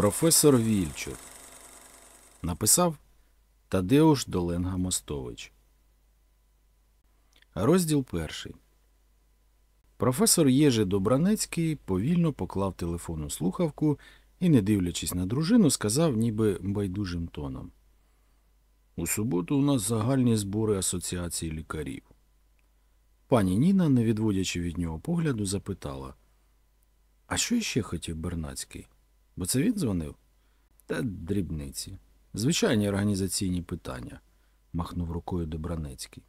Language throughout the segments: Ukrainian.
Професор Вільчур. Написав Тадеуш Доленга Мостович. Розділ перший. Професор Єжи Добранецький повільно поклав телефонну слухавку і, не дивлячись на дружину, сказав ніби байдужим тоном. У суботу у нас загальні збори Асоціації лікарів. Пані Ніна, не відводячи від нього погляду, запитала. А що іще хотів Бернацький? Бо це він дзвонив? Та дрібниці. Звичайні організаційні питання, махнув рукою Добранецький.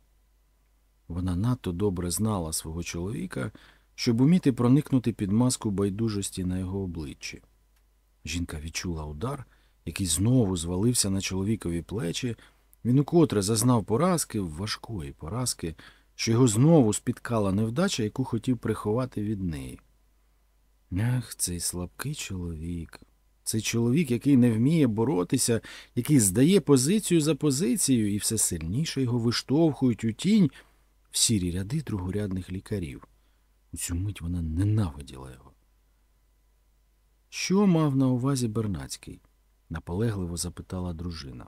Вона надто добре знала свого чоловіка, щоб уміти проникнути під маску байдужості на його обличчі. Жінка відчула удар, який знову звалився на чоловікові плечі. Він укотре зазнав поразки, важкої поразки, що його знову спіткала невдача, яку хотів приховати від неї. Ах, цей слабкий чоловік. Цей чоловік, який не вміє боротися, який здає позицію за позицією і все сильніше його виштовхують у тінь в сірі ряди другорядних лікарів. У цю мить вона ненавиділа його. Що мав на увазі Бернацький? наполегливо запитала дружина.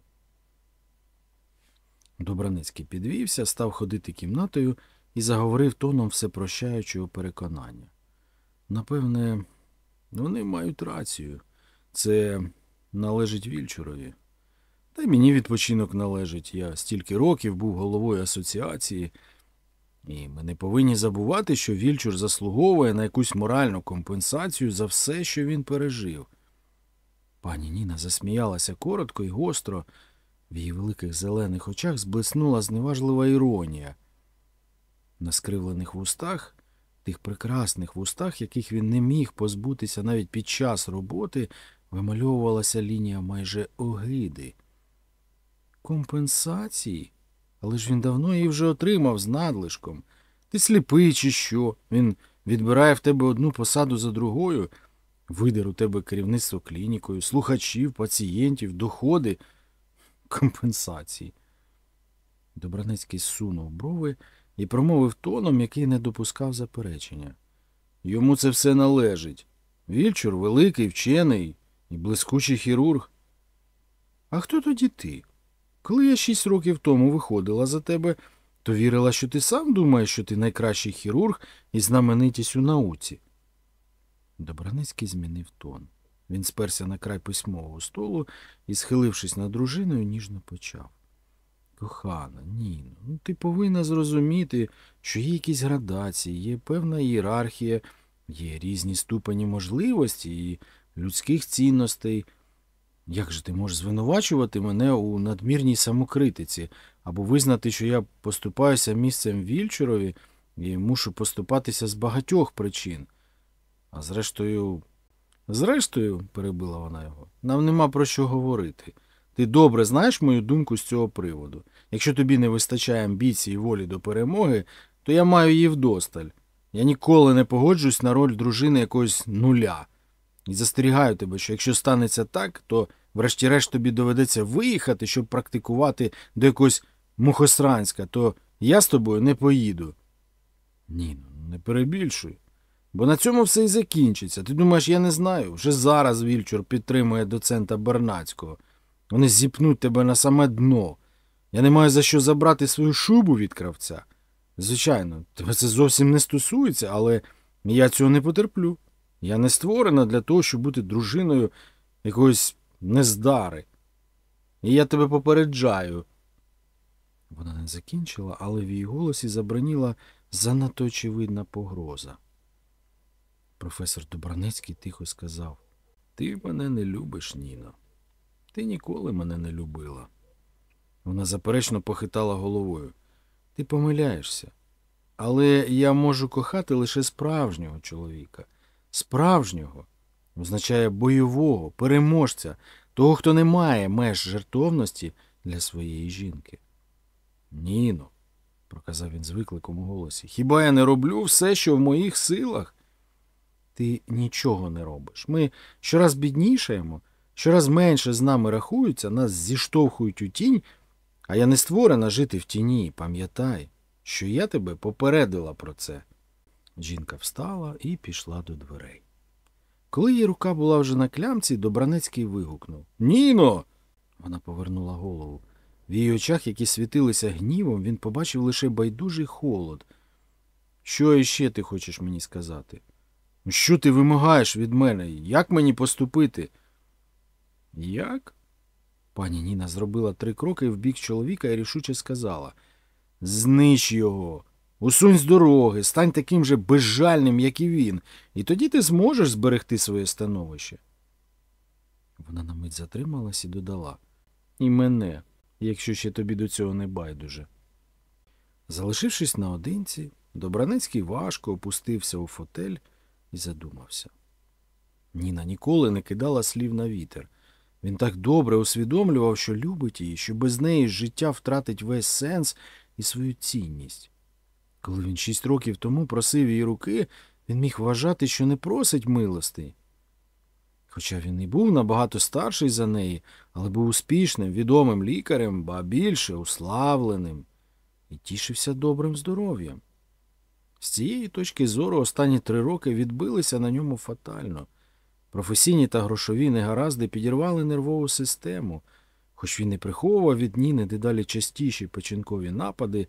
Добраницький підвівся, став ходити кімнатою і заговорив тоном всепрощаючого переконання. Напевне, вони мають рацію. Це належить Вільчурові. Та й мені відпочинок належить. Я стільки років був головою асоціації, і ми не повинні забувати, що Вільчур заслуговує на якусь моральну компенсацію за все, що він пережив. Пані Ніна засміялася коротко і гостро. В її великих зелених очах зблиснула зневажлива іронія. На скривлених вустах, тих прекрасних вустах, яких він не міг позбутися навіть під час роботи, вимальовувалася лінія майже огиди. Компенсації? Але ж він давно її вже отримав з надлишком. Ти сліпий, чи що? Він відбирає в тебе одну посаду за другою, видер у тебе керівництво клінікою, слухачів, пацієнтів, доходи, компенсації. Добранецький сунув брови і промовив тоном, який не допускав заперечення. Йому це все належить. Вільчур великий, вчений і блискучий хірург. А хто тоді ти? Коли я шість років тому виходила за тебе, то вірила, що ти сам думаєш, що ти найкращий хірург і знаменитість у науці. Добраницький змінив тон. Він сперся на край письмового столу і, схилившись над дружиною, ніжно почав. Кохана, Ніно, ну ти повинна зрозуміти, що є якісь градації, є певна ієрархія, є різні ступені можливості і людських цінностей. Як же ти можеш звинувачувати мене у надмірній самокритиці або визнати, що я поступаюся місцем Вільчурові і мушу поступатися з багатьох причин? А зрештою, зрештою, перебила вона його, нам нема про що говорити. Ти добре знаєш мою думку з цього приводу. Якщо тобі не вистачає амбіції і волі до перемоги, то я маю її вдосталь. Я ніколи не погоджусь на роль дружини якогось нуля. І застерігаю тебе, що якщо станеться так, то врешті-решт тобі доведеться виїхати, щоб практикувати до якогось Мухосранська, то я з тобою не поїду. Ні, ну не перебільшуй. Бо на цьому все і закінчиться. Ти думаєш, я не знаю. Вже зараз Вільчур підтримує доцента Бернацького. Вони зіпнуть тебе на саме дно. Я не маю за що забрати свою шубу від кравця. Звичайно, тебе це зовсім не стосується, але я цього не потерплю. Я не створена для того, щоб бути дружиною якоїсь нездари. І я тебе попереджаю. Вона не закінчила, але в її голосі забраніла занадто очевидна погроза. Професор Добранецький тихо сказав Ти мене не любиш, Ніно. Ти ніколи мене не любила. Вона заперечно похитала головою. Ти помиляєшся. Але я можу кохати лише справжнього чоловіка. Справжнього означає бойового, переможця, того, хто не має меж жертовності для своєї жінки. Ніно, проказав він з викликом у голосі, хіба я не роблю все, що в моїх силах? Ти нічого не робиш. Ми щораз біднішаємо, щораз менше з нами рахуються, нас зіштовхують у тінь, а я не створена жити в тіні. Пам'ятай, що я тебе попередила про це. Жінка встала і пішла до дверей. Коли її рука була вже на клямці, Добранецький вигукнув Ніно. Вона повернула голову. В її очах, які світилися гнівом, він побачив лише байдужий холод. Що іще ти хочеш мені сказати? Що ти вимагаєш від мене? Як мені поступити? Як? Пані Ніна зробила три кроки в бік чоловіка і рішуче сказала Знищ його, усунь з дороги, стань таким же безжальним, як і він, і тоді ти зможеш зберегти своє становище. Вона на мить затрималась і додала І мене, якщо ще тобі до цього не байдуже. Залишившись наодинці, Добранецький важко опустився у фотель і задумався. Ніна ніколи не кидала слів на вітер. Він так добре усвідомлював, що любить її, що без неї життя втратить весь сенс і свою цінність. Коли він шість років тому просив її руки, він міг вважати, що не просить милости. Хоча він і був набагато старший за неї, але був успішним, відомим лікарем, ба більше уславленим, і тішився добрим здоров'ям. З цієї точки зору останні три роки відбилися на ньому фатально. Професійні та грошові негаразди підірвали нервову систему, хоч він і приховував від Ніни дедалі частіші печінкові напади,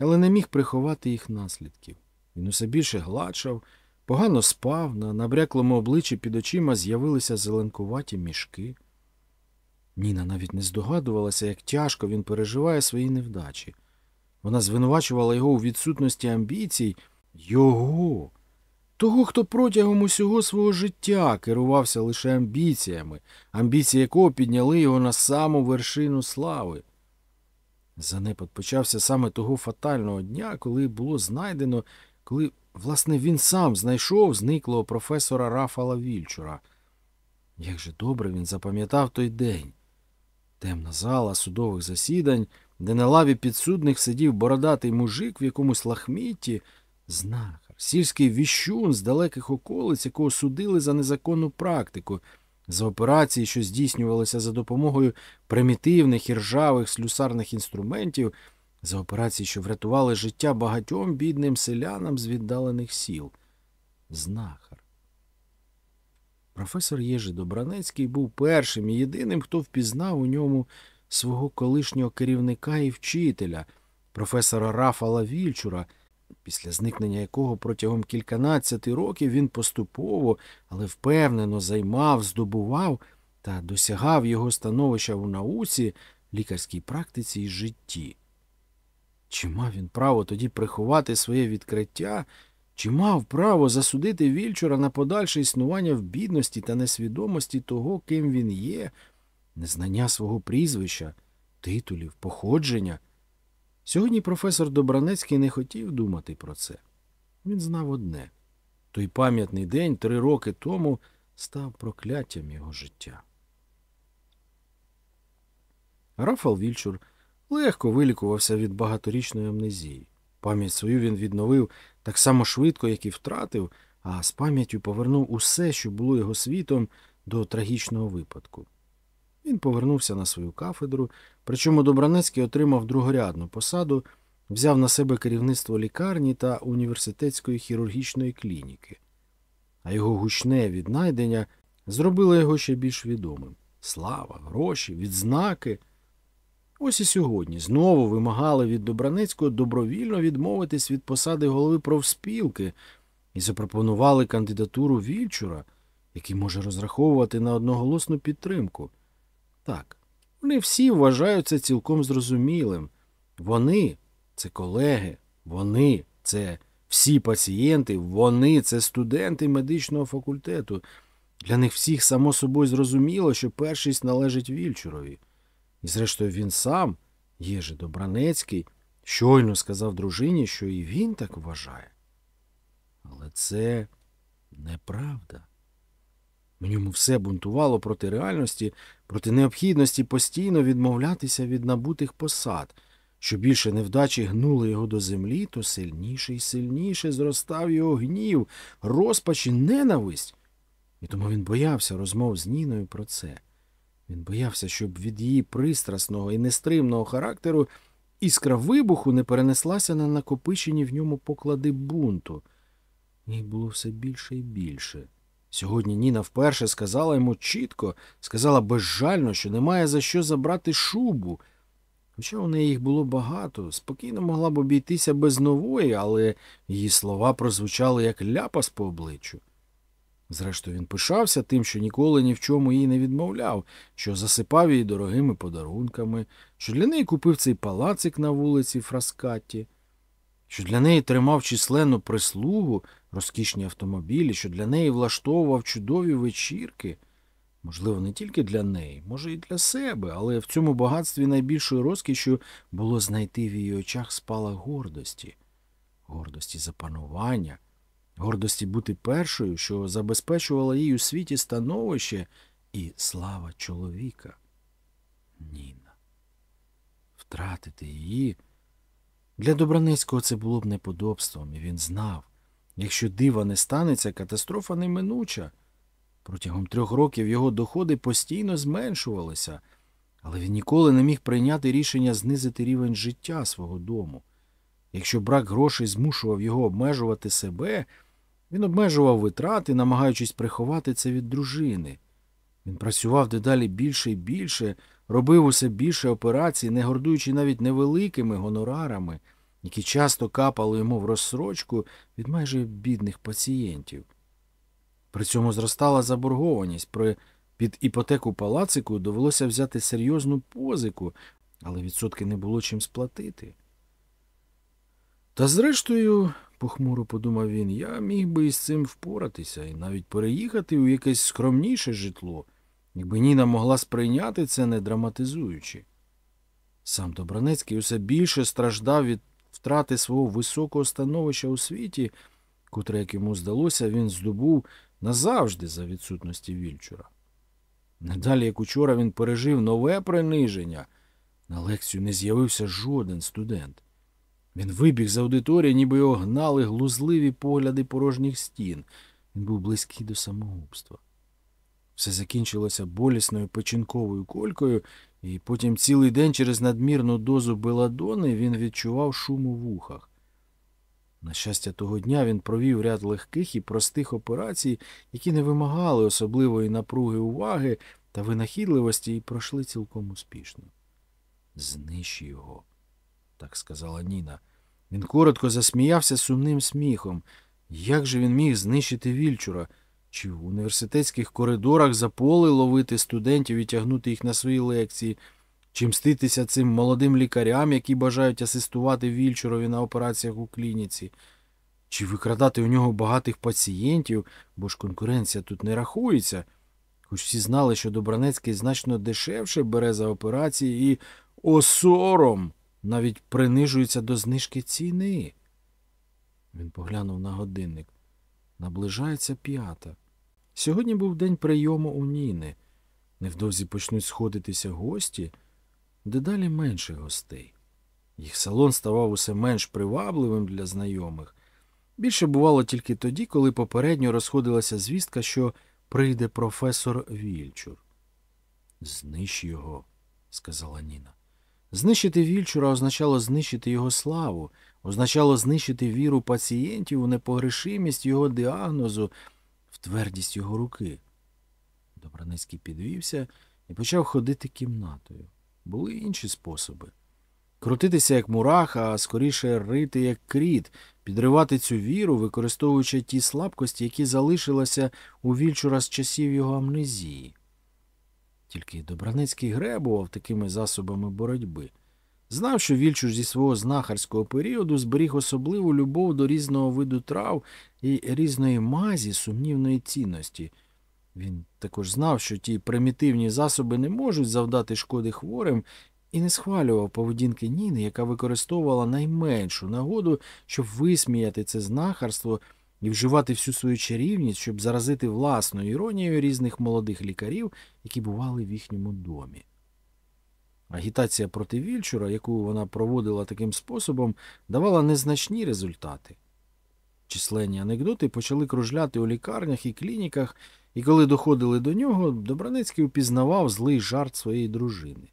але не міг приховати їх наслідків. Він усе більше гладшав, погано спав, на набряклому обличчі під очима з'явилися зеленкуваті мішки. Ніна навіть не здогадувалася, як тяжко він переживає свої невдачі. Вона звинувачувала його у відсутності амбіцій, його, того, хто протягом усього свого життя керувався лише амбіціями, амбіції якого підняли його на саму вершину слави. Занепад почався саме того фатального дня, коли було знайдено, коли, власне, він сам знайшов зниклого професора Рафала Вільчура. Як же добре він запам'ятав той день. Темна зала судових засідань, де на лаві підсудних сидів бородатий мужик в якомусь лахмітті, знахар, сільський віщун з далеких околиць, якого судили за незаконну практику, за операції, що здійснювалися за допомогою примітивних і ржавих слюсарних інструментів, за операції, що врятували життя багатьом бідним селянам з віддалених сіл. Знахар. Професор Єжи Добранецький був першим і єдиним, хто впізнав у ньому свого колишнього керівника і вчителя, професора Рафала Вільчура, після зникнення якого протягом кільканадцяти років він поступово, але впевнено займав, здобував та досягав його становища у науці, лікарській практиці і житті. Чи мав він право тоді приховати своє відкриття, чи мав право засудити Вільчура на подальше існування в бідності та несвідомості того, ким він є, незнання свого прізвища, титулів, походження? Сьогодні професор Добранецький не хотів думати про це. Він знав одне той пам'ятний день три роки тому став прокляттям його життя. Рафал Вільчур легко вилікувався від багаторічної амнезії. Пам'ять свою він відновив так само швидко, як і втратив, а з пам'яттю повернув усе, що було його світом, до трагічного випадку. Він повернувся на свою кафедру, причому Добранецький отримав другорядну посаду, взяв на себе керівництво лікарні та університетської хірургічної клініки. А його гучне віднайдення зробило його ще більш відомим. Слава, гроші, відзнаки. Ось і сьогодні знову вимагали від Добранецького добровільно відмовитись від посади голови профспілки і запропонували кандидатуру Вільчура, який може розраховувати на одноголосну підтримку. Так, вони всі вважають це цілком зрозумілим. Вони це колеги, вони це всі пацієнти, вони це студенти медичного факультету. Для них всіх само собою зрозуміло, що першість належить Вільчурові. І, зрештою, він сам, Єжи Добранецький, щойно сказав дружині, що і він так вважає. Але це неправда. В ньому все бунтувало проти реальності, проти необхідності постійно відмовлятися від набутих посад. Що більше невдачі гнули його до землі, то сильніше і сильніше зростав його гнів, розпач і ненависть. І тому він боявся розмов з Ніною про це. Він боявся, щоб від її пристрасного і нестримного характеру іскра вибуху не перенеслася на накопичені в ньому поклади бунту. Їх було все більше і більше. Сьогодні Ніна вперше сказала йому чітко, сказала безжально, що немає за що забрати шубу. Хоча у неї їх було багато, спокійно могла б обійтися без нової, але її слова прозвучали як ляпас по обличчю. Зрештою, він пишався тим, що ніколи ні в чому їй не відмовляв, що засипав її дорогими подарунками, що для неї купив цей палацик на вулиці Фраскатті, що для неї тримав численну прислугу, розкішні автомобілі, що для неї влаштовував чудові вечірки. Можливо, не тільки для неї, може, і для себе, але в цьому багатстві найбільшою розкішю було знайти в її очах спалах гордості, гордості за панування, гордості бути першою, що забезпечувала їй у світі становище і слава чоловіка. Ніна. Втратити її. Для Добранецького це було б неподобством, і він знав. Якщо дива не станеться, катастрофа неминуча. Протягом трьох років його доходи постійно зменшувалися, але він ніколи не міг прийняти рішення знизити рівень життя свого дому. Якщо брак грошей змушував його обмежувати себе, він обмежував витрати, намагаючись приховати це від дружини. Він працював дедалі більше і більше, робив усе більше операцій, не гордуючи навіть невеликими гонорарами, які часто капали йому в розсрочку від майже бідних пацієнтів. При цьому зростала заборгованість. При під іпотеку палацику довелося взяти серйозну позику, але відсотки не було чим сплатити. Та зрештою, похмуро подумав він, я міг би із цим впоратися і навіть переїхати у якесь скромніше житло, якби Ніна могла сприйняти це, не драматизуючи. Сам Добранецький усе більше страждав від втрати свого високого становища у світі, котре, як йому здалося, він здобув назавжди за відсутності вільчура. Недалі, як учора, він пережив нове приниження. На лекцію не з'явився жоден студент. Він вибіг з аудиторії, ніби його гнали глузливі погляди порожніх стін. Він був близький до самогубства. Все закінчилося болісною печінковою колькою, і потім цілий день через надмірну дозу беладони він відчував шум у вухах. На щастя, того дня він провів ряд легких і простих операцій, які не вимагали особливої напруги уваги та винахідливості і пройшли цілком успішно. Знищ його, так сказала Ніна. Він коротко засміявся сумним сміхом. Як же він міг знищити вільчура? Чи в університетських коридорах за поле ловити студентів і тягнути їх на свої лекції? Чи мститися цим молодим лікарям, які бажають асистувати Вільчурові на операціях у клініці? Чи викрадати у нього багатих пацієнтів, бо ж конкуренція тут не рахується? Хоч всі знали, що Добранецький значно дешевше бере за операції і осором навіть принижується до знижки ціни. Він поглянув на годинник. Наближається п'ята. Сьогодні був день прийому у Ніни. Невдовзі почнуть сходитися гості дедалі менше гостей. Їх салон ставав усе менш привабливим для знайомих. Більше бувало тільки тоді, коли попередньо розходилася звістка, що прийде професор Вільчур. Знищ його, сказала Ніна. Знищити Вільчура означало знищити його славу, означало знищити віру пацієнтів у непогрешимість його діагнозу, твердість його руки. Добраницький підвівся і почав ходити кімнатою. Були інші способи. Крутитися як мураха, а скоріше рити як кріт, підривати цю віру, використовуючи ті слабкості, які залишилися у вільчура з часів його амнезії. Тільки Добранецький гребував такими засобами боротьби. Знав, що Вільчур зі свого знахарського періоду зберіг особливу любов до різного виду трав і різної мазі сумнівної цінності. Він також знав, що ті примітивні засоби не можуть завдати шкоди хворим, і не схвалював поведінки Ніни, яка використовувала найменшу нагоду, щоб висміяти це знахарство і вживати всю свою чарівність, щоб заразити власною іронією різних молодих лікарів, які бували в їхньому домі. Агітація проти Вільчура, яку вона проводила таким способом, давала незначні результати. Численні анекдоти почали кружляти у лікарнях і клініках, і коли доходили до нього, Добранецький впізнавав злий жарт своєї дружини.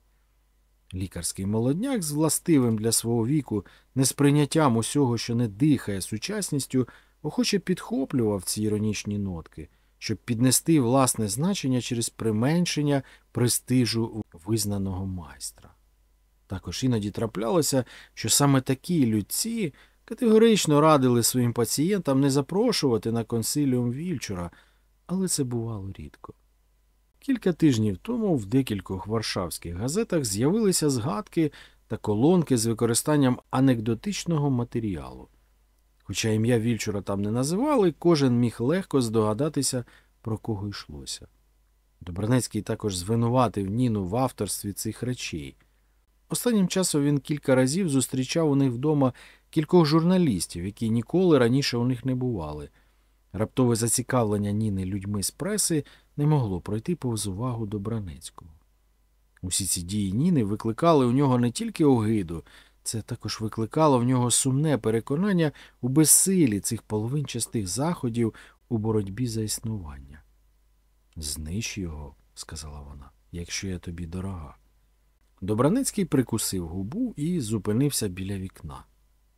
Лікарський молодняк з властивим для свого віку несприйняттям усього, що не дихає сучасністю, охоче підхоплював ці іронічні нотки, щоб піднести власне значення через применшення престижу визнаного майстра. Також іноді траплялося, що саме такі людці категорично радили своїм пацієнтам не запрошувати на консиліум Вільчура, але це бувало рідко. Кілька тижнів тому в декількох варшавських газетах з'явилися згадки та колонки з використанням анекдотичного матеріалу. Хоча ім'я Вільчура там не називали, кожен міг легко здогадатися, про кого йшлося. Добранецький також звинуватив Ніну в авторстві цих речей. Останнім часом він кілька разів зустрічав у них вдома кількох журналістів, які ніколи раніше у них не бували. Раптове зацікавлення Ніни людьми з преси не могло пройти повз увагу Добранецького. Усі ці дії Ніни викликали у нього не тільки огиду, це також викликало в нього сумне переконання у безсилі цих половинчастих заходів у боротьбі за існування. Знищ його, сказала вона, якщо я тобі дорога. Добранецький прикусив губу і зупинився біля вікна.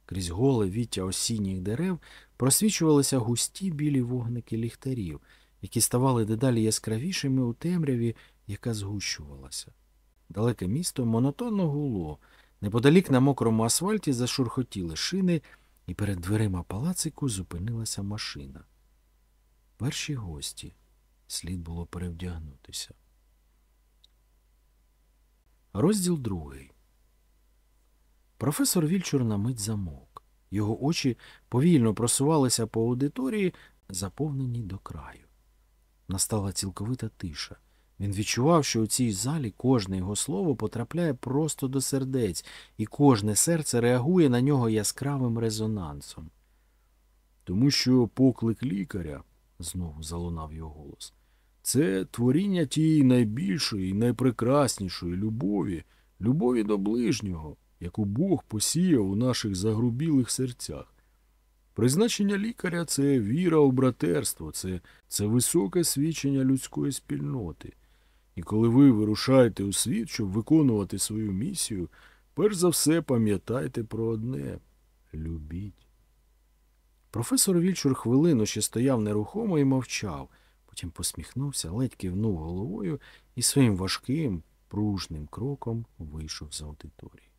Крізь голе віття осінніх дерев просвічувалися густі білі вогники ліхтарів, які ставали дедалі яскравішими у темряві, яка згущувалася. Далеке місто монотонно гуло. Неподалік на мокрому асфальті зашурхотіли шини, і перед дверима палацику зупинилася машина. Перші гості слід було перевдягнутися. Розділ другий. Професор Вільчур на мить замовк. Його очі повільно просувалися по аудиторії, заповненій до краю. Настала цілковита тиша. Він відчував, що у цій залі кожне його слово потрапляє просто до сердець, і кожне серце реагує на нього яскравим резонансом. Тому що поклик лікаря, знову залунав його голос, це творіння тієї найбільшої і найпрекраснішої любові, любові до ближнього, яку Бог посіяв у наших загрубілих серцях. Призначення лікаря це віра у братерство, це, це високе свідчення людської спільноти. І коли ви вирушаєте у світ, щоб виконувати свою місію, перш за все пам'ятайте про одне любіть. Професор Вільчур хвилину ще стояв нерухомо і мовчав, потім посміхнувся, ледь кивнув головою і своїм важким, пружним кроком вийшов з аудиторії.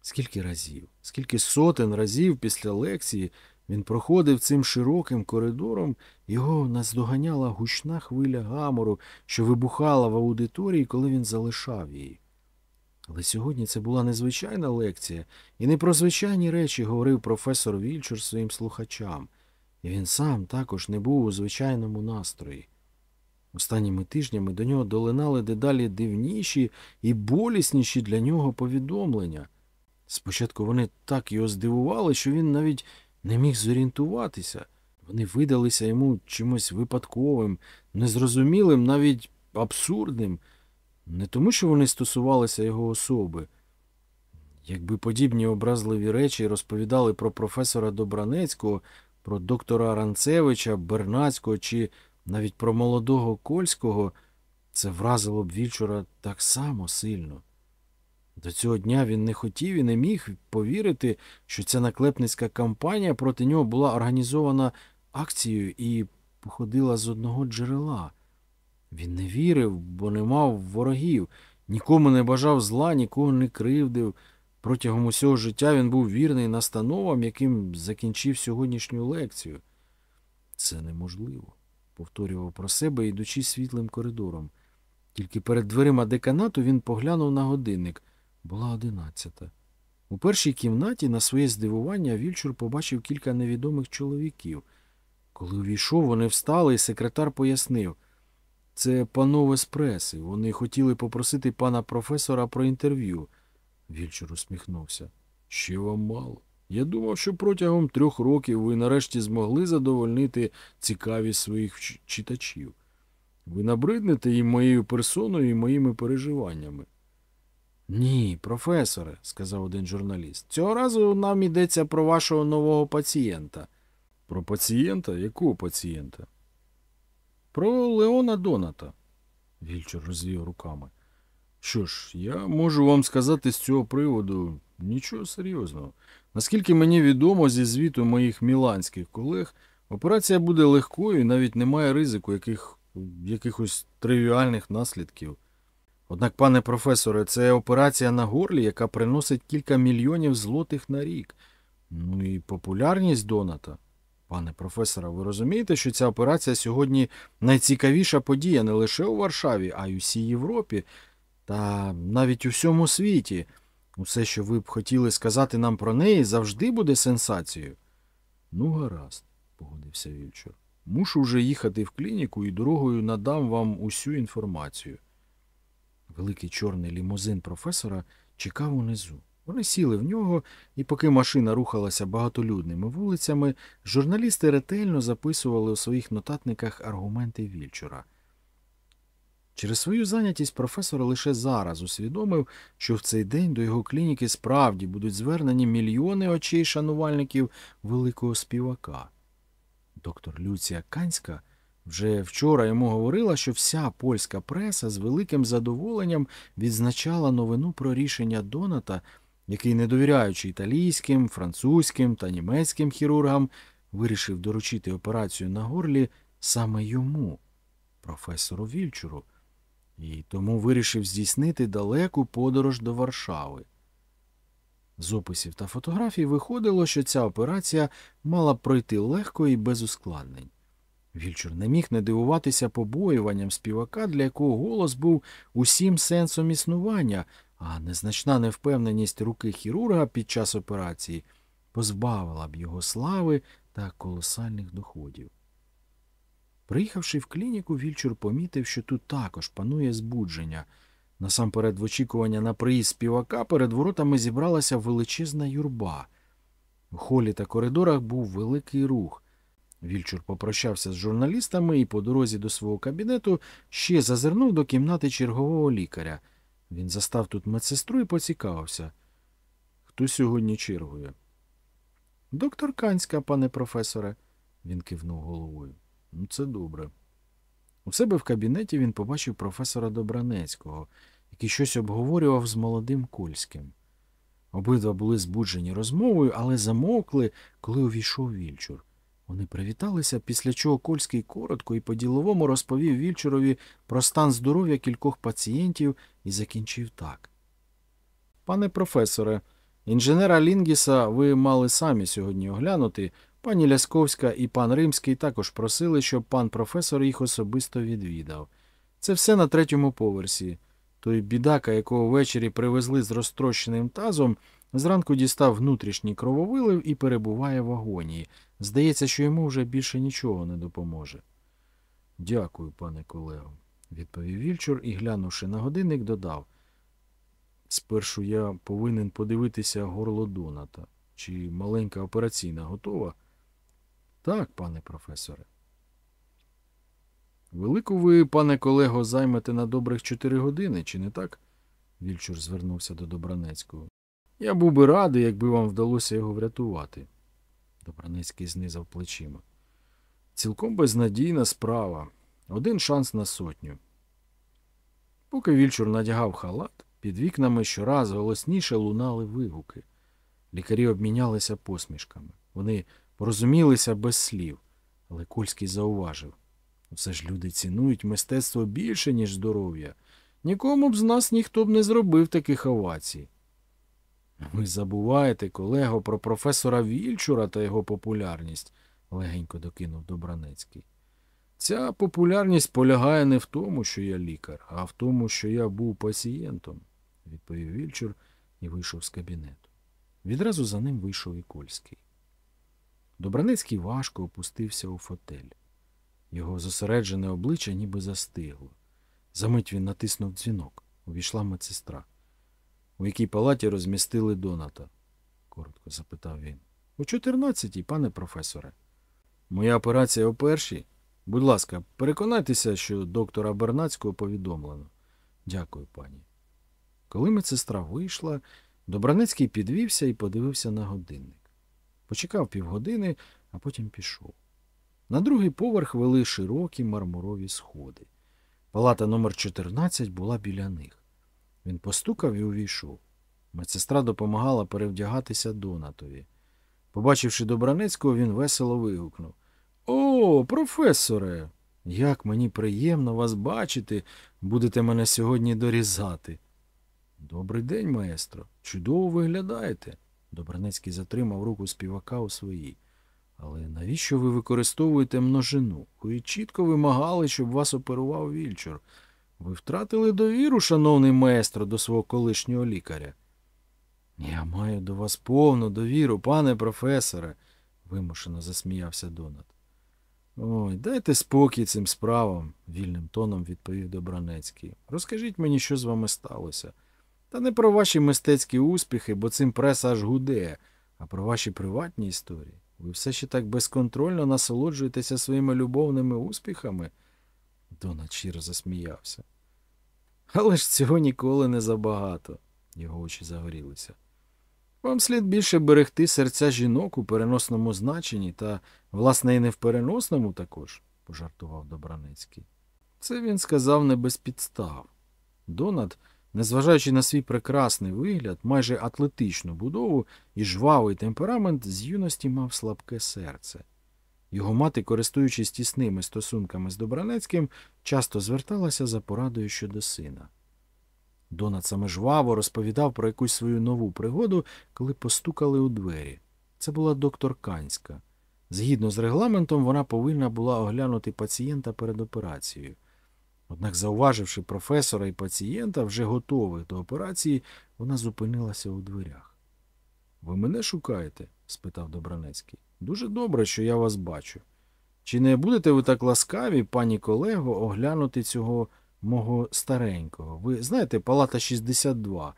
Скільки разів, скільки сотень разів після лекції він проходив цим широким коридором, його наздоганяла гучна хвиля гамору, що вибухала в аудиторії, коли він залишав її. Але сьогодні це була незвичайна лекція, і не про звичайні речі говорив професор Вільчур своїм слухачам, і він сам також не був у звичайному настрої. Останніми тижнями до нього долинали дедалі дивніші і болісніші для нього повідомлення. Спочатку вони так його здивували, що він навіть не міг зорієнтуватися. Вони видалися йому чимось випадковим, незрозумілим, навіть абсурдним, не тому, що вони стосувалися його особи. Якби подібні образливі речі розповідали про професора Добранецького, про доктора Ранцевича, Бернацького чи навіть про молодого Кольського, це вразило б Вільчура так само сильно. До цього дня він не хотів і не міг повірити, що ця наклепницька кампанія проти нього була організована акцією і походила з одного джерела. Він не вірив, бо не мав ворогів, нікому не бажав зла, нікого не кривдив. Протягом усього життя він був вірний настановам, яким закінчив сьогоднішню лекцію. Це неможливо, повторював про себе, ідучи світлим коридором. Тільки перед дверима деканату він поглянув на годинник. Була одинадцята. У першій кімнаті, на своє здивування, Вільчур побачив кілька невідомих чоловіків. Коли увійшов, вони встали, і секретар пояснив це панове з преси. Вони хотіли попросити пана професора про інтерв'ю. Вільчур усміхнувся. Ще вам мало. Я думав, що протягом трьох років ви нарешті змогли задовольнити цікавість своїх читачів. Ви набриднете їм моєю персоною і моїми переживаннями. Ні, професоре, сказав один журналіст. Цього разу нам йдеться про вашого нового пацієнта. Про пацієнта? Якого пацієнта? Про Леона Доната. Вільчур розвів руками. Що ж, я можу вам сказати з цього приводу нічого серйозного. Наскільки мені відомо зі звіту моїх міланських колег, Операція буде легкою і навіть немає ризику яких, якихось тривіальних наслідків. Однак, пане професоре, це операція на горлі, яка приносить кілька мільйонів злотих на рік. Ну і популярність доната. Пане професоре, ви розумієте, що ця операція сьогодні найцікавіша подія не лише у Варшаві, а й усій Європі та навіть у всьому світі. Усе, що ви б хотіли сказати нам про неї, завжди буде сенсацією. Ну, гаразд, погодився Вільчур. Мушу вже їхати в клініку і дорогою надам вам усю інформацію. Великий чорний лімузин професора чекав унизу. Вони сіли в нього, і поки машина рухалася багатолюдними вулицями, журналісти ретельно записували у своїх нотатниках аргументи Вільчура. Через свою зайнятість професор лише зараз усвідомив, що в цей день до його клініки справді будуть звернені мільйони очей шанувальників великого співака. Доктор Люція Канська вже вчора йому говорила, що вся польська преса з великим задоволенням відзначала новину про рішення Доната, який, не довіряючи італійським, французьким та німецьким хірургам, вирішив доручити операцію на горлі саме йому, професору Вільчуру, і тому вирішив здійснити далеку подорож до Варшави. З описів та фотографій виходило, що ця операція мала пройти легко і без ускладнень. Вільчур не міг не дивуватися побоюванням співака, для якого голос був усім сенсом існування, а незначна невпевненість руки хірурга під час операції позбавила б його слави та колосальних доходів. Приїхавши в клініку, Вільчур помітив, що тут також панує збудження. Насамперед, в очікування на приїзд співака перед воротами зібралася величезна юрба. В холі та коридорах був великий рух. Вільчур попрощався з журналістами і по дорозі до свого кабінету ще зазирнув до кімнати чергового лікаря. Він застав тут медсестру і поцікавився. Хто сьогодні чергує? Доктор Канська, пане професоре, він кивнув головою. Ну, це добре. У себе в кабінеті він побачив професора Добранецького, який щось обговорював з молодим Кольським. Обидва були збуджені розмовою, але замовкли, коли увійшов Вільчур. Вони привіталися, після чого Кольський коротко і по-діловому розповів Вільчурові про стан здоров'я кількох пацієнтів і закінчив так. Пане професоре, інженера Лінгіса ви мали самі сьогодні оглянути. Пані Лясковська і пан Римський також просили, щоб пан професор їх особисто відвідав. Це все на третьому поверсі. Той бідака, якого ввечері привезли з розтрощеним тазом, зранку дістав внутрішній крововилив і перебуває в агонії. Здається, що йому вже більше нічого не допоможе. Дякую, пане колего, відповів Вільчур і, глянувши на годинник, додав. Спершу я повинен подивитися горло Доната. Чи маленька операційна готова? Так, пане професоре. Велику ви, пане колего, займете на добрих чотири години, чи не так? Вільчур звернувся до Добранецького. Я був би радий, якби вам вдалося його врятувати. Добранецький знизав плечима. Цілком безнадійна справа. Один шанс на сотню. Поки Вільчур надягав халат, під вікнами щораз голосніше лунали вигуки. Лікарі обмінялися посмішками. Вони порозумілися без слів, але Кольський зауважив. Все ж люди цінують мистецтво більше, ніж здоров'я. Нікому б з нас ніхто б не зробив таких овацій. Ви забуваєте, колего, про професора Вільчура та його популярність, легенько докинув Добранецький. Ця популярність полягає не в тому, що я лікар, а в тому, що я був пацієнтом, відповів Вільчур і вийшов з кабінету. Відразу за ним вийшов і Кольський. Добранецький важко опустився у фотель. Його зосереджене обличчя ніби застигло. Замить він натиснув дзвінок. Увійшла медсестра. У якій палаті розмістили Доната? коротко запитав він. У чотирнадцятій, пане професоре. Моя операція у першій. Будь ласка, переконайтеся, що доктора Бернацького повідомлено. Дякую, пані. Коли медсестра вийшла, Добранецький підвівся і подивився на годинник. Почекав півгодини, а потім пішов. На другий поверх вели широкі мармурові сходи. Палата номер 14 була біля них. Він постукав і увійшов. Медсестра допомагала перевдягатися Донатові. Побачивши Добранецького, він весело вигукнув О, професоре, як мені приємно вас бачити, будете мене сьогодні дорізати. Добрий день, маестро. Чудово виглядаєте. Добранецький затримав руку співака у своїй. Але навіщо ви використовуєте множину? Ви чітко вимагали, щоб вас оперував вільчур. Ви втратили довіру, шановний маестро, до свого колишнього лікаря. Я маю до вас повну довіру, пане професоре, вимушено засміявся Донат. Ой, дайте спокій цим справам, вільним тоном відповів Добранецький. Розкажіть мені, що з вами сталося. Та не про ваші мистецькі успіхи, бо цим преса аж гудеє, а про ваші приватні історії. Ви все ще так безконтрольно насолоджуєтеся своїми любовними успіхами? Донат щиро засміявся. Але ж цього ніколи не забагато, його очі загорілися. Вам слід більше берегти серця жінок у переносному значенні та, власне, і не в переносному також, пожартував Добранецький. Це він сказав не без підстав. Донат, незважаючи на свій прекрасний вигляд, майже атлетичну будову і жвавий темперамент, з юності мав слабке серце. Його мати, користуючись тісними стосунками з Добранецьким, часто зверталася за порадою щодо сина. Донат саме жваво розповідав про якусь свою нову пригоду, коли постукали у двері. Це була доктор Канська. Згідно з регламентом, вона повинна була оглянути пацієнта перед операцією. Однак, зауваживши професора і пацієнта, вже готових до операції, вона зупинилася у дверях. Ви мене шукаєте? Спитав Добранецький. Дуже добре, що я вас бачу. Чи не будете ви так ласкаві, пані колего, оглянути цього мого старенького? Ви знаєте, палата 62.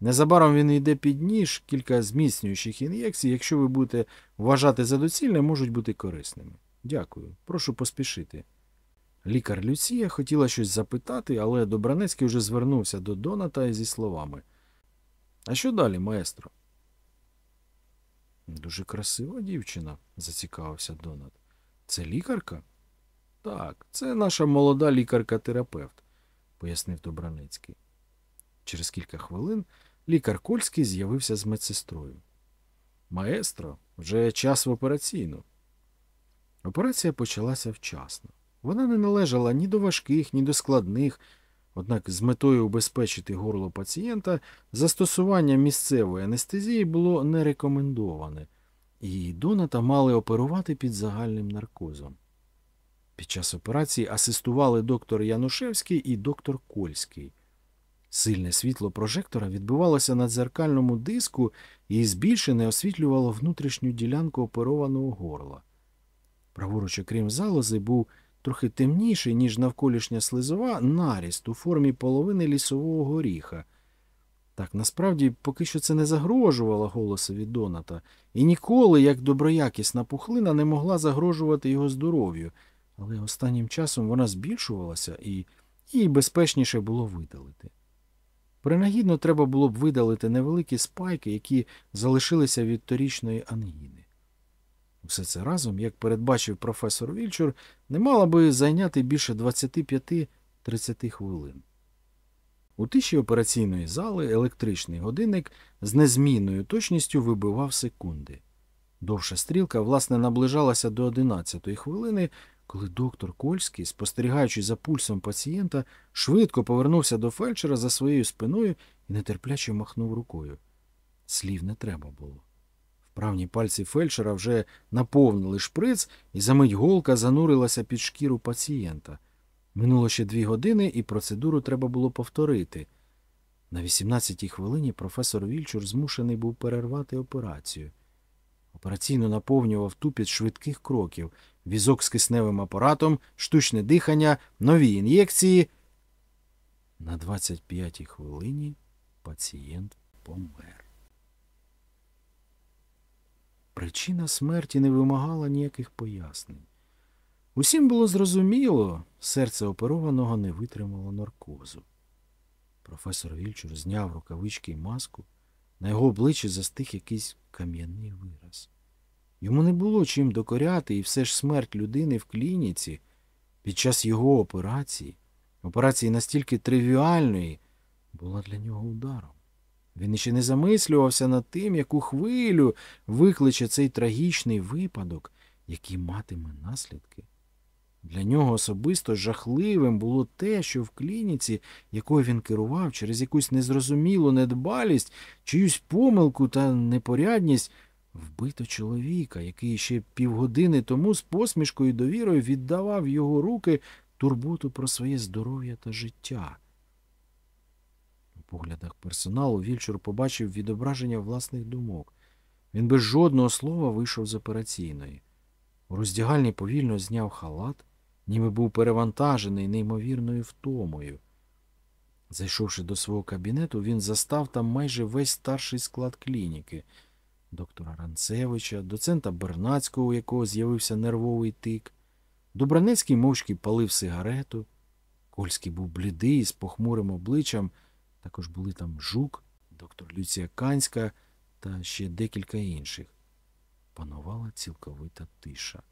Незабаром він йде під ніж, кілька зміцнюючих ін'єкцій, якщо ви будете вважати за доцільне, можуть бути корисними. Дякую. Прошу поспішити. Лікар Люція хотіла щось запитати, але Добранецький вже звернувся до Доната зі словами. А що далі, маестро? Дуже красива дівчина, зацікавився Донат. Це лікарка? Так, це наша молода лікарка-терапевт, пояснив Добранецький. Через кілька хвилин лікар Кольський з'явився з медсестрою. Маестро, вже час в операційну. Операція почалася вчасно. Вона не належала ні до важких, ні до складних, однак з метою убезпечити горло пацієнта застосування місцевої анестезії було не рекомендоване, і Доната мали оперувати під загальним наркозом. Під час операції асистували доктор Янушевський і доктор Кольський. Сильне світло прожектора відбивалося на дзеркальному диску і збільшене освітлювало внутрішню ділянку оперованого горла. Праворуч, окрім залози, був трохи темніший, ніж навколишня слизова, наріст у формі половини лісового горіха. Так насправді поки що це не загрожувало голосові Доната, і ніколи, як доброякісна пухлина, не могла загрожувати його здоров'ю, але останнім часом вона збільшувалася і її безпечніше було видалити. Принагідно треба було б видалити невеликі спайки, які залишилися від торічної ангіни. Все це разом, як передбачив професор Вільчур, не мало би зайняти більше 25-30 хвилин. У тиші операційної зали електричний годинник з незмінною точністю вибивав секунди. Довша стрілка, власне, наближалася до 11-ї хвилини, коли доктор Кольський, спостерігаючи за пульсом пацієнта, швидко повернувся до фельдшера за своєю спиною і нетерпляче махнув рукою. Слів не треба було. Вправні пальці фельдшера вже наповнили шприц, і за мить голка занурилася під шкіру пацієнта. Минуло ще дві години, і процедуру треба було повторити. На 18-й хвилині професор Вільчур змушений був перервати операцію. Операційно наповнював тупіт швидких кроків, візок з кисневим апаратом, штучне дихання, нові ін'єкції. На 25-й хвилині пацієнт помер. Причина смерті не вимагала ніяких пояснень. Усім було зрозуміло, серце оперованого не витримало наркозу. Професор Вільчур зняв рукавички й маску. На його обличчі застиг якийсь кам'яний вираз. Йому не було чим докоряти, і все ж смерть людини в клініці під час його операції, операції настільки тривіальної, була для нього ударом. Він іще не замислювався над тим, яку хвилю викличе цей трагічний випадок, які матиме наслідки. Для нього особисто жахливим було те, що в клініці, якою він керував, через якусь незрозумілу недбалість, чиюсь помилку та непорядність, вбито чоловіка, який ще півгодини тому з посмішкою і довірою віддавав його руки турботу про своє здоров'я та життя. Поглядах персоналу Вільчур побачив відображення власних думок. Він без жодного слова вийшов з операційної. У роздягальні повільно зняв халат, ніби був перевантажений неймовірною втомою. Зайшовши до свого кабінету, він застав там майже весь старший склад клініки доктора Ранцевича, доцента Бернацького, у якого з'явився нервовий тик. Добранецький мовчки палив сигарету. Кольський був блідий, з похмурим обличчям. Також були там жук, доктор Люція Канська та ще декілька інших. Панувала цілковита тиша.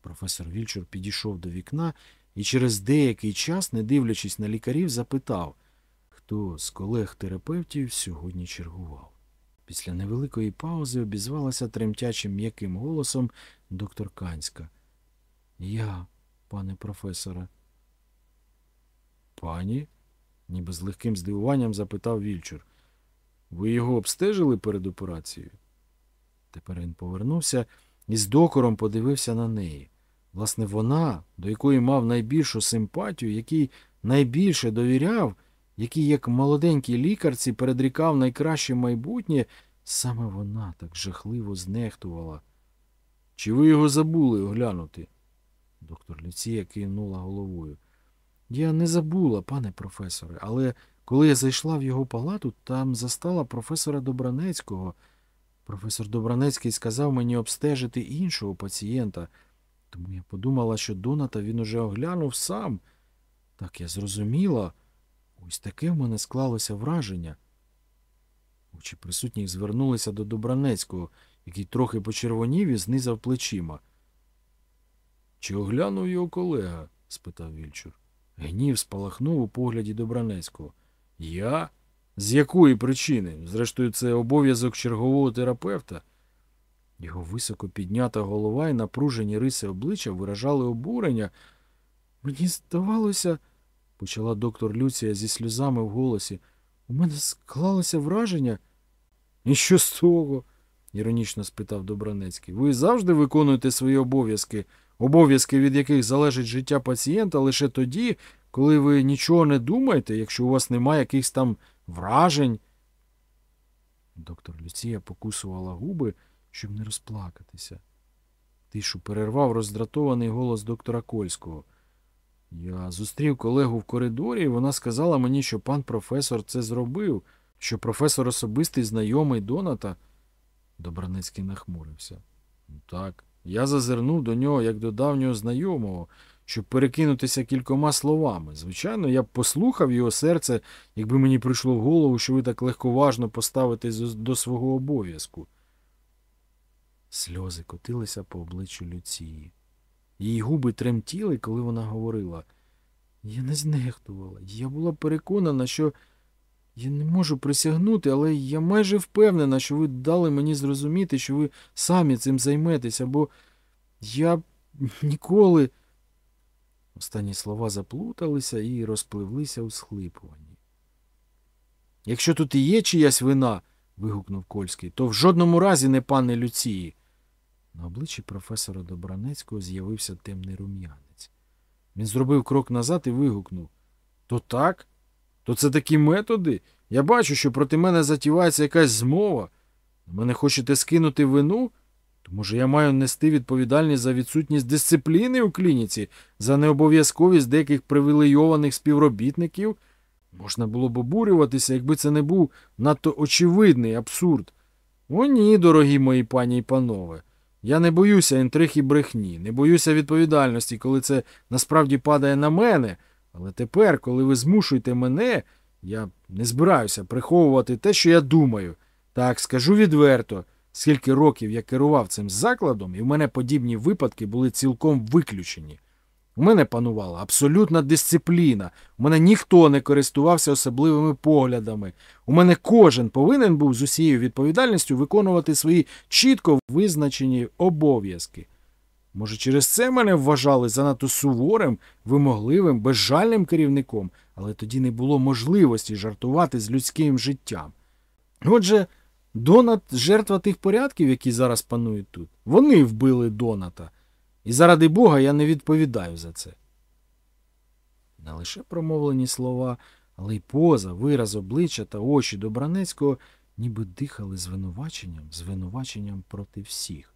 Професор Вільчур підійшов до вікна і через деякий час, не дивлячись на лікарів, запитав, хто з колег-терапевтів сьогодні чергував. Після невеликої паузи обізвалася тремтячим м'яким голосом доктор Канська. Я, пане професоре. Пані? Ніби з легким здивуванням запитав Вільчур. Ви його обстежили перед операцією? Тепер він повернувся і з докором подивився на неї. Власне, вона, до якої мав найбільшу симпатію, якій найбільше довіряв, який, як молоденькій лікарці, передрікав найкраще майбутнє, саме вона так жахливо знехтувала. Чи ви його забули оглянути? Доктор Люція кинула головою. Я не забула, пане професоре, але коли я зайшла в його палату, там застала професора Добранецького. Професор Добранецький сказав мені обстежити іншого пацієнта, тому я подумала, що Доната він уже оглянув сам. Так я зрозуміла. Ось таке в мене склалося враження. Очі присутніх звернулися до Добранецького, який трохи почервонів і знизав плечима. Чи оглянув його колега? спитав Вільчур. Гнів спалахнув у погляді Добранецького. Я? З якої причини? Зрештою, це обов'язок чергового терапевта. Його високо піднята голова і напружені риси обличчя виражали обурення. Мені здавалося, почала доктор Люція зі сльозами в голосі. У мене склалося враження. І що з того? іронічно спитав Добранецький. Ви завжди виконуєте свої обов'язки, обов'язки, від яких залежить життя пацієнта лише тоді, коли ви нічого не думаєте, якщо у вас немає якихось там вражень. Доктор Люція покусувала губи, щоб не розплакатися. Тишу перервав роздратований голос доктора Кольського. Я зустрів колегу в коридорі, і вона сказала мені, що пан професор це зробив, що професор особистий знайомий Доната. Добраницький нахмурився. Так, я зазирнув до нього як до давнього знайомого, щоб перекинутися кількома словами. Звичайно, я б послухав його серце, якби мені прийшло в голову, що ви так легковажно поставитесь до свого обов'язку. Сльози котилися по обличчю Люції. Її губи тремтіли, коли вона говорила. Я не знехтувала. Я була переконана, що я не можу присягнути, але я майже впевнена, що ви дали мені зрозуміти, що ви самі цим займетеся, бо я ніколи. Останні слова заплуталися і розпливлися у схлипуванні. Якщо тут і є чиясь вина, вигукнув Кольський, то в жодному разі не пане Люції. На обличчі професора Добранецького з'явився темний рум'янець. Він зробив крок назад і вигукнув То так? То це такі методи? Я бачу, що проти мене затівається якась змова. Мене хочете скинути вину? То може я маю нести відповідальність за відсутність дисципліни у клініці, за необов'язковість деяких привілейованих співробітників? Можна було б обурюватися, якби це не був надто очевидний абсурд. О, ні, дорогі мої пані і панове. Я не боюся інтриг і брехні, не боюся відповідальності, коли це насправді падає на мене. Але тепер, коли ви змушуєте мене, я не збираюся приховувати те, що я думаю. Так, скажу відверто, скільки років я керував цим закладом, і в мене подібні випадки були цілком виключені. У мене панувала абсолютна дисципліна. У мене ніхто не користувався особливими поглядами. У мене кожен повинен був з усією відповідальністю виконувати свої чітко визначені обов'язки. Може, через це мене вважали занадто суворим, вимогливим, безжальним керівником, але тоді не було можливості жартувати з людським життям. Отже, Донат жертва тих порядків, які зараз панують тут. Вони вбили Доната. І заради Бога я не відповідаю за це. Не лише промовлені слова, але й поза, вираз обличчя та очі Добранецького ніби дихали звинуваченням, звинуваченням проти всіх.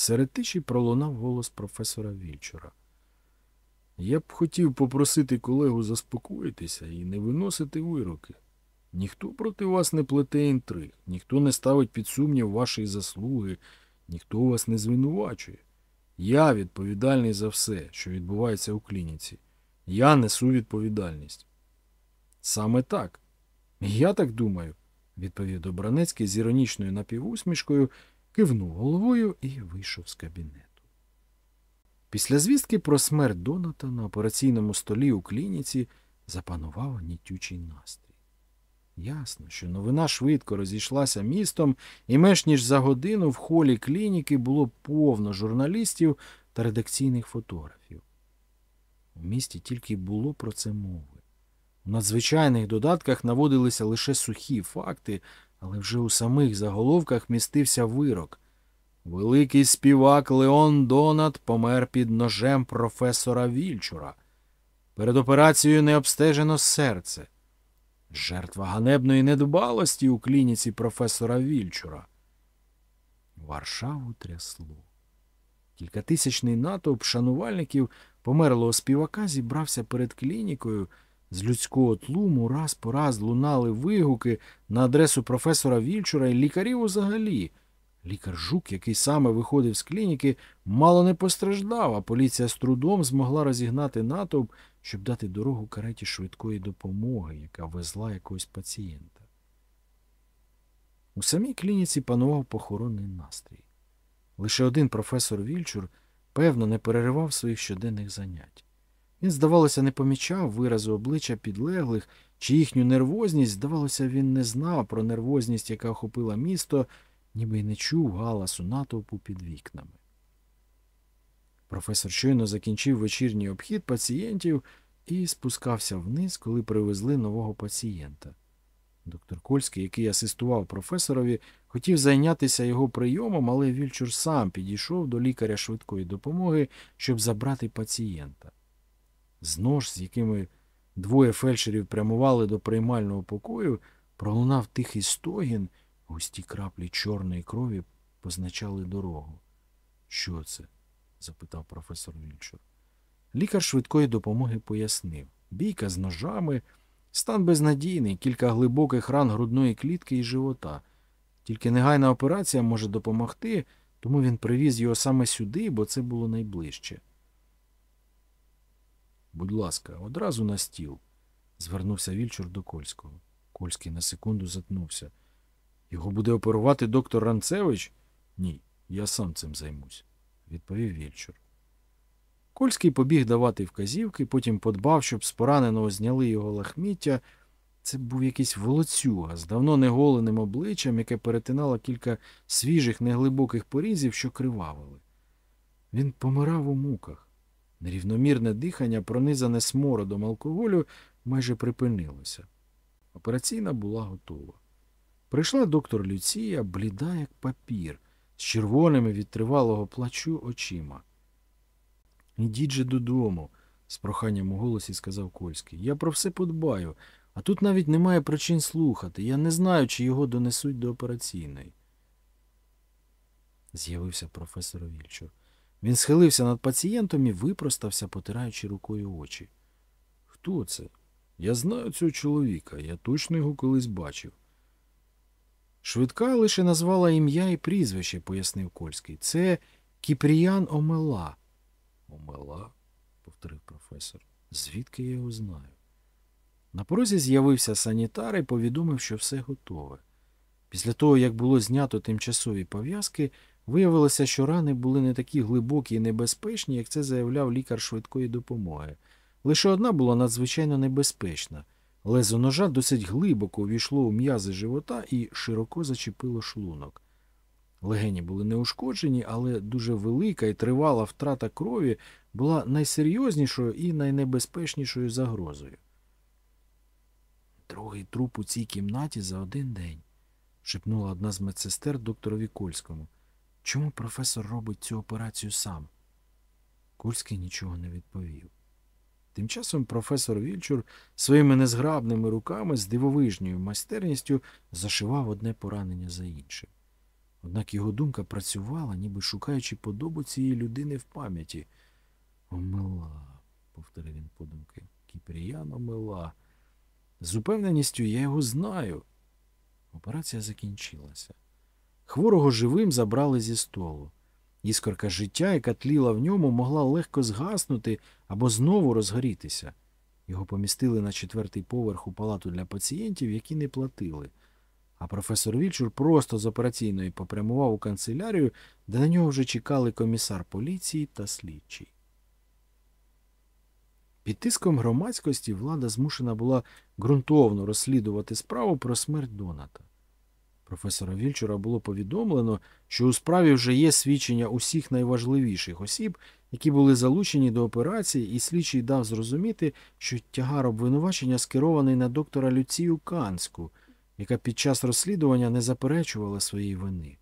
Серед тиші пролунав голос професора Вільчура. Я б хотів попросити колегу заспокоїтися і не виносити вироки. Ніхто проти вас не плете інтриг, ніхто не ставить під сумнів вашої заслуги, ніхто вас не звинувачує. Я відповідальний за все, що відбувається у клініці. Я несу відповідальність. Саме так. Я так думаю, відповів Добранецький з іронічною напівусмішкою, кивнув головою і вийшов з кабінету. Після звістки про смерть Доната на операційному столі у клініці запанував гнітючий настрій. Ясно, що новина швидко розійшлася містом, і менш ніж за годину в холі клініки було повно журналістів та редакційних фотографів. У місті тільки було про це мови. У надзвичайних додатках наводилися лише сухі факти, але вже у самих заголовках містився вирок. Великий співак Леон Донат помер під ножем професора Вільчура. Перед операцією не обстежено серце. Жертва ганебної недбалості у клініці професора Вільчура. Варшаву трясло. Кількатисячний натовп шанувальників померлого співака зібрався перед клінікою. З людського тлуму раз по раз лунали вигуки на адресу професора Вільчура і лікарів взагалі. Лікар Жук, який саме виходив з клініки, мало не постраждав, а поліція з трудом змогла розігнати натовп, щоб дати дорогу кареті швидкої допомоги, яка везла якогось пацієнта. У самій клініці панував похоронний настрій. Лише один професор Вільчур, певно, не переривав своїх щоденних занять. Він, здавалося, не помічав виразу обличчя підлеглих, чи їхню нервозність, здавалося, він не знав про нервозність, яка охопила місто, ніби й не чув галасу натовпу під вікнами. Професор щойно закінчив вечірній обхід пацієнтів і спускався вниз, коли привезли нового пацієнта. Доктор Кольський, який асистував професорові, хотів зайнятися його прийомом, але Вільчур сам підійшов до лікаря швидкої допомоги, щоб забрати пацієнта. З нож, з якими двоє фельдшерів прямували до приймального покою, пролунав тихий стогін, густі краплі чорної крові позначали дорогу. Що це? запитав професор Вільчур. Лікар швидкої допомоги пояснив бійка з ножами, стан безнадійний, кілька глибоких ран грудної клітки і живота. Тільки негайна операція може допомогти, тому він привіз його саме сюди, бо це було найближче. Будь ласка, одразу на стіл, звернувся Вільчур до Кольського. Кольський на секунду затнувся. Його буде оперувати доктор Ранцевич? Ні, я сам цим займусь, відповів Вільчур. Кольський побіг давати вказівки, потім подбав, щоб з пораненого зняли його лахміття. Це був якийсь волоцюга з давно неголеним обличчям, яке перетинало кілька свіжих, неглибоких порізів, що кривавили. Він помирав у муках. Нерівномірне дихання, пронизане смородом алкоголю, майже припинилося. Операційна була готова. Прийшла доктор Люція, бліда, як папір, з червоними від тривалого плачу очима. Ідіть же додому, з проханням у голосі сказав Кольський. Я про все подбаю, а тут навіть немає причин слухати. Я не знаю, чи його донесуть до операційної. З'явився професор Вільчур. Він схилився над пацієнтом і випростався, потираючи рукою очі. Хто це? Я знаю цього чоловіка, я точно його колись бачив. Швидка лише назвала ім'я і прізвище, пояснив Кольський. Це Кіпріян Омела. Омела, повторив професор. Звідки я його знаю? На порозі з'явився санітар і повідомив, що все готове. Після того, як було знято тимчасові пов'язки, Виявилося, що рани були не такі глибокі і небезпечні, як це заявляв лікар швидкої допомоги. Лише одна була надзвичайно небезпечна. Лезо ножа досить глибоко увійшло у м'язи живота і широко зачепило шлунок. Легені були неушкоджені, але дуже велика і тривала втрата крові була найсерйознішою і найнебезпечнішою загрозою. Другий труп у цій кімнаті за один день, шепнула одна з медсестер докторові Кольському. Чому професор робить цю операцію сам? Кольський нічого не відповів. Тим часом професор Вільчур своїми незграбними руками з дивовижньою майстерністю зашивав одне поранення за іншим. Однак його думка працювала, ніби шукаючи подобу цієї людини в пам'яті. Омила, повторив він подумки. Кіпріян омила. З упевненістю я його знаю. Операція закінчилася. Хворого живим забрали зі столу. Іскорка життя, яка тліла в ньому, могла легко згаснути або знову розгорітися. Його помістили на четвертий поверх у палату для пацієнтів, які не платили. А професор Вільчур просто з операційної попрямував у канцелярію, де на нього вже чекали комісар поліції та слідчий. Під тиском громадськості влада змушена була ґрунтовно розслідувати справу про смерть Доната. Професора Вільчура було повідомлено, що у справі вже є свідчення усіх найважливіших осіб, які були залучені до операції, і слідчий дав зрозуміти, що тягар обвинувачення скерований на доктора Люцію Канську, яка під час розслідування не заперечувала своєї вини.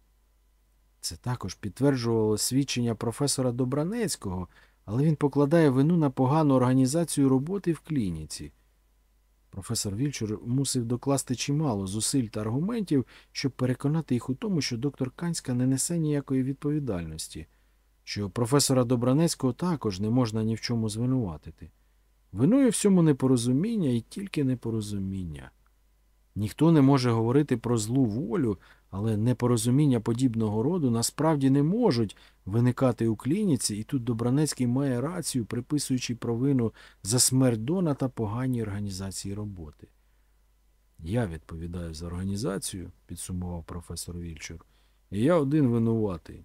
Це також підтверджувало свідчення професора Добранецького, але він покладає вину на погану організацію роботи в клініці. Професор Вільчур мусив докласти чимало зусиль та аргументів, щоб переконати їх у тому, що доктор Канська не несе ніякої відповідальності, що професора Добранецького також не можна ні в чому звинуватити. Винує всьому непорозуміння і тільки непорозуміння. Ніхто не може говорити про злу волю, але непорозуміння подібного роду насправді не можуть виникати у клініці, і тут Добранецький має рацію, приписуючи провину за смерть Дона та поганій організації роботи. Я відповідаю за організацію, підсумував професор Вільчур, і я один винуватий.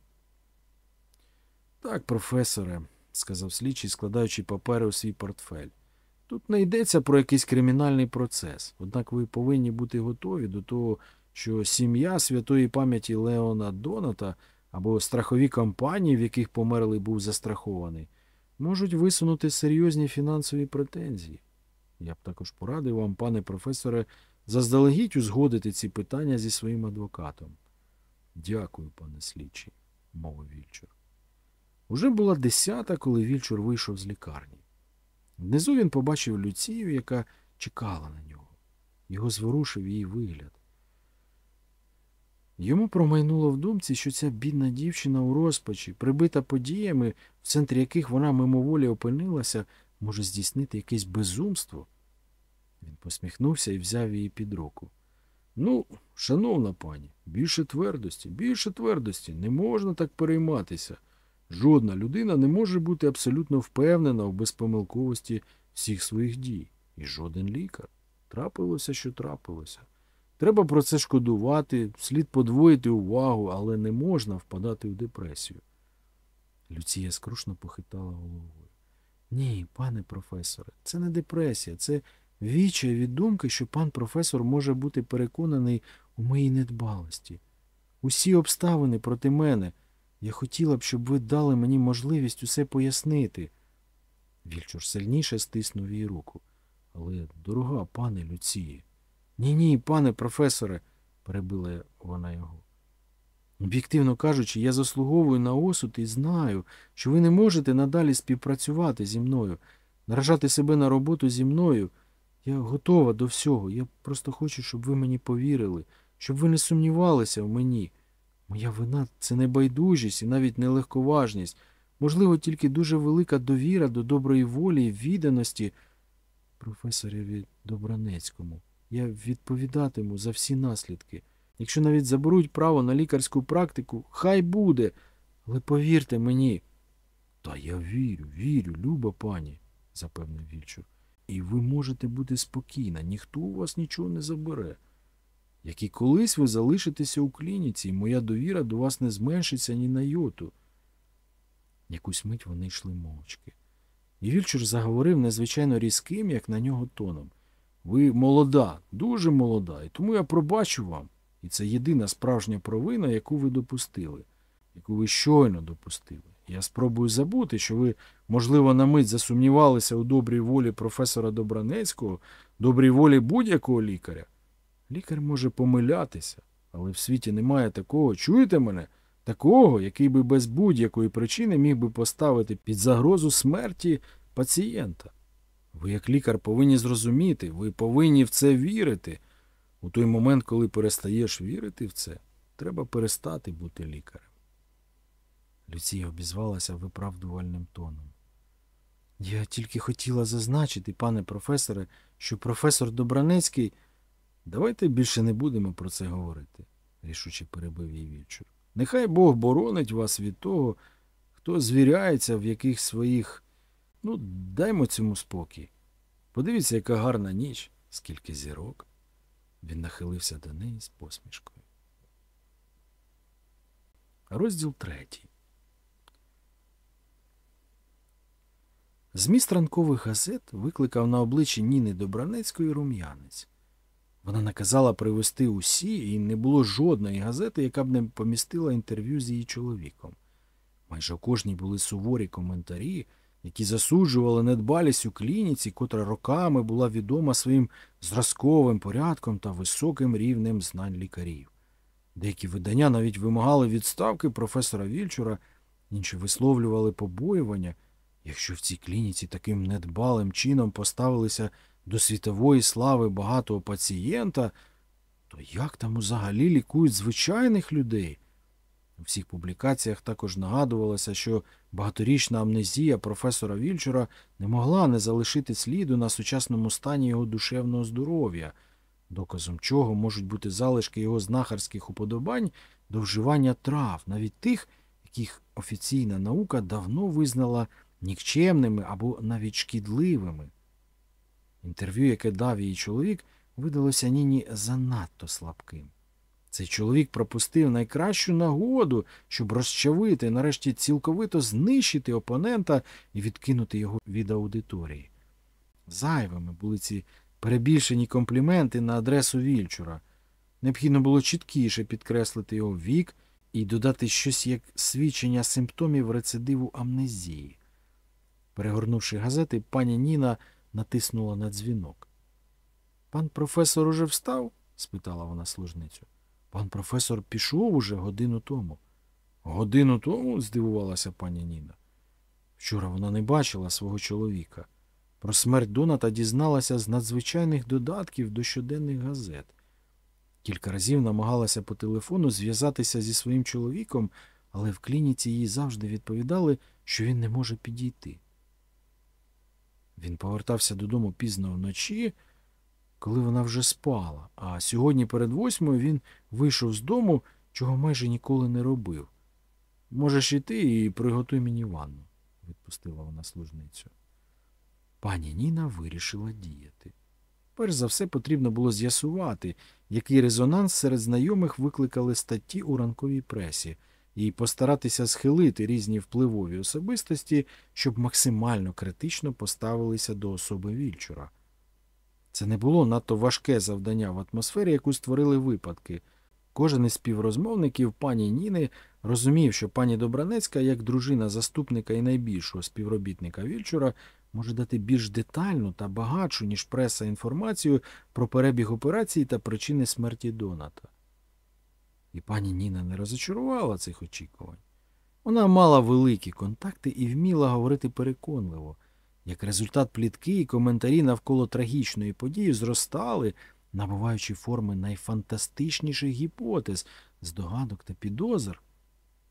Так, професоре, сказав слідчий, складаючи папери у свій портфель. Тут не йдеться про якийсь кримінальний процес, однак ви повинні бути готові до того, що сім'я святої пам'яті Леона Доната або страхові компанії, в яких померлий був застрахований, можуть висунути серйозні фінансові претензії. Я б також порадив вам, пане професоре, заздалегідь узгодити ці питання зі своїм адвокатом. Дякую, пане слідчий, мовив Вільчур. Уже була десята, коли Вільчур вийшов з лікарні. Внизу він побачив Люцію, яка чекала на нього. Його зворушив її вигляд. Йому промайнуло в думці, що ця бідна дівчина у розпачі, прибита подіями, в центрі яких вона мимоволі опинилася, може здійснити якесь безумство. Він посміхнувся і взяв її під руку. Ну, шановна пані, більше твердості, більше твердості, не можна так перейматися. Жодна людина не може бути абсолютно впевнена в безпомилковості всіх своїх дій. І жоден лікар. Трапилося, що трапилося. Треба про це шкодувати, слід подвоїти увагу, але не можна впадати в депресію. Люція скрушно похитала головою. Ні, пане професоре, це не депресія, це вічай від думки, що пан професор може бути переконаний у моїй недбалості. Усі обставини проти мене. Я хотіла б, щоб ви дали мені можливість усе пояснити. Вільчур сильніше стиснув її руку. Але, дорога пане Люції. Ні, ні, пане професоре, перебила вона його. Об'єктивно кажучи, я заслуговую на осуд і знаю, що ви не можете надалі співпрацювати зі мною, наражати себе на роботу зі мною. Я готова до всього. Я просто хочу, щоб ви мені повірили, щоб ви не сумнівалися в мені. Моя вина це не байдужість і навіть не легковажність, можливо, тільки дуже велика довіра до доброї волі і відданості професореві Добранецькому. Я відповідатиму за всі наслідки. Якщо навіть заберуть право на лікарську практику, хай буде. Але повірте мені. Та я вірю, вірю, люба пані, запевнив Вільчур. І ви можете бути спокійна, ніхто у вас нічого не забере. як і колись ви залишитеся у клініці, і моя довіра до вас не зменшиться ні на йоту. Якусь мить вони йшли мовчки. І Вільчур заговорив незвичайно різким, як на нього тоном. Ви молода, дуже молода, і тому я пробачу вам. І це єдина справжня провина, яку ви допустили, яку ви щойно допустили. Я спробую забути, що ви, можливо, на мить засумнівалися у добрій волі професора Добранецького, добрій волі будь-якого лікаря. Лікар може помилятися, але в світі немає такого, чуєте мене? Такого, який би без будь-якої причини міг би поставити під загрозу смерті пацієнта. Ви, як лікар, повинні зрозуміти, ви повинні в це вірити. У той момент, коли перестаєш вірити в це, треба перестати бути лікарем. Люція обізвалася виправдувальним тоном. Я тільки хотіла зазначити, пане професоре, що професор Добранецький. Давайте більше не будемо про це говорити, рішуче перебив їй вічур. Нехай Бог боронить вас від того, хто звіряється в яких своїх. Ну, даймо цьому спокій. Подивіться, яка гарна ніч, скільки зірок. Він нахилився до неї з посмішкою. Розділ третій. Зміст ранкових газет викликав на обличчі Ніни Добранецької рум'янець. Вона наказала привезти усі, і не було жодної газети, яка б не помістила інтерв'ю з її чоловіком. Майже у кожній були суворі коментарі, які засуджували недбалість у клініці, котра роками була відома своїм зразковим порядком та високим рівнем знань лікарів. Деякі видання навіть вимагали відставки професора Вільчура, інші висловлювали побоювання, якщо в цій клініці таким недбалим чином поставилися до світової слави багатого пацієнта, то як там взагалі лікують звичайних людей? У всіх публікаціях також нагадувалося, що багаторічна амнезія професора Вільчура не могла не залишити сліду на сучасному стані його душевного здоров'я, доказом чого можуть бути залишки його знахарських уподобань до вживання трав, навіть тих, яких офіційна наука давно визнала нікчемними або навіть шкідливими. Інтерв'ю, яке дав її чоловік, видалося Ніні занадто слабким. Цей чоловік пропустив найкращу нагоду, щоб розчавити, нарешті цілковито знищити опонента і відкинути його від аудиторії. Зайвими були ці перебільшені компліменти на адресу Вільчура. Необхідно було чіткіше підкреслити його вік і додати щось як свідчення симптомів рецидиву амнезії. Перегорнувши газети, пані Ніна натиснула на дзвінок. Пан професор уже встав? спитала вона служницю. Пан професор пішов уже годину тому. Годину тому? здивувалася пані Ніна. Вчора вона не бачила свого чоловіка. Про смерть Доната дізналася з надзвичайних додатків до щоденних газет. Кілька разів намагалася по телефону зв'язатися зі своїм чоловіком, але в клініці їй завжди відповідали, що він не може підійти. Він повертався додому пізно вночі, коли вона вже спала, а сьогодні перед восьмою він вийшов з дому, чого майже ніколи не робив. Можеш іти і приготуй мені ванну, відпустила вона служницю. Пані Ніна вирішила діяти. Перш за все потрібно було з'ясувати, який резонанс серед знайомих викликали статті у ранковій пресі, і постаратися схилити різні впливові особистості, щоб максимально критично поставилися до особи Вільчура. Це не було надто важке завдання в атмосфері, яку створили випадки. Кожен із співрозмовників пані Ніни розумів, що пані Добранецька, як дружина заступника і найбільшого співробітника Вільчура, може дати більш детальну та багатшу, ніж преса інформацію про перебіг операції та причини смерті Доната. І пані Ніна не розочарувала цих очікувань. Вона мала великі контакти і вміла говорити переконливо. Як результат плітки і коментарі навколо трагічної події зростали, набуваючи форми найфантастичніших гіпотез, здогадок та підозр.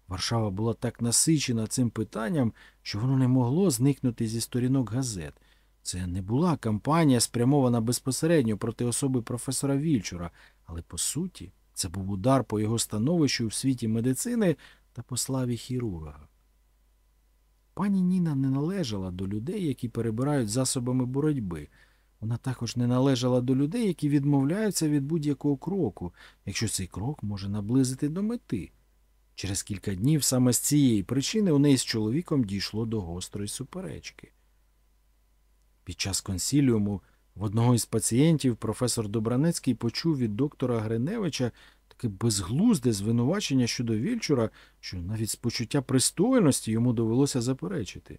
Варшава була так насичена цим питанням, що воно не могло зникнути зі сторінок газет. Це не була кампанія, спрямована безпосередньо проти особи професора Вільчура, але по суті це був удар по його становищу в світі медицини та по славі хірурга. Пані Ніна не належала до людей, які перебирають засобами боротьби. Вона також не належала до людей, які відмовляються від будь-якого кроку, якщо цей крок може наблизити до мети. Через кілька днів саме з цієї причини у неї з чоловіком дійшло до гострої суперечки. Під час консіліуму в одного із пацієнтів професор Добранецький почув від доктора Гриневича таке безглузде звинувачення щодо Вільчура, що навіть з почуття пристойності йому довелося заперечити.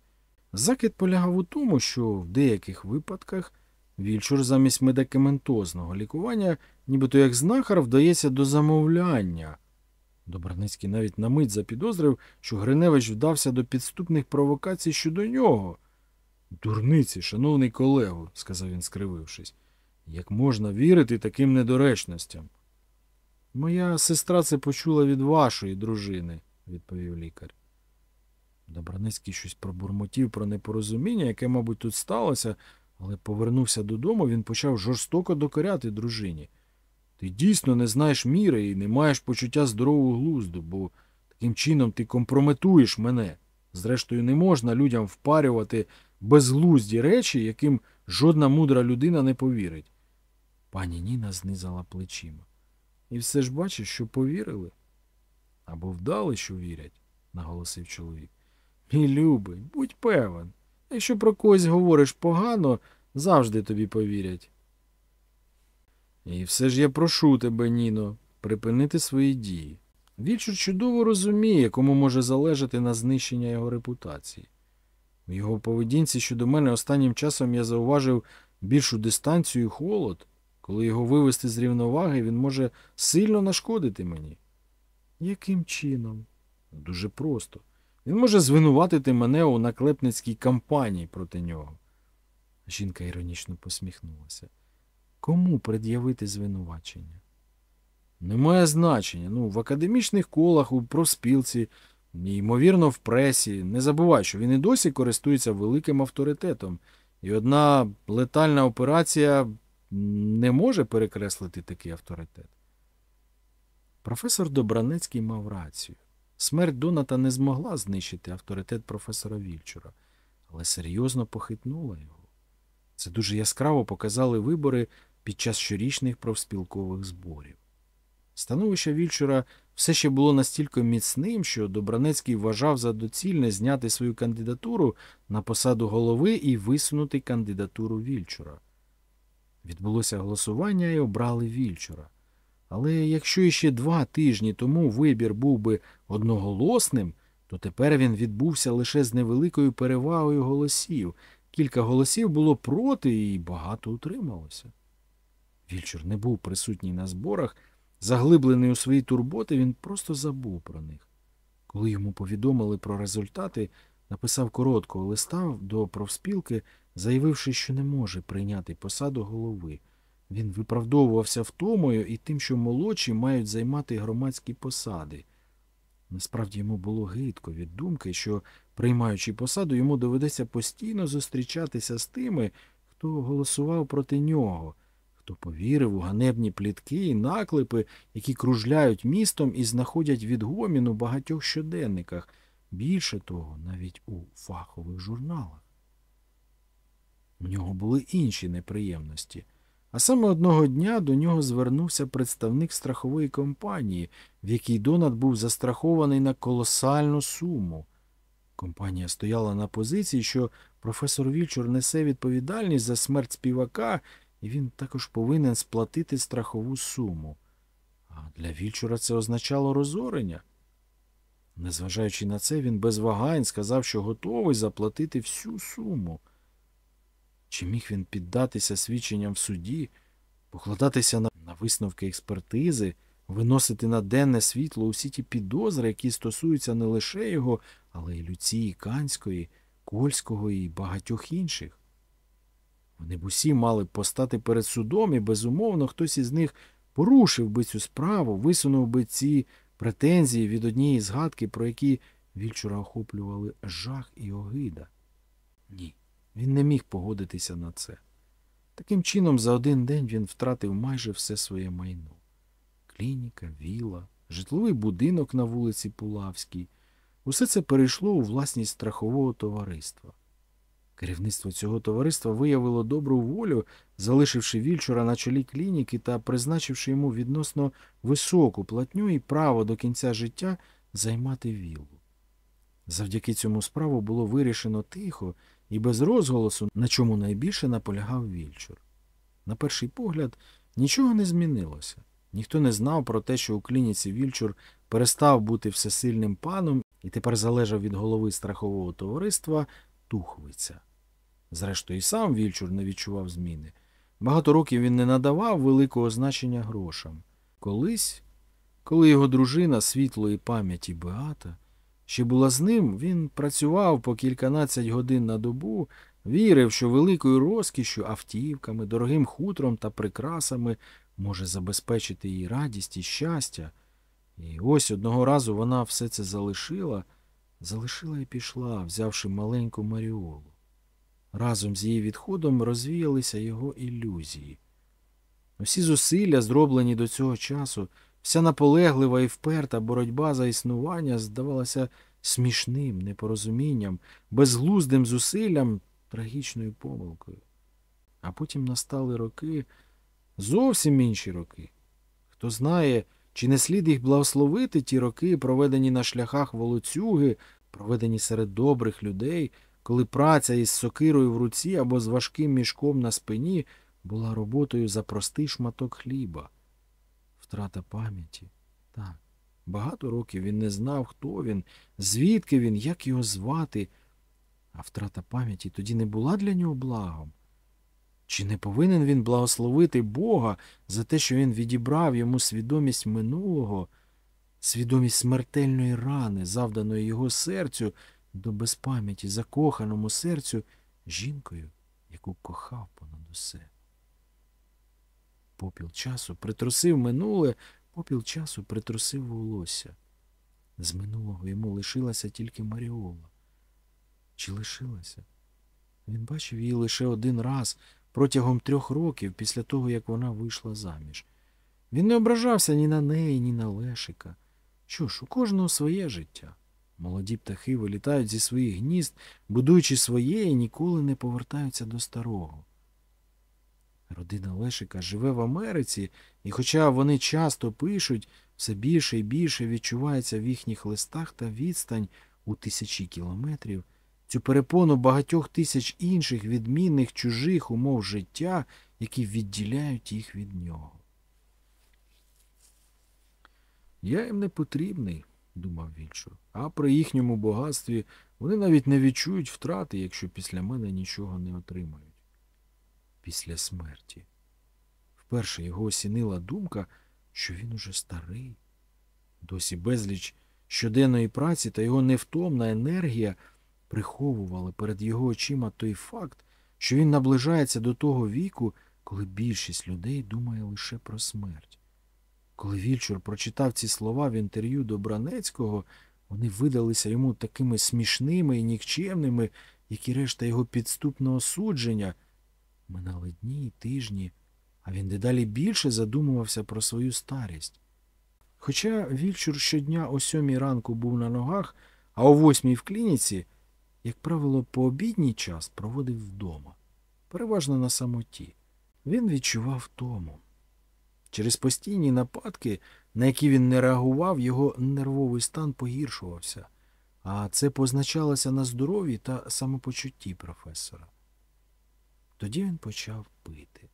Закид полягав у тому, що в деяких випадках Вільчур замість медикаментозного лікування, нібито як знахар, вдається до замовляння. Добраницький навіть на мить запідозрив, що Гриневич вдався до підступних провокацій щодо нього. Дурниці, шановний колего, сказав він, скривившись, як можна вірити таким недоречностям? Моя сестра це почула від вашої дружини, відповів лікар. Добраницький щось пробурмотів про непорозуміння, яке, мабуть, тут сталося, але повернувся додому, він почав жорстоко докоряти дружині. Ти дійсно не знаєш міри і не маєш почуття здорового глузду, бо таким чином ти компрометуєш мене. Зрештою, не можна людям впарювати безглузді речі, яким жодна мудра людина не повірить. Пані Ніна знизала плечима. І все ж бачиш, що повірили? Або вдали, що вірять, наголосив чоловік. Мій любий, будь певен. Якщо про когось говориш погано, завжди тобі повірять. І все ж я прошу тебе, Ніно, припинити свої дії. Вільчур чудово розуміє, кому може залежати на знищення його репутації. В його поведінці щодо мене останнім часом я зауважив більшу дистанцію і холод. Коли його вивести з рівноваги, він може сильно нашкодити мені. Яким чином? Дуже просто. Він може звинуватити мене у наклепницькій кампанії проти нього. Жінка іронічно посміхнулася. Кому пред'явити звинувачення? Немає значення. Ну, в академічних колах, у профспілці, ймовірно, в пресі. Не забувай, що він і досі користується великим авторитетом, і одна летальна операція не може перекреслити такий авторитет. Професор Добранецький мав рацію. Смерть Доната не змогла знищити авторитет професора Вільчура, але серйозно похитнула його. Це дуже яскраво показали вибори під час щорічних профспілкових зборів. Становище Вільчура все ще було настільки міцним, що Добранецький вважав за доцільне зняти свою кандидатуру на посаду голови і висунути кандидатуру Вільчура. Відбулося голосування і обрали Вільчура. Але якщо іще два тижні тому вибір був би одноголосним, то тепер він відбувся лише з невеликою перевагою голосів. Кілька голосів було проти і багато утрималося. Вільчур не був присутній на зборах, заглиблений у свої турботи, він просто забув про них. Коли йому повідомили про результати, написав короткого листа до профспілки, заявивши, що не може прийняти посаду голови. Він виправдовувався втомою і тим, що молодші мають займати громадські посади. Насправді йому було гидко від думки, що, приймаючи посаду, йому доведеться постійно зустрічатися з тими, хто голосував проти нього, хто повірив у ганебні плітки і наклепи, які кружляють містом і знаходять відгомін у багатьох щоденниках, більше того, навіть у фахових журналах. У нього були інші неприємності. А саме одного дня до нього звернувся представник страхової компанії, в якій Донат був застрахований на колосальну суму. Компанія стояла на позиції, що професор Вільчур несе відповідальність за смерть співака, і він також повинен сплатити страхову суму. А для Вільчура це означало розорення. Незважаючи на це, він без вагань сказав, що готовий заплатити всю суму. Чи міг він піддатися свідченням в суді, покладатися на, висновки експертизи, виносити на денне світло усі ті підозри, які стосуються не лише його, але й Люції Канської, Кольського і багатьох інших? Вони б усі мали постати перед судом, і, безумовно, хтось із них порушив би цю справу, висунув би ці претензії від однієї згадки, про які Вільчура охоплювали жах і огида. Ні. Він не міг погодитися на це. Таким чином, за один день він втратив майже все своє майно клініка, віла, житловий будинок на вулиці Пулавській. Усе це перейшло у власність страхового товариства. Керівництво цього товариства виявило добру волю, залишивши Вільчура на чолі клініки та призначивши йому відносно високу платню і право до кінця життя займати віллу. Завдяки цьому справу було вирішено тихо і без розголосу, на чому найбільше наполягав Вільчур. На перший погляд, нічого не змінилося. Ніхто не знав про те, що у клініці Вільчур перестав бути всесильним паном і тепер залежав від голови страхового товариства Тухвиця. Зрештою, і сам Вільчур не відчував зміни. Багато років він не надавав великого значення грошам. Колись, коли його дружина світлої пам'яті Беата ще була з ним, він працював по кільканадцять годин на добу, вірив, що великою розкішю, автівками, дорогим хутром та прикрасами може забезпечити їй радість і щастя. І ось одного разу вона все це залишила, залишила і пішла, взявши маленьку Маріолу. Разом з її відходом розвіялися його ілюзії. Усі зусилля, зроблені до цього часу, вся наполеглива і вперта боротьба за існування здавалася смішним непорозумінням, безглуздим зусиллям, трагічною помилкою. А потім настали роки, зовсім інші роки. Хто знає, чи не слід їх благословити ті роки, проведені на шляхах волоцюги, проведені серед добрих людей, коли праця із сокирою в руці або з важким мішком на спині була роботою за простий шматок хліба. Втрата пам'яті. Так. Багато років він не знав, хто він, звідки він, як його звати, а втрата пам'яті тоді не була для нього благом. Чи не повинен він благословити Бога за те, що він відібрав йому свідомість минулого, свідомість смертельної рани, завданої його серцю до безпам'яті, закоханому серцю жінкою, яку кохав понад усе? Попіл часу притрусив минуле, попіл часу притрусив волосся. З минулого йому лишилася тільки Маріола. Чи лишилася? Він бачив її лише один раз протягом трьох років після того, як вона вийшла заміж. Він не ображався ні на неї, ні на Лешика. Що ж, у кожного своє життя. Молоді птахи вилітають зі своїх гнізд, будуючи своє і ніколи не повертаються до старого. Родина Лешика живе в Америці, і, хоча вони часто пишуть, все більше і більше відчувається в їхніх листах та відстань у тисячі кілометрів, цю перепону багатьох тисяч інших відмінних чужих умов життя, які відділяють їх від нього. Я їм не потрібний, думав Вільчур, а при їхньому багатстві вони навіть не відчують втрати, якщо після мене нічого не отримають. Після смерті. Вперше його осінила думка, що він уже старий. Досі безліч щоденної праці та його невтомна енергія приховували перед його очима той факт, що він наближається до того віку, коли більшість людей думає лише про смерть. Коли Вільчур прочитав ці слова в інтерв'ю до Бранецького, вони видалися йому такими смішними і нікчемними, як і решта його підступного судження. Минали дні й тижні, а він дедалі більше задумувався про свою старість. Хоча Вільчур щодня о сьомій ранку був на ногах, а о восьмій в клініці, як правило, по обідній час проводив вдома, переважно на самоті. Він відчував тому. Через постійні нападки, на які він не реагував, його нервовий стан погіршувався, а це позначалося на здоров'ї та самопочутті професора. Тоді він почав пити.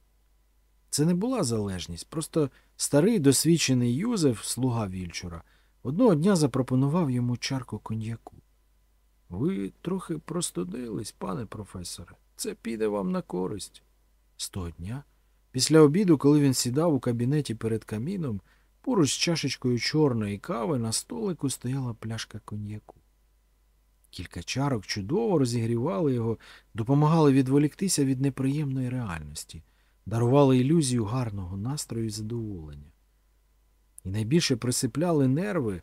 Це не була залежність, просто старий досвідчений Юзеф, слуга Вільчура, одного дня запропонував йому чарку коньяку. Ви трохи простудились, пане професоре, це піде вам на користь. З того дня, після обіду, коли він сідав у кабінеті перед каміном, поруч з чашечкою чорної кави на столику стояла пляшка коньяку. Кілька чарок чудово розігрівали його, допомагали відволіктися від неприємної реальності, дарували ілюзію гарного настрою і задоволення. І найбільше присипляли нерви,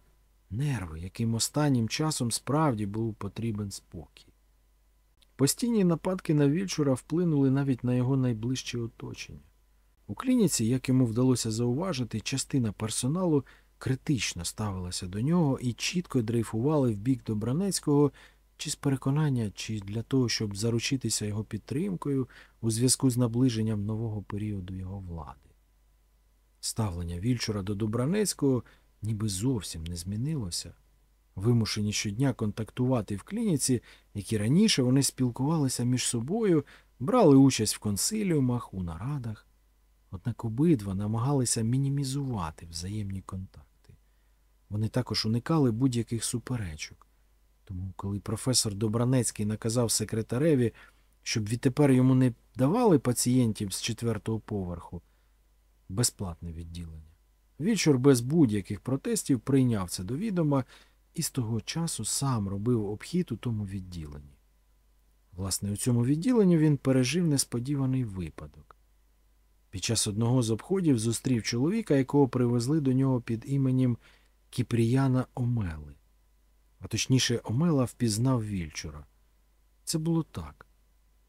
нерви, яким останнім часом справді був потрібен спокій. Постійні нападки на Вільчура вплинули навіть на його найближче оточення. У клініці, як йому вдалося зауважити, частина персоналу критично ставилася до нього і чітко дрейфували в бік Добранецького чи з переконання, чи для того, щоб заручитися його підтримкою у зв'язку з наближенням нового періоду його влади. Ставлення Вільчура до Добранецького ніби зовсім не змінилося. Вимушені щодня контактувати в клініці, як і раніше вони спілкувалися між собою, брали участь в консиліумах, у нарадах. Однак обидва намагалися мінімізувати взаємні контакти. Вони також уникали будь-яких суперечок. Тому, коли професор Добранецький наказав секретареві, щоб відтепер йому не давали пацієнтів з четвертого поверху, безплатне відділення. Вічор без будь-яких протестів прийняв це до відома і з того часу сам робив обхід у тому відділенні. Власне, у цьому відділенні він пережив несподіваний випадок. Під час одного з обходів зустрів чоловіка, якого привезли до нього під іменем Кіпріяна Омели. А точніше, Омела впізнав Вільчура. Це було так.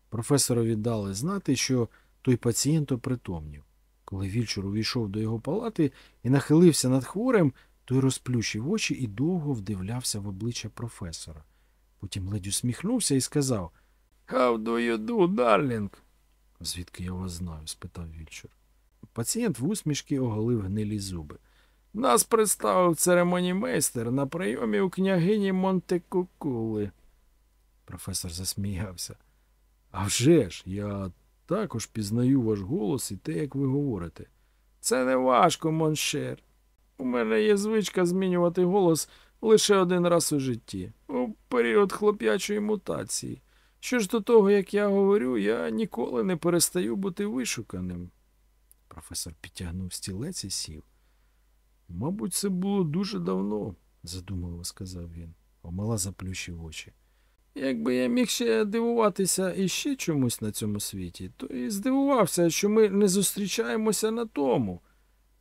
Професорові дали знати, що той пацієнт опритомнів. Коли Вільчур увійшов до його палати і нахилився над хворим, той розплющив очі і довго вдивлявся в обличчя професора. Потім ледь усміхнувся і сказав How do you do, darling? Звідки я вас знаю? спитав Вільчур. Пацієнт в усмішки оголив гнилі зуби. Нас представив церемонімейстер на прийомі у княгині Монтекукули. Професор засміявся. «А вже ж, я також пізнаю ваш голос і те, як ви говорите. Це не важко, моншер. У мене є звичка змінювати голос лише один раз у житті, у період хлоп'ячої мутації. Що ж до того, як я говорю, я ніколи не перестаю бути вишуканим. Професор підтягнув стілець і сів. Мабуть, це було дуже давно, задумливо сказав він. Омала заплющив очі. Якби я міг ще дивуватися іще чомусь на цьому світі, то і здивувався, що ми не зустрічаємося на тому.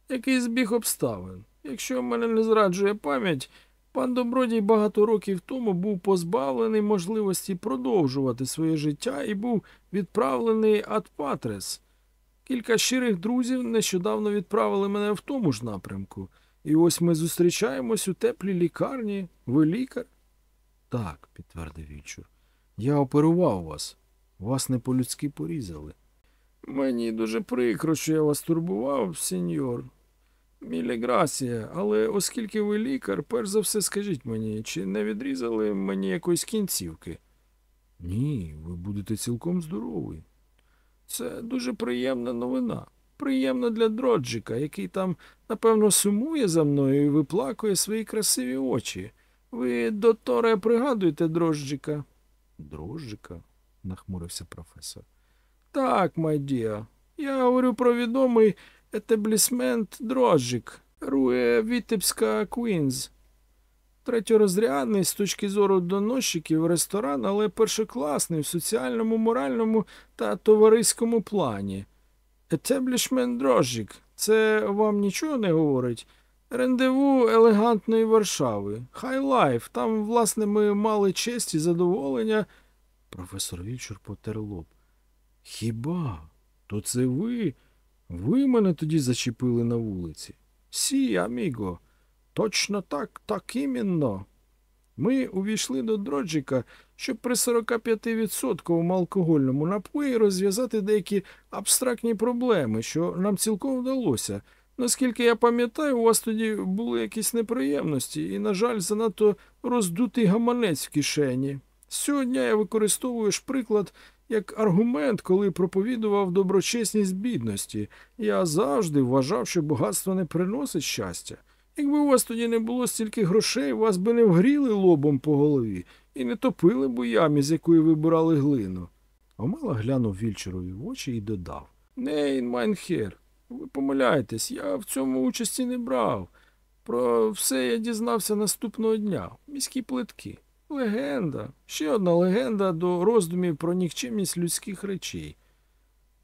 Який збіг обставин. Якщо мене не зраджує пам'ять, пан Добродій багато років тому був позбавлений можливості продовжувати своє життя і був відправлений ад Патрес. Кілька щирих друзів нещодавно відправили мене в тому ж напрямку. І ось ми зустрічаємось у теплій лікарні. Ви лікар? Так, підтвердив Вільчур. Я оперував вас. Вас не по-людськи порізали. Мені дуже прикро, що я вас турбував, сеньор. Мілі грасія, але оскільки ви лікар, перш за все скажіть мені, чи не відрізали мені якоїсь кінцівки? Ні, ви будете цілком здоровий. Це дуже приємна новина. Приємно для Дроджика, який там, напевно, сумує за мною і виплакує свої красиві очі. Ви, доторе, пригадуєте Дрожджика? Дрожджика? нахмурився професор. Так, my dear. Я говорю про відомий établissement Дрожджик, rue Вітебська quinze. Третьорозрядний з точки зору доносчиків ресторан, але першокласний в соціальному, моральному та товариському плані. Établissement Дрожжик. Це вам нічого не говорить? Рандеву елегантної Варшави. High life. Там, власне, ми мали честь і задоволення. Професор Вільчур потер лоб. Хіба? То це ви? Ви мене тоді зачепили на вулиці. Сі, аміго. Точно так, так іменно. Ми увійшли до Дроджика, щоб при 45% алкогольному напої розв'язати деякі абстрактні проблеми, що нам цілком вдалося. Наскільки я пам'ятаю, у вас тоді були якісь неприємності і, на жаль, занадто роздутий гаманець в кишені. Сьогодні я використовую ж приклад як аргумент, коли проповідував доброчесність бідності. Я завжди вважав, що багатство не приносить щастя. Якби у вас тоді не було стільки грошей, вас би не вгріли лобом по голові і не топили б у ямі, з якої вибирали глину. Омела глянув Вільчерові в очі і додав Нейн, майнхер, ви помиляєтесь, я в цьому участі не брав. Про все я дізнався наступного дня. Міські плитки. Легенда. Ще одна легенда до роздумів про нікчемність людських речей.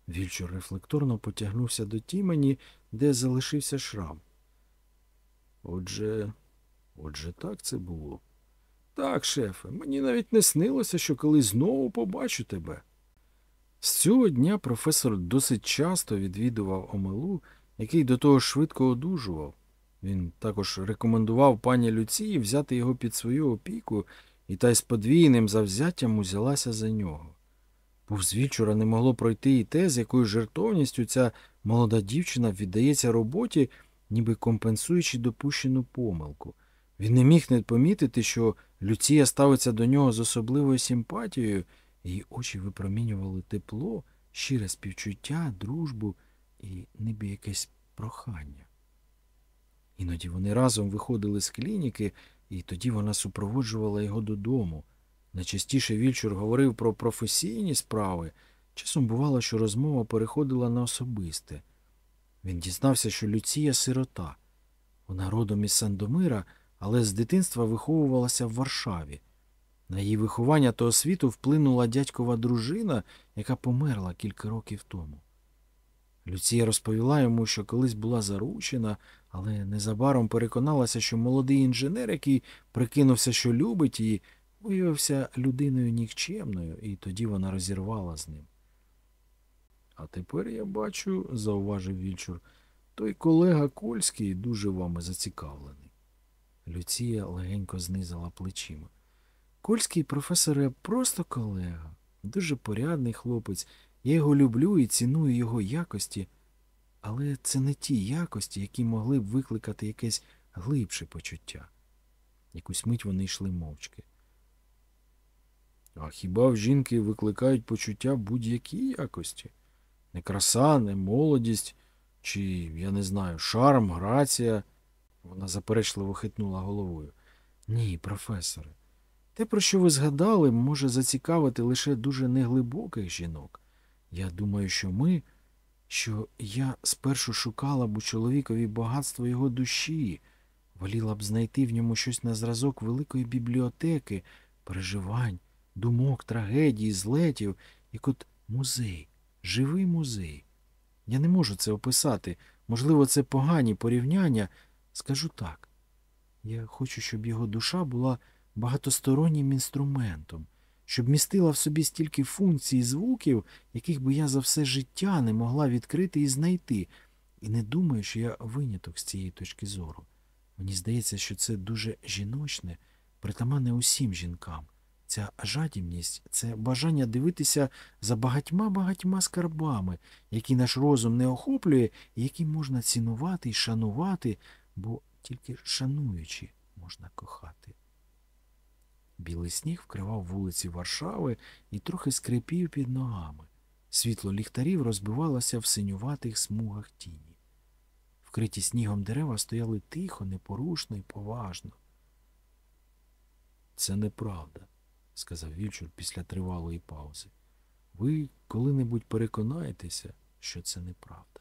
Вільчур рефлекторно потягнувся до тімені, де залишився шрам. Отже, отже, так це було. Так, шефе, мені навіть не снилося, що колись знову побачу тебе. З цього дня професор досить часто відвідував Омелу, який до того швидко одужував. Він також рекомендував пані Люції взяти його під свою опіку і та й з подвійним завзяттям узялася за нього. Повз вічора не могло пройти і те, з якою жертовністю ця молода дівчина віддається роботі, ніби компенсуючи допущену помилку. Він не міг не помітити, що Люція ставиться до нього з особливою симпатією, її очі випромінювали тепло, щире співчуття, дружбу і ніби якесь прохання. Іноді вони разом виходили з клініки, і тоді вона супроводжувала його додому. Найчастіше Вільчур говорив про професійні справи. Часом бувало, що розмова переходила на особисте. Він дізнався, що Люція сирота. Вона родом із Сандомира, але з дитинства виховувалася в Варшаві. На її виховання та освіту вплинула дядькова дружина, яка померла кілька років тому. Люція розповіла йому, що колись була заручена, але незабаром переконалася, що молодий інженер, який прикинувся, що любить її, виявився людиною нікчемною, і тоді вона розірвала з ним. А тепер я бачу, зауважив Вільчур, той колега Кольський дуже вами зацікавлений. Люція легенько знизила плечима. Кольський професоре просто колега, дуже порядний хлопець. Я його люблю і ціную його якості, але це не ті якості, які могли б викликати якесь глибше почуття. Якусь мить вони йшли мовчки. А хіба в жінки викликають почуття будь-які якості? Не краса, не молодість, чи, я не знаю, шарм, грація? Вона заперечливо хитнула головою. Ні, професоре. Те, про що ви згадали, може зацікавити лише дуже неглибоких жінок. Я думаю, що ми, що я спершу шукала б у чоловікові багатство його душі, воліла б знайти в ньому щось на зразок великої бібліотеки, переживань, думок, трагедій, злетів, як от музей, живий музей. Я не можу це описати. Можливо, це погані порівняння. Скажу так. Я хочу, щоб його душа була багатостороннім інструментом, щоб містила в собі стільки функцій і звуків, яких би я за все життя не могла відкрити і знайти, і не думаю, що я виняток з цієї точки зору. Мені здається, що це дуже жіночне, притаманне усім жінкам. Ця жадібність це бажання дивитися за багатьма-багатьма скарбами, які наш розум не охоплює і які можна цінувати і шанувати, бо тільки шануючи можна кохати. Білий сніг вкривав вулиці Варшави і трохи скрипів під ногами. Світло ліхтарів розбивалося в синюватих смугах тіні. Вкриті снігом дерева стояли тихо, непорушно і поважно. Це неправда, сказав Вільчур після тривалої паузи. Ви коли-небудь переконаєтеся, що це неправда.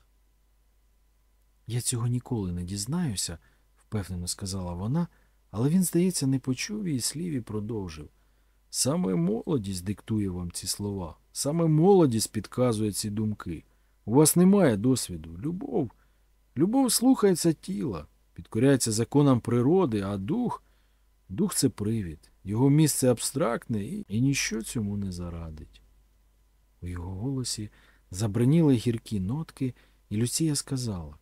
Я цього ніколи не дізнаюся, впевнено сказала вона, але він, здається, не почув її слів і продовжив. Саме молодість диктує вам ці слова, саме молодість підказує ці думки. У вас немає досвіду. Любов. Любов слухається тіла, підкоряється законам природи, а дух дух це привід. Його місце абстрактне і, і ніщо цьому не зарадить. У його голосі забриніли гіркі нотки, і Люція сказала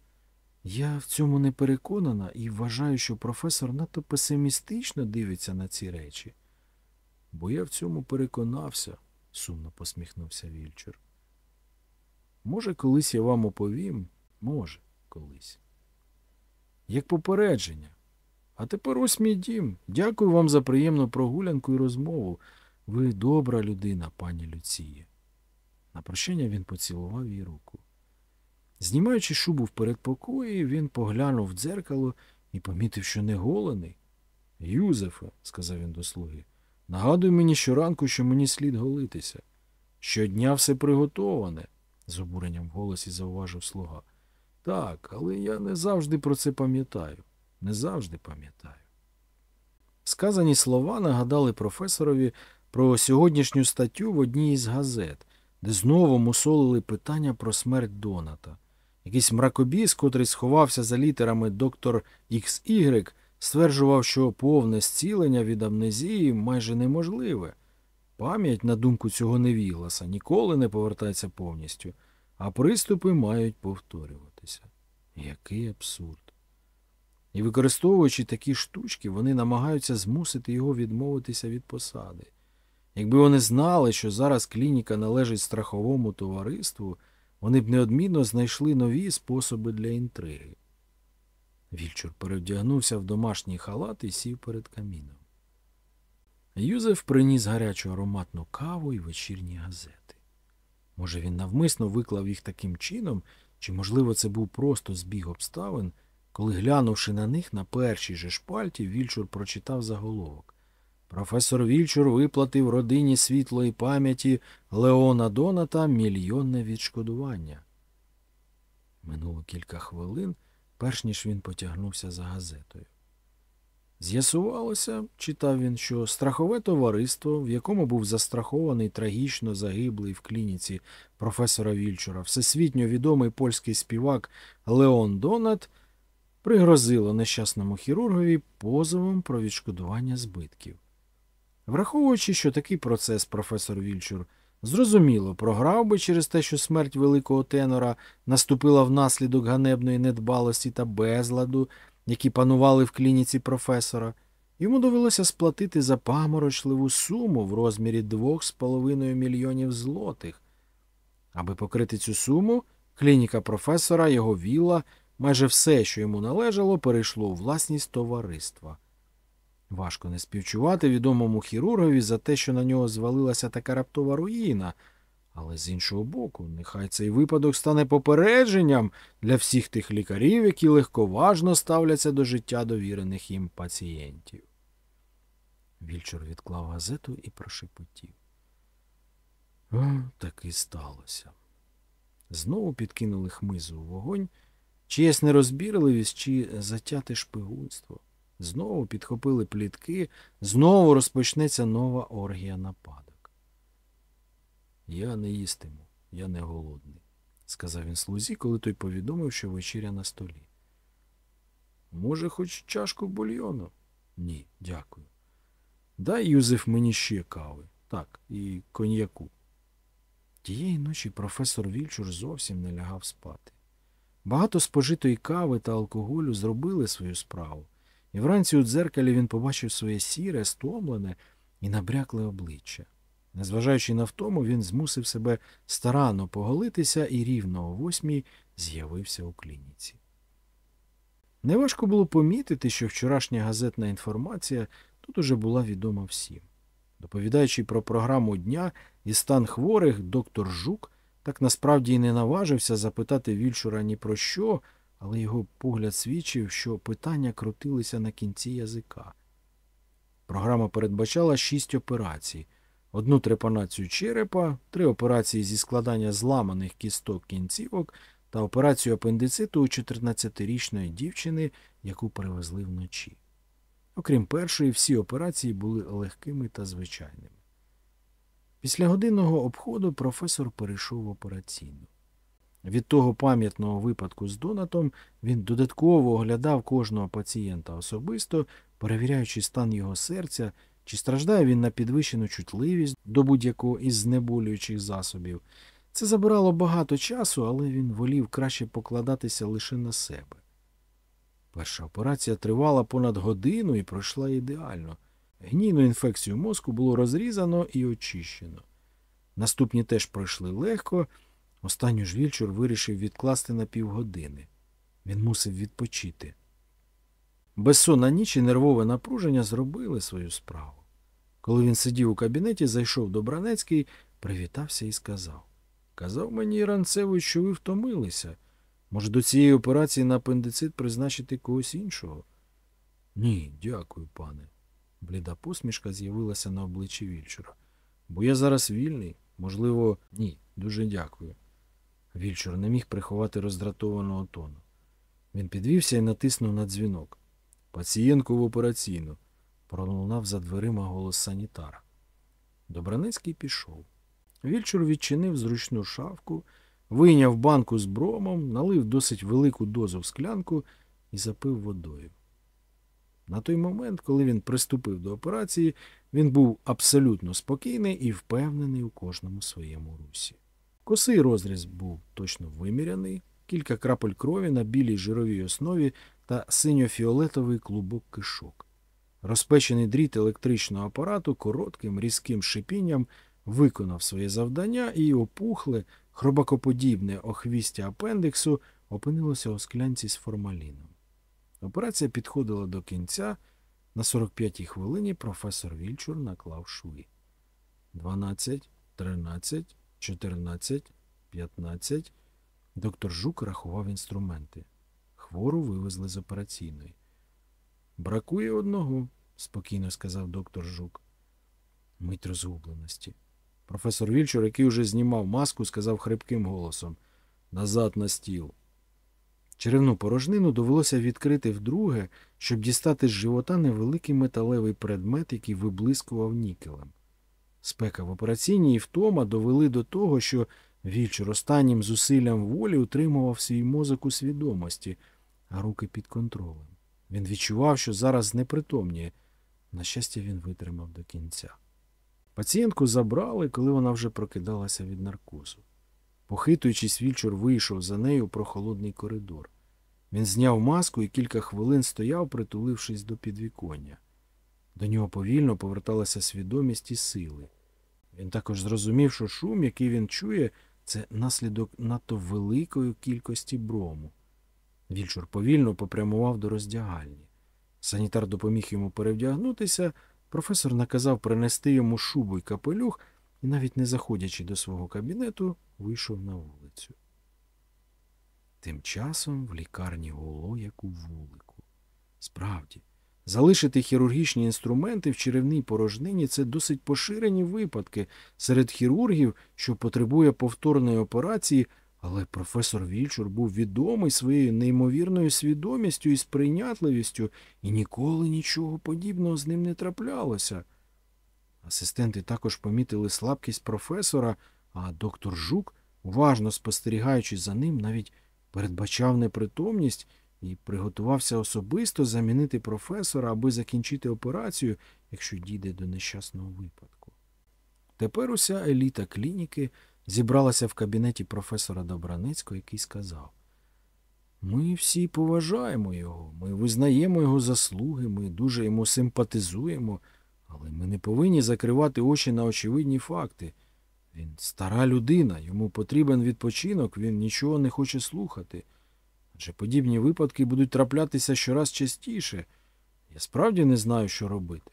Я в цьому не переконана і вважаю, що професор надто песимістично дивиться на ці речі. Бо я в цьому переконався, сумно посміхнувся Вільчер. Може, колись я вам оповім, може, колись. Як попередження. А тепер ось мій дім. Дякую вам за приємну прогулянку і розмову. Ви добра людина, пані Люціє. На прощання він поцілував її руку. Знімаючи шубу в передпокої, він поглянув в дзеркало і помітив, що не голений. Юзефе, сказав він до слуги, нагадуй мені щоранку, що мені слід голитися. Щодня все приготоване, з обуренням в голосі зауважив слуга. Так, але я не завжди про це пам'ятаю. Не завжди пам'ятаю. Сказані слова нагадали професорові про сьогоднішню статтю в одній із газет, де знову мусолили питання про смерть Доната. Якийсь мракобіс, котрий сховався за літерами доктор XY, стверджував, що повне зцілення від амнезії майже неможливе. Пам'ять, на думку цього невігласа, ніколи не повертається повністю, а приступи мають повторюватися. Який абсурд. І використовуючи такі штучки, вони намагаються змусити його відмовитися від посади. Якби вони знали, що зараз клініка належить страховому товариству, вони б неодмінно знайшли нові способи для інтриги. Вільчур перевдягнувся в домашній халат і сів перед каміном. Юзеф приніс гарячу ароматну каву і вечірні газети. Може, він навмисно виклав їх таким чином, чи, можливо, це був просто збіг обставин, коли, глянувши на них на першій же шпальті, Вільчур прочитав заголовок. Професор Вільчур виплатив родині світлої пам'яті Леона Доната мільйонне відшкодування. Минуло кілька хвилин, перш ніж він потягнувся за газетою. З'ясувалося, читав він, що страхове товариство, в якому був застрахований трагічно загиблий в клініці професора Вільчура, всесвітньо відомий польський співак Леон Донат, пригрозило нещасному хірургові позовом про відшкодування збитків. Враховуючи, що такий процес професор Вільчур зрозуміло програв би через те, що смерть великого тенора наступила внаслідок ганебної недбалості та безладу, які панували в клініці професора, йому довелося сплатити за паморочливу суму в розмірі 2,5 мільйонів злотих. Аби покрити цю суму, клініка професора, його вілла, майже все, що йому належало, перейшло у власність товариства. Важко не співчувати відомому хірургові за те, що на нього звалилася така раптова руїна, але з іншого боку, нехай цей випадок стане попередженням для всіх тих лікарів, які легковажно ставляться до життя довірених їм пацієнтів. Вільчур відклав газету і прошепотів. Так і сталося. Знову підкинули хмизу у вогонь, чиясь нерозбірливість чи затяте шпигунство. Знову підхопили плітки, знову розпочнеться нова оргія нападок. Я не їстиму, я не голодний, сказав він слузі, коли той повідомив, що вечеря на столі. Може, хоч чашку бульйону? Ні, дякую. Дай, Юзеф, мені ще кави. Так, і коньяку. Тієї ночі професор Вільчур зовсім не лягав спати. Багато спожитої кави та алкоголю зробили свою справу, і вранці у дзеркалі він побачив своє сіре, стомлене і набрякле обличчя. Незважаючи на втому, він змусив себе старанно поголитися і рівно о восьмій з'явився у клініці. Неважко було помітити, що вчорашня газетна інформація тут уже була відома всім. Доповідаючи про програму дня і стан хворих, доктор Жук так насправді й не наважився запитати Вільшура ні про що, але його погляд свідчив, що питання крутилися на кінці язика. Програма передбачала шість операцій одну трепанацію черепа, три операції зі складання зламаних кісток кінцівок та операцію апендициту у 14-річної дівчини, яку перевезли вночі. Окрім першої, всі операції були легкими та звичайними. Після годинного обходу професор перейшов в операційну. Від того пам'ятного випадку з Донатом він додатково оглядав кожного пацієнта особисто, перевіряючи стан його серця, чи страждає він на підвищену чутливість до будь-якого із знеболюючих засобів. Це забирало багато часу, але він волів краще покладатися лише на себе. Перша операція тривала понад годину і пройшла ідеально. Гнійну інфекцію мозку було розрізано і очищено. Наступні теж пройшли легко. Останню ж Вільчур вирішив відкласти на півгодини. Він мусив відпочити. Безсонна ніч і нервове напруження зробили свою справу. Коли він сидів у кабінеті, зайшов до Бранецький, привітався і сказав Казав мені Ранцевич, що ви втомилися. Може, до цієї операції на апендицит призначити когось іншого? Ні, дякую, пане. Бліда посмішка з'явилася на обличчі Вільчура. Бо я зараз вільний. Можливо, ні, дуже дякую. Вільчур не міг приховати роздратованого тону. Він підвівся і натиснув на дзвінок. Пацієнтку в операційну. пролунав за дверима голос санітара. Добраницький пішов. Вільчур відчинив зручну шавку, вийняв банку з бромом, налив досить велику дозу в склянку і запив водою. На той момент, коли він приступив до операції, він був абсолютно спокійний і впевнений у кожному своєму русі. Косий розріз був точно виміряний, кілька крапель крові на білій жировій основі та синьо-фіолетовий клубок кишок. Розпечений дріт електричного апарату коротким різким шипінням виконав своє завдання і опухле, хробакоподібне охвістя апендиксу опинилося у склянці з формаліном. Операція підходила до кінця. На 45-й хвилині професор Вільчур наклав шви. 12, 13, 14, 15. Доктор Жук рахував інструменти. Хвору вивезли з операційної. Бракує одного, спокійно сказав доктор Жук. Мить розгубленості. Професор Вільчур, який уже знімав маску, сказав хрипким голосом Назад на стіл. Черевну порожнину довелося відкрити вдруге, щоб дістати з живота невеликий металевий предмет, який виблискував нікелем. Спека в операційній і втома довели до того, що Вільчур останнім зусиллям волі утримував свій мозок у свідомості, а руки під контролем. Він відчував, що зараз знепритомніє. На щастя, він витримав до кінця. Пацієнтку забрали, коли вона вже прокидалася від наркозу. Похитуючись, Вільчур вийшов за нею у прохолодний коридор. Він зняв маску і кілька хвилин стояв, притулившись до підвіконня. До нього повільно поверталася свідомість і сили. Він також зрозумів, що шум, який він чує, це наслідок надто великої кількості брому. Вільчур повільно попрямував до роздягальні. Санітар допоміг йому перевдягнутися, професор наказав принести йому шубу й капелюх і, навіть не заходячи до свого кабінету, вийшов на вулицю. Тим часом в лікарні гуло, як у вулику. Справді, залишити хірургічні інструменти в черевній порожнині це досить поширені випадки серед хірургів, що потребує повторної операції, але професор Вільчур був відомий своєю неймовірною свідомістю і сприйнятливістю, і ніколи нічого подібного з ним не траплялося. Асистенти також помітили слабкість професора, а доктор Жук, уважно спостерігаючи за ним, навіть передбачав непритомність і приготувався особисто замінити професора, аби закінчити операцію, якщо дійде до нещасного випадку. Тепер уся еліта клініки зібралася в кабінеті професора Добраницького, який сказав Ми всі поважаємо його, ми визнаємо його заслуги, ми дуже йому симпатизуємо, але ми не повинні закривати очі на очевидні факти. Він стара людина, йому потрібен відпочинок, він нічого не хоче слухати. Адже подібні випадки будуть траплятися щораз частіше. Я справді не знаю, що робити.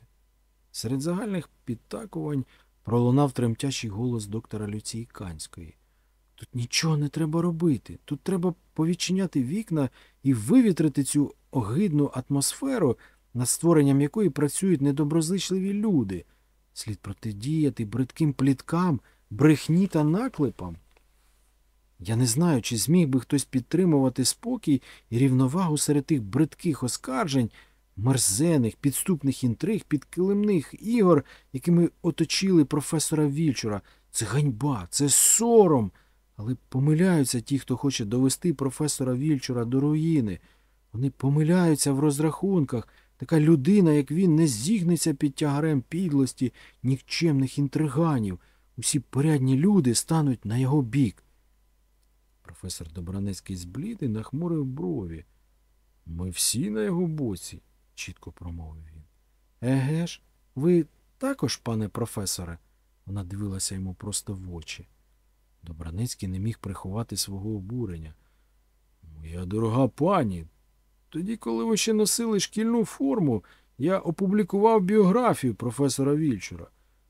Серед загальних підтакувань пролунав тремтячий голос доктора Люції Канської. Тут нічого не треба робити. Тут треба повідчиняти вікна і вивітрити цю огидну атмосферу, над створенням якої працюють недоброзичливі люди. Слід протидіяти бридким пліткам, брехні та наклепам. Я не знаю, чи зміг би хтось підтримувати спокій і рівновагу серед тих бридких оскаржень, мерзених, підступних інтриг, підкилимних ігор, якими оточили професора Вільчура. Це ганьба, це сором. Але помиляються ті, хто хоче довести професора Вільчура до руїни. Вони помиляються в розрахунках. Така людина, як він, не зігнеться під тягарем підлості нікчемних інтриганів. Усі порядні люди стануть на його бік. Професор Добранецький зблід і нахмурив брові. Ми всі на його боці, чітко промовив він. Еге ж, ви також, пане професоре? Вона дивилася йому просто в очі. Добранецький не міг приховати свого обурення. Моя дорога пані, тоді, коли ви ще носили шкільну форму, я опублікував біографію професора Вільчура.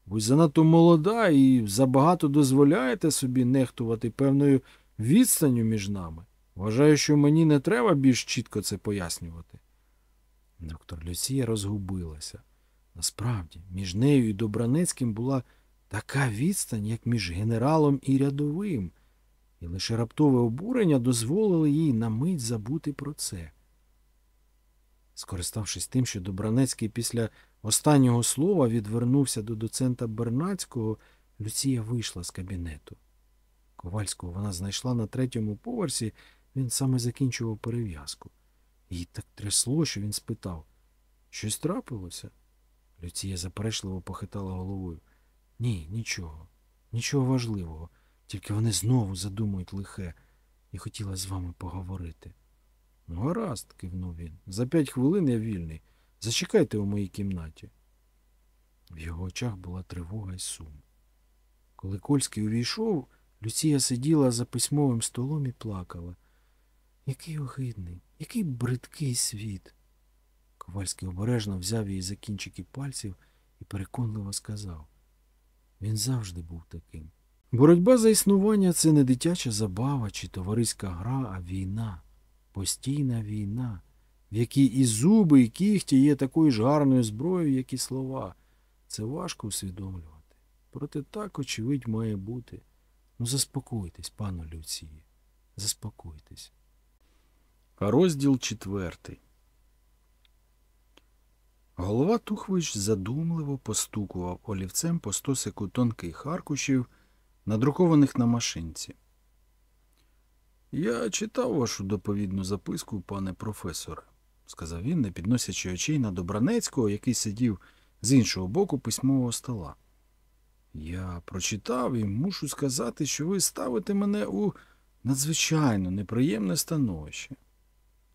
Ви занадто молода і забагато дозволяєте собі нехтувати певною відстанню між нами. Вважаю, що мені не треба більш чітко це пояснювати. Доктор Люсія розгубилася. Насправді, між нею і Добранецьким була така відстань, як між генералом і рядовим, і лише раптове обурення дозволило їй на мить забути про це. Скориставшись тим, що Добранецький після останнього слова відвернувся до доцента Бернацького, Люція вийшла з кабінету. Ковальського вона знайшла на третьому поверсі, він саме закінчував перев'язку. Їй так трясло, що він спитав щось трапилося? Люція заперечливо похитала головою. Ні, нічого, нічого важливого. Тільки вони знову задумують лихе і хотіла з вами поговорити. Ну, гаразд, кивнув він. За п'ять хвилин я вільний. Зачекайте у моїй кімнаті. В його очах була тривога й сум. Коли Кольський увійшов, Люція сиділа за письмовим столом і плакала. Який огидний, який бридкий світ. Ковальський обережно взяв її за кінчики пальців і переконливо сказав. Він завжди був таким. Боротьба за існування це не дитяча забава чи товариська гра, а війна, постійна війна, в якій і зуби, і кігті є такою ж гарною зброєю, як і слова. Це важко усвідомлювати. Проте так, очевидь, має бути. Ну, заспокойтесь, пану Люції, заспокойтесь. Розділ четвертий. Голова Тухвич задумливо постукував олівцем по стосику тонких аркушів, надрукованих на машинці. Я читав вашу доповідну записку, пане професоре, сказав він, не підносячи очей на Добранецького, який сидів з іншого боку письмового стола. Я прочитав і мушу сказати, що ви ставите мене у надзвичайно неприємне становище.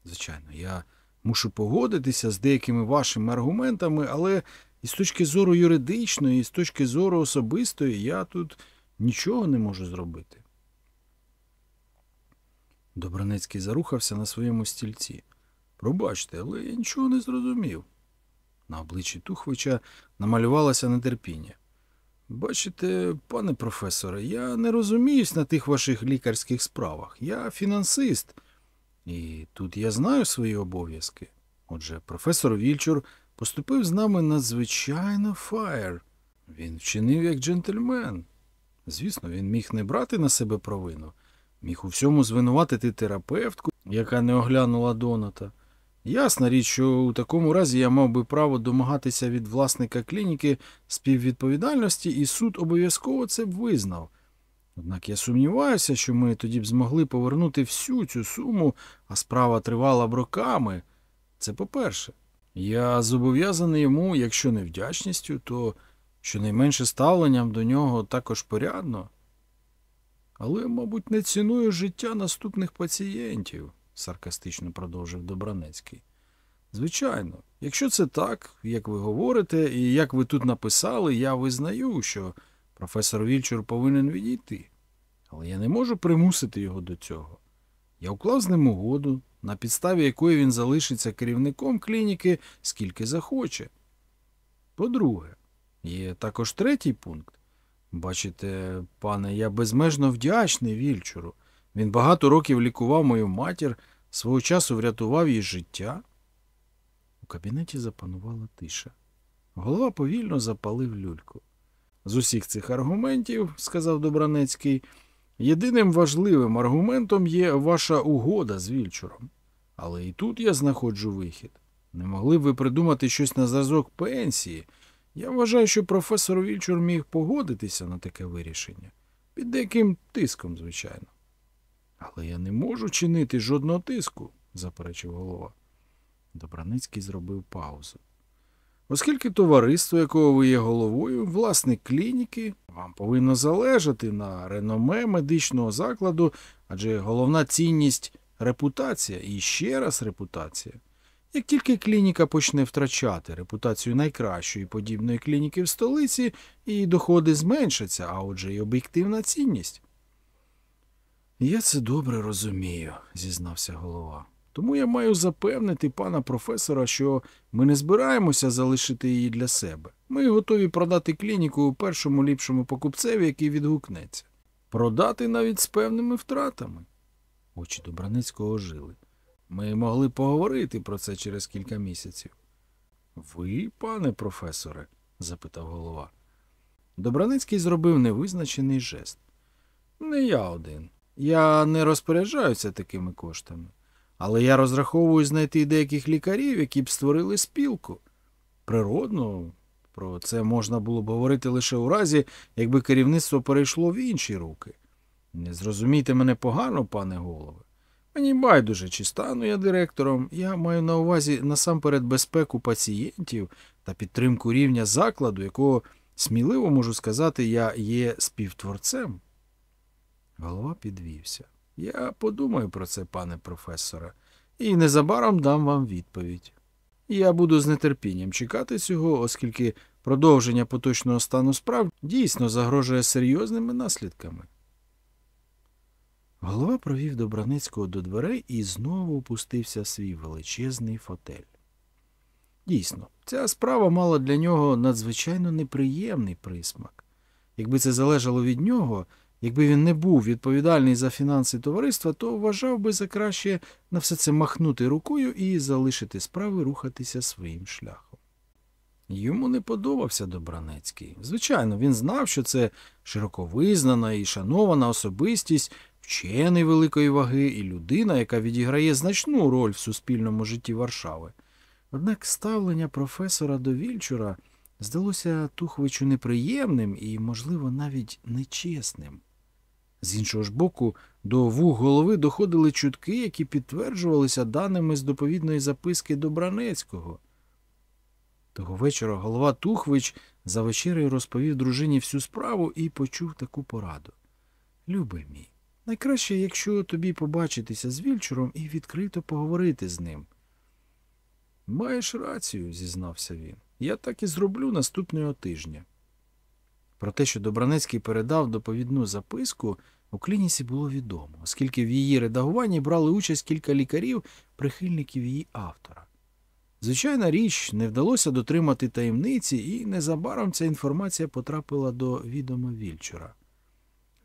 Звичайно, я мушу погодитися з деякими вашими аргументами, але і з точки зору юридичної, і з точки зору особистої я тут нічого не можу зробити. Добронецький зарухався на своєму стільці. Пробачте, але я нічого не зрозумів. На обличчі Тухвича намалювалося нетерпіння. Бачите, пане професоре, я не розуміюсь на тих ваших лікарських справах. Я фінансист, і тут я знаю свої обов'язки. Отже, професор Вільчур поступив з нами надзвичайно фаєр. Він вчинив як джентльмен. Звісно, він міг не брати на себе провину, міг у всьому звинуватити терапевтку, яка не оглянула доната. Ясна річ, що у такому разі я мав би право домагатися від власника клініки співвідповідальності, і суд обов'язково це б визнав. Однак я сумніваюся, що ми тоді б змогли повернути всю цю суму, а справа тривала б роками. Це по-перше. Я зобов'язаний йому, якщо не вдячністю, то щонайменше ставленням до нього також порядно. Але, мабуть, не ціную життя наступних пацієнтів, саркастично продовжив Добранецький. Звичайно, якщо це так, як ви говорите, і як ви тут написали, я визнаю, що професор Вільчур повинен відійти. Але я не можу примусити його до цього. Я уклав з ним угоду, на підставі якої він залишиться керівником клініки скільки захоче. По-друге, є також третій пункт. Бачите, пане, я безмежно вдячний Вільчуру. Він багато років лікував мою матір, свого часу врятував їй життя. У кабінеті запанувала тиша. Голова повільно запалив люльку. З усіх цих аргументів, сказав Добранецький, єдиним важливим аргументом є ваша угода з Вільчуром. Але і тут я знаходжу вихід. Не могли б ви придумати щось на зразок пенсії. Я вважаю, що професор Вільчур міг погодитися на таке вирішення. Під деяким тиском, звичайно. Але я не можу чинити жодного тиску, заперечив голова. Добраницький зробив паузу. Оскільки товариство, якого ви є головою, власник клініки, вам повинно залежати на реноме медичного закладу, адже головна цінність репутація і ще раз репутація. Як тільки клініка почне втрачати репутацію найкращої подібної клініки в столиці, її доходи зменшаться, а отже й об'єктивна цінність. Я це добре розумію, зізнався голова. Тому я маю запевнити пана професора, що ми не збираємося залишити її для себе. Ми готові продати клініку першому ліпшому покупцеві, який відгукнеться. Продати навіть з певними втратами. Очі Добраницького жили. Ми могли поговорити про це через кілька місяців. Ви, пане професоре? запитав голова. Добраницький зробив невизначений жест. Не я один. Я не розпоряджаюся такими коштами. Але я розраховую знайти деяких лікарів, які б створили спілку. Природно, про це можна було б говорити лише у разі, якби керівництво перейшло в інші руки. Не зрозумійте мене погано, пане голове. Мені байдуже, чи стану я директором. Я маю на увазі насамперед безпеку пацієнтів та підтримку рівня закладу, якого сміливо можу сказати, я є співтворцем. Голова підвівся. Я подумаю про це, пане професоре. і незабаром дам вам відповідь. Я буду з нетерпінням чекати цього, оскільки продовження поточного стану справ дійсно загрожує серйозними наслідками. Голова провів Добраницького до дверей і знову опустився в свій величезний фотель. Дійсно, ця справа мала для нього надзвичайно неприємний присмак. Якби це залежало від нього, якби він не був відповідальний за фінанси товариства, то вважав би за краще на все це махнути рукою і залишити справи рухатися своїм шляхом. Йому не подобався Добранецький. Звичайно, він знав, що це широковизнана і шанована особистість, вчений великої ваги і людина, яка відіграє значну роль в суспільному житті Варшави. Однак ставлення професора до Вільчура здалося Тухвичу неприємним і, можливо, навіть нечесним. З іншого ж боку, до вух голови доходили чутки, які підтверджувалися даними з доповідної записки Добранецького. Того вечора голова Тухвич за вечерею розповів дружині всю справу і почув таку пораду. Любий мій, найкраще, якщо тобі побачитися з Вільчуром і відкрито поговорити з ним. Маєш рацію, зізнався він. Я так і зроблю наступного тижня. Про те, що Добранецький передав доповідну записку, у клінісі було відомо, оскільки в її редагуванні брали участь кілька лікарів, прихильників її автора. Звичайна річ, не вдалося дотримати таємниці, і незабаром ця інформація потрапила до відома Вільчура.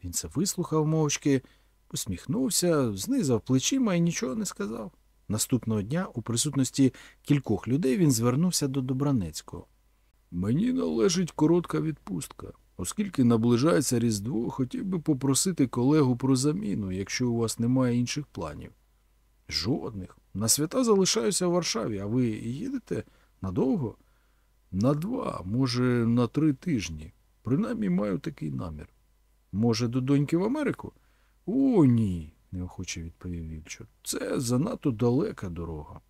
Він це вислухав мовчки, посміхнувся, знизав плечима і нічого не сказав. Наступного дня, у присутності кількох людей, він звернувся до Добранецького. Мені належить коротка відпустка. Оскільки наближається Різдво, хотів би попросити колегу про заміну, якщо у вас немає інших планів. Жодних. На свята залишаюся в Варшаві, а ви їдете надовго? На два, може, на три тижні. Принаймні маю такий намір. Може, до доньки в Америку? О, ні, неохоче відповів Вільчур. Це занадто далека дорога.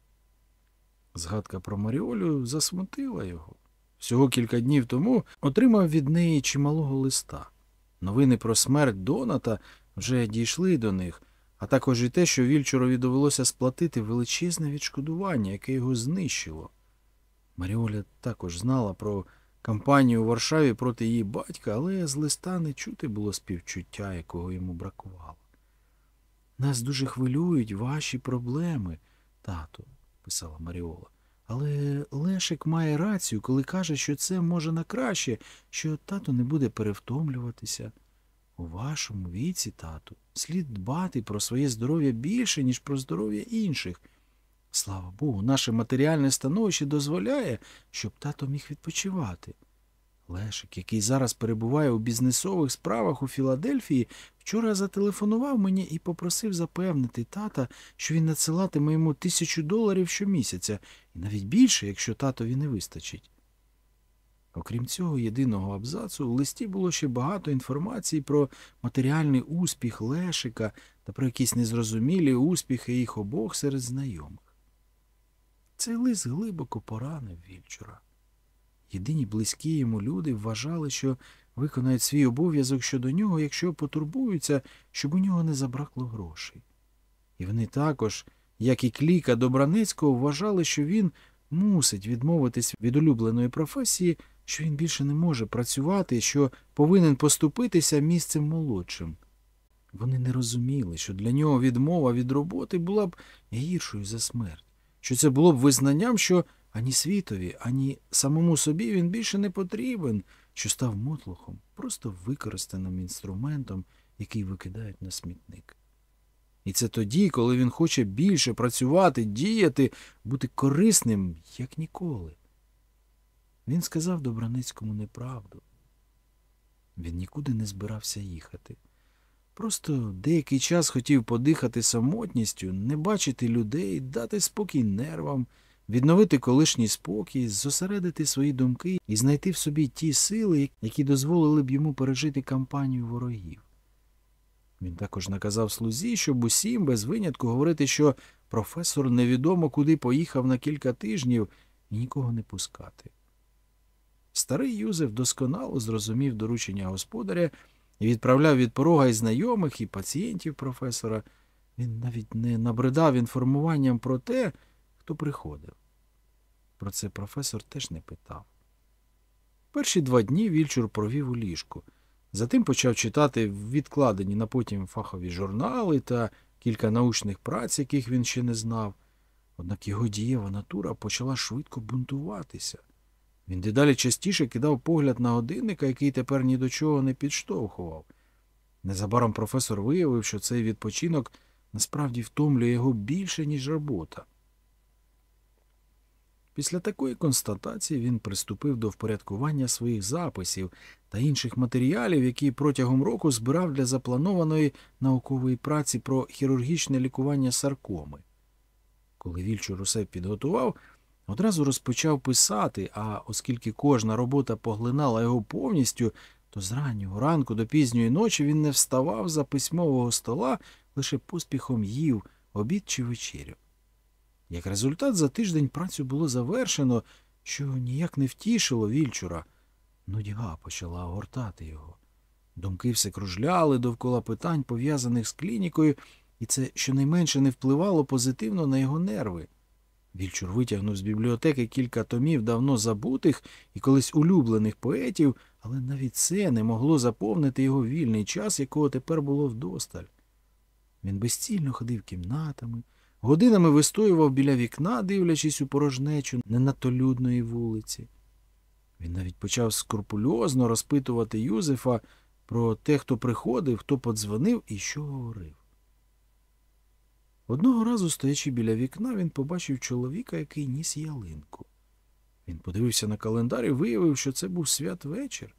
Згадка про Маріолю засмутила його. Всього кілька днів тому отримав від неї чималого листа. Новини про смерть Доната вже дійшли до них, а також і те, що Вільчурові довелося сплатити величезне відшкодування, яке його знищило. Маріоля також знала про кампанію у Варшаві проти її батька, але з листа не чути було співчуття, якого йому бракувало. Нас дуже хвилюють ваші проблеми, тату, писала Маріола. Але Лешик має рацію, коли каже, що це може на краще, що тато не буде перевтомлюватися. У вашому віці, тату, слід дбати про своє здоров'я більше, ніж про здоров'я інших. Слава Богу, наше матеріальне становище дозволяє, щоб тато міг відпочивати. Лешик, який зараз перебуває у бізнесових справах у Філадельфії, вчора зателефонував мені і попросив запевнити тата, що він надсилатиме йому тисячу доларів щомісяця, і навіть більше, якщо татові не вистачить. Окрім цього єдиного абзацу, у листі було ще багато інформації про матеріальний успіх Лешика та про якісь незрозумілі успіхи їх обох серед знайомих. Цей лист глибоко поранив Вільчура. Єдині близькі йому люди вважали, що виконають свій обов'язок щодо нього, якщо потурбуються, щоб у нього не забракло грошей. І вони також, як і кліка Добранецького, вважали, що він мусить відмовитись від улюбленої професії, що він більше не може працювати, що повинен поступитися місцем молодшим. Вони не розуміли, що для нього відмова від роботи була б гіршою за смерть, що це було б визнанням, що ані світові, ані самому собі він більше не потрібен, що став мотлухом, просто використаним інструментом, який викидають на смітник. І це тоді, коли він хоче більше працювати, діяти, бути корисним, як ніколи. Він сказав Добраницькому неправду. Він нікуди не збирався їхати. Просто деякий час хотів подихати самотністю, не бачити людей, дати спокій нервам, відновити колишній спокій, зосередити свої думки і знайти в собі ті сили, які дозволили б йому пережити кампанію ворогів. Він також наказав слузі, щоб усім без винятку говорити, що професор невідомо куди поїхав на кілька тижнів і нікого не пускати. Старий Юзеф досконало зрозумів доручення господаря і відправляв від порога і знайомих, і пацієнтів професора. Він навіть не набридав інформуванням про те, хто приходив. Про це професор теж не питав. Перші два дні Вільчур провів у ліжку. Затим почав читати відкладені на потім фахові журнали та кілька научних праць, яких він ще не знав. Однак його дієва натура почала швидко бунтуватися. Він дедалі частіше кидав погляд на годинника, який тепер ні до чого не підштовхував. Незабаром професор виявив, що цей відпочинок насправді втомлює його більше, ніж робота. Після такої констатації він приступив до впорядкування своїх записів та інших матеріалів, які протягом року збирав для запланованої наукової праці про хірургічне лікування саркоми. Коли Вільчур усе підготував, одразу розпочав писати, а оскільки кожна робота поглинала його повністю, то з раннього ранку до пізньої ночі він не вставав за письмового стола, лише поспіхом їв обід чи вечерю. Як результат, за тиждень працю було завершено, що ніяк не втішило Вільчура. Нудьга почала огортати його. Думки все кружляли довкола питань, пов'язаних з клінікою, і це щонайменше не впливало позитивно на його нерви. Вільчур витягнув з бібліотеки кілька томів давно забутих і колись улюблених поетів, але навіть це не могло заповнити його вільний час, якого тепер було вдосталь. Він безцільно ходив кімнатами, годинами вистоював біля вікна, дивлячись у порожнечу не надто людної вулиці. Він навіть почав скрупульозно розпитувати Юзефа про те, хто приходив, хто подзвонив і що говорив. Одного разу, стоячи біля вікна, він побачив чоловіка, який ніс ялинку. Він подивився на календар і виявив, що це був святвечір.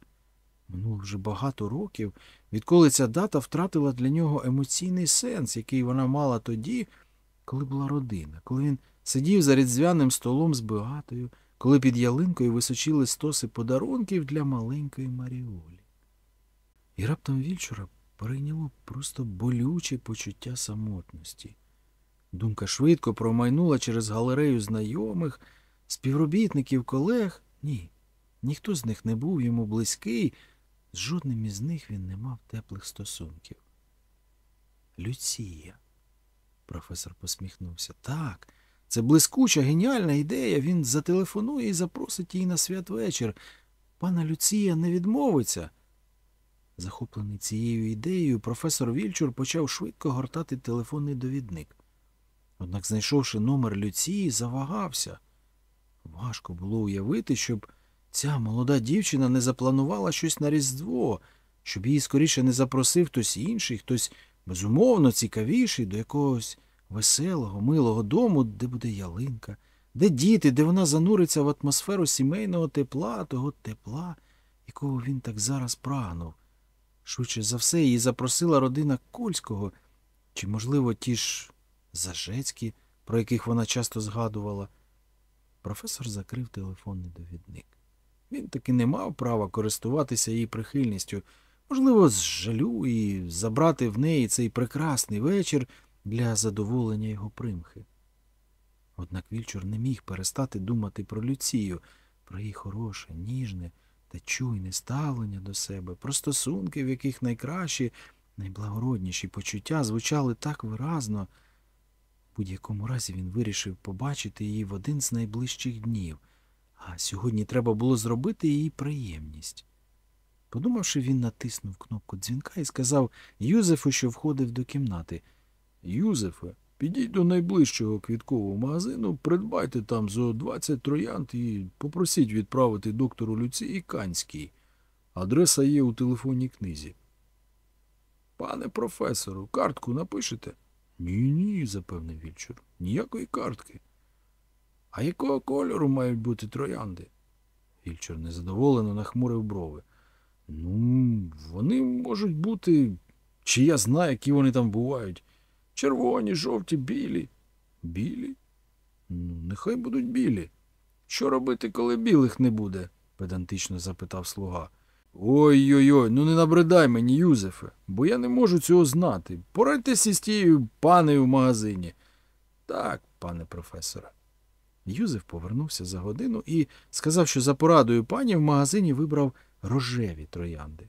Минуло вже багато років, відколи ця дата втратила для нього емоційний сенс, який вона мала тоді, коли була родина, коли він сидів за різдвяним столом з Беатою, коли під ялинкою височили стоси подарунків для маленької Маріолі. І раптом Вільчура перейняло просто болюче почуття самотності. Думка швидко промайнула через галерею знайомих, співробітників, колег. Ні, ніхто з них не був йому близький, з жодним із них він не мав теплих стосунків. Люція. Професор посміхнувся. Так, це блискуча, геніальна ідея. Він зателефонує і запросить її на святвечір. Пана Люція не відмовиться. Захоплений цією ідеєю, професор Вільчур почав швидко гортати телефонний довідник. Однак, знайшовши номер Люції, завагався. Важко було уявити, щоб ця молода дівчина не запланувала щось на Різдво, щоб її скоріше не запросив хтось інший, хтось безумовно цікавіший до якогось веселого, милого дому, де буде ялинка, де діти, де вона зануриться в атмосферу сімейного тепла, того тепла, якого він так зараз прагнув. Швидше за все, її запросила родина Кольського, чи, можливо, ті ж Зажецькі, про яких вона часто згадувала. Професор закрив телефонний довідник. Він таки не мав права користуватися її прихильністю, можливо, з жалю і забрати в неї цей прекрасний вечір для задоволення його примхи. Однак Вільчур не міг перестати думати про Люцію, про її хороше, ніжне та чуйне ставлення до себе, про стосунки, в яких найкращі, найблагородніші почуття звучали так виразно. В будь-якому разі він вирішив побачити її в один з найближчих днів, а сьогодні треба було зробити їй приємність. Подумавши, він натиснув кнопку дзвінка і сказав Юзефу, що входив до кімнати. Юзефе, підіть до найближчого квіткового магазину, придбайте там зо 20 троянд і попросіть відправити доктору Люції Канській. Адреса є у телефонній книзі. Пане професору, картку напишете? Ні, ні, запевнив Вільчур. Ніякої картки. А якого кольору мають бути троянди? Вільчур незадоволено нахмурив брови. Ну, вони можуть бути, чи я знаю, які вони там бувають. Червоні, жовті, білі. Білі? Ну, нехай будуть білі. Що робити, коли білих не буде? педантично запитав слуга. Ой-ой, ой ну не набридай мені, Юзефе, бо я не можу цього знати. Порадьтеся з тією панею в магазині. Так, пане професоре. Юзеф повернувся за годину і сказав, що за порадою пані в магазині вибрав рожеві троянди.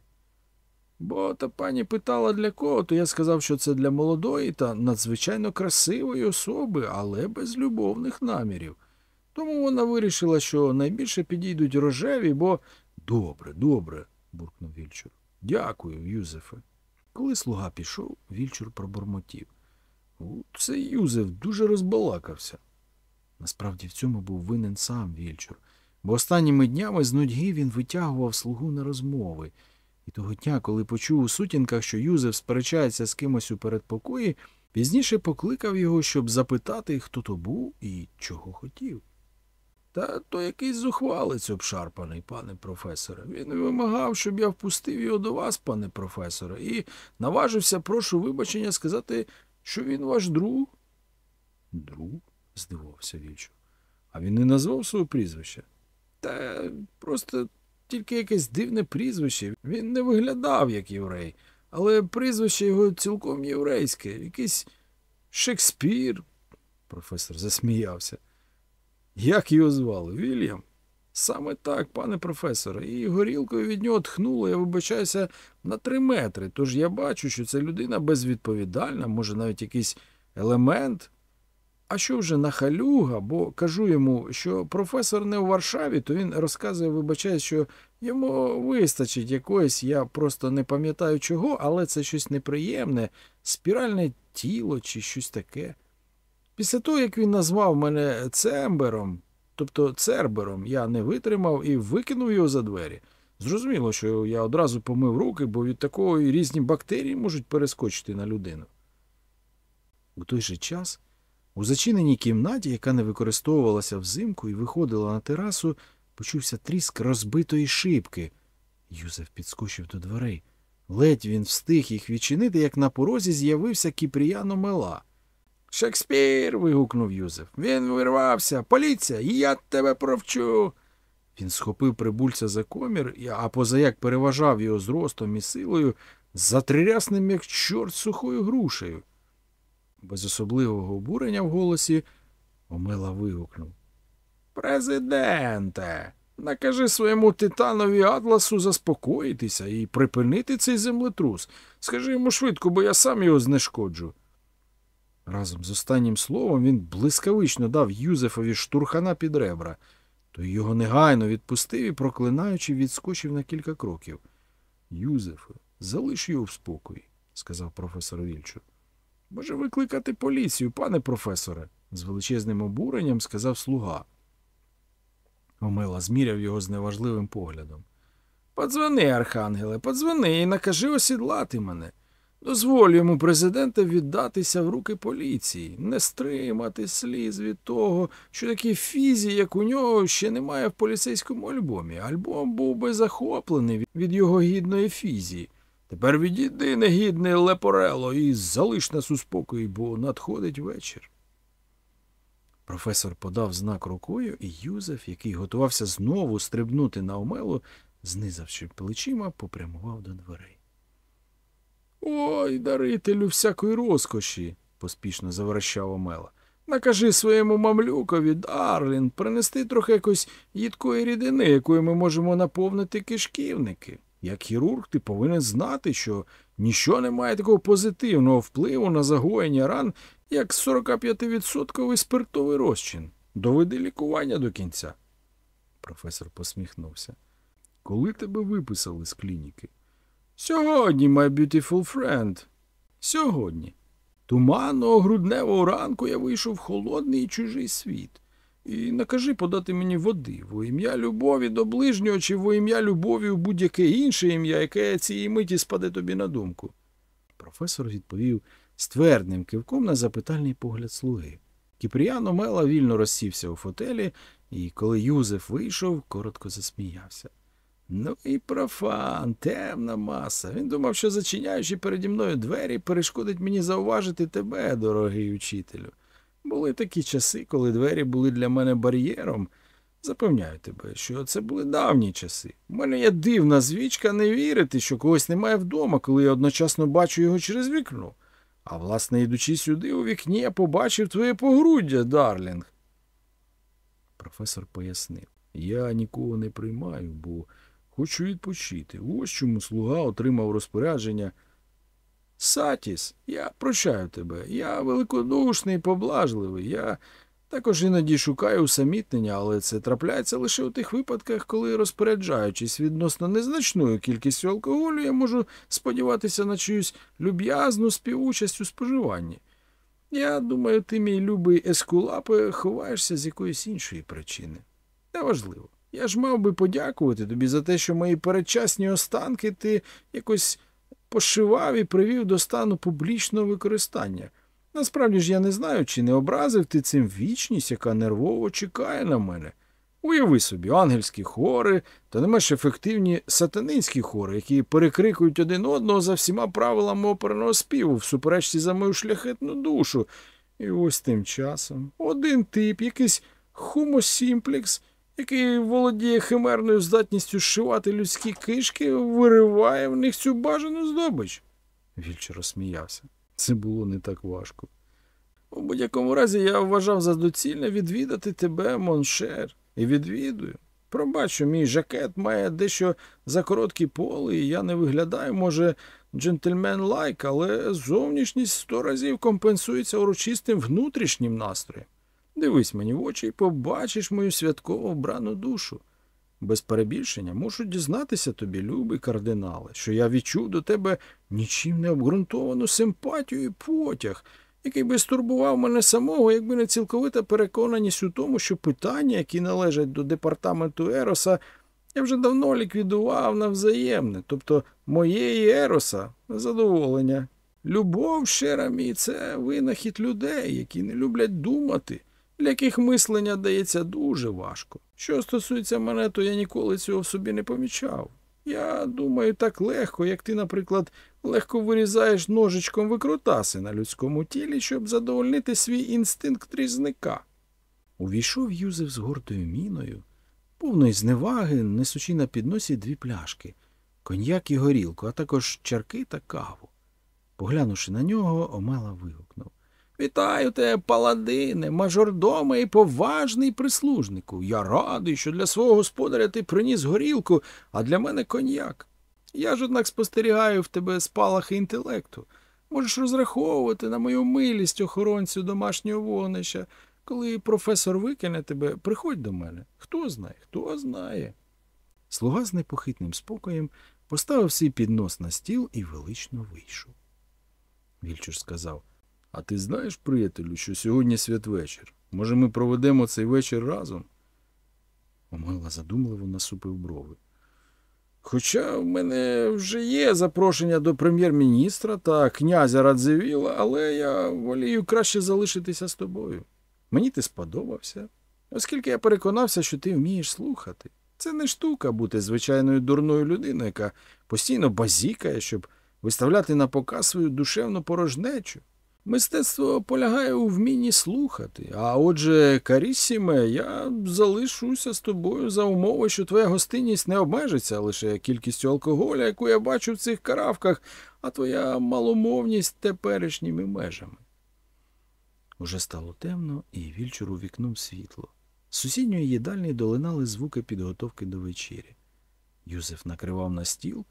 Бо та пані питала для кого, то я сказав, що це для молодої та надзвичайно красивої особи, але без любовних намірів. Тому вона вирішила, що найбільше підійдуть рожеві, бо. Добре, добре, буркнув Вільчур. Дякую, Юзефе. Коли слуга пішов, Вільчур пробормотів. «У, Цей Юзеф дуже розбалакався. Насправді в цьому був винен сам Вільчур, бо останніми днями з нудьги він витягував слугу на розмови. І того дня, коли почув у сутінках, що Юзеф сперечається з кимось у передпокої, пізніше покликав його, щоб запитати, хто то був і чого хотів. Та то якийсь зухвалець обшарпаний, пане професоре. Він вимагав, щоб я впустив його до вас, пане професоре, і наважився, прошу вибачення, сказати, що він ваш друг. Друг? здивувався Вільчур. А він не назвав свого прізвища? Та просто тільки якесь дивне прізвище. Він не виглядав як єврей, але прізвище його цілком єврейське, якийсь Шекспір. Професор засміявся. Як його звали? Вільям? Саме так, пане професоре, і горілкою від нього тхнуло, я вибачаюся, на три метри. Тож я бачу, що це людина безвідповідальна, може навіть якийсь елемент. А що вже нахалюга, бо кажу йому, що професор не у Варшаві, то він розказує, вибачає, що йому вистачить якоїсь, я просто не пам'ятаю чого, але це щось неприємне, спіральне тіло чи щось таке. Після того, як він назвав мене цембером, тобто цербером, я не витримав і викинув його за двері. Зрозуміло, що я одразу помив руки, бо від такого і різні бактерії можуть перескочити на людину. У той же час у зачиненій кімнаті, яка не використовувалася взимку і виходила на терасу, почувся тріск розбитої шибки. Юзеф підскочив до дверей. Ледь він встиг їх відчинити, як на порозі з'явився Кіпріяно Мела. Шекспір. вигукнув Юзеф. Він вирвався. Поліція, я тебе провчу. Він схопив прибульця за комір, а позаяк переважав його зростом і силою, затрирясним, як чорт сухою грушею. Без особливого обурення в голосі Омела вигукнув. Президенте, накажи своєму титанові атласу заспокоїтися і припинити цей землетрус. Скажи йому швидко, бо я сам його знешкоджу. Разом з останнім словом він блискавично дав Юзефові штурхана під ребра, той його негайно відпустив і, проклинаючи, відскочив на кілька кроків. Юзефе, залиш його в спокої, сказав професор Вільчур. Може викликати поліцію, пане професоре, з величезним обуренням сказав слуга. Омела зміряв його з неважливим поглядом. Подзвони, архангеле, подзвони і накажи осідлати мене. Дозволь йому президента віддатися в руки поліції, не стримати сліз від того, що такі фізі, як у нього, ще немає в поліцейському альбомі. Альбом був би захоплений від його гідної фізії. Тепер відійди, негідний Лепорело, і залиш нас у спокої, бо надходить вечір. Професор подав знак рукою, і Юзеф, який готувався знову стрибнути на омелу, знизавши плечима, попрямував до дверей. Ой, дарителю всякої розкоші, поспішно заверещав Омела. Накажи своєму мамлюкові, Дарлін, принести трохи якось їдкої рідини, якою ми можемо наповнити кишківники. Як хірург, ти повинен знати, що ніщо не має такого позитивного впливу на загоєння ран, як 45% спиртовий розчин. Доведи лікування до кінця. Професор посміхнувся. Коли тебе виписали з клініки? Сьогодні, my beautiful friend. Сьогодні. Туманного грудневого ранку я вийшов в холодний і чужий світ. І накажи подати мені води во ім'я любові до ближнього чи во ім'я любові у будь-яке інше ім'я, яке цієї миті спаде тобі на думку. Професор відповів ствердним кивком на запитальний погляд слуги. Кіпріян Омела вільно розсівся у фотелі, і коли Юзеф вийшов, коротко засміявся. Ну і профан, темна маса. Він думав, що, зачиняючи переді мною двері, перешкодить мені зауважити тебе, дорогий учителю. Були такі часи, коли двері були для мене бар'єром. Запевняю тебе, що це були давні часи. У мене є дивна звичка не вірити, що когось немає вдома, коли я одночасно бачу його через вікно. А власне, йдучи сюди у вікні, я побачив твоє погруддя, Дарлінг. Професор пояснив. Я нікого не приймаю, бо Хочу відпочити. Ось чому слуга отримав розпорядження. Сатіс, я прощаю тебе. Я великодушний, поблажливий. Я також іноді шукаю усамітнення, але це трапляється лише у тих випадках, коли, розпоряджаючись відносно незначною кількістю алкоголю, я можу сподіватися на чиюсь люб'язну співучасть у споживанні. Я думаю, ти, мій любий ескулапе, ховаєшся з якоїсь іншої причини. Неважливо. Я ж мав би подякувати тобі за те, що мої передчасні останки ти якось пошивав і привів до стану публічного використання. Насправді ж я не знаю, чи не образив ти цим вічність, яка нервово чекає на мене. Уяви собі, ангельські хори, та не менш ефективні сатанинські хори, які перекрикують один одного за всіма правилами оперного співу в суперечці за мою шляхетну душу. І ось тим часом один тип, якийсь хумосімплікс, який володіє химерною здатністю зшивати людські кишки, вириває в них цю бажану здобич. Вільче розсміявся. Це було не так важко. У будь-якому разі я вважав за доцільне відвідати тебе, Моншер, і відвідую. Пробач, що мій жакет має дещо за короткі поли, і я не виглядаю, може, джентльмен лайк, але зовнішність сто разів компенсується урочистим внутрішнім настроєм. Дивись мені в очі і побачиш мою святково вбрану душу. Без перебільшення мушу дізнатися тобі, любий кардинале, що я відчув до тебе нічим не обґрунтовану симпатію і потяг, який би стурбував мене самого, якби не цілковита переконаність у тому, що питання, які належать до департаменту Ероса, я вже давно ліквідував на взаємне, тобто моєї Ероса задоволення. Любов, щира мій, це винахід людей, які не люблять думати, для яких мислення дається дуже важко. Що стосується мене, то я ніколи цього в собі не помічав. Я думаю так легко, як ти, наприклад, легко вирізаєш ножичком викрутаси на людському тілі, щоб задовольнити свій інстинкт різника. Увійшов Юзеф з гордою міною, повної зневаги, несучи на підносі дві пляшки коньяк і горілку, а також чарки та каву. Поглянувши на нього, Омела вигукнув Вітаю тебе, паладине, мажордоме і поважний прислужнику. Я радий, що для свого господаря ти приніс горілку, а для мене коньяк. Я ж, однак, спостерігаю в тебе спалахи інтелекту. Можеш розраховувати на мою милість охоронцю домашнього вогнища. Коли професор викине тебе, приходь до мене. Хто знає, хто знає. Слуга з непохитним спокоєм поставив свій піднос на стіл і велично вийшов. Вільчур сказав А ти знаєш, приятелю, що сьогодні святвечір? Може, ми проведемо цей вечір разом? Омела задумливо насупив брови. Хоча в мене вже є запрошення до прем'єр-міністра та князя Радзивіла, але я волію краще залишитися з тобою. Мені ти сподобався, оскільки я переконався, що ти вмієш слухати. Це не штука бути звичайною дурною людиною, яка постійно базікає, щоб виставляти на показ свою душевну порожнечу. Мистецтво полягає у вмінні слухати, а отже, Карісіме, я залишуся з тобою за умови, що твоя гостинність не обмежиться лише кількістю алкоголя, яку я бачу в цих каравках, а твоя маломовність теперішніми межами. Уже стало темно, і вільчур увікнув світло. З сусідньої їдальні долинали звуки підготовки до вечері. Юзеф накривав на стіл.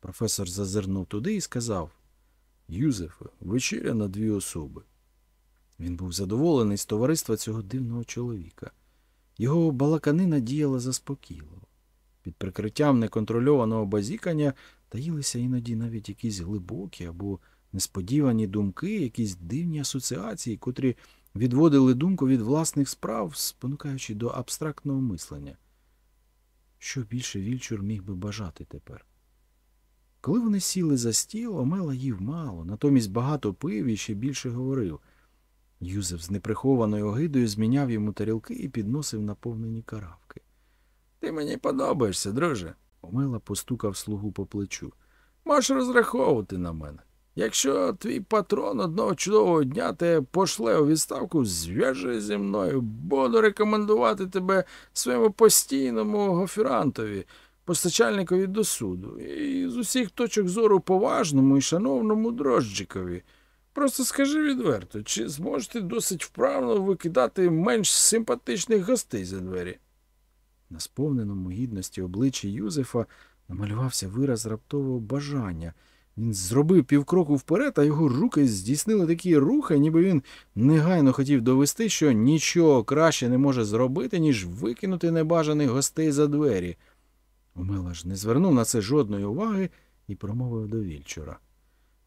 Професор зазирнув туди і сказав Юзефе, вечеря на дві особи. Він був задоволений з товариства цього дивного чоловіка. Його балаканина діяла заспокійливо. Під прикриттям неконтрольованого базікання таїлися іноді навіть якісь глибокі або несподівані думки, якісь дивні асоціації, котрі відводили думку від власних справ, спонукаючи до абстрактного мислення. Що більше Вільчур міг би бажати тепер? Коли вони сіли за стіл, Омела їв мало, натомість багато пив і ще більше говорив. Юзеф з неприхованою огидою зміняв йому тарілки і підносив наповнені каравки. Ти мені подобаєшся, друже. Омела постукав слугу по плечу. Можеш розраховувати на мене. Якщо твій патрон одного чудового дня те пошле у відставку, зв'яжи зі мною, буду рекомендувати тебе своєму постійному гофірантові, постачальникові до суду, і з усіх точок зору поважному і шановному дрожджикові. Просто скажи відверто, чи зможете досить вправно викидати менш симпатичних гостей за двері? На сповненому гідності обличчі Юзефа намалювався вираз раптового бажання. Він зробив півкроку вперед, а його руки здійснили такі рухи, ніби він негайно хотів довести, що нічого краще не може зробити, ніж викинути небажаних гостей за двері. Омела ж не звернув на це жодної уваги і промовив до Вільчура.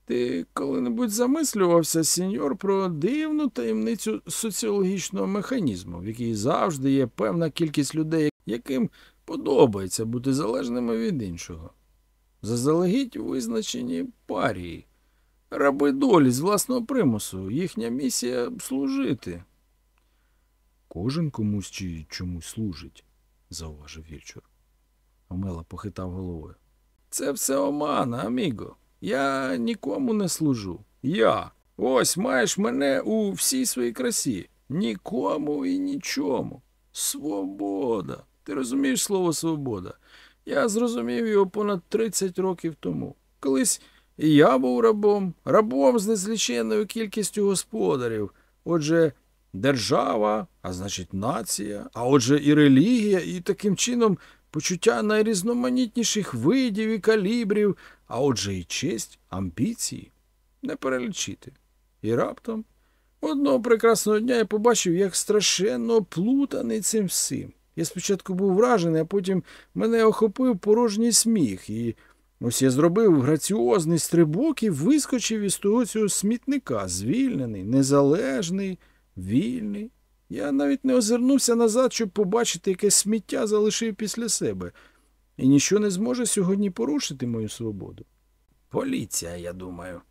Ти коли-небудь замислювався, сеньор, про дивну таємницю соціологічного механізму, в якій завжди є певна кількість людей, яким подобається бути залежними від іншого. Заздалегідь визначені парії, раби долі з власного примусу, їхня місія служити. Кожен комусь чи чомусь служить, зауважив Вільчур. Омела похитав головою. Це все омана, аміго. Я нікому не служу. Я. Ось маєш мене у всій своїй красі. Нікому і нічому. Свобода. Ти розумієш слово свобода? Я зрозумів його понад 30 років тому. Колись і я був рабом, рабом з незліченною кількістю господарів. Отже, держава, а значить нація, а отже, і релігія, і таким чином почуття найрізноманітніших видів і калібрів, а отже, і честь, амбіції не перелічити. І раптом одного прекрасного дня я побачив, як страшенно плутаний цим всім. Я спочатку був вражений, а потім мене охопив порожній сміх, і ось я зробив граціозний стрибок і вискочив із того цього смітника, звільнений, незалежний, вільний. Я навіть не озирнувся назад, щоб побачити, яке сміття залишив після себе, і ніщо не зможе сьогодні порушити мою свободу. Поліція, я думаю,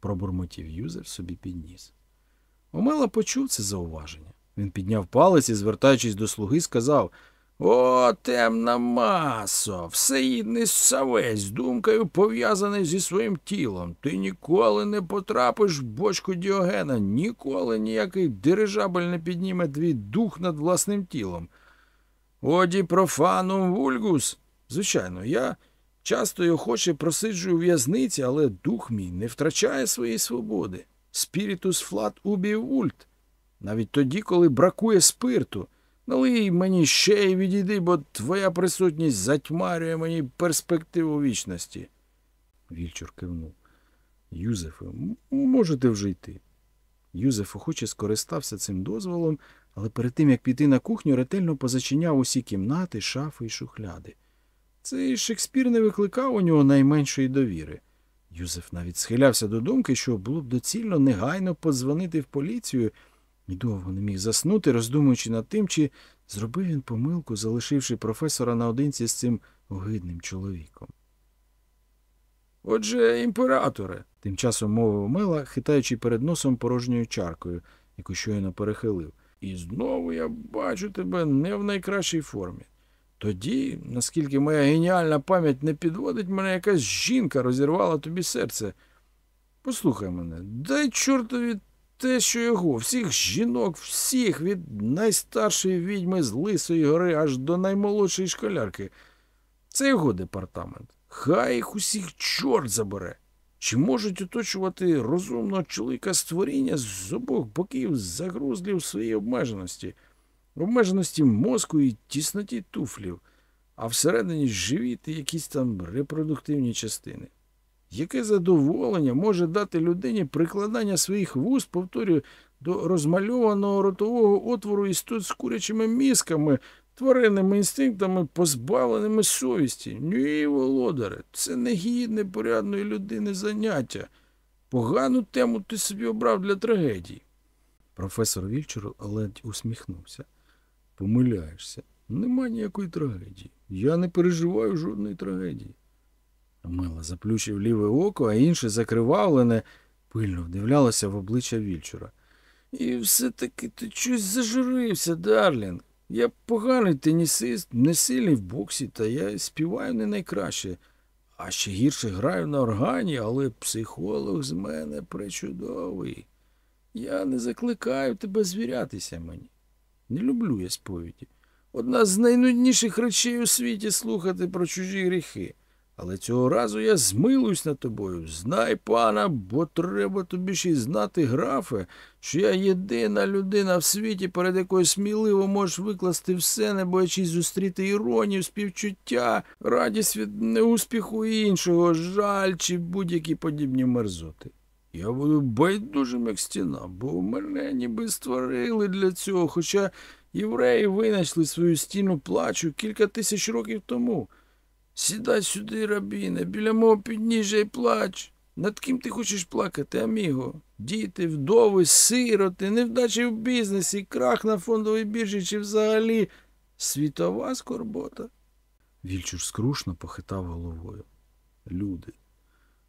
пробурмотів Юзеф собі підніс. Омела почув це зауваження. Він підняв палець і, звертаючись до слуги, сказав О, темна масо, всеїдний савець думкою пов'язаний зі своїм тілом. Ти ніколи не потрапиш в бочку Діогена, ніколи ніякий дирижабель не підніме твій дух над власним тілом. Оді профанум вульгус. Звичайно, я часто й охоче просиджую в'язниці, але дух мій не втрачає своєї свободи. Спірітус флат убі вульт. Навіть тоді, коли бракує спирту. Налий мені ще й відійди, бо твоя присутність затьмарює мені перспективу вічності. Вільчур кивнув. Юзефе, можете вже йти. Юзеф охоче скористався цим дозволом, але перед тим, як піти на кухню, ретельно позачиняв усі кімнати, шафи і шухляди. Цей Шекспір не викликав у нього найменшої довіри. Юзеф навіть схилявся до думки, що було б доцільно негайно подзвонити в поліцію, і довго не міг заснути, роздумуючи над тим, чи зробив він помилку, залишивши професора наодинці з цим огидним чоловіком. Отже, імператоре, тим часом мовив Мела, хитаючи перед носом порожньою чаркою, яку щойно перехилив. І знову я бачу тебе не в найкращій формі. Тоді, наскільки моя геніальна пам'ять не підводить, мене якась жінка розірвала тобі серце. Послухай мене, дай чортові те, що його, всіх жінок, всіх, від найстаршої відьми з Лисої гори аж до наймолодшої школярки. Це його департамент. Хай їх усіх чорт забере. Чи можуть оточувати розумного чоловіка створіння з обох боків загрузлі в своїй обмеженості, обмеженості мозку і тісноті туфлів, а всередині живіт і якісь там репродуктивні частини? Яке задоволення може дати людині прикладання своїх вуст, повторюю, до розмальованого ротового отвору істот з курячими мізками, тваринними інстинктами, позбавленими совісті? Ні, володаре, це негідне порядної людини заняття. Погану тему ти собі обрав для трагедії. Професор Вільчур ледь усміхнувся. Помиляєшся. Нема ніякої трагедії. Я не переживаю жодної трагедії. Мила заплющив ліве око, а інше закривавлене, пильно вдивлялося в обличчя Вільчура. І все-таки ти щось зажурився, Дарлінг. Я поганий тенісист, не сильний в боксі, та я співаю не найкраще. А ще гірше граю на органі, але психолог з мене пречудовий. Я не закликаю тебе звірятися мені. Не люблю я сповіді. Одна з найнудніших речей у світі слухати про чужі гріхи. Але цього разу я змилуюсь над тобою. Знай, пана, бо треба тобі ще й знати, графе, що я єдина людина в світі, перед якою сміливо можеш викласти все, не боячись зустріти іронію, співчуття, радість від неуспіху іншого, жаль чи будь-які подібні мерзоти. Я буду байдужим, як стіна, бо мене ніби створили для цього, хоча євреї винайшли свою стіну плачу кілька тисяч років тому. Сідай сюди, рабіне, біля мого підніжжя і плач. Над ким ти хочеш плакати, аміго? Діти, вдови, сироти, невдачі в бізнесі, крах на фондовій біржі чи взагалі світова скорбота. Вільчур скрушно похитав головою. Люди.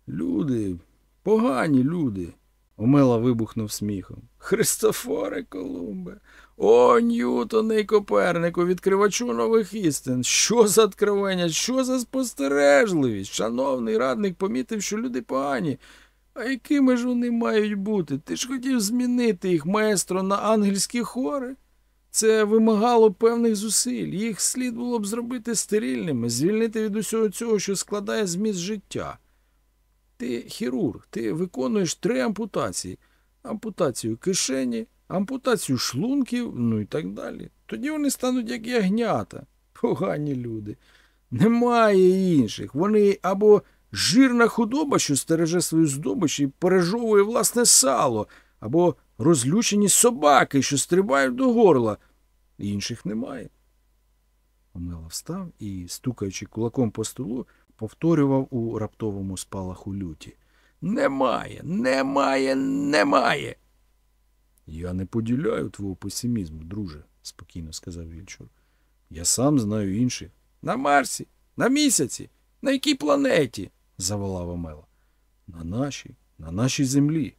Люди, погані люди. Омела вибухнув сміхом. Христофоре Колумбе, о, Ньютоне й Копернику, відкривачу нових істин. Що за откровення, що за спостережливість? Шановний радник помітив, що люди погані. А якими ж вони мають бути? Ти ж хотів змінити їх, маестро, на ангельські хори? Це вимагало певних зусиль. Їх слід було б зробити стерильними, звільнити від усього цього, що складає зміст життя. Ти хірург, ти виконуєш три ампутації: ампутацію кишені, ампутацію шлунків, ну і так далі. Тоді вони стануть як ягнята. Погані люди. Немає інших. Вони або жирна худоба, що стереже свою здобич і пережовує власне сало, або розлючені собаки, що стрибають до горла. Інших немає. Омела встав і, стукаючи кулаком по столу, повторював у раптовому спалаху люті. Немає, немає, немає. Я не поділяю твого песимізму, друже, спокійно сказав Вільчур. Я сам знаю інших. На Марсі, на місяці, на якій планеті? заволав Омела. На нашій, на нашій землі.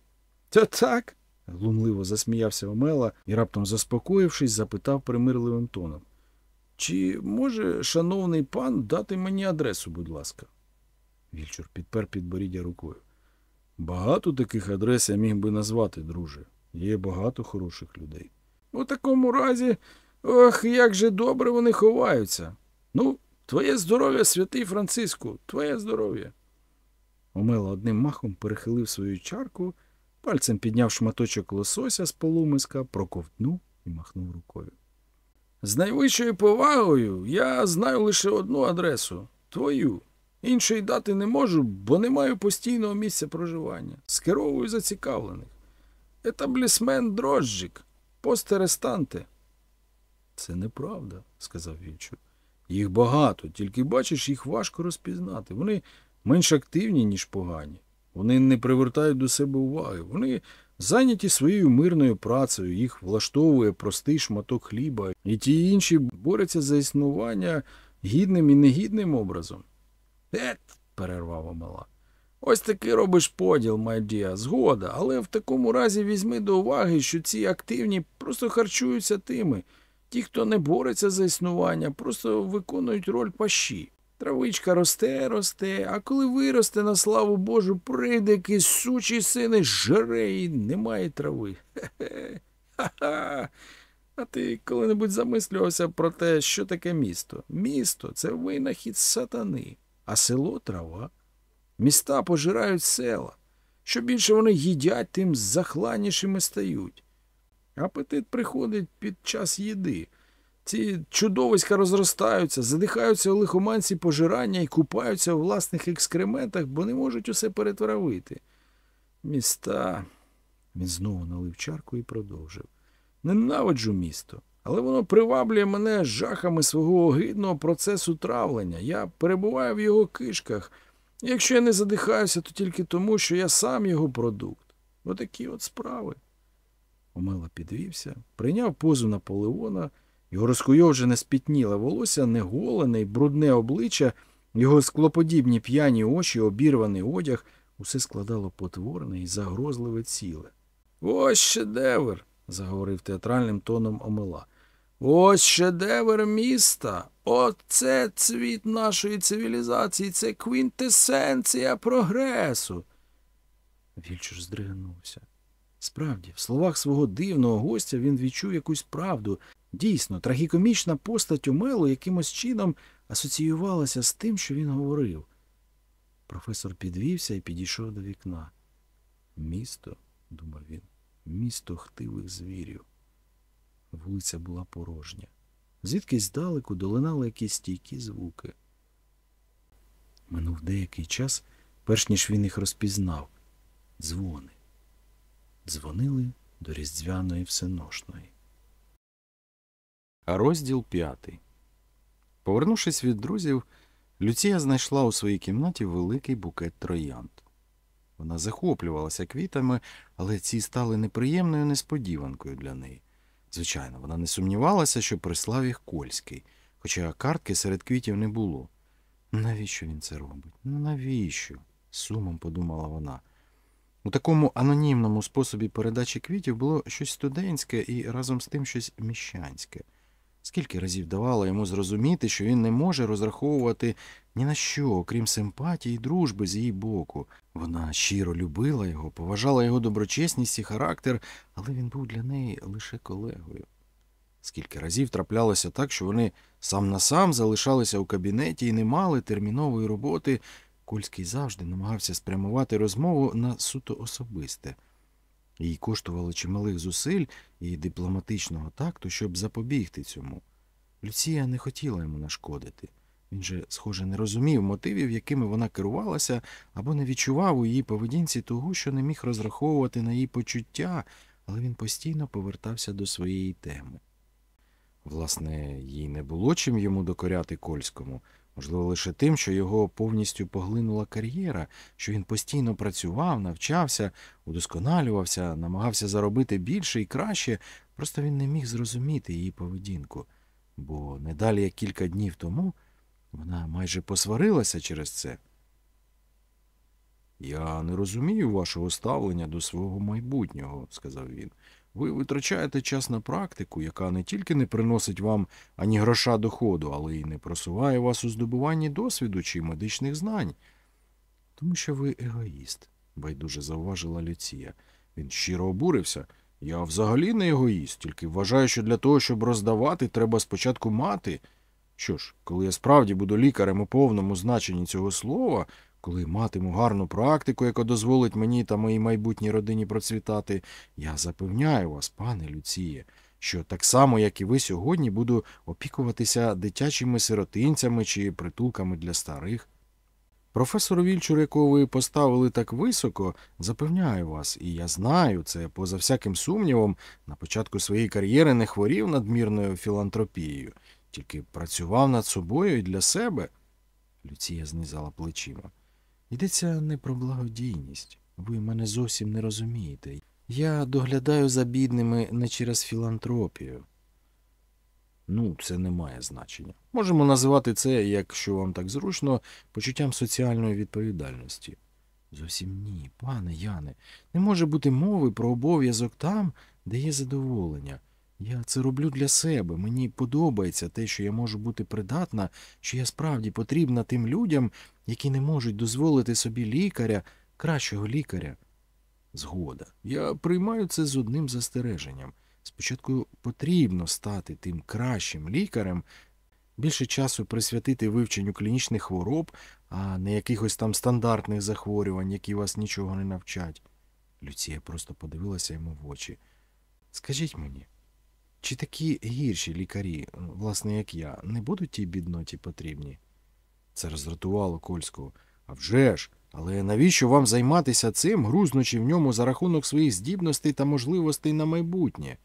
Та так. глумливо засміявся Омела і, раптом заспокоївшись, запитав примирливим тоном. Чи може, шановний пан, дати мені адресу, будь ласка? Вільчур підпер підборіддя рукою. Багато таких адрес я міг би назвати, друже. Є багато хороших людей. У такому разі, ох, як же добре вони ховаються. Ну, твоє здоров'я, святий Франциску, твоє здоров'я. Омела одним махом перехилив свою чарку, пальцем підняв шматочок лосося з полумиска, проковтнув і махнув рукою. З найвищою повагою я знаю лише одну адресу твою. Іншої дати не можу, бо не маю постійного місця проживання. Скеровую зацікавлених. Етаблісмент дрожжик, постерестанте. Це неправда, сказав Вільчур. Їх багато, тільки бачиш, їх важко розпізнати. Вони менш активні, ніж погані. Вони не привертають до себе уваги. Вони зайняті своєю мирною працею, їх влаштовує простий шматок хліба, і ті інші борються за існування гідним і негідним образом. Ет, перервав Омела. Ось таки робиш поділ, Майдія, згода, але в такому разі візьми до уваги, що ці активні просто харчуються тими. Ті, хто не бореться за існування, просто виконують роль пащі. Травичка росте, росте, а коли виросте на славу Божу, прийде якийсь сучий син і жере і немає трави. Хе-хе. Ха-ха. А ти коли-небудь замислювався про те, що таке місто? Місто це винахід сатани, а село трава. Міста пожирають села. Що більше вони їдять, тим захланнішими стають. Апетит приходить під час їди. Ці чудовиська розростаються, задихаються у лихоманці пожирання і купаються у власних екскрементах, бо не можуть усе перетравити. Міста. Він знову налив чарку і продовжив. Ненавиджу місто, але воно приваблює мене жахами свого огидного процесу травлення. Я перебуваю в його кишках. Якщо я не задихаюся, то тільки тому, що я сам його продукт. Отакі от справи. Омела підвівся, прийняв позу Наполеона, його розкуйовджене спітніле волосся, неголене й брудне обличчя, його склоподібні п'яні очі, обірваний одяг, усе складало потворне і загрозливе ціле. Ось шедевр, заговорив театральним тоном Омела. Ось шедевр міста. Оце цвіт нашої цивілізації, це квінтесенція прогресу. Вільчур здригнувся. Справді, в словах свого дивного гостя він відчув якусь правду. Дійсно, трагікомічна постать Омелу якимось чином асоціювалася з тим, що він говорив. Професор підвівся і підійшов до вікна. Місто, думав він, місто хтивих звірів. Вулиця була порожня. Звідкись здалеку долинали якісь стійкі звуки. Минув деякий час, перш ніж він їх розпізнав. Дзвони. Дзвонили до Різдвяної всеношної. Розділ п'ятий. Повернувшись від друзів, Люція знайшла у своїй кімнаті великий букет троянд. Вона захоплювалася квітами, але ці стали неприємною несподіванкою для неї. Звичайно, вона не сумнівалася, що прислав їх Кольський, хоча картки серед квітів не було. Навіщо він це робить? Ну навіщо? сумом подумала вона. У такому анонімному способі передачі квітів було щось студентське і разом з тим щось міщанське. Скільки разів давала йому зрозуміти, що він не може розраховувати ні на що, окрім симпатії і дружби з її боку. Вона щиро любила його, поважала його доброчесність і характер, але він був для неї лише колегою. Скільки разів траплялося так, що вони сам на сам залишалися у кабінеті і не мали термінової роботи, Кольський завжди намагався спрямувати розмову на суто особисте. Їй коштувало чималих зусиль і дипломатичного такту, щоб запобігти цьому. Люція не хотіла йому нашкодити. Він же, схоже, не розумів мотивів, якими вона керувалася, або не відчував у її поведінці того, що не міг розраховувати на її почуття, але він постійно повертався до своєї теми. Власне, їй не було чим йому докоряти Кольському, можливо, лише тим, що його повністю поглинула кар'єра, що він постійно працював, навчався, удосконалювався, намагався заробити більше і краще, просто він не міг зрозуміти її поведінку, бо не далі як кілька днів тому вона майже посварилася через це. Я не розумію вашого ставлення до свого майбутнього, сказав він. Ви витрачаєте час на практику, яка не тільки не приносить вам ані гроша доходу, але й не просуває вас у здобуванні досвіду чи медичних знань. Тому що ви егоїст, байдуже зауважила Люція. Він щиро обурився. Я взагалі не егоїст, тільки вважаю, що для того, щоб роздавати, треба спочатку мати. Що ж, коли я справді буду лікарем у повному значенні цього слова, коли матиму гарну практику, яка дозволить мені та моїй майбутній родині процвітати, я запевняю вас, пане Люціє, що так само, як і ви сьогодні, буду опікуватися дитячими сиротинцями чи притулками для старих. Професор Вільчур, якого ви поставили так високо, запевняю вас, і я знаю це поза всяким сумнівом, на початку своєї кар'єри не хворів надмірною філантропією, тільки працював над собою і для себе. Люція знизала плечима. Йдеться не про благодійність. Ви мене зовсім не розумієте. Я доглядаю за бідними не через філантропію. Ну, це не має значення. Можемо називати це, якщо вам так зручно, почуттям соціальної відповідальності. Зовсім ні, пане Яне, не може бути мови про обов'язок там, де є задоволення. Я це роблю для себе. Мені подобається те, що я можу бути придатна, що я справді потрібна тим людям, які не можуть дозволити собі лікаря, кращого лікаря. Згода. Я приймаю це з одним застереженням. Спочатку потрібно стати тим кращим лікарем, більше часу присвятити вивченню клінічних хвороб, а не якихось там стандартних захворювань, які вас нічого не навчать. Люція просто подивилася йому в очі. Скажіть мені, чи такі гірші лікарі, власне, як я, не будуть тій бідноті потрібні? Це роздратувало Кольського. «А вже ж! Але навіщо вам займатися цим, грузнучи в ньому за рахунок своїх здібностей та можливостей на майбутнє?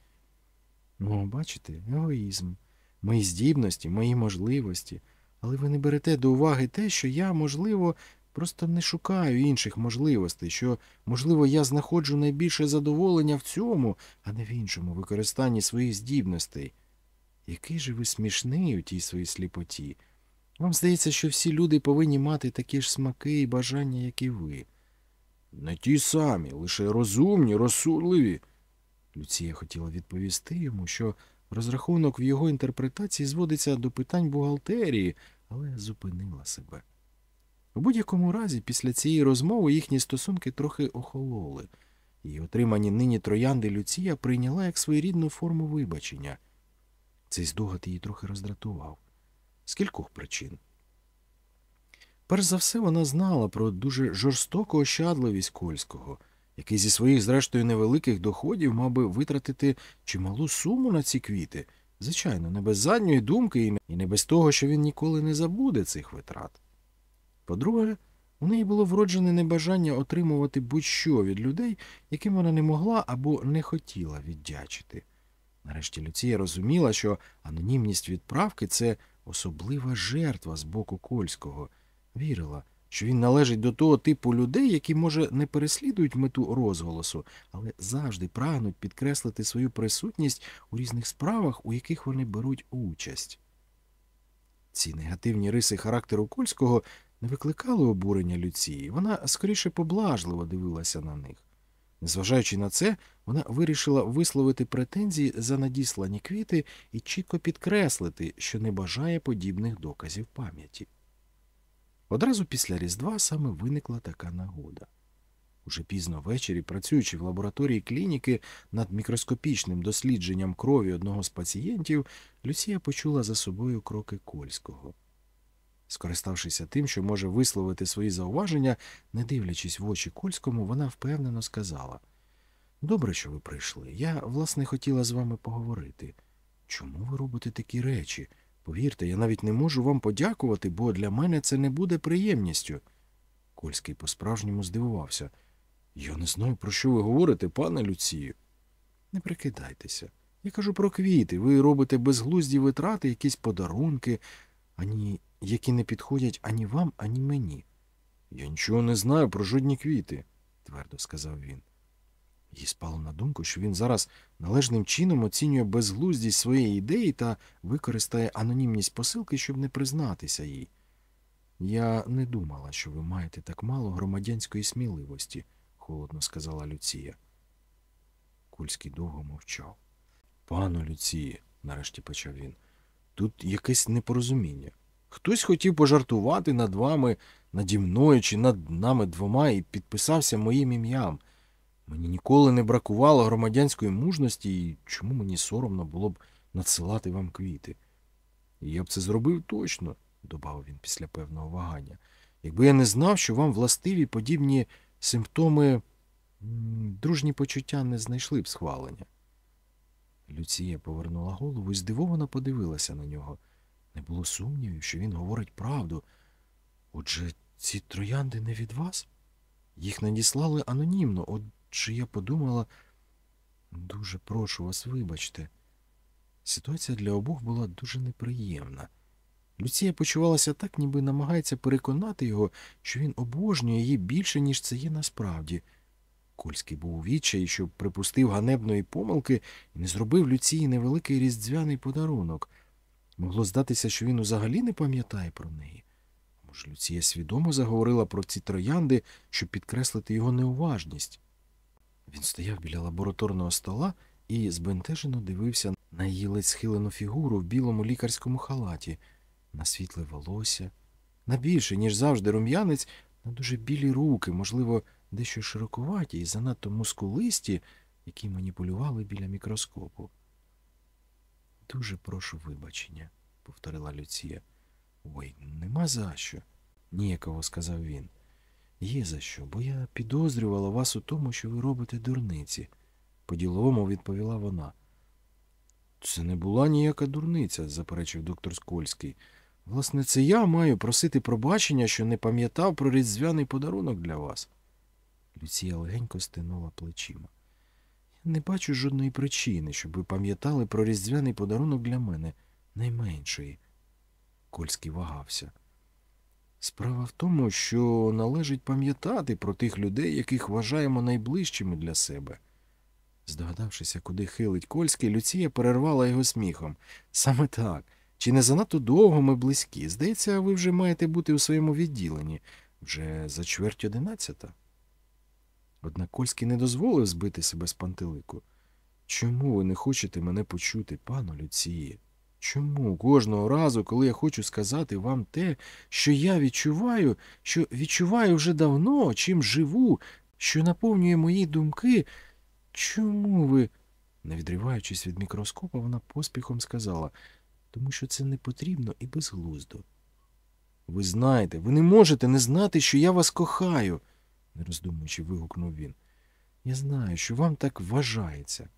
Ну, бачите, егоїзм, мої здібності, мої можливості. Але ви не берете до уваги те, що я, можливо, просто не шукаю інших можливостей, що, можливо, я знаходжу найбільше задоволення в цьому, а не в іншому використанні своїх здібностей. Який же ви смішний у тій своїй сліпоті? Вам здається, що всі люди повинні мати такі ж смаки і бажання, як і ви. Не ті самі, лише розумні, розсудливі. Люція хотіла відповісти йому, що розрахунок в його інтерпретації зводиться до питань бухгалтерії, але зупинила себе. У будь-якому разі, після цієї розмови їхні стосунки трохи охололи, і отримані нині троянди Люція прийняла як своєрідну форму вибачення. Цей здогад її трохи роздратував. З кількох причин. Перш за все, вона знала про дуже жорстоку ощадливість Кольського, який зі своїх, зрештою, невеликих доходів мав би витратити чималу суму на ці квіти. Звичайно, не без задньої думки і не- без того, що він ніколи не забуде цих витрат. По-друге, у неї було вроджене небажання отримувати будь-що від людей, яким вона не могла або не хотіла віддячити. Нарешті Люція розуміла, що анонімність відправки це особлива жертва з боку Кольського. Вірила, що він належить до того типу людей, які, може, не переслідують мету розголосу, але завжди прагнуть підкреслити свою присутність у різних справах, у яких вони беруть участь. Ці негативні риси характеру Кольського не викликали обурення Люції, вона скоріше поблажливо дивилася на них. Незважаючи на це, вона вирішила висловити претензії за надіслані квіти і чітко підкреслити, що не бажає подібних доказів пам'яті. Одразу після Різдва саме виникла така нагода. Уже пізно ввечері, працюючи в лабораторії клініки над мікроскопічним дослідженням крові одного з пацієнтів, Люсія почула за собою кроки Кольського. Скориставшися тим, що може висловити свої зауваження, не дивлячись в очі Кольському, вона впевнено сказала Добре, що ви прийшли. Я, власне, хотіла з вами поговорити. Чому ви робите такі речі? Повірте, я навіть не можу вам подякувати, бо для мене це не буде приємністю. Кольський по-справжньому здивувався. Я не знаю, про що ви говорите, пане Люцію. Не прикидайтеся. Я кажу про квіти. Ви робите безглузді витрати, якісь подарунки, ані які не підходять ані вам, ані мені. Я нічого не знаю про жодні квіти, твердо сказав він. Їй спало на думку, що він зараз належним чином оцінює безглуздість своєї ідеї та використає анонімність посилки, щоб не признатися їй. Я не думала, що ви маєте так мало громадянської сміливості, холодно сказала Люція. Кульський довго мовчав. Пану Люції, нарешті почав він, тут якесь непорозуміння. Хтось хотів пожартувати над вами, наді мною чи над нами двома і підписався моїм ім'ям. Мені ніколи не бракувало громадянської мужності, і чому мені соромно було б надсилати вам квіти? Я б це зробив точно, додав він після певного вагання, якби я не знав, що вам властиві подібні симптоми дружні почуття не знайшли б схвалення. Люція повернула голову і здивовано подивилася на нього. Не було сумнівів, що він говорить правду. Отже, ці троянди не від вас? Їх надіслали анонімно, отже я подумала. Дуже прошу вас, вибачте. Ситуація для обох була дуже неприємна. Люція почувалася так, ніби намагається переконати його, що він обожнює її більше, ніж це є насправді. Кольський був у відчаї, що припустив ганебної помилки і не зробив Люції невеликий різдвяний подарунок. Могло здатися, що він взагалі не пам'ятає про неї. Може, Люція свідомо заговорила про ці троянди, щоб підкреслити його неуважність. Він стояв біля лабораторного стола і збентежено дивився на її ледь схилену фігуру в білому лікарському халаті, на світле волосся, на більше, ніж завжди, рум'янець, на дуже білі руки, можливо, дещо широкуваті і занадто мускулисті, які маніпулювали біля мікроскопу. Дуже прошу вибачення, повторила Люція. Ой, нема за що, ніяково сказав він. Є за що, бо я підозрювала вас у тому, що ви робите дурниці, по-діловому відповіла вона. Це не була ніяка дурниця, заперечив доктор Скольський. Власне, це я маю просити пробачення, що не пам'ятав про різдвяний подарунок для вас. Люція легенько стинула плечима. Не бачу жодної причини, щоб ви пам'ятали про різдвяний подарунок для мене найменшої. Кольський вагався. Справа в тому, що належить пам'ятати про тих людей, яких вважаємо найближчими для себе. Здогадавшися, куди хилить Кольський, Люція перервала його сміхом. Саме так. Чи не занадто довго ми близькі? Здається, ви вже маєте бути у своєму відділенні вже за чверть одинадцята. Однак Кольський не дозволив збити себе з пантелику. Чому ви не хочете мене почути, пану Люції? Чому кожного разу, коли я хочу сказати вам те, що я відчуваю, що відчуваю вже давно, чим живу, що наповнює мої думки, чому ви, не відриваючись від мікроскопа, вона поспіхом сказала, тому що це не потрібно і безглуздо. Ви знаєте, ви не можете не знати, що я вас кохаю, не роздумуючи, вигукнув він. Я знаю, що вам так вважається.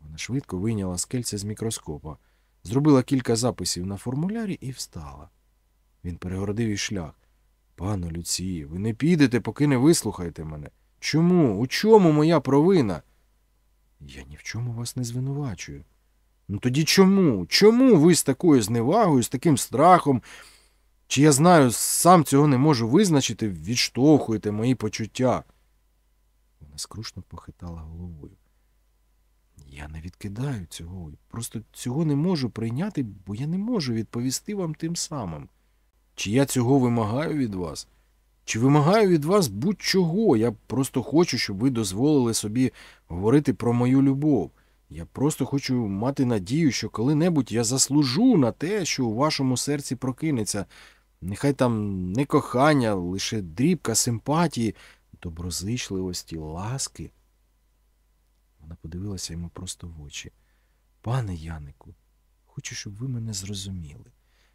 Вона швидко вийняла скельця з мікроскопа, зробила кілька записів на формулярі і встала. Він перегородив їй шлях. Пану Люції, ви не підете, поки не вислухаєте мене. Чому? У чому моя провина? Я ні в чому вас не звинувачую. Ну тоді чому? Чому ви з такою зневагою, з таким страхом? Чи я знаю, сам цього не можу визначити, відштовхуєте мої почуття? Вона скрушно похитала головою. Я не відкидаю цього. Просто цього не можу прийняти, бо я не можу відповісти вам тим самим. Чи я цього вимагаю від вас? Чи вимагаю від вас будь-чого? Я просто хочу, щоб ви дозволили собі говорити про мою любов. Я просто хочу мати надію, що коли-небудь я заслужу на те, що у вашому серці прокинеться. Нехай там не кохання, лише дрібка симпатії, доброзичливості, ласки. Вона подивилася йому просто в очі. Пане Янику, хочу, щоб ви мене зрозуміли.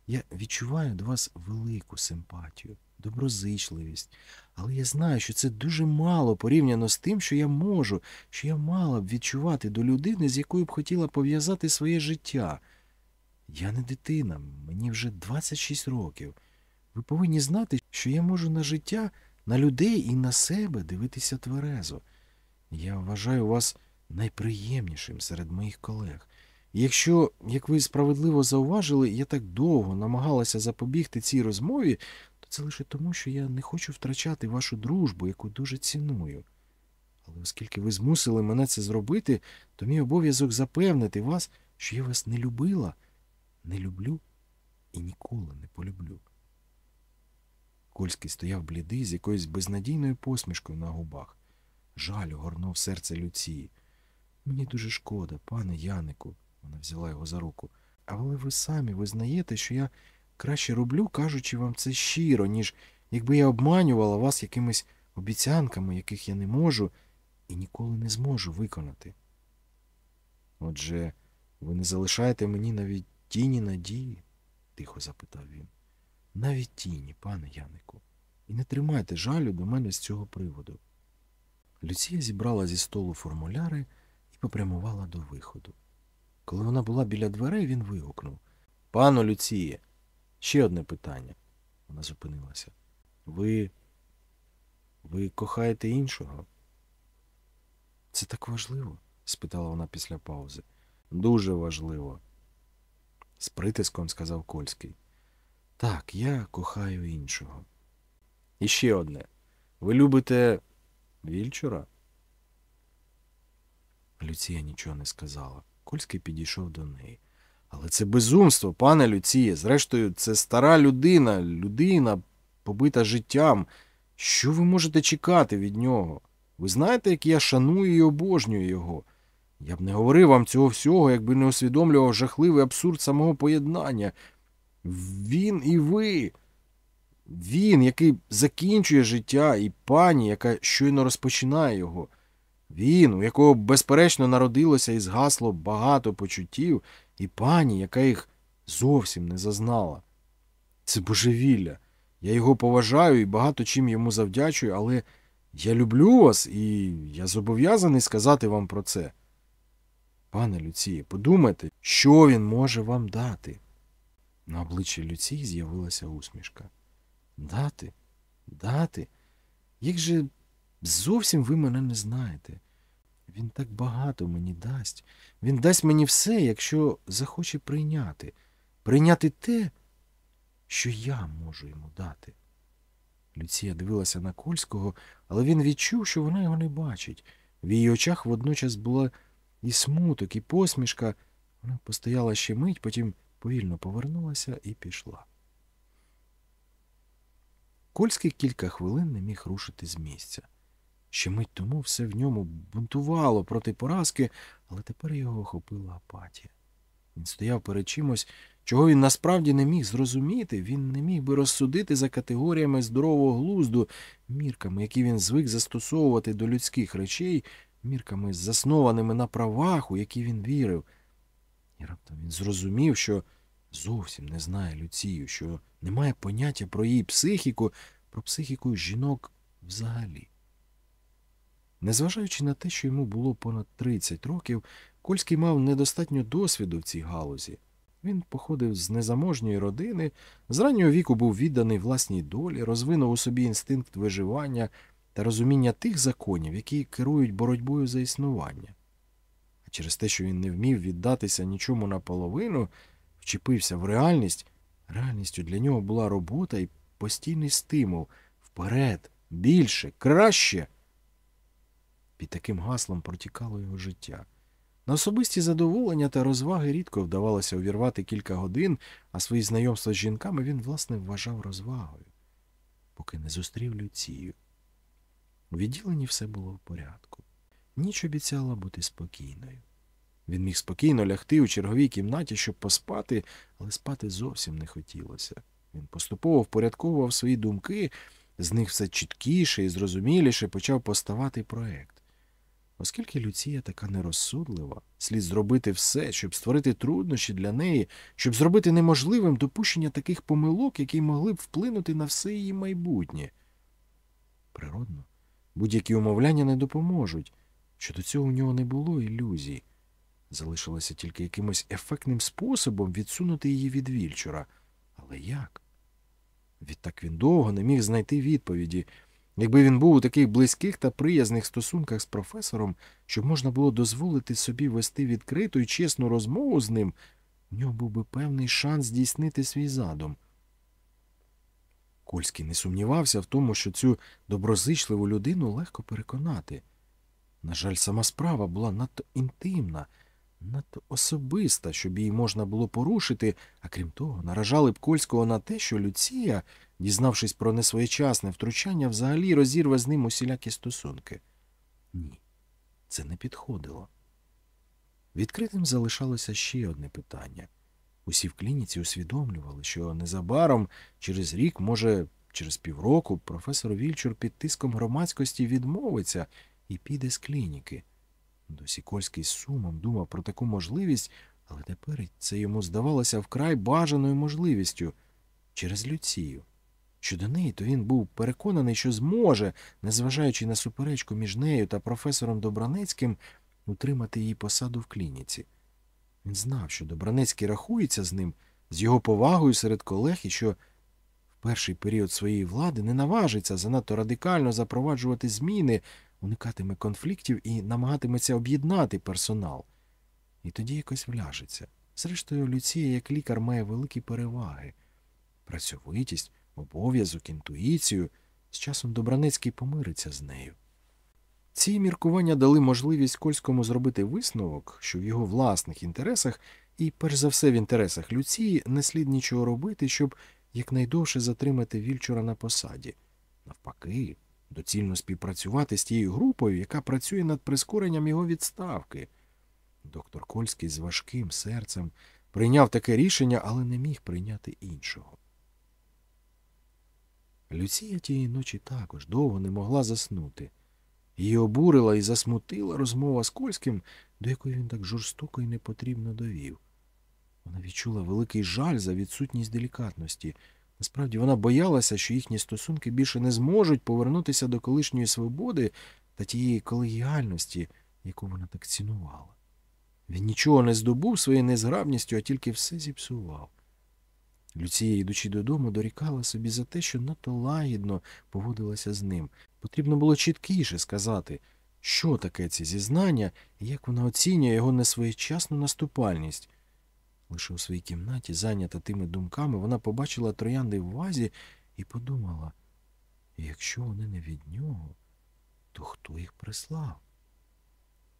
Я відчуваю до вас велику симпатію, доброзичливість, але я знаю, що це дуже мало порівняно з тим, що я можу, що я мала б відчувати до людини, з якою б хотіла пов'язати своє життя. Я не дитина, мені вже 26 років. Ви повинні знати, що я можу на життя, на людей і на себе дивитися тверезо. Я вважаю вас найприємнішим серед моїх колег. Якщо, як ви справедливо зауважили, я так довго намагалася запобігти цій розмові, то це лише тому, що я не хочу втрачати вашу дружбу, яку дуже ціную. Але оскільки ви змусили мене це зробити, то мій обов'язок запевнити вас, що я вас не любила, не люблю і ніколи не полюблю. Кольський стояв блідий з якоюсь безнадійною посмішкою на губах. Жаль огорнув серце Люції. Мені дуже шкода, пане Янику, вона взяла його за руку. Але ви самі визнаєте, що я краще роблю, кажучи вам це щиро, ніж якби я обманювала вас якимись обіцянками, яких я не можу і ніколи не зможу виконати. Отже, ви не залишаєте мені навіть тіні надії? тихо запитав він. Навіть тіні, пане Янику, і не тримайте жалю до мене з цього приводу. Люція зібрала зі столу формуляри і попрямувала до виходу. Коли вона була біля дверей, він вигукнув Пану Люціє, ще одне питання. Вона зупинилася. Ви. Ви кохаєте іншого? Це так важливо? спитала вона після паузи. Дуже важливо. З притиском сказав Кольський. Так, я кохаю іншого. І ще одне. Ви любите Вільчура? Люція нічого не сказала. Кольський підійшов до неї. Але це безумство, пане Люціє. Зрештою, це стара людина, людина, побита життям. Що ви можете чекати від нього? Ви знаєте, як я шаную і обожнюю його. Я б не говорив вам цього всього, якби не усвідомлював жахливий абсурд самого поєднання. Він і ви. Він, який закінчує життя, і пані, яка щойно розпочинає його. Він, у якого безперечно народилося і згасло багато почуттів, і пані, яка їх зовсім не зазнала. Це божевілля. Я його поважаю і багато чим йому завдячую, але я люблю вас і я зобов'язаний сказати вам про це. Пане Люціє, подумайте, що він може вам дати. На обличчі Люції з'явилася усмішка. Дати? Дати? Як же зовсім ви мене не знаєте? Він так багато мені дасть. Він дасть мені все, якщо захоче прийняти. Прийняти те, що я можу йому дати. Люція дивилася на Кольського, але він відчув, що вона його не бачить. В її очах водночас була і смуток, і посмішка. Вона постояла ще мить, потім повільно повернулася і пішла. Кольський кілька хвилин не міг рушити з місця. Ще мить тому все в ньому бунтувало проти поразки, але тепер його охопила апатія. Він стояв перед чимось, чого він насправді не міг зрозуміти, він не міг би розсудити за категоріями здорового глузду, мірками, які він звик застосовувати до людських речей, мірками, заснованими на правах, у які він вірив. І раптом він зрозумів, що зовсім не знає Люцію, що не має поняття про її психіку, про психіку жінок взагалі. Незважаючи на те, що йому було понад 30 років, Кольський мав недостатньо досвіду в цій галузі. Він походив з незаможньої родини, з раннього віку був відданий власній долі, розвинув у собі інстинкт виживання та розуміння тих законів, які керують боротьбою за існування. Через те, що він не вмів віддатися нічому наполовину, вчепився в реальність, реальністю для нього була робота і постійний стимул вперед, більше, краще. Під таким гаслом протікало його життя. На особисті задоволення та розваги рідко вдавалося увірвати кілька годин, а свої знайомства з жінками він, власне, вважав розвагою, поки не зустрів Люцію. У відділенні все було в порядку. Ніч обіцяла бути спокійною. Він міг спокійно лягти у черговій кімнаті, щоб поспати, але спати зовсім не хотілося. Він поступово впорядковував свої думки, з них все чіткіше і зрозуміліше почав поставати проект. Оскільки Люція така нерозсудлива, слід зробити все, щоб створити труднощі для неї, щоб зробити неможливим допущення таких помилок, які могли б вплинути на все її майбутнє. Природно, будь-які умовляння не допоможуть. Щодо цього у нього не було ілюзій. Залишилося тільки якимось ефектним способом відсунути її від вільчура. Але як? Відтак він довго не міг знайти відповіді. Якби він був у таких близьких та приязних стосунках з професором, щоб можна було дозволити собі вести відкриту і чесну розмову з ним, у нього був би певний шанс здійснити свій задум. Кольський не сумнівався в тому, що цю доброзичливу людину легко переконати. На жаль, сама справа була надто інтимна, надто особиста, щоб її можна було порушити, а крім того, наражали б Кольського на те, що Люція, дізнавшись про несвоєчасне втручання, взагалі розірве з ним усілякі стосунки. Ні, це не підходило. Відкритим залишалося ще одне питання. Усі в клініці усвідомлювали, що незабаром, через рік, може, через півроку, професор Вільчур під тиском громадськості відмовиться і піде з клініки. Досі Кольський з сумом думав про таку можливість, але тепер це йому здавалося вкрай бажаною можливістю через Люцію. Щодо неї, то він був переконаний, що зможе, незважаючи на суперечку між нею та професором Добранецьким, утримати її посаду в клініці. Він знав, що Добранецький рахується з ним, з його повагою серед колег, і що в перший період своєї влади не наважиться занадто радикально запроваджувати зміни, уникатиме конфліктів і намагатиметься об'єднати персонал. І тоді якось вляжеться. Зрештою, Люція як лікар має великі переваги працьовитість, обов'язок, інтуїцію. З часом Добранецький помириться з нею. Ці міркування дали можливість Кольському зробити висновок, що в його власних інтересах і, перш за все, в інтересах Люції не слід нічого робити, щоб якнайдовше затримати Вільчура на посаді. Навпаки, доцільно співпрацювати з тією групою, яка працює над прискоренням його відставки. Доктор Кольський з важким серцем прийняв таке рішення, але не міг прийняти іншого. Люція тієї ночі також довго не могла заснути. Її обурила і засмутила розмова з Кольським, до якої він так жорстоко і непотрібно довів. Вона відчула великий жаль за відсутність делікатності. Насправді вона боялася, що їхні стосунки більше не зможуть повернутися до колишньої свободи та тієї колегіальності, яку вона так цінувала. Він нічого не здобув своєю незграбністю, а тільки все зіпсував. Люція, йдучи додому, дорікала собі за те, що надто лагідно поводилася з ним. Потрібно було чіткіше сказати, що таке ці зізнання і як вона оцінює його несвоєчасну наступальність. Лише у своїй кімнаті, зайнята тими думками, вона побачила троянди в вазі і подумала, якщо вони не від нього, то хто їх прислав?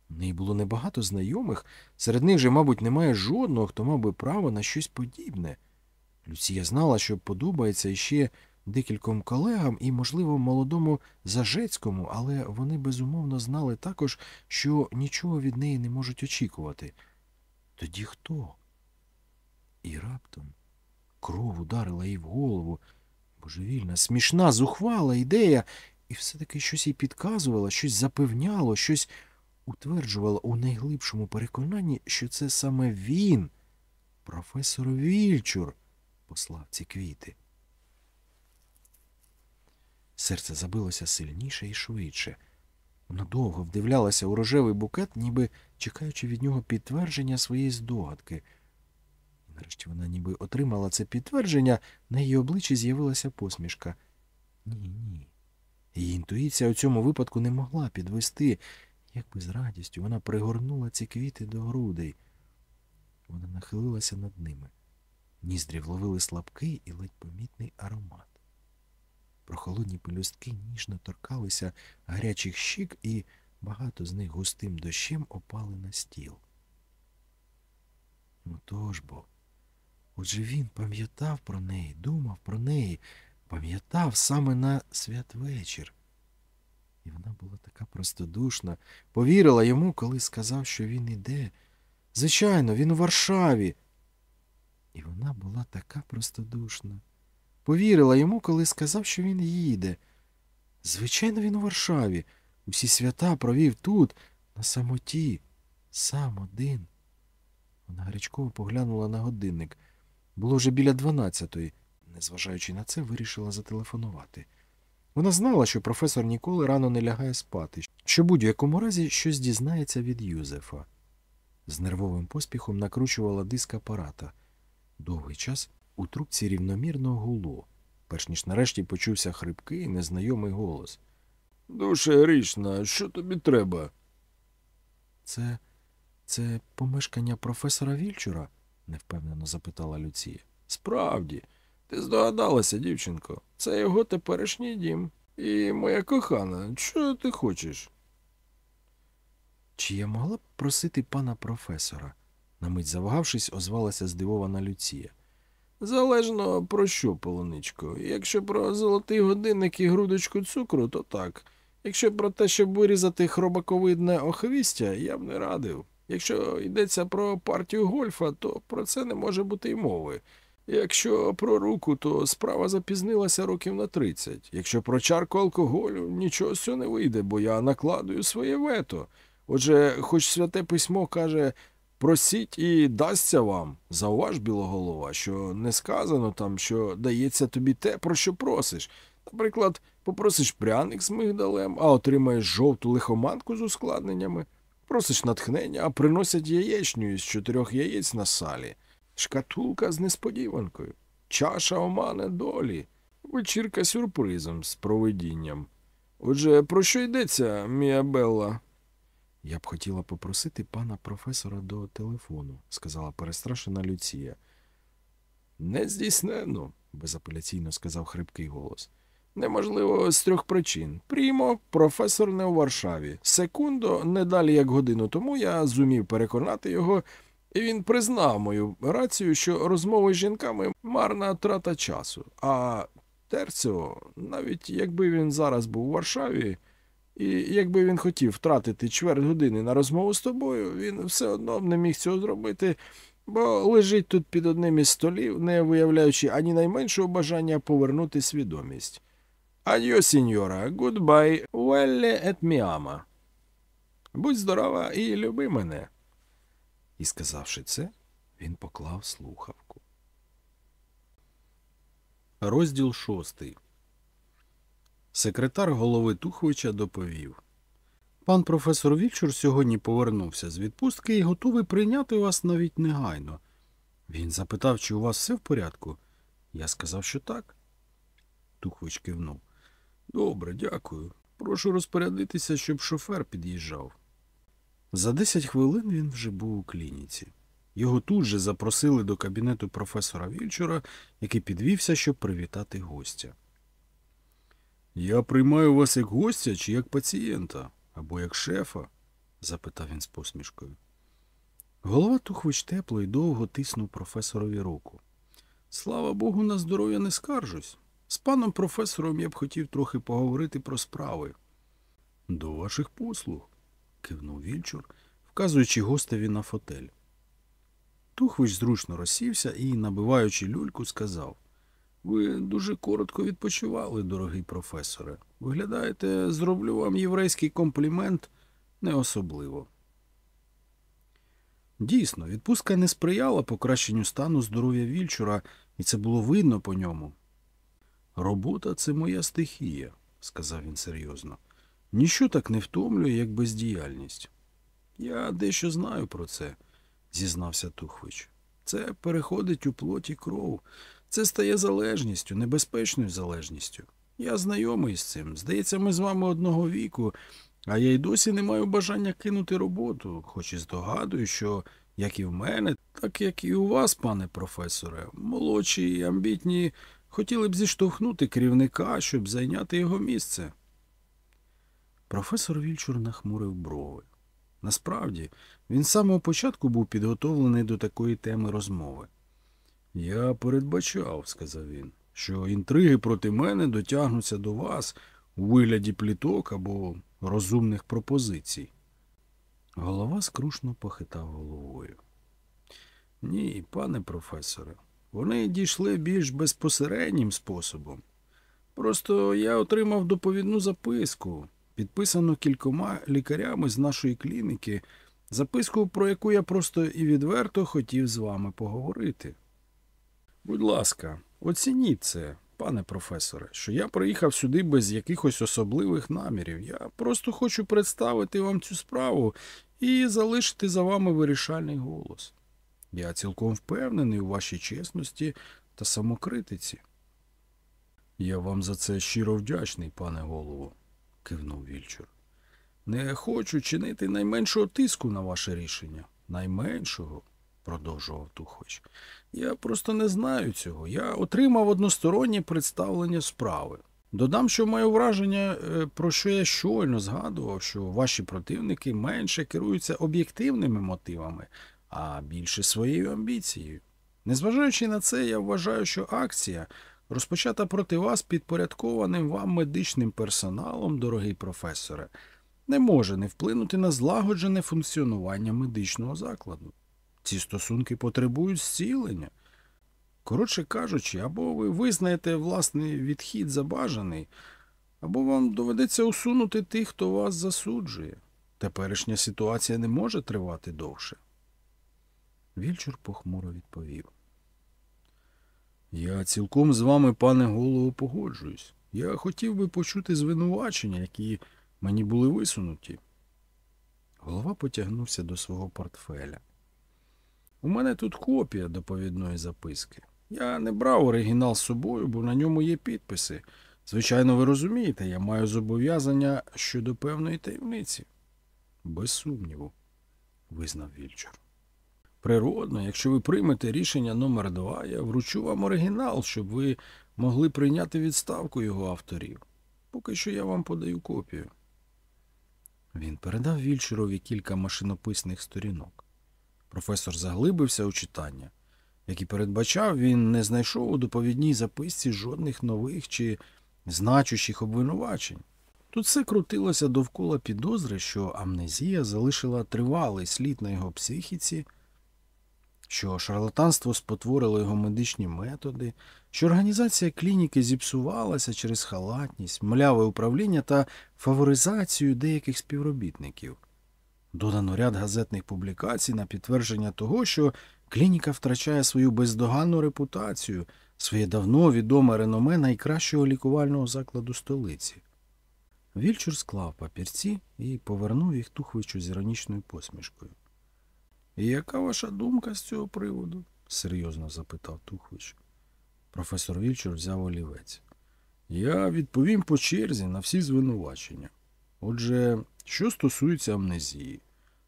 У неї було небагато знайомих, серед них же, мабуть, немає жодного, хто мав би право на щось подібне. Люція знала, що подобається іще декільком колегам і, можливо, молодому Зажецькому, але вони безумовно знали також, що нічого від неї не можуть очікувати. Тоді хто? І раптом кров ударила їй в голову. Божевільна, смішна, зухвала ідея, і все-таки щось їй підказувало, щось запевняло, щось утверджувало у найглибшому переконанні, що це саме він Професор Вільчур послав ці квіти. Серце забилося сильніше і швидше. Вона довго вдивлялася у рожевий букет, ніби чекаючи від нього підтвердження своєї здогадки. Нарешті вона ніби отримала це підтвердження, на її обличчі з'явилася посмішка. Ні, ні. Її інтуїція у цьому випадку не могла підвести. Якби з радістю вона пригорнула ці квіти до грудей. Вона нахилилася над ними. Ніздрі вловили слабкий і ледь помітний аромат. Прохолодні пелюстки ніжно торкалися гарячих щік, і багато з них густим дощем опали на стіл. Ну тож бо, отже він пам'ятав про неї, думав про неї, пам'ятав саме на святвечір. І вона була така простодушна, повірила йому, коли сказав, що він іде. Звичайно, він у Варшаві. І вона була така простодушна. Повірила йому, коли сказав, що він їде. Звичайно, він у Варшаві. Усі свята провів тут, на самоті, сам один. Вона гарячково поглянула на годинник. Було вже біля дванадцятої. Незважаючи на це, вирішила зателефонувати. Вона знала, що професор ніколи рано не лягає спати, що будь-якому разі щось дізнається від Юзефа. З нервовим поспіхом накручувала диск апарата. Довгий час у трубці рівномірно гуло, перш ніж нарешті почувся хрипкий, незнайомий голос. Душе грішна, що тобі треба? Це. це помешкання професора Вільчура? Невпевнено запитала Люція. Справді, ти здогадалася, дівчинко. Це його теперішній дім. І моя кохана, що ти хочеш? Чи я могла б просити пана професора? на мить завагавшись, озвалася здивована Люція. Залежно про що, полуничко. Якщо про золотий годинник і грудочку цукру, то так. Якщо про те, щоб вирізати хробаковидне охвістя, я б не радив. Якщо йдеться про партію гольфа, то про це не може бути й мови. Якщо про руку, то справа запізнилася років на 30. Якщо про чарку алкоголю, нічого з цього не вийде, бо я накладую своє вето. Отже, хоч святе письмо каже просіть і дасться вам, зауваж, білоголова, що не сказано там, що дається тобі те, про що просиш. Наприклад, попросиш пряник з мигдалем, а отримаєш жовту лихоманку з ускладненнями. Просиш натхнення, а приносять яєчню із чотирьох яєць на салі, шкатулка з несподіванкою, чаша омане долі, вечірка сюрпризом з провидінням. Отже, про що йдеться, мія Белла? Я б хотіла попросити пана професора до телефону, сказала перестрашена Люція. Нездійсненно, безапеляційно сказав хрипкий голос. Неможливо з трьох причин. Прімо, професор не у Варшаві. Секундо, не далі як годину тому я зумів переконати його, і він признав мою рацію, що розмови з жінками марна трата часу. А Терціо, навіть якби він зараз був у Варшаві, і якби він хотів втратити чверть години на розмову з тобою, він все одно не міг цього зробити, бо лежить тут під одним із столів, не виявляючи ані найменшого бажання повернути свідомість. Adieu, signora, goodbye, vale et me ama. Будь здорова і люби мене. І, сказавши це, він поклав слухавку. Розділ шостий. Секретар голови Туховича доповів. Пан професор Вільчур сьогодні повернувся з відпустки і готовий прийняти вас навіть негайно. Він запитав, чи у вас все в порядку. Я сказав, що так. Тухович кивнув. Добре, дякую. Прошу розпорядитися, щоб шофер під'їжджав. За десять хвилин він вже був у клініці. Його тут же запросили до кабінету професора Вільчура, який підвівся, щоб привітати гостя. Я приймаю вас як гостя чи як пацієнта, або як шефа? запитав він з посмішкою. Голова Тухвич тепло і довго тиснув професорові руку. Слава Богу, на здоров'я не скаржусь. З паном професором я б хотів трохи поговорити про справи. До ваших послуг, кивнув Вільчур, вказуючи гостеві на фотель. Тухвич зручно розсівся і, набиваючи люльку, сказав Ви дуже коротко відпочивали, дорогий професоре. Виглядаєте, зроблю вам єврейський комплімент не особливо. Дійсно, відпустка не сприяла покращенню стану здоров'я Вільчура, і це було видно по ньому. Робота це моя стихія, сказав він серйозно. Ніщо так не втомлює, як бездіяльність. Я дещо знаю про це, зізнався Тухвич. Це переходить у плоті кров. Це стає залежністю, небезпечною залежністю. Я знайомий з цим. Здається, ми з вами одного віку, а я й досі не маю бажання кинути роботу, хоч і здогадую, що як і в мене, так як і у вас, пане професоре, молодші і амбітні хотіли б зіштовхнути керівника, щоб зайняти його місце. Професор Вільчур нахмурив брови. Насправді, він з самого початку був підготовлений до такої теми розмови. Я передбачав, сказав він, що інтриги проти мене дотягнуться до вас у вигляді пліток або розумних пропозицій. Голова скрушно похитав головою. Ні, пане професоре, вони дійшли більш безпосереднім способом. Просто я отримав доповідну записку, підписану кількома лікарями з нашої клініки, записку, про яку я просто і відверто хотів з вами поговорити. Будь ласка, оцініть це, пане професоре, що я приїхав сюди без якихось особливих намірів. Я просто хочу представити вам цю справу і залишити за вами вирішальний голос. Я цілком впевнений у вашій чесності та самокритиці. Я вам за це щиро вдячний, пане голово, кивнув Вільчур. Не хочу чинити найменшого тиску на ваше рішення. Найменшого, продовжував Тухоч. Я просто не знаю цього. Я отримав одностороннє представлення справи. Додам, що маю враження, е, про що я щойно згадував, що ваші противники менше керуються об'єктивними мотивами, а більше своєю амбіцією. Незважаючи на це, я вважаю, що акція, розпочата проти вас підпорядкованим вам медичним персоналом, дорогий професоре, не може не вплинути на злагоджене функціонування медичного закладу. Ці стосунки потребують зцілення. Коротше кажучи, або ви визнаєте власний відхід забажаний, або вам доведеться усунути тих, хто вас засуджує. Теперішня ситуація не може тривати довше. Вільчур похмуро відповів. Я цілком з вами, пане голово, погоджуюсь. Я хотів би почути звинувачення, які мені були висунуті. Голова потягнувся до свого портфеля. У мене тут копія доповідної записки. Я не брав оригінал з собою, бо на ньому є підписи. Звичайно, ви розумієте, я маю зобов'язання щодо певної таємниці. Без сумніву, визнав Вільчур. Природно, якщо ви приймете рішення номер два, я вручу вам оригінал, щоб ви могли прийняти відставку його авторів. Поки що я вам подаю копію. Він передав Вільчурові кілька машинописних сторінок. Професор заглибився у читання. Як і передбачав, він не знайшов у доповідній записці жодних нових чи значущих обвинувачень. Тут все крутилося довкола підозри, що амнезія залишила тривалий слід на його психіці, що шарлатанство спотворило його медичні методи, що організація клініки зіпсувалася через халатність, мляве управління та фаворизацію деяких співробітників. Додано ряд газетних публікацій на підтвердження того, що клініка втрачає свою бездоганну репутацію, своє давно відоме реноме найкращого лікувального закладу столиці. Вільчур склав папірці і повернув їх Тухвичу з іронічною посмішкою. І яка ваша думка з цього приводу? серйозно запитав Тухвич. Професор Вільчур взяв олівець. Я відповім по черзі на всі звинувачення. Отже, що стосується амнезії,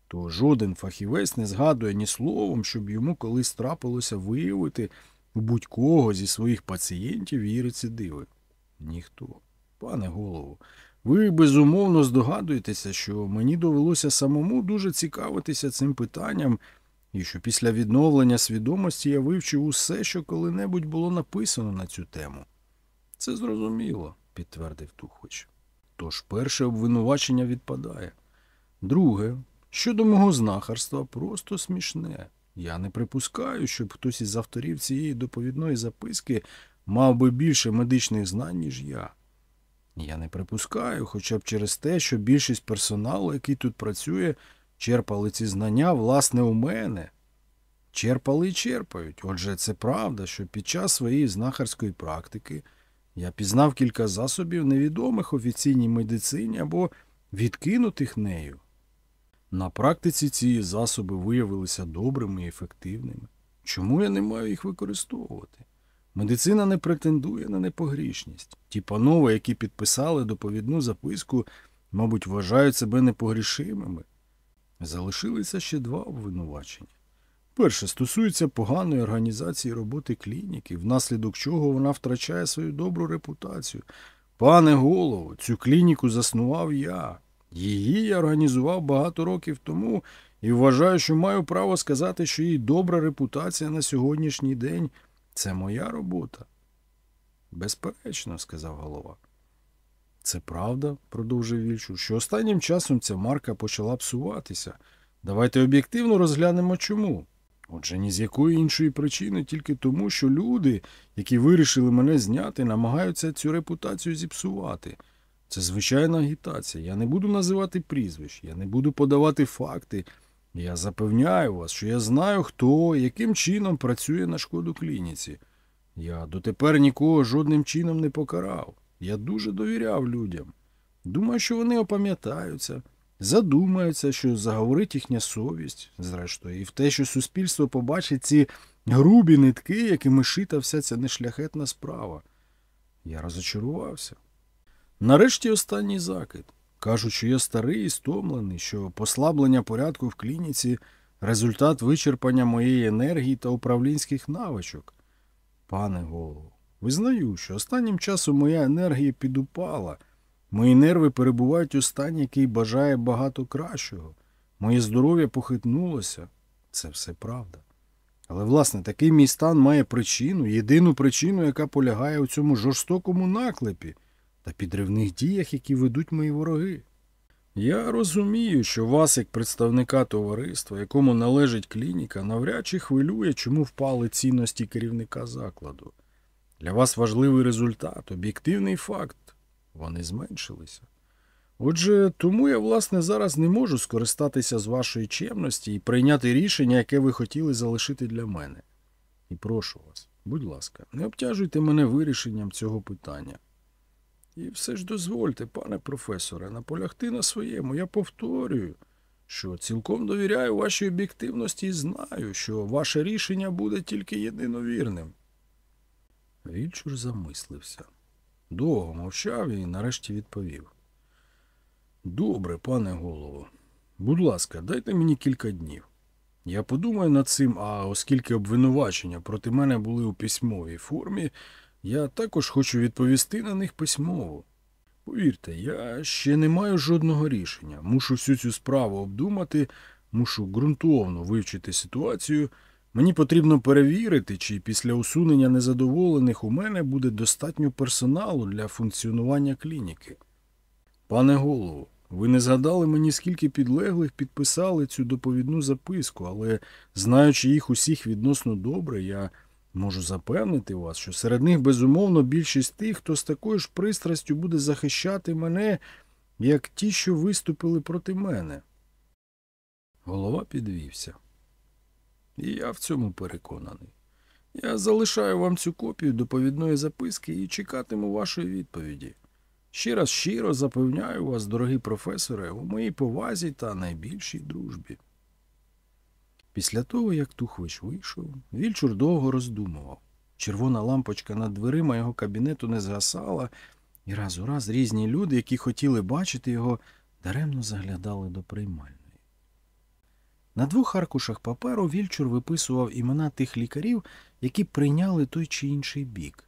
то жоден фахівець не згадує ні словом, щоб йому колись трапилося виявити у будь-кого зі своїх пацієнтів її рецидиви. Ніхто. Пане голову, ви безумовно здогадуєтеся, що мені довелося самому дуже цікавитися цим питанням, і що після відновлення свідомості я вивчив усе, що коли-небудь було написано на цю тему. Це зрозуміло, підтвердив Тухоч. Тож перше обвинувачення відпадає. Друге, щодо мого знахарства, просто смішне. Я не припускаю, щоб хтось із авторів цієї доповідної записки мав би більше медичних знань, ніж я. Я не припускаю, хоча б через те, що більшість персоналу, який тут працює, черпали ці знання, власне, у мене. Черпали і черпають. Отже, це правда, що під час своєї знахарської практики я пізнав кілька засобів, невідомих офіційній медицині або відкинутих нею. На практиці ці засоби виявилися добрими і ефективними. Чому я не маю їх використовувати? Медицина не претендує на непогрішність. Ті панове, які підписали доповідну записку, мабуть, вважають себе непогрішимими. Залишилися ще два обвинувачення. Перше стосується поганої організації роботи клініки, внаслідок чого вона втрачає свою добру репутацію. Пане голово, цю клініку заснував я. Її я організував багато років тому і вважаю, що маю право сказати, що її добра репутація на сьогоднішній день це моя робота. Безперечно, сказав голова. Це правда, продовжив Вільчур, що останнім часом ця марка почала псуватися. Давайте об'єктивно розглянемо чому. Отже, ні з якої іншої причини, тільки тому, що люди, які вирішили мене зняти, намагаються цю репутацію зіпсувати. Це звичайна агітація. Я не буду називати прізвищ, я не буду подавати факти. Я запевняю вас, що я знаю, хто, яким чином працює на шкоду клініці. Я дотепер нікого жодним чином не покарав. Я дуже довіряв людям. Думаю, що вони опам'ятаються, задумаються, що заговорить їхня совість, зрештою, і в те, що суспільство побачить ці грубі нитки, якими шита вся ця нешляхетна справа. Я розочарувався. Нарешті останній закид. Кажуть, що я старий і стомлений, що послаблення порядку в клініці результат вичерпання моєї енергії та управлінських навичок. Пане голову, визнаю, що останнім часом моя енергія підупала. Мої нерви перебувають у стані, який бажає багато кращого. Моє здоров'я похитнулося. Це все правда. Але, власне, такий мій стан має причину, єдину причину, яка полягає у цьому жорстокому наклепі та підривних діях, які ведуть мої вороги. Я розумію, що вас, як представника товариства, якому належить клініка, навряд чи хвилює, чому впали цінності керівника закладу. Для вас важливий результат, об'єктивний факт. Вони зменшилися. Отже, тому я, власне, зараз не можу скористатися з вашої чемності і прийняти рішення, яке ви хотіли залишити для мене. І прошу вас, будь ласка, не обтяжуйте мене вирішенням цього питання. І все ж дозвольте, пане професоре, наполягти на своєму. Я повторюю, що цілком довіряю вашій об'єктивності і знаю, що ваше рішення буде тільки єдиновірним. Вільчур замислився. Довго мовчав і нарешті відповів. Добре, пане голово. Будь ласка, дайте мені кілька днів. Я подумаю над цим, а оскільки обвинувачення проти мене були у письмовій формі, я також хочу відповісти на них письмово. Повірте, я ще не маю жодного рішення. Мушу всю цю справу обдумати, мушу ґрунтовно вивчити ситуацію. Мені потрібно перевірити, чи після усунення незадоволених у мене буде достатньо персоналу для функціонування клініки. Пане голово, ви не згадали мені, скільки підлеглих підписали цю доповідну записку, але, знаючи їх усіх відносно добре, я можу запевнити вас, що серед них, безумовно, більшість тих, хто з такою ж пристрастю буде захищати мене, як ті, що виступили проти мене. Голова підвівся. І я в цьому переконаний. Я залишаю вам цю копію доповідної записки і чекатиму вашої відповіді. Ще раз щиро запевняю вас, дорогі професоре, у моїй повазі та найбільшій дружбі. Після того, як Тухвич вийшов, Вільчур довго роздумував. Червона лампочка над дверима його кабінету не згасала, і раз у раз різні люди, які хотіли бачити його, даремно заглядали до приймальної. На двох аркушах паперу Вільчур виписував імена тих лікарів, які прийняли той чи інший бік.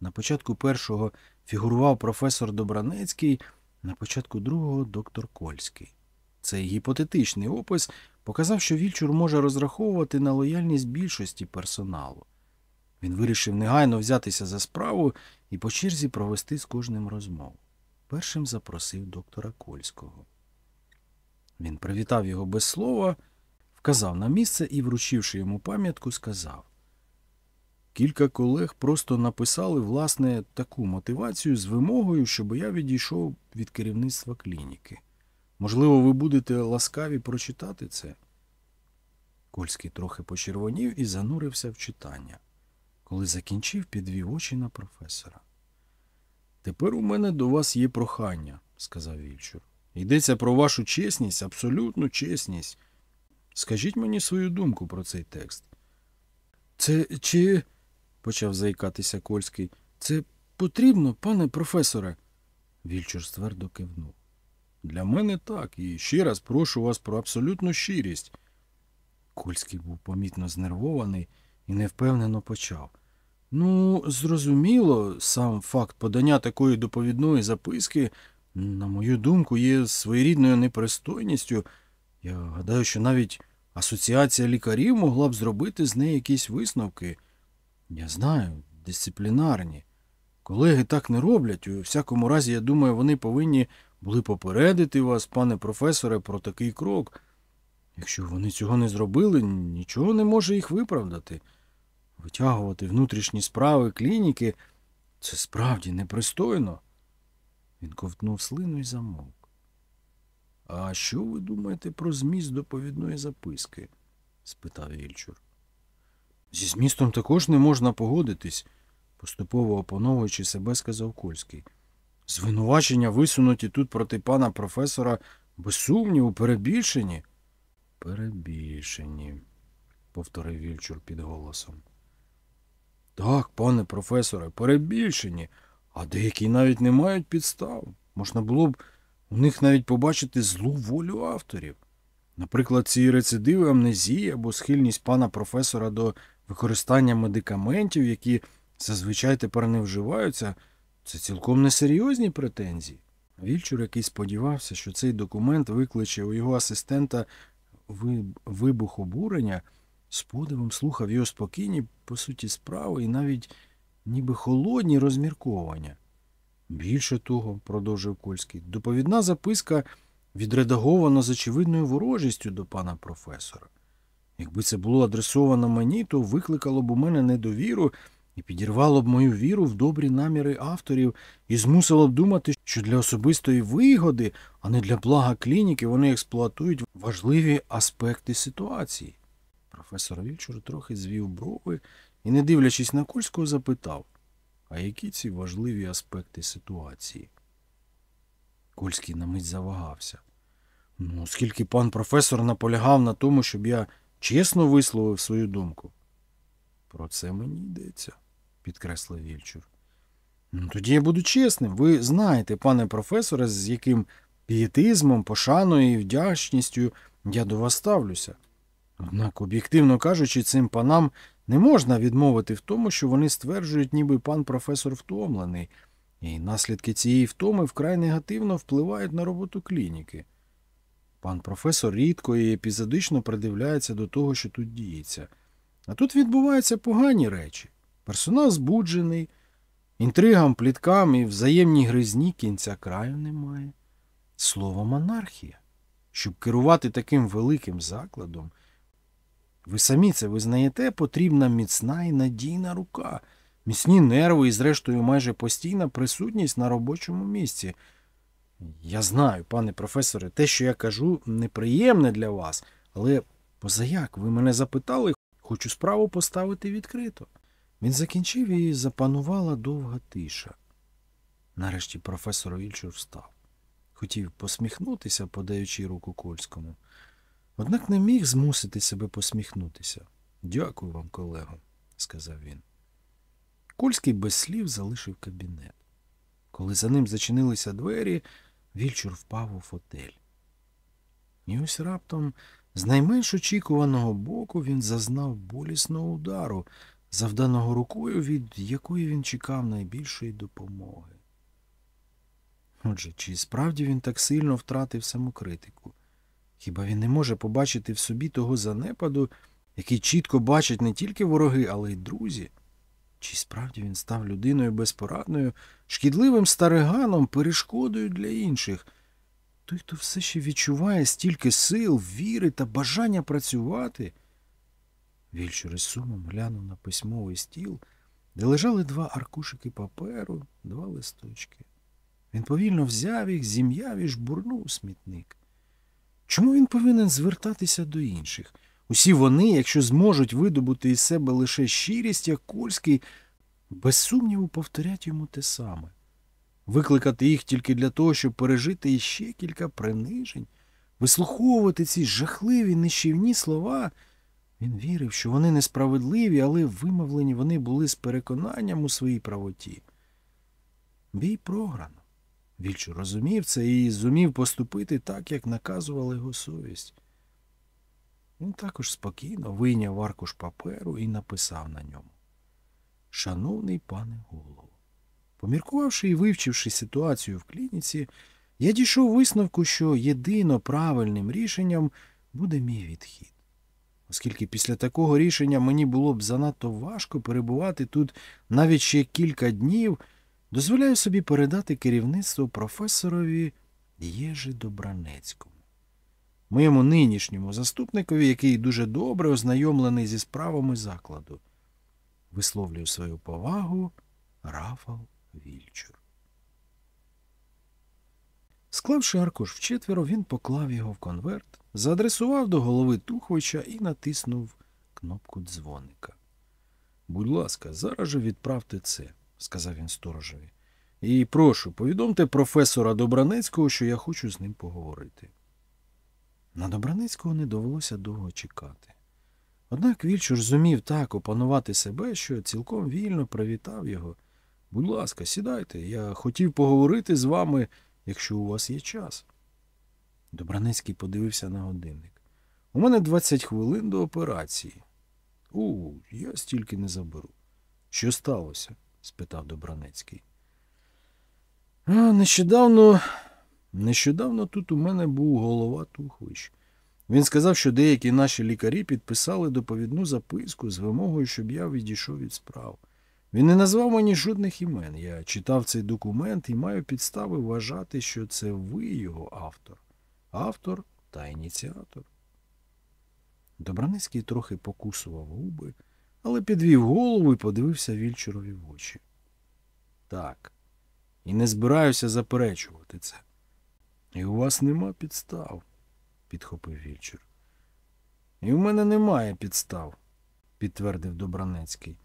На початку першого фігурував професор Добранецький, на початку другого доктор Кольський. Цей гіпотетичний опис показав, що Вільчур може розраховувати на лояльність більшості персоналу. Він вирішив негайно взятися за справу і по черзі провести з кожним розмову. Першим запросив доктора Кольського. Він привітав його без слова, вказав на місце і, вручивши йому пам'ятку, сказав Кілька колег просто написали, власне, таку мотивацію з вимогою, щоб я відійшов від керівництва клініки. Можливо, ви будете ласкаві прочитати це? Кольський трохи почервонів і занурився в читання. Коли закінчив, підвів очі на професора. Тепер у мене до вас є прохання, сказав Вільчур. Йдеться про вашу чесність, абсолютну чесність. Скажіть мені свою думку про цей текст. Це чи. почав заїкатися Кольський. Це потрібно, пане професоре. Вільчур ствердо кивнув. Для мене так, і ще раз прошу вас про абсолютну щирість. Кольський був помітно знервований і невпевнено почав. Ну, зрозуміло, сам факт подання такої доповідної записки, на мою думку, є своєрідною непристойністю. Я гадаю, що навіть асоціація лікарів могла б зробити з неї якісь висновки. Я знаю, дисциплінарні. Колеги так не роблять. У всякому разі, я думаю, вони повинні були попередити вас, пане професоре, про такий крок. Якщо вони цього не зробили, нічого не може їх виправдати. Витягувати внутрішні справи клініки це справді непристойно. Він ковтнув слину і замовк. А що ви думаєте про зміст доповідної записки? спитав Вільчур. Зі змістом також не можна погодитись, поступово опановуючи себе, сказав Кольський. Звинувачення висунуті тут проти пана професора без сумніву, перебільшені. Перебільшені, повторив Вільчур під голосом. Так, пане професоре, перебільшені, а деякі навіть не мають підстав. Можна було б у них навіть побачити злу волю авторів. Наприклад, ці рецидиви амнезії або схильність пана професора до використання медикаментів, які зазвичай тепер не вживаються, це цілком несерйозні претензії. Вільчур, який сподівався, що цей документ викличе у його асистента вибух обурення, з подивом слухав його спокійні, по суті, справи і навіть ніби холодні розмірковання. Більше того, продовжив Кольський, доповідна записка відредагована з очевидною ворожістю до пана професора. Якби це було адресовано мені, то викликало б у мене недовіру і підірвало б мою віру в добрі наміри авторів і змусило б думати, що для особистої вигоди, а не для блага клініки, вони експлуатують важливі аспекти ситуації. Професор Вільчур трохи звів брови і, не дивлячись на Кольського, запитав, а які ці важливі аспекти ситуації? Кольський на мить завагався. Ну, оскільки пан професор наполягав на тому, щоб я чесно висловив свою думку. Про це мені йдеться, підкреслив Вільчур. Ну, тоді я буду чесним. Ви знаєте, пане професоре, з яким пієтизмом, пошаною і вдячністю я до вас ставлюся. Однак, об'єктивно кажучи, цим панам не можна відмовити в тому, що вони стверджують, ніби пан професор втомлений, і наслідки цієї втоми вкрай негативно впливають на роботу клініки. Пан професор рідко і епізодично придивляється до того, що тут діється. А тут відбуваються погані речі. Персонал збуджений, інтригам, пліткам і взаємній гризні кінця краю немає. Слово монархія. Щоб керувати таким великим закладом, ви самі це визнаєте, потрібна міцна і надійна рука, міцні нерви і, зрештою, майже постійна присутність на робочому місці. Я знаю, пане професоре, те, що я кажу, неприємне для вас, але позаяк ви мене запитали, хочу справу поставити відкрито. Він закінчив і запанувала довга тиша. Нарешті професор Вільчур встав. Хотів посміхнутися, подаючи руку Кольському. Однак не міг змусити себе посміхнутися. Дякую вам, колего, сказав він. Кольський без слів залишив кабінет. Коли за ним зачинилися двері, Вільчур впав у фотель. І ось раптом, з найменш очікуваного боку, він зазнав болісного удару, завданого рукою, від якої він чекав найбільшої допомоги. Отже, чи справді він так сильно втратив самокритику? Хіба він не може побачити в собі того занепаду, який чітко бачать не тільки вороги, але й друзі? Чи справді він став людиною безпорадною, шкідливим стариганом, перешкодою для інших? Той, хто все ще відчуває стільки сил, віри та бажання працювати. Вільчур із сумом глянув на письмовий стіл, де лежали два аркушики паперу, два листочки. Він повільно взяв їх, зім'яв і жбурнув смітник. Чому він повинен звертатися до інших? Усі вони, якщо зможуть видобути із себе лише щирість, як Кольський, без сумніву повторять йому те саме. Викликати їх тільки для того, щоб пережити іще кілька принижень, вислуховувати ці жахливі нищівні слова. Він вірив, що вони несправедливі, але вимовлені вони були з переконанням у своїй правоті. Бій програно. Вільчу розумів це і зумів поступити так, як наказувала його совість. Він також спокійно вийняв аркуш паперу і написав на ньому. Шановний пане голово, поміркувавши і вивчивши ситуацію в клініці, я дійшов висновку, що єдино правильним рішенням буде мій відхід. Оскільки після такого рішення мені було б занадто важко перебувати тут навіть ще кілька днів, дозволяю собі передати керівництво професорові Єжи Добранецькому, моєму нинішньому заступникові, який дуже добре ознайомлений зі справами закладу. Висловлюю свою повагу Рафал Вільчур. Склавши аркуш вчетверо, він поклав його в конверт, заадресував до голови Тухвича і натиснув кнопку дзвоника. Будь ласка, зараз же відправте це, сказав він сторожеві. І прошу, повідомте професора Добранецького, що я хочу з ним поговорити. На Добранецького не довелося довго чекати. Однак Вільчур зумів так опанувати себе, що цілком вільно привітав його. Будь ласка, сідайте, я хотів поговорити з вами, якщо у вас є час. Добранецький подивився на годинник. У мене 20 хвилин до операції. У, я стільки не заберу. Що сталося? спитав Добранецький. А, нещодавно, нещодавно тут у мене був голова Тухвич. Він сказав, що деякі наші лікарі підписали доповідну записку з вимогою, щоб я відійшов від справ. Він не назвав мені жодних імен. Я читав цей документ і маю підстави вважати, що це ви його автор. Автор та ініціатор. Добраницький трохи покусував губи, але підвів голову і подивився Вільчурові в очі. Так, і не збираюся заперечувати це. І у вас нема підстав, підхопив Вільчур. І у мене немає підстав, підтвердив Добранецький.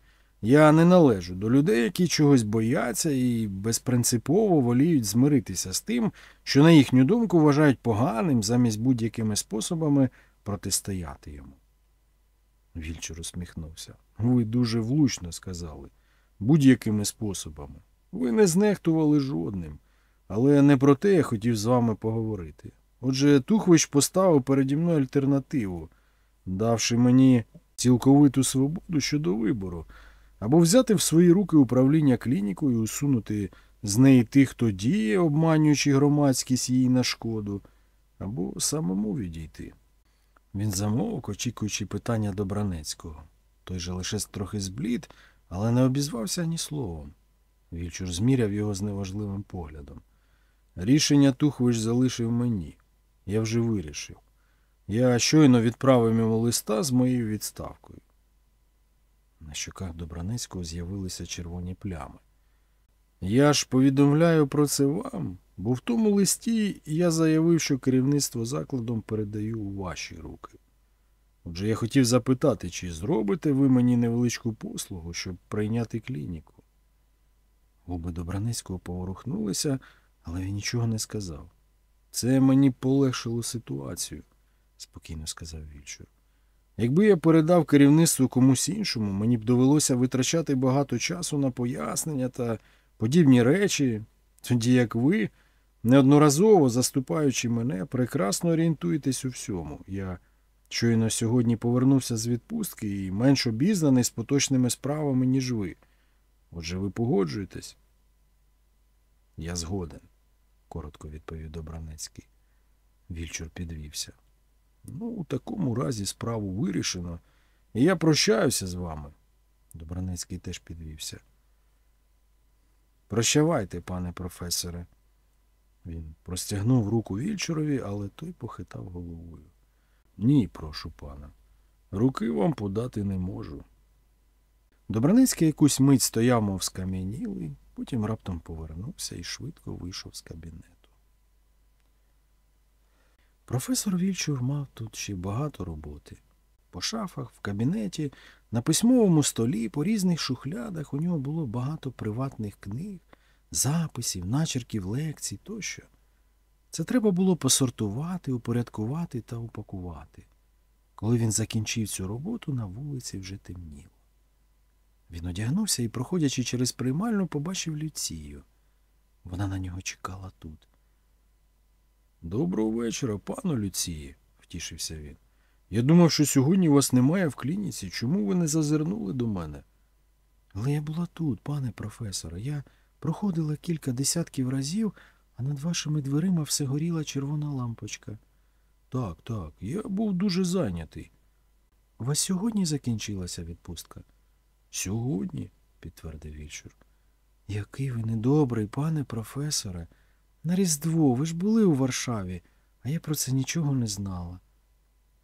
Я не належу до людей, які чогось бояться і безпринципово воліють змиритися з тим, що, на їхню думку, вважають поганим замість будь-якими способами протистояти йому. Вільчур усміхнувся. Ви дуже влучно сказали. Будь-якими способами. Ви не знехтували жодним. Але не про те я хотів з вами поговорити. Отже, Тухвич поставив переді мною альтернативу, давши мені цілковиту свободу щодо вибору, або взяти в свої руки управління клінікою і усунути з неї тих, хто діє, обманюючи громадськість її на шкоду, або самому відійти. Він замовк, очікуючи питання Добранецького. Той же лише трохи зблід, але не обізвався ні словом. Вільчур зміряв його з неважливим поглядом. Рішення Тухвич залишив мені. Я вже вирішив. Я щойно відправив йому листа з моєю відставкою. На щоках Добранецького з'явилися червоні плями. Я ж повідомляю про це вам, бо в тому листі я заявив, що керівництво закладом передаю у ваші руки. Отже, я хотів запитати, чи зробите ви мені невеличку послугу, щоб прийняти клініку. Губи Добранецького поворухнулися, але він нічого не сказав. Це мені полегшило ситуацію, спокійно сказав Вільчур. Якби я передав керівництву комусь іншому, мені б довелося витрачати багато часу на пояснення та подібні речі, тоді як ви, неодноразово заступаючи мене, прекрасно орієнтуєтесь у всьому. Я щойно сьогодні повернувся з відпустки і менш обізнаний з поточними справами, ніж ви. Отже, ви погоджуєтесь? Я згоден, коротко відповів Добранецький. Вільчур підвівся. Ну, у такому разі справу вирішено, і я прощаюся з вами. Добранецький теж підвівся. Прощавайте, пане професоре. Він простягнув руку Вільчурові, але той похитав головою. Ні, прошу пана. Руки вам подати не можу. Добранецький якусь мить стояв, мов скам'янілий, потім раптом повернувся і швидко вийшов з кабінету. Професор Вільчур мав тут ще багато роботи. По шафах, в кабінеті, на письмовому столі, по різних шухлядах у нього було багато приватних книг, записів, начерків лекцій тощо. Це треба було посортувати, упорядкувати та упакувати. Коли він закінчив цю роботу, на вулиці вже темніло. Він одягнувся і, проходячи через приймальну, побачив Люцію. Вона на нього чекала тут. Доброго вечора, пану Люції, втішився він. Я думав, що сьогодні вас немає в клініці. Чому ви не зазирнули до мене? Але я була тут, пане професоре. Я проходила кілька десятків разів, а над вашими дверима все горіла червона лампочка. Так, так, я був дуже зайнятий. У вас сьогодні закінчилася відпустка? Сьогодні, підтвердив Вільчур. Який ви недобрий, пане професоре. На Різдво, ви ж були у Варшаві, а я про це нічого не знала.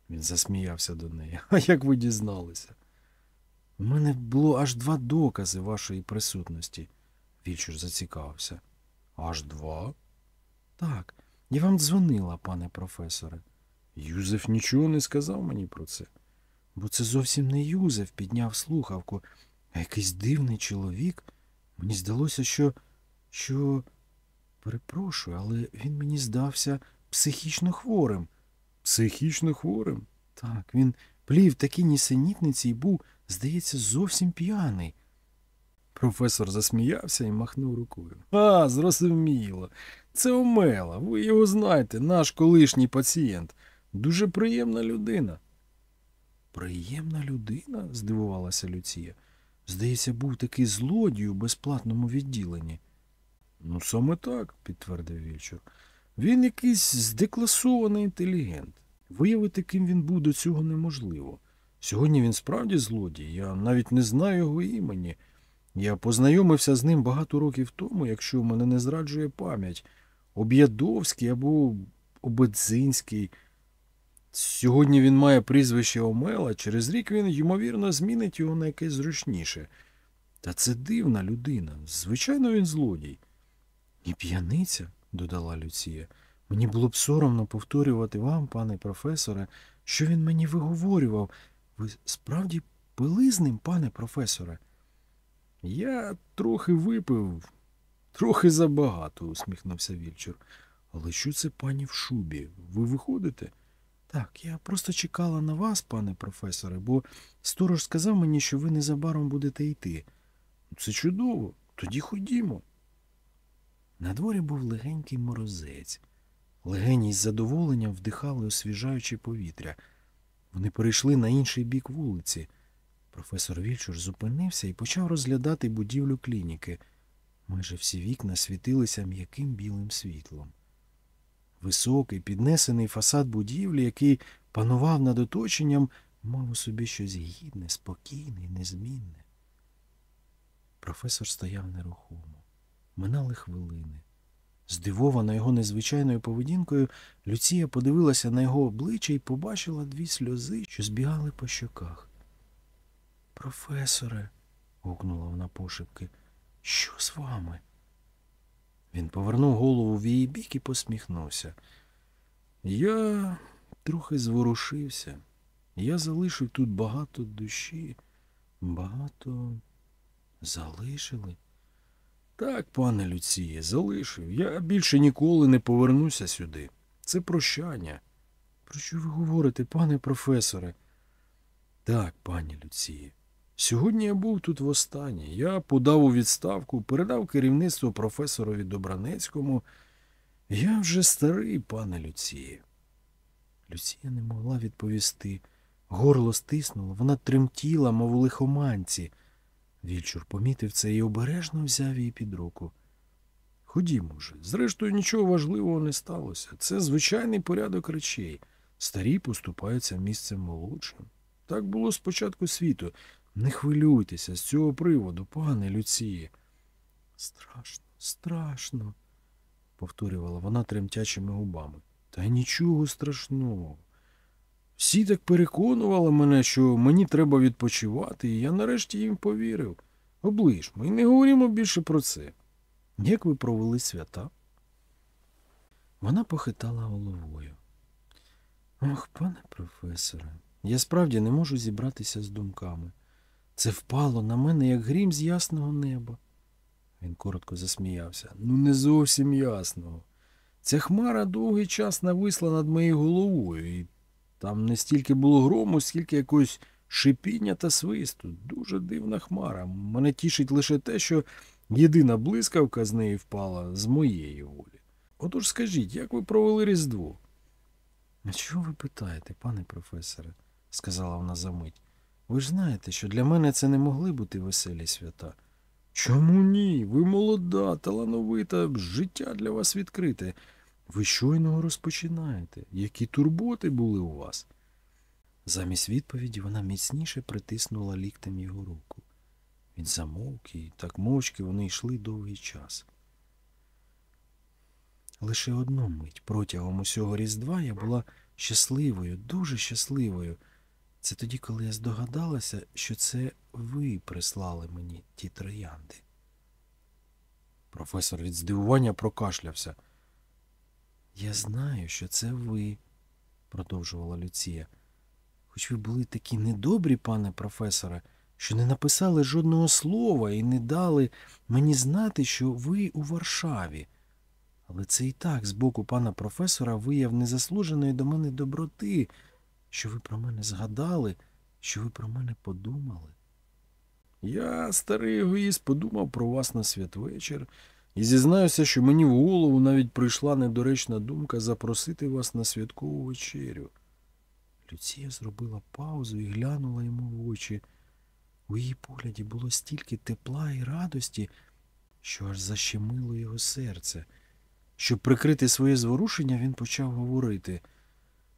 Він засміявся до неї. А як ви дізналися? У мене було аж два докази вашої присутності. Вільчур зацікавився. Аж два? Так, я вам дзвонила, пане професоре. Юзеф нічого не сказав мені про це. Бо це зовсім не Юзеф підняв слухавку, а якийсь дивний чоловік. Мені здалося, що. що. Перепрошую, але він мені здався психічно хворим. Психічно хворим? Так, він плів такі нісенітниці і був, здається, зовсім п'яний. Професор засміявся і махнув рукою. А, зрозуміло. Це Омела. Ви його знаєте, наш колишній пацієнт. Дуже приємна людина. Приємна людина? здивувалася Люція. Здається, був такий злодій у безплатному відділенні. Ну, саме так, підтвердив Вільчур. Він якийсь здекласований інтелігент. Виявити, ким він був до цього неможливо. Сьогодні він справді злодій, я навіть не знаю його імені. Я познайомився з ним багато років тому, якщо мене не зраджує пам'ять. Об'ядовський або Обедзинський. Сьогодні він має прізвище Омела, через рік він, ймовірно, змінить його на якесь зручніше. Та це дивна людина. Звичайно, він злодій. І п'яниця, додала Люція. Мені було б соромно повторювати вам, пане професоре, що він мені виговорював. Ви справді пили з ним, пане професоре? Я трохи випив, трохи забагато, усміхнувся Вільчур. Але що це пані в шубі? Ви виходите? Так, я просто чекала на вас, пане професоре, бо сторож сказав мені, що ви незабаром будете йти. Це чудово. Тоді ходімо. На дворі був легенький морозець. Легені з задоволенням вдихали освіжаюче повітря. Вони перейшли на інший бік вулиці. Професор Вільчур зупинився і почав розглядати будівлю клініки. Майже всі вікна світилися м'яким білим світлом. Високий, піднесений фасад будівлі, який панував над оточенням, мав у собі щось гідне, спокійне і незмінне. Професор стояв нерухомо. Минали хвилини. Здивована його незвичайною поведінкою, Люція подивилася на його обличчя і побачила дві сльози, що збігали по щоках. Професоре, гукнула вона пошепки, що з вами? Він повернув голову в її бік і посміхнувся. Я трохи зворушився. Я залишив тут багато душі, багато залишили. Так, пане Люціє, залишив. Я більше ніколи не повернуся сюди. Це прощання. Про що ви говорите, пане професоре? Так, пані Люціє. Сьогодні я був тут востаннє. Я подав у відставку, передав керівництво професорові Добранецькому. Я вже старий, пане Люціє. Люція не могла відповісти. Горло стиснуло, вона тремтіла, мов у лихоманці. Вільчур помітив це і обережно взяв її під руку. Ходімо вже. Зрештою, нічого важливого не сталося. Це звичайний порядок речей. Старі поступаються місцем молодшим. Так було з початку світу. Не хвилюйтеся з цього приводу, пане Люціє. Страшно, страшно, повторювала вона тремтячими губами. Та нічого страшного. Всі так переконували мене, що мені треба відпочивати, і я нарешті їм повірив. Оближмо, і не говоримо більше про це. Як ви провели свята? Вона похитала головою. Ох, пане професоре, я справді не можу зібратися з думками. Це впало на мене, як грім з ясного неба. Він коротко засміявся. Ну, не зовсім ясного. Ця хмара довгий час нависла над моєю головою, і там не стільки було грому, скільки якогось шипіння та свисту. Дуже дивна хмара. Мене тішить лише те, що єдина блискавка з неї впала з моєї волі. Отож скажіть, як ви провели Різдво? А чого ви питаєте, пане професоре? сказала вона за мить. Ви ж знаєте, що для мене це не могли бути веселі свята. Чому ні? Ви молода, талановита, життя для вас відкрите. Ви щойно розпочинаєте. Які турботи були у вас? Замість відповіді вона міцніше притиснула ліктем його руку. Він замовк і так мовчки вони йшли довгий час. Лише одну мить протягом усього Різдва я була щасливою, дуже щасливою. Це тоді, коли я здогадалася, що це ви прислали мені ті троянди. Професор від здивування прокашлявся. Я знаю, що це ви, продовжувала Люція. Хоч ви були такі недобрі, пане професоре, що не написали жодного слова і не дали мені знати, що ви у Варшаві. Але це і так з боку пана професора вияв незаслуженої до мене доброти, що ви про мене згадали, що ви про мене подумали. Я, старий егоїст, подумав про вас на святвечір і зізнаюся, що мені в голову навіть прийшла недоречна думка запросити вас на святкову вечерю. Люція зробила паузу і глянула йому в очі. У її погляді було стільки тепла і радості, що аж защемило його серце. Щоб прикрити своє зворушення, він почав говорити.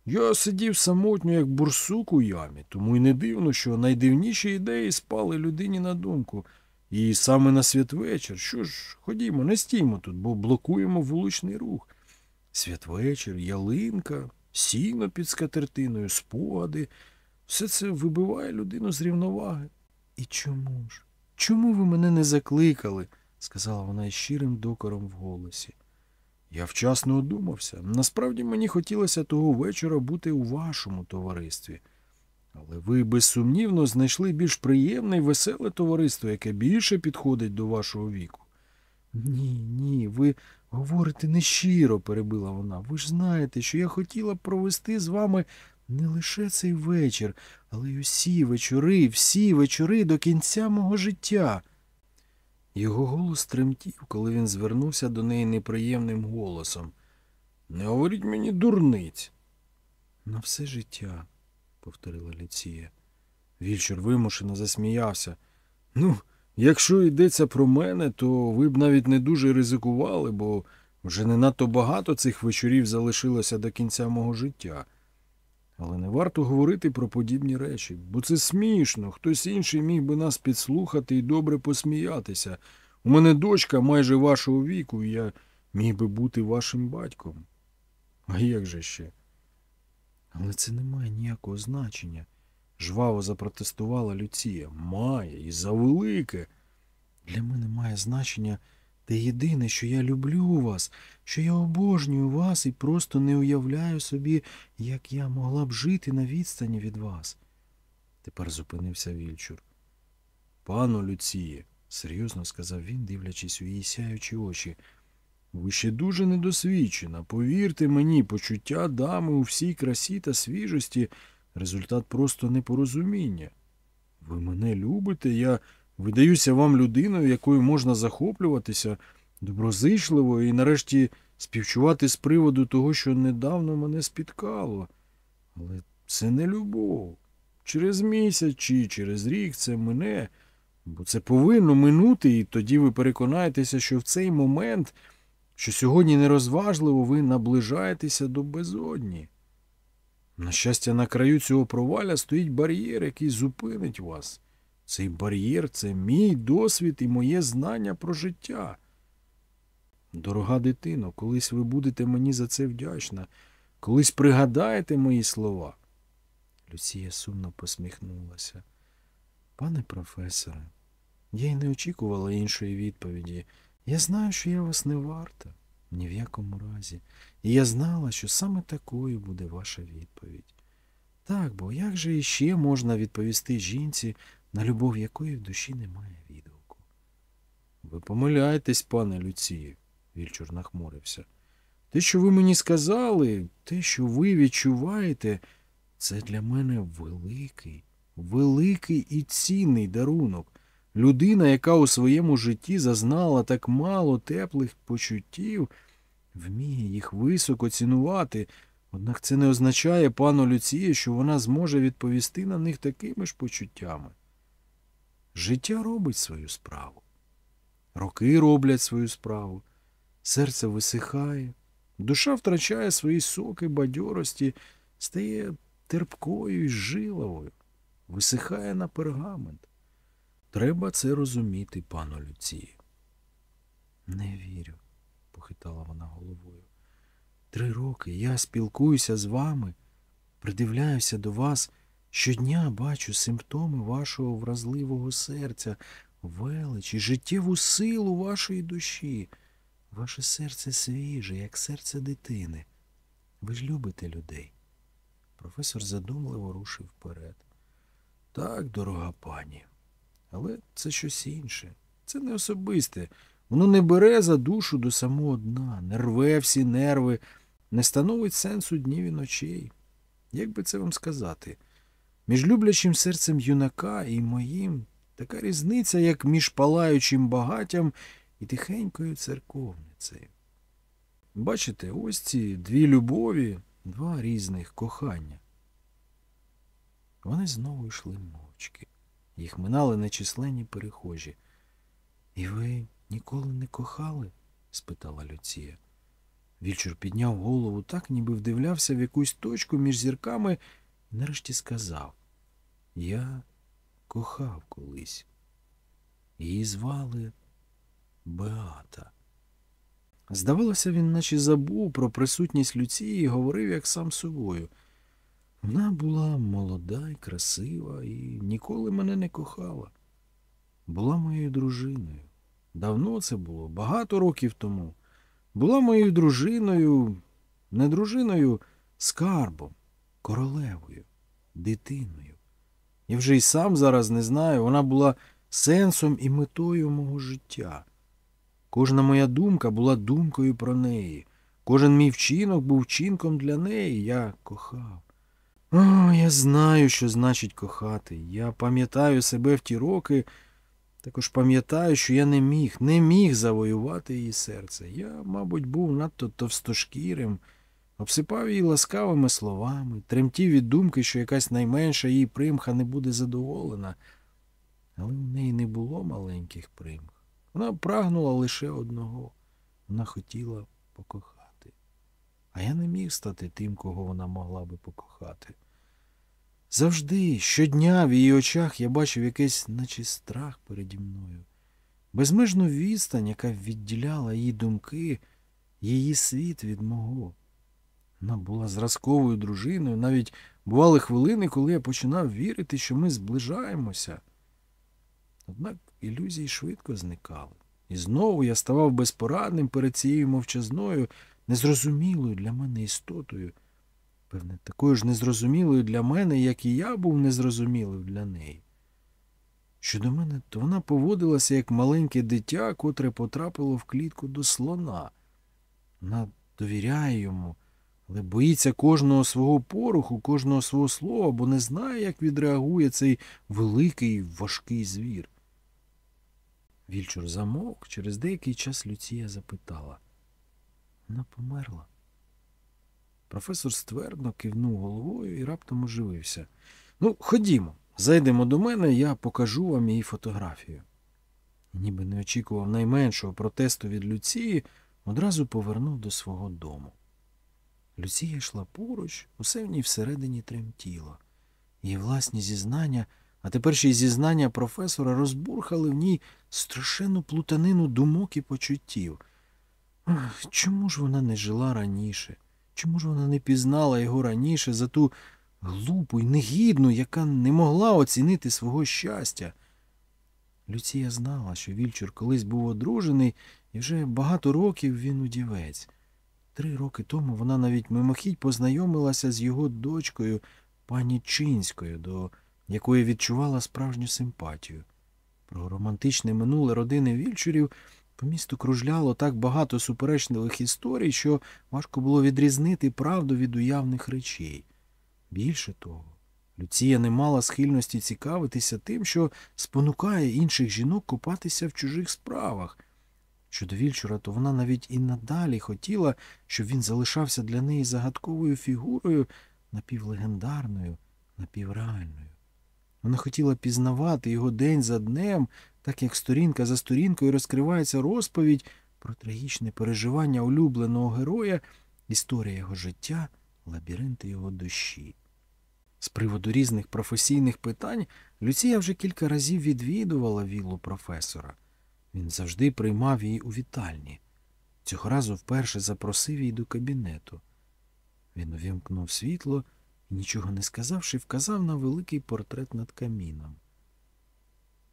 Я сидів самотньо, як бурсук у ямі, тому й не дивно, що найдивніші ідеї спали людині на думку. І саме на святвечір. Що ж, ходімо, не стіймо тут, бо блокуємо вуличний рух. Святвечір, ялинка, сіно під скатертиною, спогади. Все це вибиває людину з рівноваги. І чому ж? Чому ви мене не закликали? сказала вона із щирим докором в голосі. Я вчасно одумався. Насправді мені хотілося того вечора бути у вашому товаристві. Але ви безсумнівно знайшли більш приємне і веселе товариство, яке більше підходить до вашого віку. Ні, ні, ви говорите нещиро, перебила вона. Ви ж знаєте, що я хотіла провести з вами не лише цей вечір, але й усі вечори, всі вечори до кінця мого життя. Його голос тремтів, коли він звернувся до неї неприємним голосом. Не говоріть мені дурниць. На все життя, повторила Люція. Вільчур вимушено засміявся. Ну, якщо йдеться про мене, то ви б навіть не дуже ризикували, бо вже не надто багато цих вечорів залишилося до кінця мого життя. Але не варто говорити про подібні речі, бо це смішно. Хтось інший міг би нас підслухати і добре посміятися. У мене дочка майже вашого віку, і я міг би бути вашим батьком. А як же ще? Але це не має ніякого значення, жваво запротестувала Люція. Має і завелике. Для мене має значення те єдине, що я люблю вас, що я обожнюю вас і просто не уявляю собі, як я могла б жити на відстані від вас. Тепер зупинився Вільчур. Пану Люціє, серйозно сказав він, дивлячись у її сяючі очі. Ви ще дуже недосвідчена. Повірте мені, почуття дами у всій красі та свіжості результат просто непорозуміння. Ви мене любите, я видаюся вам людиною, якою можна захоплюватися, доброзичливо і нарешті співчувати з приводу того, що недавно мене спіткало. Але це не любов. Через місяць чи через рік це мине, бо це повинно минути, і тоді ви переконаєтеся, що в цей момент, що сьогодні нерозважливо, ви наближаєтеся до безодні. На щастя, на краю цього проваля стоїть бар'єр, який зупинить вас. Цей бар'єр це мій досвід і моє знання про життя. Дорога дитино, колись ви будете мені за це вдячна, колись пригадаєте мої слова. Люція сумно посміхнулася. Пане професоре, я й не очікувала іншої відповіді. Я знаю, що я вас не варта. Ні в якому разі. І я знала, що саме такою буде ваша відповідь. Так, бо як же іще можна відповісти жінці, на любов якої в душі немає відгуку? Ви помиляєтесь, пане Люцію, Вільчур нахмурився. Те, що ви мені сказали, те, що ви відчуваєте, це для мене великий, великий і цінний дарунок. Людина, яка у своєму житті зазнала так мало теплих почуттів, вміє їх високо цінувати, однак це не означає, пану Люціє, що вона зможе відповісти на них такими ж почуттями. Життя робить свою справу. Роки роблять свою справу, серце висихає, душа втрачає свої соки бадьорості, стає терпкою і жиловою, висихає на пергамент. Треба це розуміти, пану Люції. Не вірю, похитала вона головою. Три роки я спілкуюся з вами, придивляюся до вас, щодня бачу симптоми вашого вразливого серця, велич і життєву силу вашої душі. Ваше серце свіже, як серце дитини. Ви ж любите людей. Професор задумливо рушив вперед. Так, дорога пані. Але це щось інше. Це не особисте. Воно не бере за душу до самого дна, не рве всі нерви, не становить сенсу днів і ночей. Як би це вам сказати? Між люблячим серцем юнака і моїм така різниця, як між палаючим багаттям і тихенькою церковницею. Бачите, ось ці дві любові, два різних кохання. Вони знову йшли мовчки. Їх минали нечисленні перехожі. І ви ніколи не кохали? спитала Люція. Вільчур підняв голову так, ніби вдивлявся в якусь точку між зірками і нарешті сказав Я кохав колись. Її звали Беата. Здавалося, він наче забув про присутність Люції і говорив як сам собою. Вона була молода і красива і ніколи мене не кохала. Була моєю дружиною. Давно це було, багато років тому. Була моєю дружиною, не дружиною, скарбом, королевою, дитиною. Я вже й сам зараз не знаю, вона була сенсом і метою мого життя. Кожна моя думка була думкою про неї. Кожен мій вчинок був вчинком для неї. Я кохав. О, я знаю, що значить кохати. Я пам'ятаю себе в ті роки, також пам'ятаю, що я не міг, не міг завоювати її серце. Я, мабуть, був надто товстошкірим, обсипав її ласкавими словами, тремтів від думки, що якась найменша її примха не буде задоволена. Але в неї не було маленьких примх. Вона прагнула лише одного. Вона хотіла покохати. А я не міг стати тим, кого вона могла би покохати. Завжди, щодня в її очах я бачив якийсь, наче страх переді мною, безмежну відстань, яка відділяла її думки, її світ від мого. Вона була зразковою дружиною, навіть бували хвилини, коли я починав вірити, що ми зближаємося. Однак ілюзії швидко зникали. І знову я ставав безпорадним перед цією мовчазною, незрозумілою для мене істотою, певне, такою ж незрозумілою для мене, як і я був незрозумілим для неї. Щодо мене, то вона поводилася як маленьке дитя, котре потрапило в клітку до слона. Вона довіряє йому, але боїться кожного свого поруху, кожного свого слова, бо не знає, як відреагує цей великий важкий звір. Вільчур замовк, через деякий час Люція запитала. Вона померла. Професор ствердно кивнув головою і раптом оживився. Ну, ходімо, зайдемо до мене, я покажу вам її фотографію. Ніби не очікував найменшого протесту від Люції, одразу повернув до свого дому. Люція йшла поруч, усе в ній всередині тремтіло. Її власні зізнання, а тепер ще й зізнання професора розбурхали в ній страшенну плутанину думок і почуттів. Чому ж вона не жила раніше? Чому ж вона не пізнала його раніше за ту глупу і негідну, яка не могла оцінити свого щастя? Люція знала, що Вільчур колись був одружений І вже багато років він удівець. Три роки тому вона навіть мимохідь познайомилася з його дочкою пані Чинською, до якої відчувала справжню симпатію. Про романтичне минуле родини Вільчурів по місту кружляло так багато суперечливих історій, що важко було відрізнити правду від уявних речей. Більше того, Люція не мала схильності цікавитися тим, що спонукає інших жінок купатися в чужих справах. Щодо Вільчура, то вона навіть і надалі хотіла, щоб він залишався для неї загадковою фігурою напівлегендарною, напівреальною. Вона хотіла пізнавати його день за днем, так як сторінка за сторінкою розкривається розповідь про трагічне переживання улюбленого героя, історія його життя, лабіринти його душі. З приводу різних професійних питань Люція вже кілька разів відвідувала віллу професора. Він завжди приймав її у вітальні. Цього разу вперше запросив її до кабінету. Він увімкнув світло і, нічого не сказавши, вказав на великий портрет над каміном.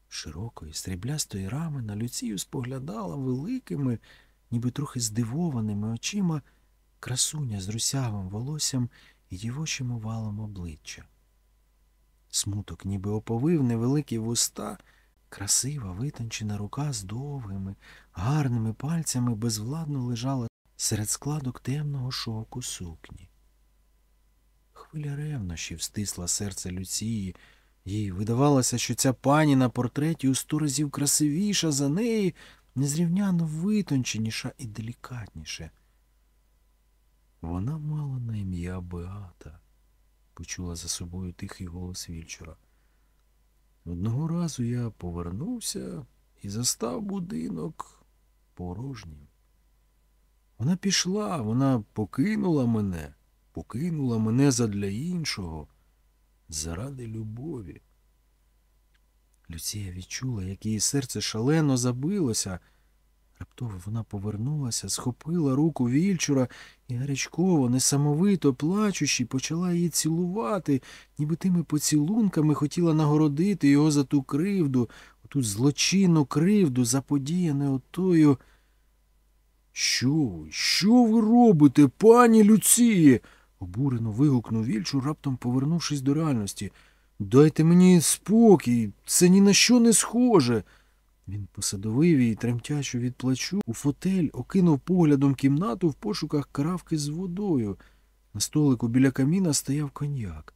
Широкої, сріблястої рами на Люцію споглядала великими, ніби трохи здивованими очима красуня з русявим волоссям і дівочим овалом обличчя. Смуток ніби оповив невеликі вуста, красива витончена рука з довгими, гарними пальцями безвладно лежала серед складок темного шовку сукні. Хвиля ревнощів стисла серце Люції, їй видавалося, що ця пані на портреті у сто разів красивіша за неї, незрівняно витонченіша і делікатніша. Вона мала на ім'я Беата, почула за собою тихий голос Вільчура. Одного разу я повернувся і застав будинок порожнім. Вона пішла, вона покинула мене, покинула мене задля іншого, заради любові. Люція відчула, як її серце шалено забилося. Раптово вона повернулася, схопила руку Вільчура і гарячково, несамовито плачучи, почала її цілувати, ніби тими поцілунками хотіла нагородити його за ту кривду, оту злочинну кривду, заподіяне отою. Що ви? Що ви робите, пані Люціє? Обурено вигукнув Вільчур, раптом повернувшись до реальності. Дайте мені спокій, це ні на що не схоже. Він посадовив її, тремтячи від плачу, у фотель окинув поглядом кімнату в пошуках каравки з водою. На столику біля каміна стояв коньяк.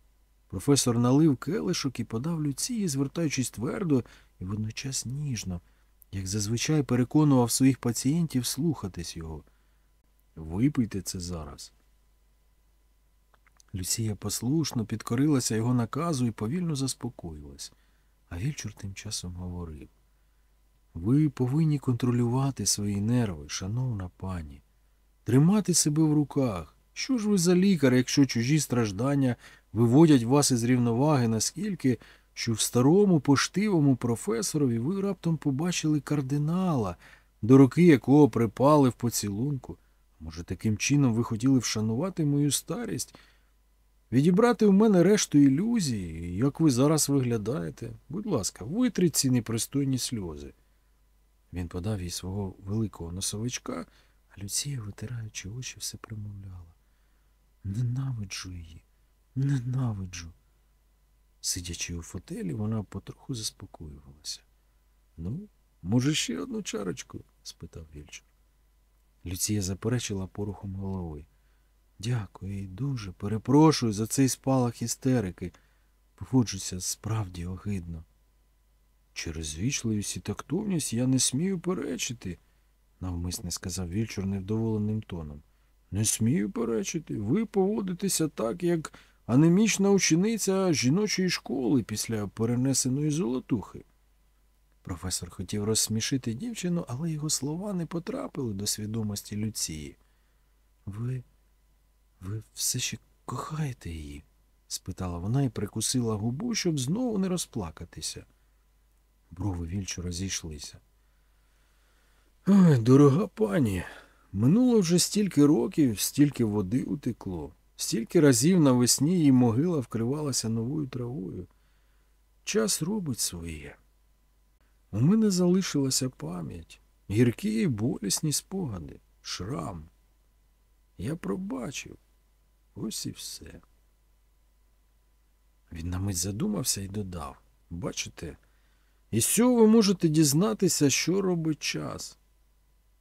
Професор налив келишок і подав Люції, звертаючись твердо і водночас ніжно, як зазвичай переконував своїх пацієнтів слухатись його. Випийте це зараз. Люсія послушно підкорилася його наказу і повільно заспокоїлась. А Вільчур тим часом говорив. Ви повинні контролювати свої нерви, шановна пані, тримати себе в руках. Що ж ви за лікар, якщо чужі страждання виводять вас із рівноваги наскільки, що в старому поштивому професорові ви раптом побачили кардинала, до руки якого припали в поцілунку? Може, таким чином ви хотіли вшанувати мою старість? Відібрати у мене решту ілюзії, як ви зараз виглядаєте? Будь ласка, витріть ці непристойні сльози. Він подав їй свого великого носовичка, а Люція, витираючи очі, все промовляла. Ненавиджу її, ненавиджу. Сидячи у фотелі, вона потроху заспокоювалася. Ну, може, ще одну чарочку? спитав Вільчур. Люція заперечила порухом голови. Дякую і дуже перепрошую за цей спалах істерики. Поводжуся справді огидно. Через вічливість і тактовність я не смію перечити, навмисне сказав Вільчур невдоволеним тоном. Не смію перечити. Ви поводитеся так, як анемічна учениця жіночої школи після перенесеної золотухи. Професор хотів розсмішити дівчину, але його слова не потрапили до свідомості Люції. Ви. Ви все ще кохаєте її? спитала вона і прикусила губу, щоб знову не розплакатися. Брови вільчу зійшлися. Ой, дорога пані, минуло вже стільки років, стільки води утекло, стільки разів навесні її могила вкривалася новою травою. Час робить своє. У мене залишилася пам'ять, Гіркі і болісні спогади, шрам. Я пробачив. Ось і все. Він на мить задумався і додав. Бачите, із цього ви можете дізнатися, що робить час.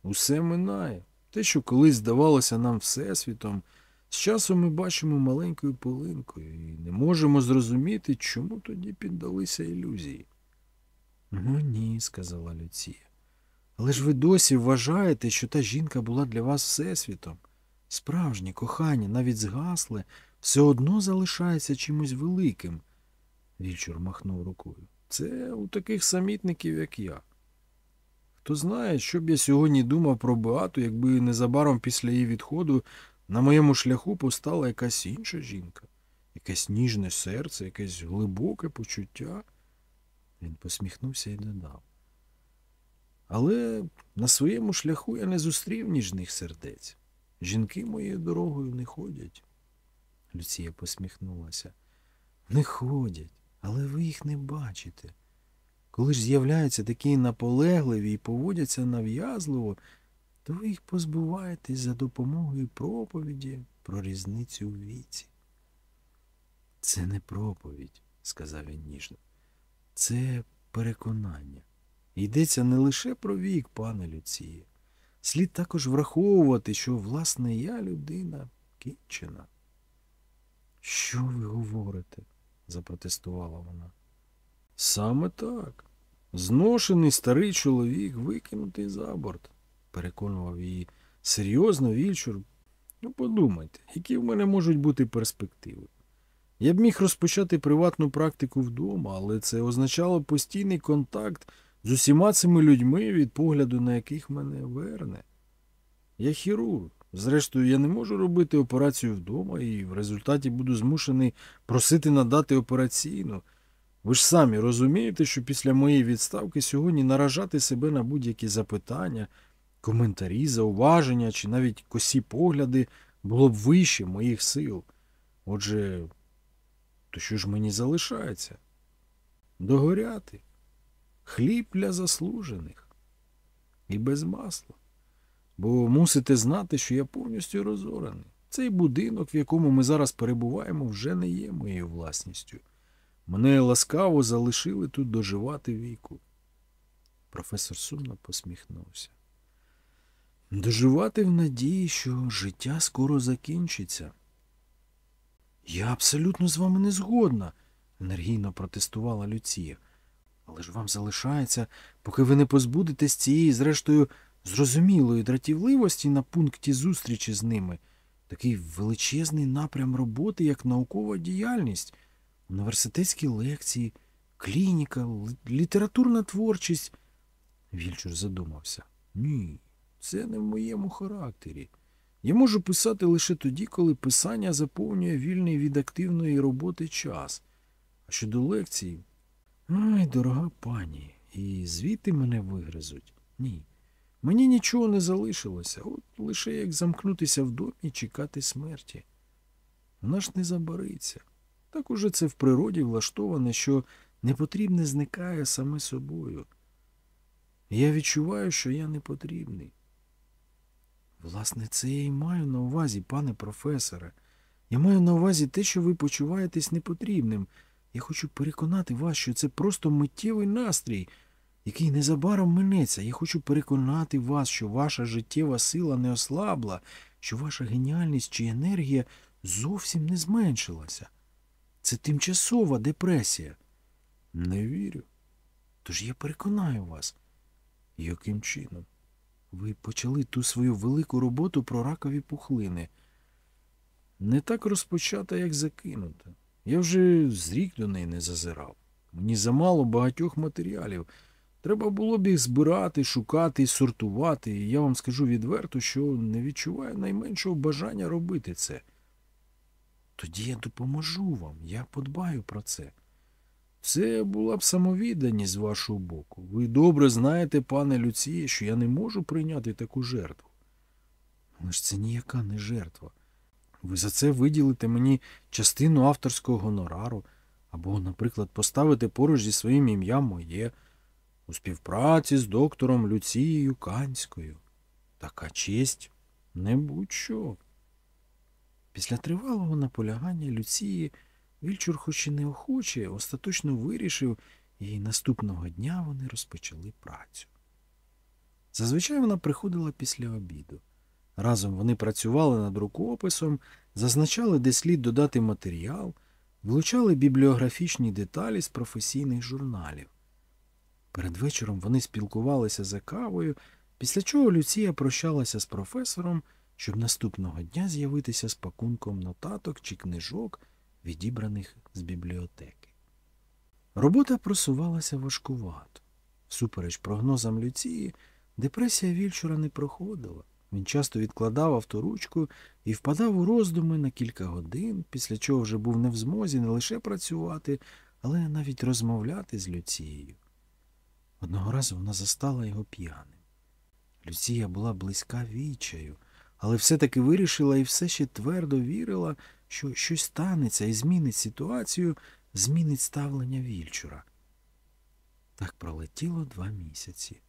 Усе минає. Те, що колись здавалося нам всесвітом, з часом ми бачимо маленькою пилинкою і не можемо зрозуміти, чому тоді піддалися ілюзії. Ну ні, сказала Люція. Але ж ви досі вважаєте, що та жінка була для вас всесвітом. Справжнє кохання, навіть згасле, все одно залишається чимось великим. Вільчур махнув рукою. Це у таких самітників, як я. Хто знає, що б я сьогодні думав про Беату, якби незабаром після її відходу на моєму шляху постала якась інша жінка, якесь ніжне серце, якесь глибоке почуття. Він посміхнувся і додав. Але на своєму шляху я не зустрів ніжних сердець. Жінки моєю дорогою не ходять. Люція посміхнулася. Не ходять, але ви їх не бачите. Коли ж з'являються такі наполегливі і поводяться нав'язливо, то ви їх позбуваєтесь за допомогою проповіді про різницю у віці. Це не проповідь, сказав він ніжно. Це переконання. Йдеться не лише про вік, пане Люціє. Слід також враховувати, що, власне, я людина кінчена. Що ви говорите? запротестувала вона. Саме так. Зношений старий чоловік викинутий за борт, переконував її серйозно вільчур. Ну, подумайте, які в мене можуть бути перспективи. Я б міг розпочати приватну практику вдома, але це означало постійний контакт з усіма цими людьми, від погляду на яких мене верне. Я хірург. Зрештою, я не можу робити операцію вдома і в результаті буду змушений просити надати операційну. Ви ж самі розумієте, що після моєї відставки сьогодні наражати себе на будь-які запитання, коментарі, зауваження чи навіть косі погляди було б вище моїх сил. Отже, то що ж мені залишається? Догоряти. Хліб для заслужених. І без масла. Бо мусите знати, що я повністю розорений. Цей будинок, в якому ми зараз перебуваємо, вже не є моєю власністю. Мене ласкаво залишили тут доживати віку. Професор сумно посміхнувся. Доживати в надії, що життя скоро закінчиться. Я абсолютно з вами не згодна, енергійно протестувала Люція. Але ж вам залишається, поки ви не позбудетесь цієї, зрештою, зрозумілої дратівливості на пункті зустрічі з ними, такий величезний напрям роботи, як наукова діяльність, університетські лекції, клініка, літературна творчість. Вільчур задумався. Ні, це не в моєму характері. Я можу писати лише тоді, коли писання заповнює вільний від активної роботи час. А щодо лекцій. Ай, дорога пані, і звідти мене вигризуть. Ні. Мені нічого не залишилося, от лише як замкнутися в домі і чекати смерті. Вона ж не забариться. Так уже це в природі влаштоване, що непотрібне зникає саме собою. Я відчуваю, що я не потрібний. Власне, це я і маю на увазі, пане професоре. Я маю на увазі те, що ви почуваєтесь непотрібним. Я хочу переконати вас, що це просто миттєвий настрій, який незабаром минеться. Я хочу переконати вас, що ваша життєва сила не ослабла, що ваша геніальність чи енергія зовсім не зменшилася. Це тимчасова депресія. Не вірю. Тож я переконаю вас. Яким чином? Ви почали ту свою велику роботу про ракові пухлини. Не так розпочата, як закинута. Я вже зрік до неї не зазирав. Мені замало багатьох матеріалів. Треба було б їх збирати, шукати, сортувати, і я вам скажу відверто, що не відчуваю найменшого бажання робити це. Тоді я допоможу вам, я подбаю про це. Це була б самовідданість з вашого боку. Ви добре знаєте, пане Люціє, що я не можу прийняти таку жертву. Але ж це ніяка не жертва. Ви за це виділите мені частину авторського гонорару, або, наприклад, поставите поруч зі своїм ім'ям моє. у співпраці з доктором Люцією Канською. Така честь не будь-що. Після тривалого наполягання Люції Вільчур, хоч і неохоче, остаточно вирішив, і наступного дня вони розпочали працю. Зазвичай вона приходила після обіду. Разом вони працювали над рукописом, зазначали, де слід додати матеріал, вилучали бібліографічні деталі з професійних журналів. Перед вечором вони спілкувалися за кавою, після чого Люція прощалася з професором, щоб наступного дня з'явитися з пакунком нотаток чи книжок, відібраних з бібліотеки. Робота просувалася важкувато. Всупереч прогнозам Люції, депресія Вільчура не проходила. Він часто відкладав авторучку і впадав у роздуми на кілька годин, після чого вже був не в змозі не лише працювати, але навіть розмовляти з Люцією. Одного разу вона застала його п'яним. Люція була близька вічаю, але все-таки вирішила і все ще твердо вірила, що щось станеться і змінить ситуацію, змінить ставлення Вільчура. Так пролетіло два місяці.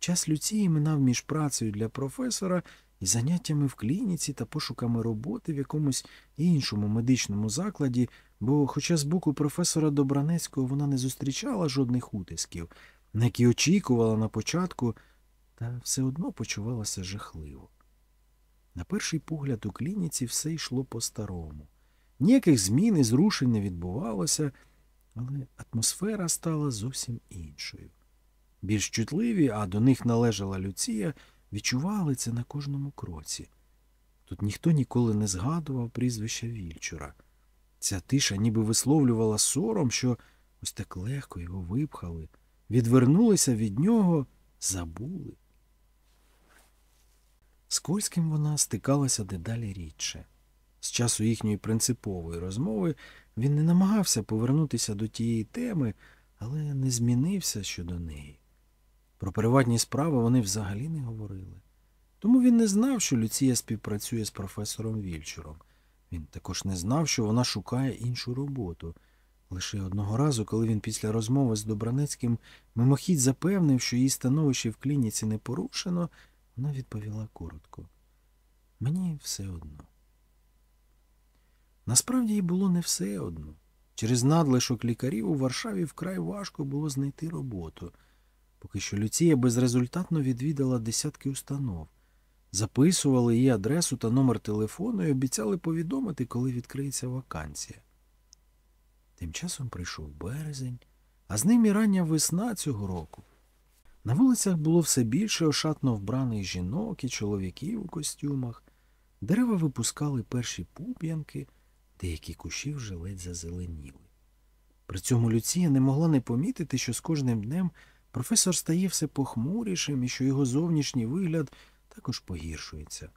Час Люції минав між працею для професора і заняттями в клініці та пошуками роботи в якомусь іншому медичному закладі, бо, хоча з боку професора Добранецького вона не зустрічала жодних утисків, на які очікувала на початку, та все одно почувалася жахливо. На перший погляд у клініці все йшло по-старому. Ніяких змін і зрушень не відбувалося, але атмосфера стала зовсім іншою. Більш чутливі, а до них належала Люція, відчували це на кожному кроці. Тут ніхто ніколи не згадував прізвища Вільчура. Ця тиша ніби висловлювала сором, що ось так легко його випхали, відвернулися від нього, забули. З Кольським вона стикалася дедалі рідше. З часу їхньої принципової розмови він не намагався повернутися до тієї теми, але не змінився щодо неї. Про приватні справи вони взагалі не говорили. Тому він не знав, що Люція співпрацює з професором Вільчуром. Він також не знав, що вона шукає іншу роботу. Лише одного разу, коли він після розмови з Добранецьким мимохідь запевнив, що її становище в клініці не порушено, вона відповіла коротко. Мені все одно. Насправді їй було не все одно. Через надлишок лікарів у Варшаві вкрай важко було знайти роботу. Поки що Люція безрезультатно відвідала десятки установ. Записували її адресу та номер телефону і обіцяли повідомити, коли відкриється вакансія. Тим часом прийшов березень, а з ним і рання весна цього року. На вулицях було все більше ошатно вбраних жінок і чоловіків у костюмах. Дерева випускали перші пуп'янки, деякі кущі вже ледь зазеленіли. При цьому Люція не могла не помітити, що з кожним днем професор стає все похмурішим і що його зовнішній вигляд також погіршується.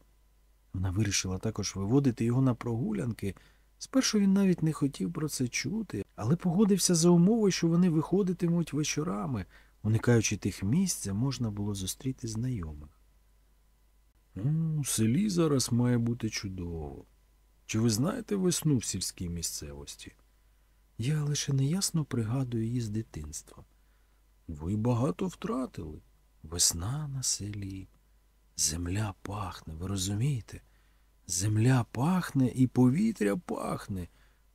Вона вирішила також виводити його на прогулянки. Спершу він навіть не хотів про це чути, але погодився за умови, що вони виходитимуть вечорами, уникаючи тих місць, де можна було зустріти знайомих. У селі зараз має бути чудово. Чи ви знаєте весну в сільській місцевості? Я лише неясно пригадую її з дитинства. Ви багато втратили. Весна на селі. Земля пахне, ви розумієте? Земля пахне і повітря пахне.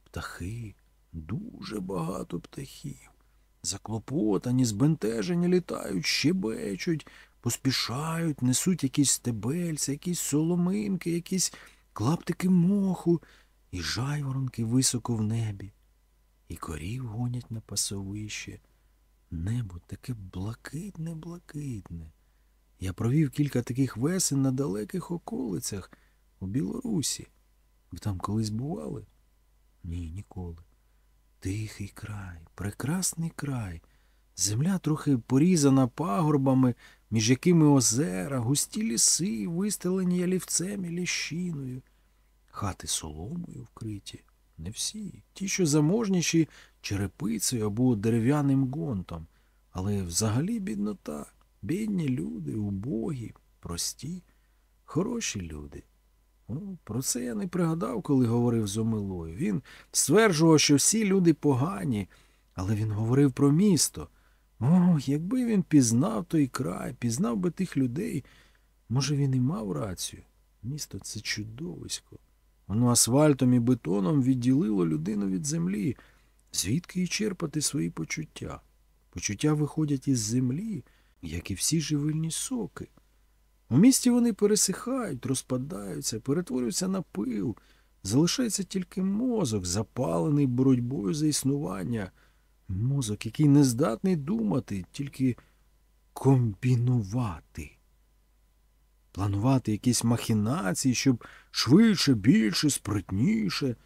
Птахи, дуже багато птахів. Заклопотані, збентежені літають, щебечуть, поспішають, несуть якісь стебельця, якісь соломинки, якісь клаптики моху, і жайворонки високо в небі, і корів гонять на пасовище. Небо таке блакитне-блакитне. Я провів кілька таких весен на далеких околицях у Білорусі. Ви там колись бували? Ні, ніколи. Тихий край, прекрасний край. Земля трохи порізана пагорбами, між якими озера, густі ліси, вистелені ялівцем і ліщиною. Хати соломою вкриті. Не всі. Ті, що заможніші черепицею або дерев'яним гонтом. Але взагалі біднота. Бідні люди, убогі, прості, хороші люди. О, про це я не пригадав, коли говорив з Омилою. Він стверджував, що всі люди погані, але він говорив про місто. О, якби він пізнав той край, пізнав би тих людей, може, він і мав рацію. Місто це чудовисько. Воно асфальтом і бетоном відділило людину від землі. Звідки й черпати свої почуття? Почуття виходять із землі, як і всі живильні соки. У місті вони пересихають, розпадаються, перетворюються на пил. Залишається тільки мозок, запалений боротьбою за існування. Мозок, який не здатний думати, тільки комбінувати. Планувати якісь махінації, щоб швидше, більше, спритніше.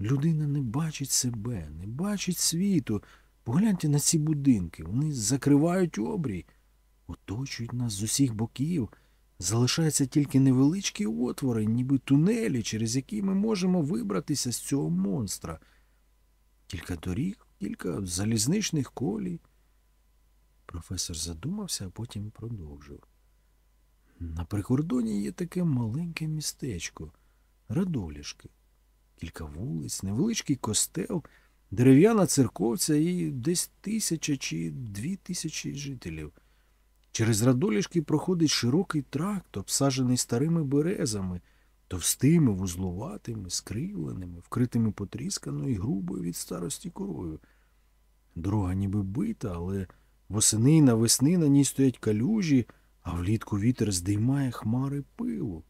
Людина не бачить себе, не бачить світу. Погляньте на ці будинки. Вони закривають обрій, оточують нас з усіх боків. Залишаються тільки невеличкі отвори, ніби тунелі, через які ми можемо вибратися з цього монстра. Кілька доріг, кілька залізничних колій. Професор задумався, а потім продовжив. На прикордоні є таке маленьке містечко, Радолішки. Кілька вулиць, невеличкий костел, дерев'яна церковця і десь тисяча чи дві тисячі жителів. Через Радолішки проходить широкий тракт, обсаджений старими березами, товстими, вузлуватими, скривленими, вкритими потрісканою і грубою від старості корою. Дорога ніби бита, але восени й навесни на ній стоять калюжі, а влітку вітер здіймає хмари пилу.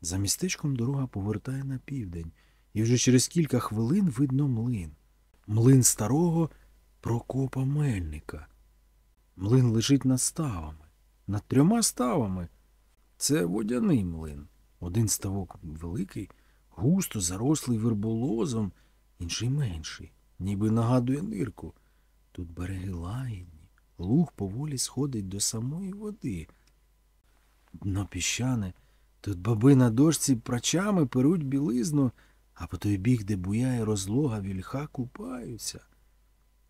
За містечком дорога повертає на південь, і вже через кілька хвилин видно млин. Млин старого Прокопа Мельника. Млин лежить над ставами, над трьома ставами. Це водяний млин. Один ставок великий, густо зарослий верболозом, інший менший, ніби нагадує нирку. Тут береги лагідні, луг поволі сходить до самої води. Дно піщане, тут баби на дошці прачами перуть білизну, а по той бік, де буяє розлога вільха, купаються.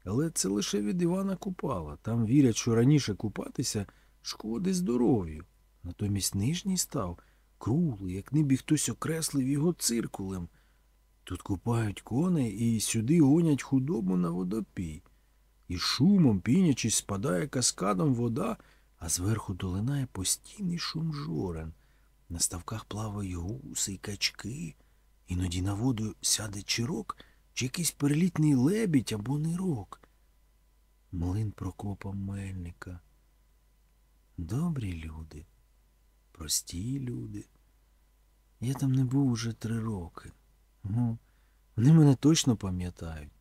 Але це лише від Івана Купала. Там вірять, що раніше купатися шкодить здоров'ю. Натомість нижній став круглий, як ніби хтось окреслив його циркулем. Тут купають коней і сюди гонять худобу на водопій. І шумом, пінячись, спадає каскадом вода, а зверху долинає постійний шум жорен. На ставках плавають гуси й качки. Іноді на воду сяде чирок чи якийсь перелітний лебідь або нирок. Млин Прокопа Мельника. Добрі люди, прості люди. Я там не був уже три роки. Ну, вони мене точно пам'ятають.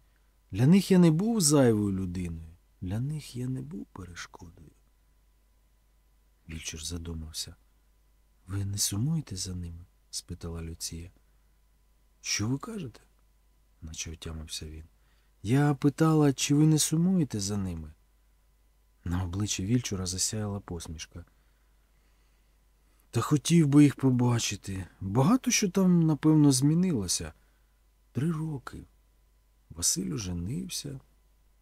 Для них я не був зайвою людиною, для них я не був перешкодою. Вільчур задумався. Ви не сумуєте за ними? спитала Люція. Що ви кажете? наче отямився він. Я питала, чи ви не сумуєте за ними? На обличчі Вільчура засяяла посмішка. Та хотів би їх побачити. Багато що там, напевно, змінилося. Три роки. Василь оженився,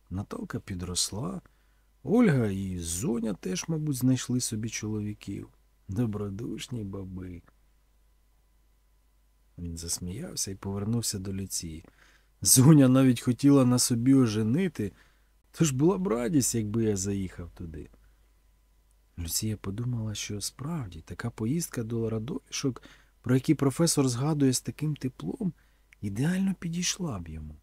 Наталка підросла, Ольга і Зоня теж, мабуть, знайшли собі чоловіків. Добродушні баби. Він засміявся і повернувся до Люції. Зоня навіть хотіла на собі оженити, тож була б радість, якби я заїхав туди. Люція подумала, що справді така поїздка до радолішок, про які професор згадує з таким теплом, ідеально підійшла б йому.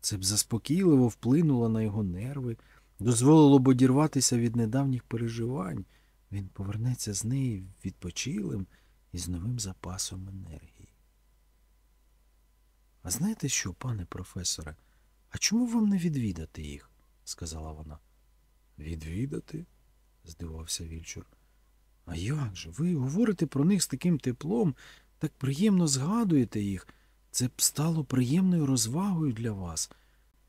Це б заспокійливо вплинуло на його нерви, дозволило б одірватися від недавніх переживань. Він повернеться з неї відпочилим і з новим запасом енергії. А знаєте що, пане професоре, а чому вам не відвідати їх? сказала вона. Відвідати? здивався Вільчур. А як же? Ви говорите про них з таким теплом, так приємно згадуєте їх. Це б стало приємною розвагою для вас.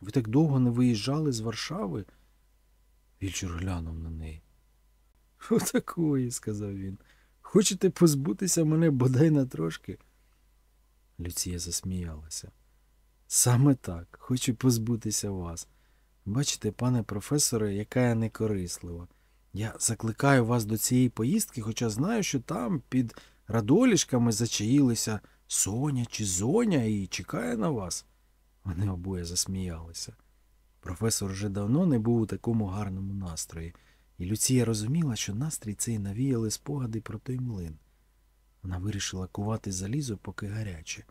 Ви так довго не виїжджали з Варшави? Вільчур глянув на неї. Отакої, сказав він. Хочете позбутися мене бодай на трошки? Люція засміялася. Саме так, хочу позбутися вас. Бачите, пане професоре, яка я некорислива. Я закликаю вас до цієї поїздки, хоча знаю, що там під радолішками зачаїлися Соня чи Зоня і чекає на вас. Вони обоє засміялися. Професор вже давно не був у такому гарному настрої, і Люція розуміла, що настрій цей навіяли спогади про той млин. Вона вирішила кувати залізо, поки гаряче.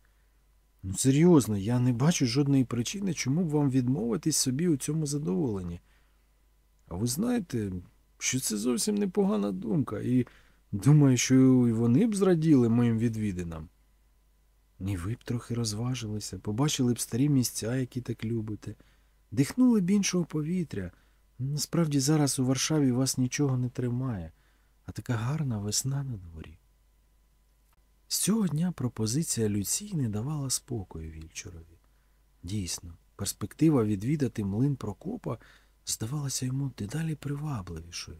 Ну, серйозно, я не бачу жодної причини, чому б вам відмовитись собі у цьому задоволенні. А ви знаєте, що це зовсім непогана думка, і думаю, що і вони б зраділи моїм відвідинам. І ви б трохи розважилися, побачили б старі місця, які так любите, дихнули б іншого повітря. Насправді зараз у Варшаві вас нічого не тримає, а така гарна весна на дворі. З цього дня пропозиція Люції не давала спокою Вільчурові. Дійсно, перспектива відвідати млин Прокопа здавалася йому дедалі привабливішою.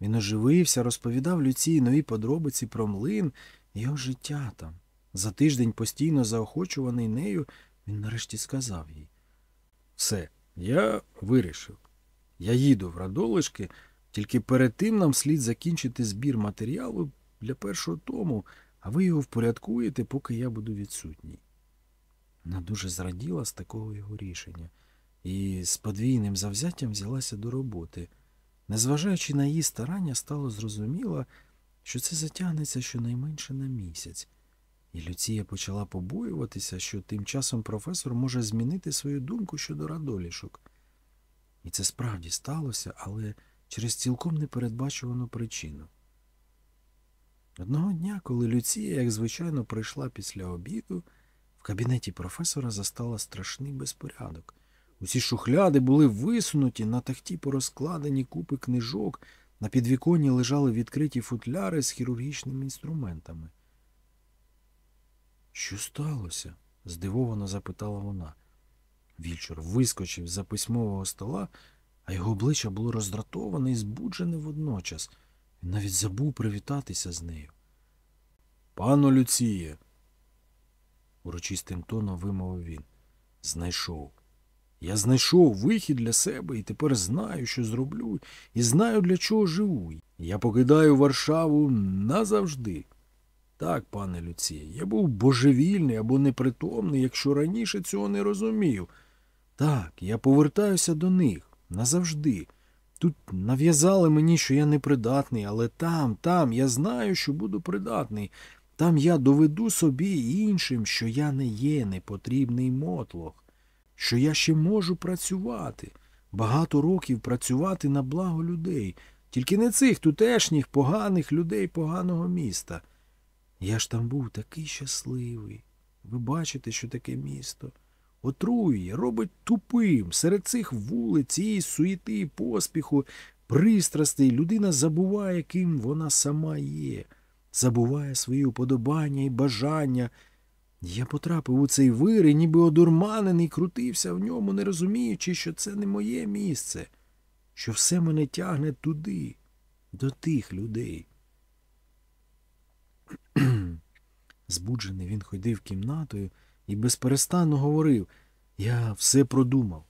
Він оживився, розповідав Люції нові подробиці про млин і його життя там. За тиждень постійно заохочуваний нею, він нарешті сказав їй Все, я вирішив. Я їду в Радолишки, тільки перед тим нам слід закінчити збір матеріалу для першого тому, а ви його впорядкуєте, поки я буду відсутній. Вона дуже зраділа з такого його рішення і з подвійним завзяттям взялася до роботи. Незважаючи на її старання, стало зрозуміло, що це затягнеться щонайменше на місяць. І Люція почала побоюватися, що тим часом професор може змінити свою думку щодо радолішок. І це справді сталося, але через цілком непередбачувану причину. Одного дня, коли Люція, як звичайно, прийшла після обіду, в кабінеті професора застала страшний безпорядок. Усі шухляди були висунуті, на тахті порозкладені купи книжок, на підвіконні лежали відкриті футляри з хірургічними інструментами. Що сталося? здивовано запитала вона. Вільчур вискочив за письмового стола, а його обличчя було роздратоване і збуджене водночас. Він навіть забув привітатися з нею. Пану Люціє, урочистим тоном вимовив він, знайшов. Я знайшов вихід для себе і тепер знаю, що зроблю, і знаю, для чого живу. Я покидаю Варшаву назавжди. Так, пане Люціє, я був божевільний або непритомний, якщо раніше цього не розумів. Так, я повертаюся до них назавжди. Тут нав'язали мені, що я непридатний, але там, там я знаю, що буду придатний. Там я доведу собі іншим, що я не є непотрібний мотлох, що я ще можу працювати, багато років працювати на благо людей, тільки не цих тутешніх поганих людей поганого міста. Я ж там був такий щасливий. Ви бачите, що таке місто. Отруює, робить тупим. Серед цих вулиць, цієї суєти і поспіху, пристрастей людина забуває, ким вона сама є, забуває свої уподобання і бажання. Я потрапив у цей вир і ніби одурманений, крутився в ньому, не розуміючи, що це не моє місце, що все мене тягне туди, до тих людей. Збуджений він ходив кімнатою і безперестанно говорив Я все продумав.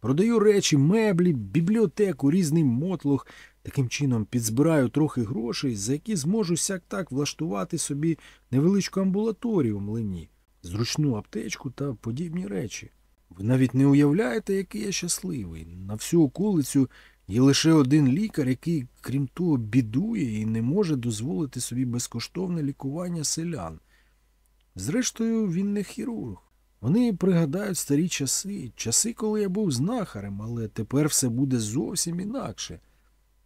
Продаю речі, меблі, бібліотеку, різний мотлох, таким чином підзбираю трохи грошей, за які зможу сяк так влаштувати собі невеличку амбулаторію в млині, зручну аптечку та подібні речі. Ви навіть не уявляєте, який я щасливий. На всю околицю є лише один лікар, який, крім того, бідує і не може дозволити собі безкоштовне лікування селян. Зрештою, він не хірург. Вони пригадають старі часи, часи, коли я був знахарем, але тепер все буде зовсім інакше.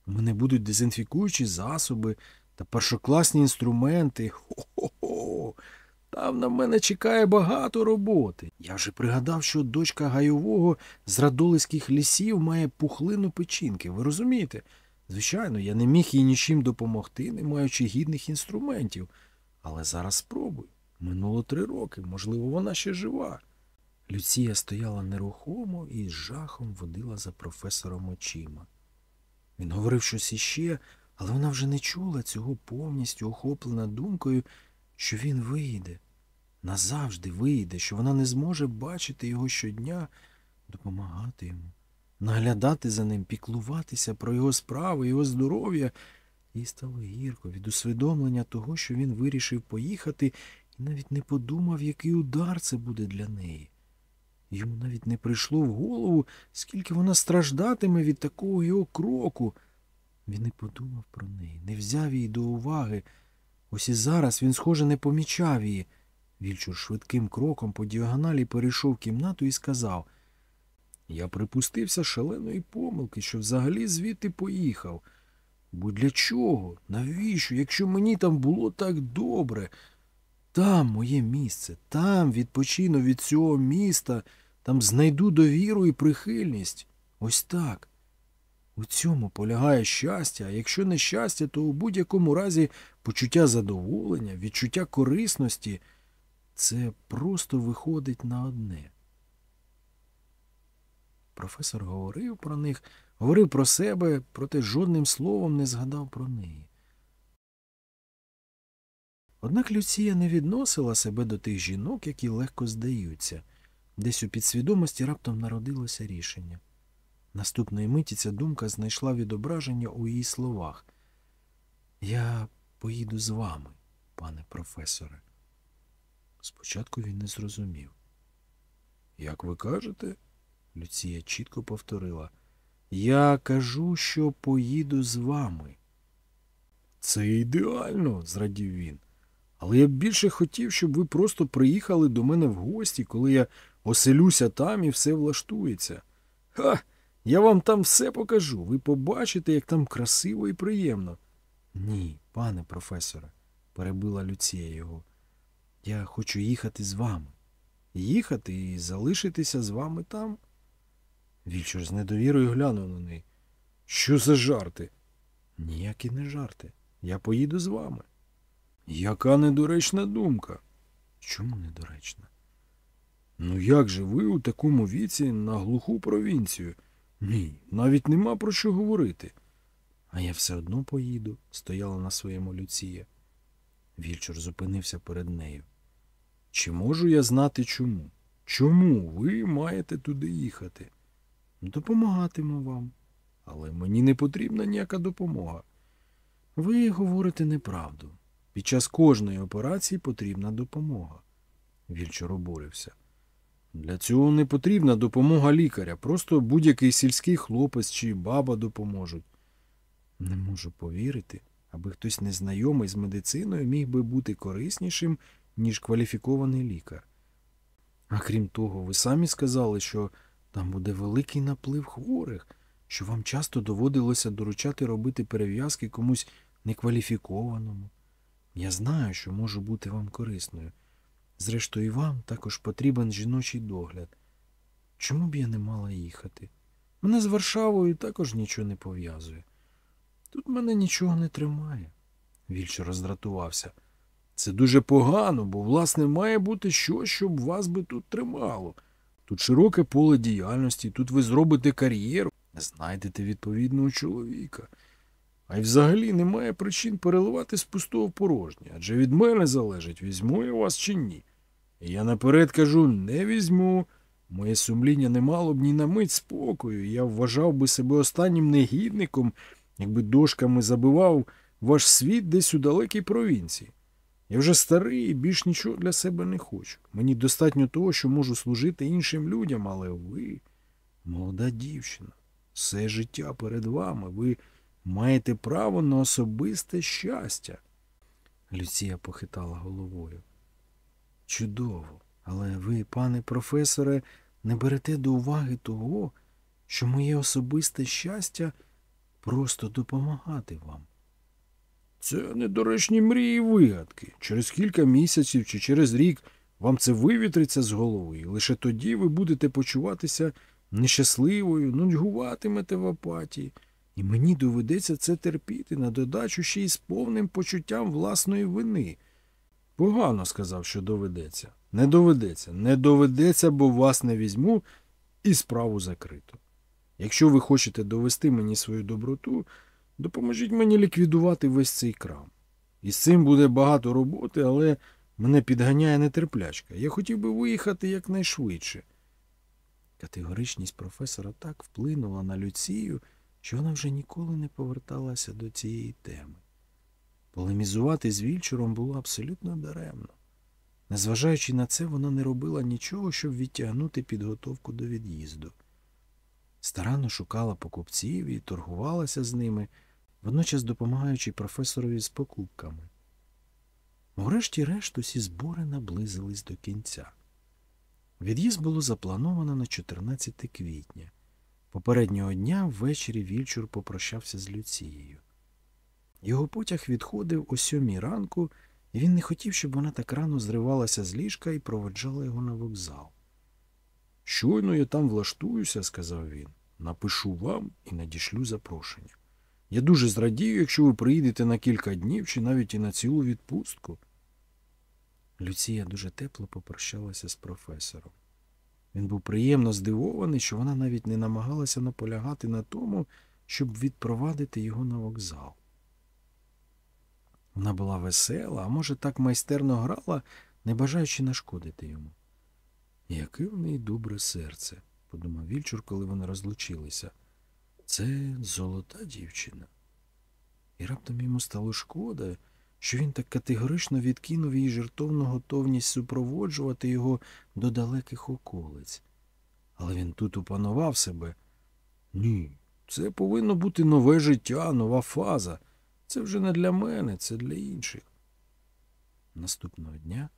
У мене будуть дезінфікуючі засоби та першокласні інструменти. Хо-хо-хо! Там на мене чекає багато роботи. Я вже пригадав, що дочка гайового з радолицьких лісів має пухлину печінки. Ви розумієте? Звичайно, я не міг їй нічим допомогти, не маючи гідних інструментів. Але зараз спробую. Минуло три роки, можливо, вона ще жива. Люція стояла нерухомо і з жахом водила за професором очима. Він говорив щось іще, але вона вже не чула цього повністю охоплена думкою, що він вийде, назавжди вийде, що вона не зможе бачити його щодня, допомагати йому, наглядати за ним, піклуватися про його справи, його здоров'я. Їй стало гірко від усвідомлення того, що він вирішив поїхати навіть не подумав, який удар це буде для неї. Йому навіть не прийшло в голову, скільки вона страждатиме від такого його кроку. Він не подумав про неї, не взяв її до уваги. Ось і зараз він, схоже, не помічав її. Вільчур швидким кроком по діагоналі перейшов кімнату і сказав Я припустився шаленої помилки, що взагалі звідти поїхав. Бо для чого? Навіщо, якщо мені там було так добре? Там моє місце, там відпочину від цього міста, там знайду довіру і прихильність. Ось так. У цьому полягає щастя, а якщо не щастя, то у будь-якому разі почуття задоволення, відчуття корисності це просто виходить на одне. Професор говорив про них, говорив про себе, проте жодним словом не згадав про неї. Однак Люція не відносила себе до тих жінок, які легко здаються. Десь у підсвідомості раптом народилося рішення. Наступної миті ця думка знайшла відображення у її словах. Я поїду з вами, пане професоре. Спочатку він не зрозумів. Як ви кажете? Люція чітко повторила. Я кажу, що поїду з вами. Це ідеально, зрадів він. Але я б більше хотів, щоб ви просто приїхали до мене в гості, коли я оселюся там і все влаштується. Ха! Я вам там все покажу. Ви побачите, як там красиво і приємно. Ні, пане професоре, перебила Люція його. Я хочу їхати з вами. Їхати і залишитися з вами там. Вільчур з недовірою глянув на неї. Що за жарти? Ніякі не жарти. Я поїду з вами. Яка недоречна думка. Чому недоречна? Ну як же ви у такому віці на глуху провінцію? Ні, навіть нема про що говорити. А я все одно поїду, стояла на своєму Люція. Вільчур зупинився перед нею. Чи можу я знати чому? Чому ви маєте туди їхати? Допомагатиму вам. Але мені не потрібна ніяка допомога. Ви говорите неправду. Під час кожної операції потрібна допомога. Вільчур обурився. Для цього не потрібна допомога лікаря, просто будь-який сільський хлопець чи баба допоможуть. Не можу повірити, аби хтось незнайомий з медициною міг би бути кориснішим, ніж кваліфікований лікар. А крім того, ви самі сказали, що там буде великий наплив хворих, що вам часто доводилося доручати робити перев'язки комусь некваліфікованому. Я знаю, що можу бути вам корисною. Зрештою, вам також потрібен жіночий догляд. Чому б я не мала їхати? Мене з Варшавою також нічого не пов'язує. Тут мене нічого не тримає. Вільче роздратувався. Це дуже погано, бо, власне, має бути щось, щоб вас би тут тримало. Тут широке поле діяльності, тут ви зробите кар'єру, знайдете відповідного чоловіка. А й взагалі немає причин переливати з пустого в порожнє, адже від мене залежить, візьму я вас чи ні. І я наперед кажу не візьму. Моє сумління не мало б ні на мить спокою, я вважав би себе останнім негідником, якби дошками забивав ваш світ десь у далекій провінції. Я вже старий і більш нічого для себе не хочу. Мені достатньо того, що можу служити іншим людям, але ви, молода дівчина, все життя перед вами, ви маєте право на особисте щастя. Люція похитала головою. Чудово, але ви, пане професоре, не берете до уваги того, що моє особисте щастя просто допомагати вам. Це недоречні мрії і вигадки. Через кілька місяців чи через рік вам це вивітриться з голови, і лише тоді ви будете почуватися нещасливою, нудьгуватимете в апатії, і мені доведеться це терпіти на додачу ще й з повним почуттям власної вини. Погано сказав, що доведеться. Не доведеться, не доведеться, бо вас не візьму і справу закрито. Якщо ви хочете довести мені свою доброту, допоможіть мені ліквідувати весь цей крам. І з цим буде багато роботи, але мене підганяє нетерплячка. Я хотів би виїхати якнайшвидше. Категоричність професора так вплинула на Люцію, що вона вже ніколи не поверталася до цієї теми. Полемізувати з Вільчуром було абсолютно даремно. Незважаючи на це, вона не робила нічого, щоб відтягнути підготовку до від'їзду. Старанно шукала покупців і торгувалася з ними, водночас допомагаючи професорові з покупками. Врешті-решт усі збори наблизились до кінця. Від'їзд було заплановано на 14 квітня. Попереднього дня ввечері Вільчур попрощався з Люцією. Його потяг відходив о сьомій ранку, і він не хотів, щоб вона так рано зривалася з ліжка і проведжала його на вокзал. Щойно я там влаштуюся, сказав він, напишу вам і надішлю запрошення. Я дуже зрадію, якщо ви приїдете на кілька днів чи навіть і на цілу відпустку. Люція дуже тепло попрощалася з професором. Він був приємно здивований, що вона навіть не намагалася наполягати на тому, щоб відпровадити його на вокзал. Вона була весела, а може, так майстерно грала, не бажаючи нашкодити йому. Яке в неї добре серце, подумав Вільчур, коли вони розлучилися. Це золота дівчина. І раптом йому стало шкода, що він так категорично відкинув її жертовну готовність супроводжувати його до далеких околиць. Але він тут опанував себе. Ні, це повинно бути нове життя, нова фаза. Це вже не для мене, це для інших. Наступного дня,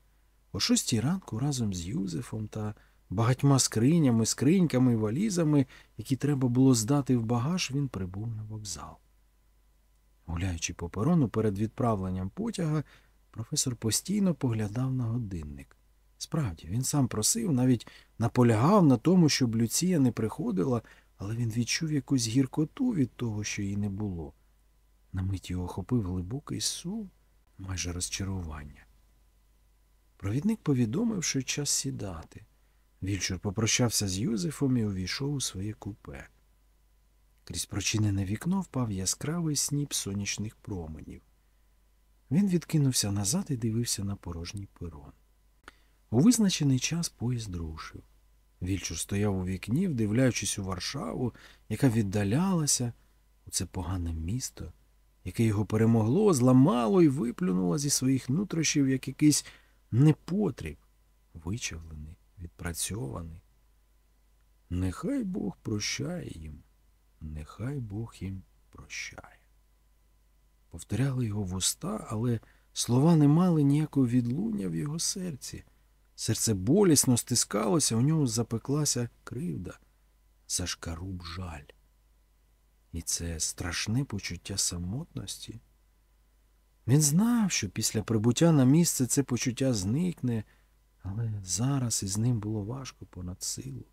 о шостій ранку, разом з Юзефом та багатьма скринями, скриньками і валізами, які треба було здати в багаж, він прибув на вокзал. Гуляючи по перону перед відправленням потяга, професор постійно поглядав на годинник. Справді, він сам просив, навіть наполягав на тому, щоб Люція не приходила, але він відчув якусь гіркоту від того, що її не було. На мить його охопив глибокий сум, майже розчарування. Провідник повідомив, що час сідати. Вільчур попрощався з Юзефом і увійшов у своє купе. Крізь прочинене вікно впав яскравий сніп сонячних променів. Він відкинувся назад і дивився на порожній перон. У визначений час поїзд рушив. Вільчур стояв у вікні, вдивляючись у Варшаву, яка віддалялася у це погане місто, яке його перемогло, зламало і виплюнуло зі своїх нутрощів як якийсь непотріб, вичавлений, відпрацьований. Нехай Бог прощає їм, нехай Бог їм прощає. Повторяли його вуста, але слова не мали ніякого відлуння в його серці. Серце болісно стискалося, у нього запеклася кривда, зашкаруб жаль. І це страшне почуття самотності. Він знав, що після прибуття на місце це почуття зникне, але зараз із ним було важко понад силу.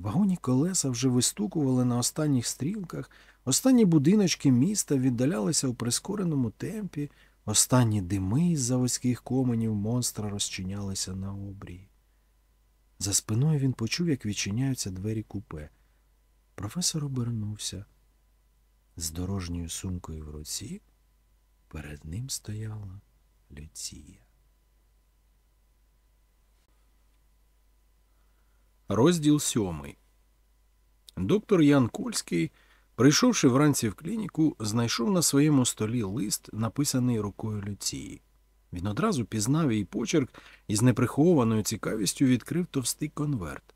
Вагоні колеса вже вистукували на останніх стрілках, останні будиночки міста віддалялися у прискореному темпі, останні дими з заводських коменів монстра розчинялися на обрії. За спиною він почув, як відчиняються двері купе. Професор обернувся. З дорожньою сумкою в руці перед ним стояла Люція. Розділ сьомий. Доктор Ян Кольський, прийшовши вранці в клініку, знайшов на своєму столі лист, написаний рукою Люції. Він одразу пізнав її почерк і з неприхованою цікавістю відкрив товстий конверт.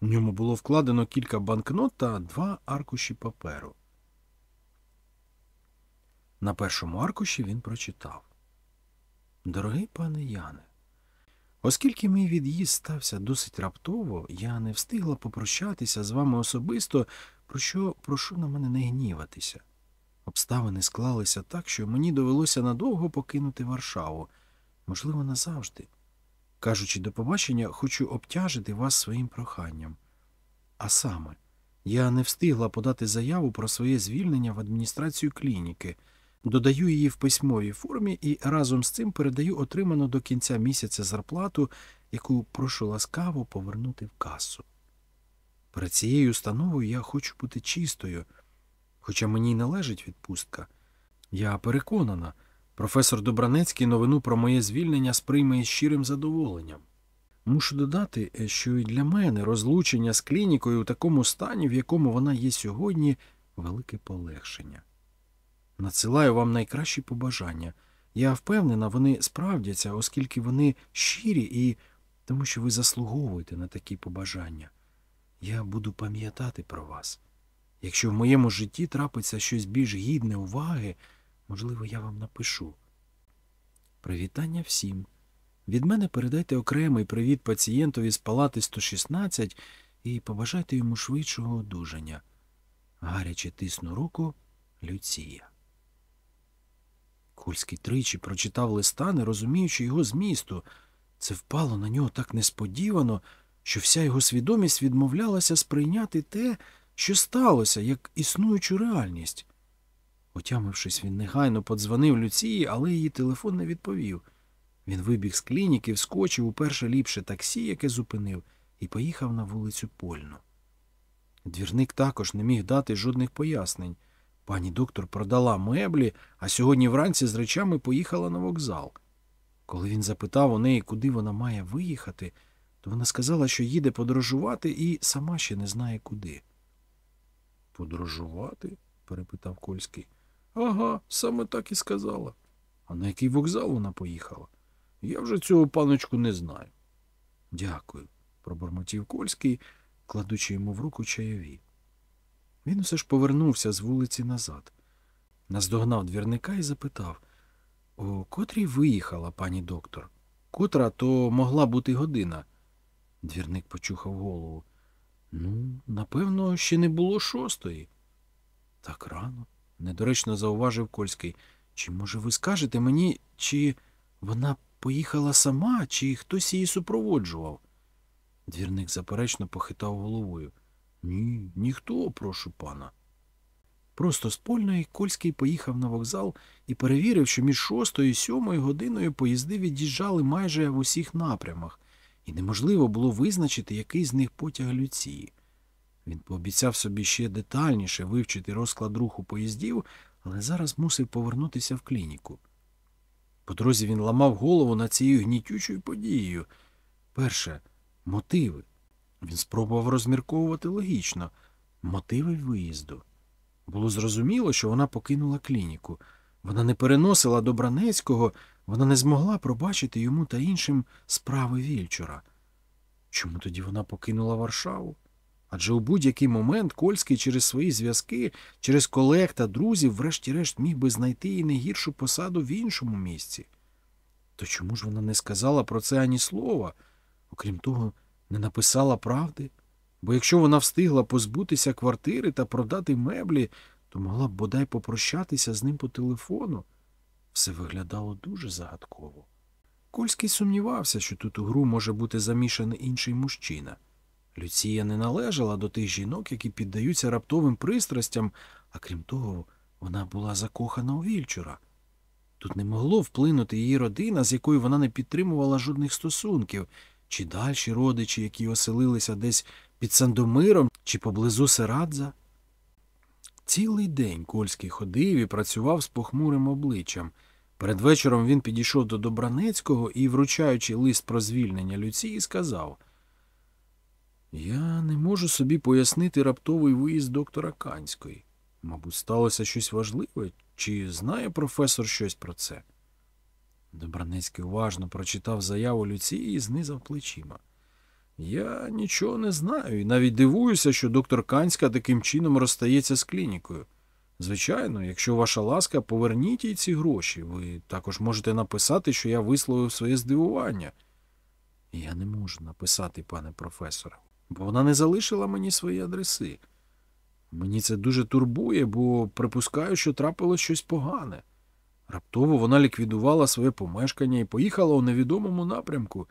В ньому було вкладено кілька банкнот та два аркуші паперу. На першому аркуші він прочитав Дорогий пане Яне, оскільки мій від'їзд стався досить раптово, я не встигла попрощатися з вами особисто, про що прошу на мене не гніватися. Обставини склалися так, що мені довелося надовго покинути Варшаву, можливо, назавжди. Кажучи до побачення, хочу обтяжити вас своїм проханням. А саме, я не встигла подати заяву про своє звільнення в адміністрацію клініки, додаю її в письмовій формі і разом з цим передаю отриману до кінця місяця зарплату, яку прошу ласкаво повернути в касу. Перед цією установою я хочу бути чистою, хоча мені й належить відпустка. Я переконана. Професор Добранецький новину про моє звільнення сприйме із щирим задоволенням. Мушу додати, що і для мене розлучення з клінікою у такому стані, в якому вона є сьогодні, велике полегшення. Надсилаю вам найкращі побажання. Я впевнена, вони справдяться, оскільки вони щирі і тому, що ви заслуговуєте на такі побажання. Я буду пам'ятати про вас. Якщо в моєму житті трапиться щось більш гідне уваги, можливо, я вам напишу. Привітання всім. Від мене передайте окремий привіт пацієнтові з палати 116 і побажайте йому швидшого одужання. Гаряче тисну руку Люція. Кульський тричі прочитав листа, не розуміючи його змісту. Це впало на нього так несподівано, що вся його свідомість відмовлялася сприйняти те, що сталося, як існуючу реальність. Отямившись, він негайно подзвонив Люції, але її телефон не відповів. Він вибіг з клініки, вскочив у перше ліпше таксі, яке зупинив, і поїхав на вулицю Польну. Двірник також не міг дати жодних пояснень. Пані доктор продала меблі, а сьогодні вранці з речами поїхала на вокзал. Коли він запитав у неї, куди вона має виїхати, то вона сказала, що їде подорожувати і сама ще не знає куди. Подорожувати? перепитав Кольський. Ага, саме так і сказала. А на який вокзал вона поїхала? Я вже цього паночку не знаю. Дякую, пробормотів Кольський, кладучи йому в руку чайові. Він усе ж повернувся з вулиці назад. Наздогнав двірника і запитав о котрій виїхала пані доктор? Котра то могла бути година. Двірник почухав голову. Ну, напевно, ще не було шостої. Так рано, недоречно зауважив Кольський. Чи, може, ви скажете мені, чи вона поїхала сама, чи хтось її супроводжував? Двірник заперечно похитав головою. Ні, ніхто, прошу пана. Просто з Польної Кольський поїхав на вокзал і перевірив, що між шостою і сьомою годиною поїзди від'їжджали майже в усіх напрямах, і неможливо було визначити, який з них потяг Люції. Він пообіцяв собі ще детальніше вивчити розклад руху поїздів, але зараз мусив повернутися в клініку. По дорозі він ламав голову над цією гнітючою подією. Перше мотиви. Він спробував розмірковувати логічно мотиви виїзду. Було зрозуміло, що вона покинула клініку. Вона не переносила до Бранецького, вона не змогла пробачити йому та іншим справи Вільчура. Чому тоді вона покинула Варшаву? Адже у будь-який момент Кольський через свої зв'язки, через колег та друзів, врешті-решт, міг би знайти і не гіршу посаду в іншому місці. То чому ж вона не сказала про це ані слова? Окрім того, не написала правди? Бо якщо вона встигла позбутися квартири та продати меблі, то могла б бодай попрощатися з ним по телефону. Все виглядало дуже загадково. Кольський сумнівався, що тут у гру може бути замішаний інший мужчина. Люція не належала до тих жінок, які піддаються раптовим пристрастям, а крім того, вона була закохана у Вільчура. Тут не могло вплинути її родина, з якою вона не підтримувала жодних стосунків, чи дальші родичі, які оселилися десь під Сандомиром чи поблизу Серадза. Цілий день Кольський ходив і працював з похмурим обличчям. Перед вечором він підійшов до Добранецького і, вручаючи лист про звільнення Люції, сказав Я не можу собі пояснити раптовий виїзд доктора Канської. Мабуть, сталося щось важливе, чи знає професор щось про це? Добранецький уважно прочитав заяву Люції і знизав плечима. Я нічого не знаю і навіть дивуюся, що доктор Канська таким чином розстається з клінікою. Звичайно, якщо ваша ласка, поверніть їй ці гроші. Ви також можете написати, що я висловив своє здивування. Я не можу написати, пане професоре, бо вона не залишила мені свої адреси. Мені це дуже турбує, бо припускаю, що трапилось щось погане. Раптово вона ліквідувала своє помешкання і поїхала у невідомому напрямку.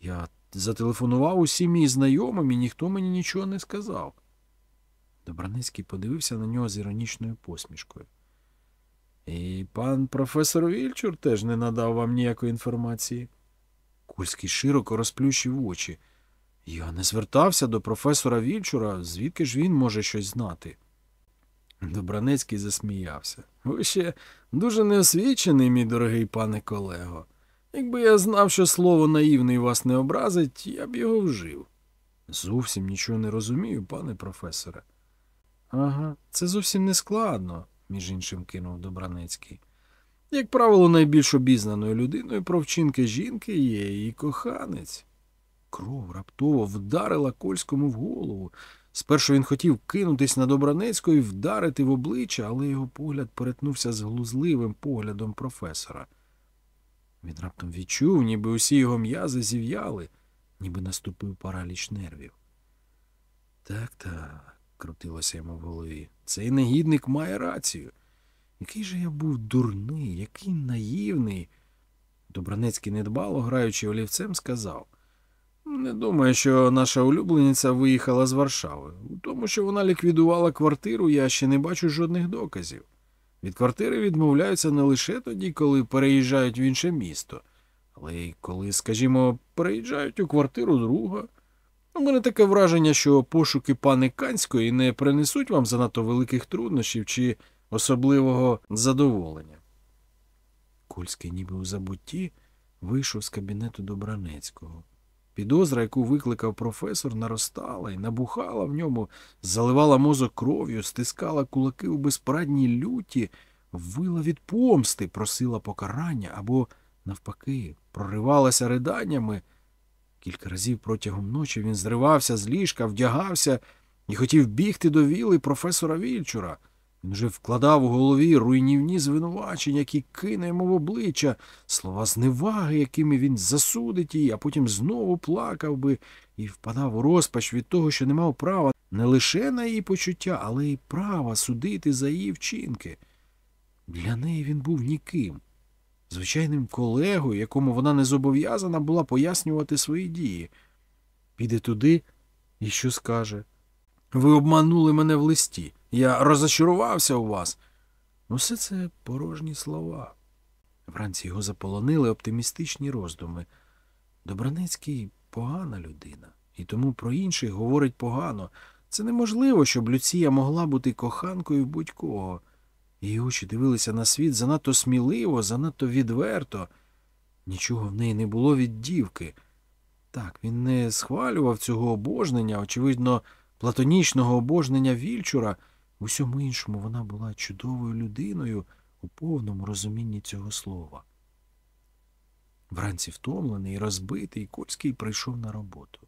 Я зателефонував усім її знайомим, і ніхто мені нічого не сказав. Добраницький подивився на нього з іронічною посмішкою. І пан професор Вільчур теж не надав вам ніякої інформації. Кульський широко розплющив очі. Я не звертався до професора Вільчура, звідки ж він може щось знати. Добранецький засміявся. Ви ще дуже неосвічений, мій дорогий пане колего. Якби я знав, що слово наївний вас не образить, я б його вжив. Зовсім нічого не розумію, пане професоре. Ага, це зовсім не складно, між іншим кинув Добранецький. Як правило, найбільш обізнаною людиною про вчинки жінки є її коханець. Кров раптово вдарила Кольському в голову. Спершу він хотів кинутись на Добранецького і вдарити в обличчя, але його погляд перетнувся з глузливим поглядом професора. Він раптом відчув, ніби усі його м'язи зів'яли, ніби наступив параліч нервів. Так, так, крутилося йому в голові. Цей негідник має рацію. Який же я був дурний, який наївний. Добранецький недбало, граючи олівцем, сказав. Не думаю, що наша улюблениця виїхала з Варшави. У тому, що вона ліквідувала квартиру, я ще не бачу жодних доказів. Від квартири відмовляються не лише тоді, коли переїжджають в інше місто, але й коли, скажімо, переїжджають у квартиру друга. У мене таке враження, що пошуки пани Канської не принесуть вам занадто великих труднощів чи особливого задоволення. Кольський, ніби у забутті, вийшов з кабінету Добранецького. Підозра, яку викликав професор, наростала і набухала в ньому, заливала мозок кров'ю, стискала кулаки у безпорадній люті, вила від помсти, просила покарання або, навпаки, проривалася riданнями. Кілька разів протягом ночі він зривався з ліжка, вдягався і хотів бігти до віли професора Вільчура. Він вже вкладав у голові руйнівні звинувачення, які кине йому в обличчя, слова зневаги, якими він засудить її, а потім знову плакав би і впадав у розпач від того, що не мав права не лише на її почуття, але й права судити за її вчинки. Для неї він був ніким, звичайним колегою, якому вона не зобов'язана була пояснювати свої дії. Піде туди і що скаже? Ви обманули мене в листі. Я розочарувався у вас. Усе це порожні слова. Вранці його заполонили оптимістичні роздуми. Добранецький погана людина, і тому про інших говорить погано. Це неможливо, щоб Люція могла бути коханкою будь-кого. Її очі дивилися на світ занадто сміливо, занадто відверто. Нічого в неї не було від дівки. Так, він не схвалював цього обожнення, очевидно, платонічного обожнення Вільчура. В усьому іншому вона була чудовою людиною у повному розумінні цього слова. Вранці втомлений розбитий, Кольський прийшов на роботу.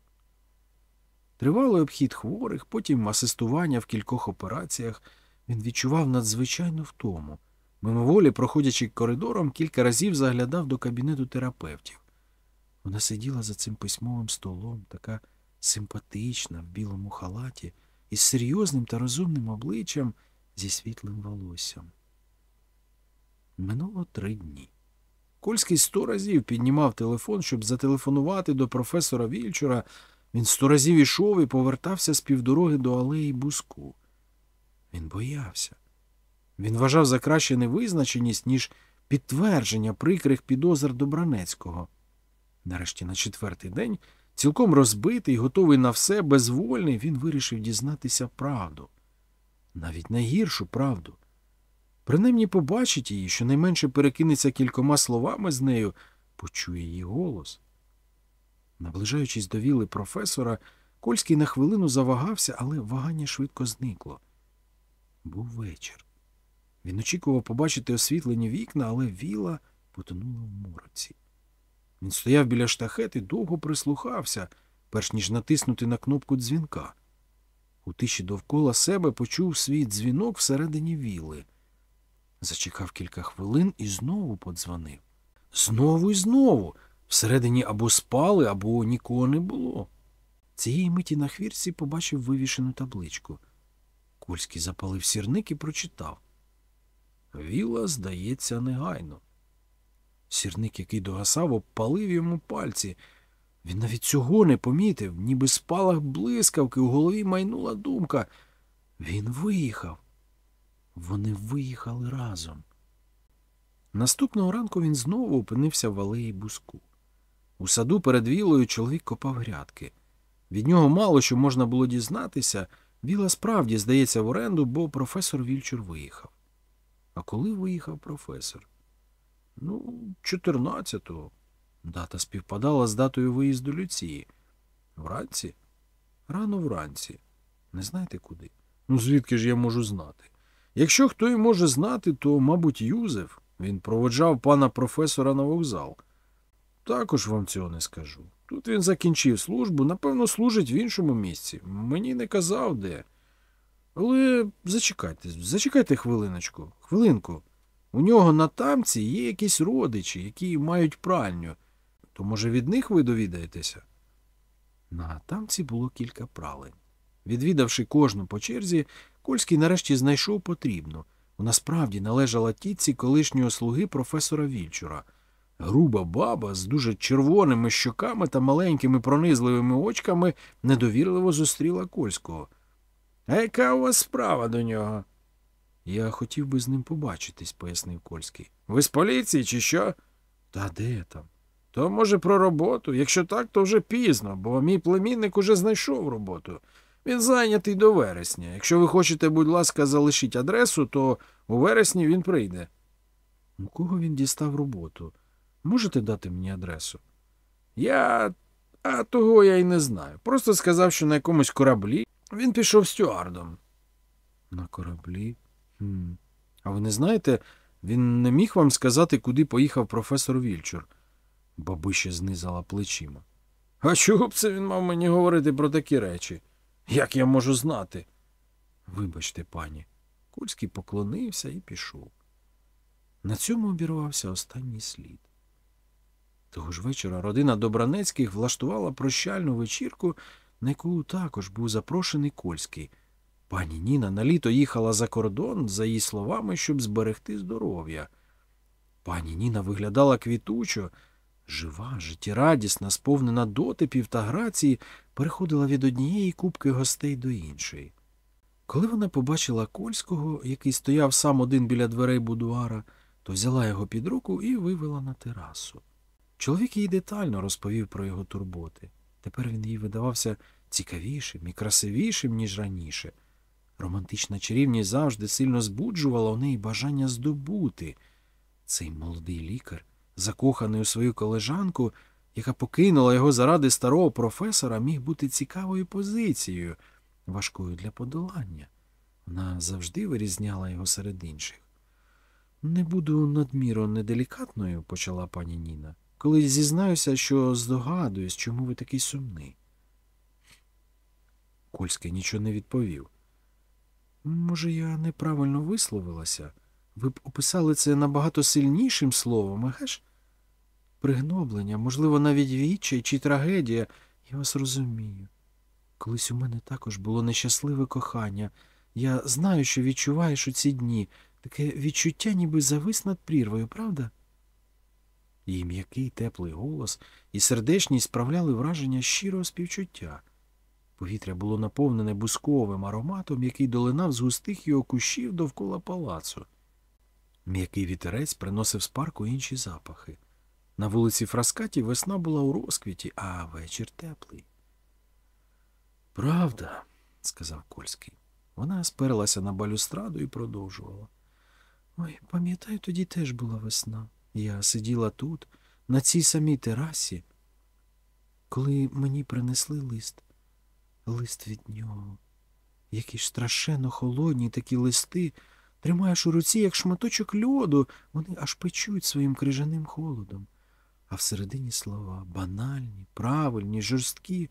Тривалий обхід хворих, потім асистування в кількох операціях, він відчував надзвичайну втому. Мимоволі, проходячи коридором, кілька разів заглядав до кабінету терапевтів. Вона сиділа за цим письмовим столом, така симпатична в білому халаті, із серйозним та розумним обличчям зі світлим волоссям. Минуло три дні. Кольський сто разів піднімав телефон, щоб зателефонувати до професора Вільчура. Він сто разів ішов і повертався з півдороги до алеї буску. Він боявся. Він вважав за краще невизначеність, ніж підтвердження прикрих підозр Добранецького. Нарешті на четвертий день, цілком розбитий, готовий на все, безвольний, він вирішив дізнатися правду. Навіть найгіршу правду. Принаймні побачить її, щонайменше перекинеться кількома словами з нею, почує її голос. Наближаючись до віли професора, Кольський на хвилину завагався, але вагання швидко зникло. Був вечір. Він очікував побачити освітлені вікна, але віла потонула в мороці. Він стояв біля штахети, довго прислухався, перш ніж натиснути на кнопку дзвінка. У тиші довкола себе почув свій дзвінок всередині віли. Зачекав кілька хвилин і знову подзвонив. Знову і знову. Всередині або спали, або нікого не було. Цієї миті на хвірці побачив вивішену табличку. Кольський запалив сірник і прочитав. Віла, здається, негайно. Сірник, який догасав, обпалив йому пальці. Він навіть цього не помітив, ніби спалах блискавки, у голові майнула думка. Він виїхав. Вони виїхали разом. Наступного ранку він знову опинився в алеї буску. У саду перед вілою чоловік копав грядки. Від нього мало що можна було дізнатися. Віла справді здається в оренду, бо професор Вільчур виїхав. А коли виїхав професор? Ну, 14-го. Дата співпадала з датою виїзду Люції. Вранці? Рано вранці. Не знаєте куди? Ну, звідки ж я можу знати? Якщо хто і може знати, то, мабуть, Юзеф. Він проводжав пана професора на вокзал. Також вам цього не скажу. Тут він закінчив службу, напевно, служить в іншому місці. Мені не казав де. Але зачекайте, зачекайте хвилиночку, хвилинку. У нього на тамці є якісь родичі, які мають пральню. То, може, від них ви довідаєтеся? На тамці було кілька пралень. Відвідавши кожну по черзі, Кольський нарешті знайшов потрібну. Вона справді належала тітці колишнього слуги професора Вільчура. Груба баба з дуже червоними щоками та маленькими пронизливими очками недовірливо зустріла Кольського. А яка у вас справа до нього? Я хотів би з ним побачитись, пояснив Кольський. Ви з поліції чи що? Та де там? То, може, про роботу. Якщо так, то вже пізно, бо мій племінник уже знайшов роботу. Він зайнятий до вересня. Якщо ви хочете, будь ласка, залишіть адресу, то у вересні він прийде. У кого він дістав роботу? Можете дати мені адресу? Я. А того я й не знаю. Просто сказав, що на якомусь кораблі він пішов стюардом. На кораблі? А ви не знаєте, він не міг вам сказати, куди поїхав професор Вільчур? Бабище знизала плечима. А чого б це він мав мені говорити про такі речі? Як я можу знати? Вибачте, пані. Кульський поклонився і пішов. На цьому обірвався останній слід. Того ж вечора родина Добранецьких влаштувала прощальну вечірку, на яку також був запрошений Кольський. Пані Ніна на літо їхала за кордон, за її словами, щоб зберегти здоров'я. Пані Ніна виглядала квітучо, жива, життєрадісна, сповнена дотипів та грації, переходила від однієї кубки гостей до іншої. Коли вона побачила Кольського, який стояв сам один біля дверей будуара, то взяла його під руку і вивела на терасу. Чоловік їй детально розповів про його турботи. Тепер він їй видавався цікавішим і красивішим, ніж раніше. Романтична чарівність завжди сильно збуджувала у неї бажання здобути. Цей молодий лікар, закоханий у свою колежанку, яка покинула його заради старого професора, міг бути цікавою позицією, важкою для подолання. Вона завжди вирізняла його серед інших. Не буду надміру неделікатною, почала пані Ніна, коли зізнаюся, що здогадуюсь, чому ви такий сумний. Кольський нічого не відповів. Може, я неправильно висловилася? Ви б описали це набагато сильнішим словом, еге ж? Пригноблення, можливо, навіть відчай чи трагедія, я вас розумію. Колись у мене також було нещасливе кохання. Я знаю, що відчуваєш у ці дні. Таке відчуття ніби завис над прірвою, правда? Її м'який теплий голос і сердечність справляли враження щирого співчуття. Повітря було наповнене бусковим ароматом, який долинав з густих його кущів довкола палацу. М'який вітерець приносив з парку інші запахи. На вулиці Фраскаті весна була у розквіті, а вечір теплий. Правда, сказав Кольський. Вона сперлася на балюстраду і продовжувала. Ой, пам'ятаю, тоді теж була весна. Я сиділа тут, на цій самій терасі, коли мені принесли лист. Лист від нього. Які ж страшенно холодні такі листи. Тримаєш у руці, як шматочок льоду, вони аж печуть своїм крижаним холодом. А всередині слова банальні, правильні, жорсткі,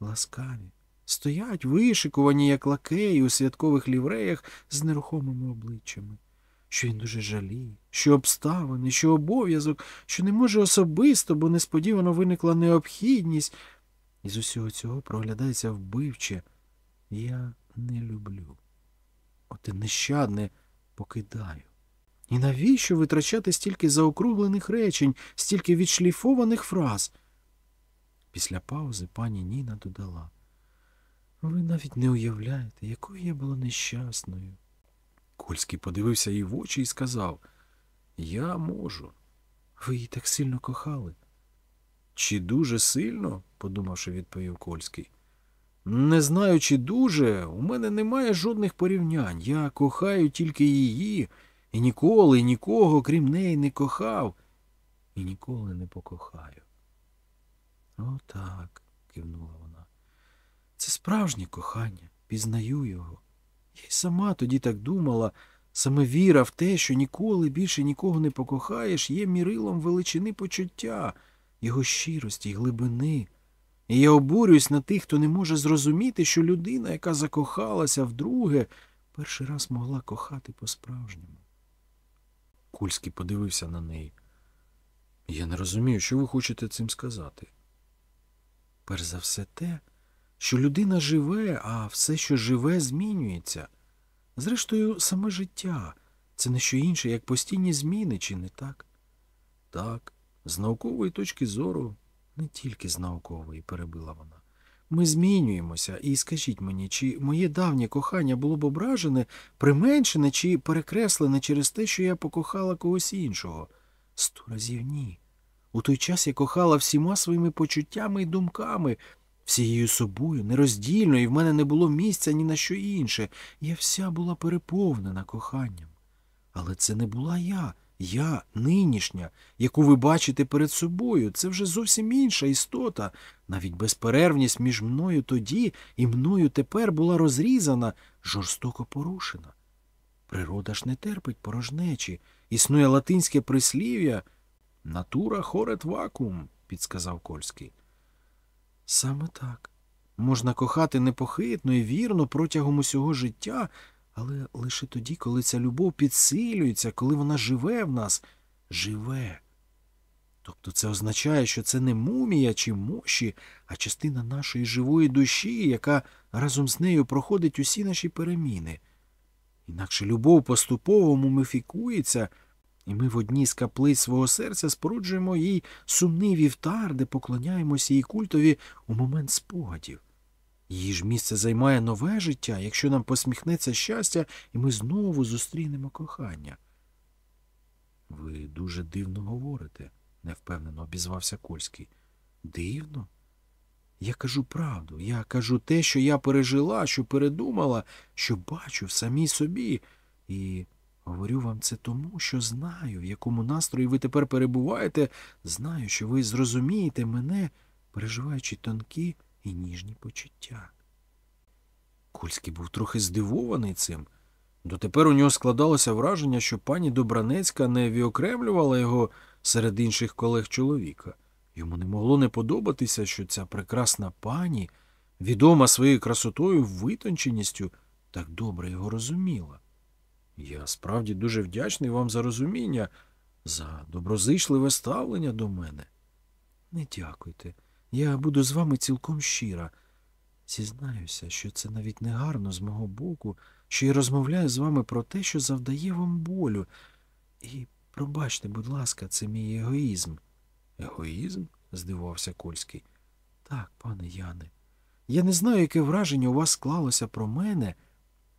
ласкаві. Стоять вишикувані, як лакеї у святкових лівреях з нерухомими обличчями. Що він дуже жаліє, що обставини, що обов'язок, що не може особисто, бо несподівано виникла необхідність. І з усього цього проглядається вбивче. Я не люблю. От і нещадне покидаю. І навіщо витрачати стільки заокруглених речень, стільки відшліфованих фраз? Після паузи пані Ніна додала. Ви навіть не уявляєте, якою я була нещасною. Кольський подивився їй в очі і сказав Я можу. Ви її так сильно кохали. Чи дуже сильно? подумавши, відповів Кольський. Не знаю, чи дуже, у мене немає жодних порівнянь. Я кохаю тільки її, і ніколи нікого, крім неї, не кохав, і ніколи не покохаю. Отак, кивнула вона. Це справжнє кохання, пізнаю його. Я й сама тоді так думала, Саме віра в те, що ніколи більше нікого не покохаєш, є мірилом величини почуття, його щирості й глибини. І я обурююсь на тих, хто не може зрозуміти, що людина, яка закохалася вдруге, перший раз могла кохати по-справжньому. Кульський подивився на неї. Я не розумію, що ви хочете цим сказати. Перш за все те, що людина живе, а все, що живе, змінюється. Зрештою, саме життя це не що інше, як постійні зміни, чи не так? Так, з наукової точки зору, не тільки з наукової, перебила вона. Ми змінюємося, і скажіть мені, чи моє давнє кохання було б ображене, применшене чи перекреслене через те, що я покохала когось іншого? Сто разів ні. У той час я кохала всіма своїми почуттями і думками, всією собою, нероздільно, і в мене не було місця ні на що інше. Я вся була переповнена коханням. Але це не була я, я нинішня, яку ви бачите перед собою. Це вже зовсім інша істота. Навіть безперервність між мною тоді і мною тепер була розрізана, жорстоко порушена. Природа ж не терпить порожнечі. Існує латинське прислів'я Натура хорет вакуум, підсказав Кольський. Саме так. Можна кохати непохитно і вірно протягом усього життя, але лише тоді, коли ця любов підсилюється, коли вона живе в нас, живе. Тобто це означає, що це не мумія чи мощі, а частина нашої живої душі, яка разом з нею проходить усі наші переміни. Інакше любов поступово мумифікується, і ми в одній з каплиць свого серця споруджуємо їй сумний вівтар, де поклоняємося її культові у момент спогадів. Її ж місце займає нове життя, якщо нам посміхнеться щастя, і ми знову зустрінемо кохання. Ви дуже дивно говорите, невпевнено обізвався Кольський. Дивно? Я кажу правду, я кажу те, що я пережила, що передумала, що бачу в самій собі, і говорю вам це тому, що знаю, в якому настрої ви тепер перебуваєте, знаю, що ви зрозумієте мене, переживаючи тонкі і ніжні почуття. Кульський був трохи здивований цим. Дотепер у нього складалося враження, що пані Добранецька не віокремлювала його серед інших колег чоловіка. Йому не могло не подобатися, що ця прекрасна пані, відома своєю красотою, витонченістю, так добре його розуміла. Я справді дуже вдячний вам за розуміння, за доброзичливе ставлення до мене. Не дякуйте. Я буду з вами цілком щира. Зізнаюся, що це навіть не гарно з мого боку, що я розмовляю з вами про те, що завдає вам болю. І пробачте, будь ласка, це мій егоїзм. Егоїзм? здивувався Кольський. Так, пане Яне. Я не знаю, яке враження у вас склалося про мене.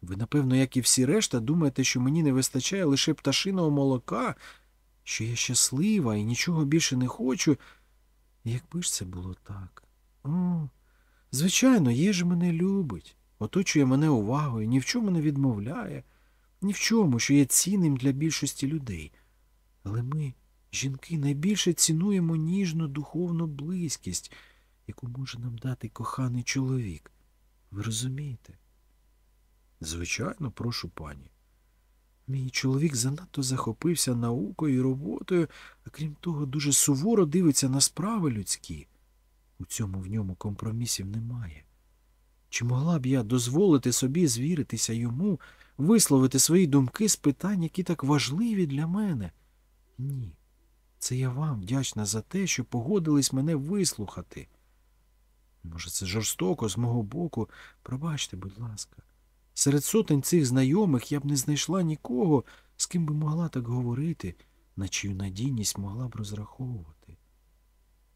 Ви, напевно, як і всі решта, думаєте, що мені не вистачає лише пташиного молока, що я щаслива і нічого більше не хочу. Якби ж це було так. О, звичайно, є ж мене любить, оточує мене увагою, ні в чому не відмовляє, ні в чому, що є цінним для більшості людей. Але ми, жінки, найбільше цінуємо ніжну духовну близькість, яку може нам дати коханий чоловік. Ви розумієте? Звичайно, прошу пані. Мій чоловік занадто захопився наукою і роботою, а крім того, дуже суворо дивиться на справи людські. У цьому в ньому компромісів немає. Чи могла б я дозволити собі звіритися йому, висловити свої думки з питань, які так важливі для мене? Ні. Це я вам вдячна за те, що погодились мене вислухати. Може, це жорстоко з мого боку. Пробачте, будь ласка. Серед сотень цих знайомих я б не знайшла нікого, з ким би могла так говорити, на чию надійність могла б розраховувати.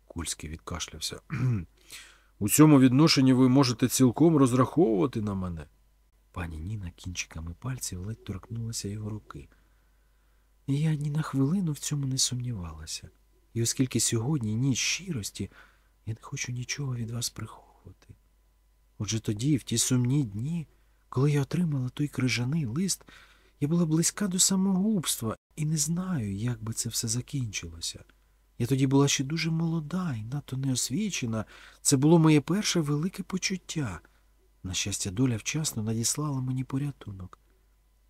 Кульський відкашлявся. У цьому відношенні ви можете цілком розраховувати на мене. Пані Ніна кінчиками пальців ледь торкнулася його руки. І я ні на хвилину в цьому не сумнівалася. І оскільки сьогодні ніч щирості, я не хочу нічого від вас приховувати. Отже тоді, в ті сумні дні, коли я отримала той крижаний лист, я була близька до самогубства і не знаю, як би це все закінчилося. Я тоді була ще дуже молода і надто неосвічена. Це було моє перше велике почуття. На щастя, доля вчасно надіслала мені порятунок.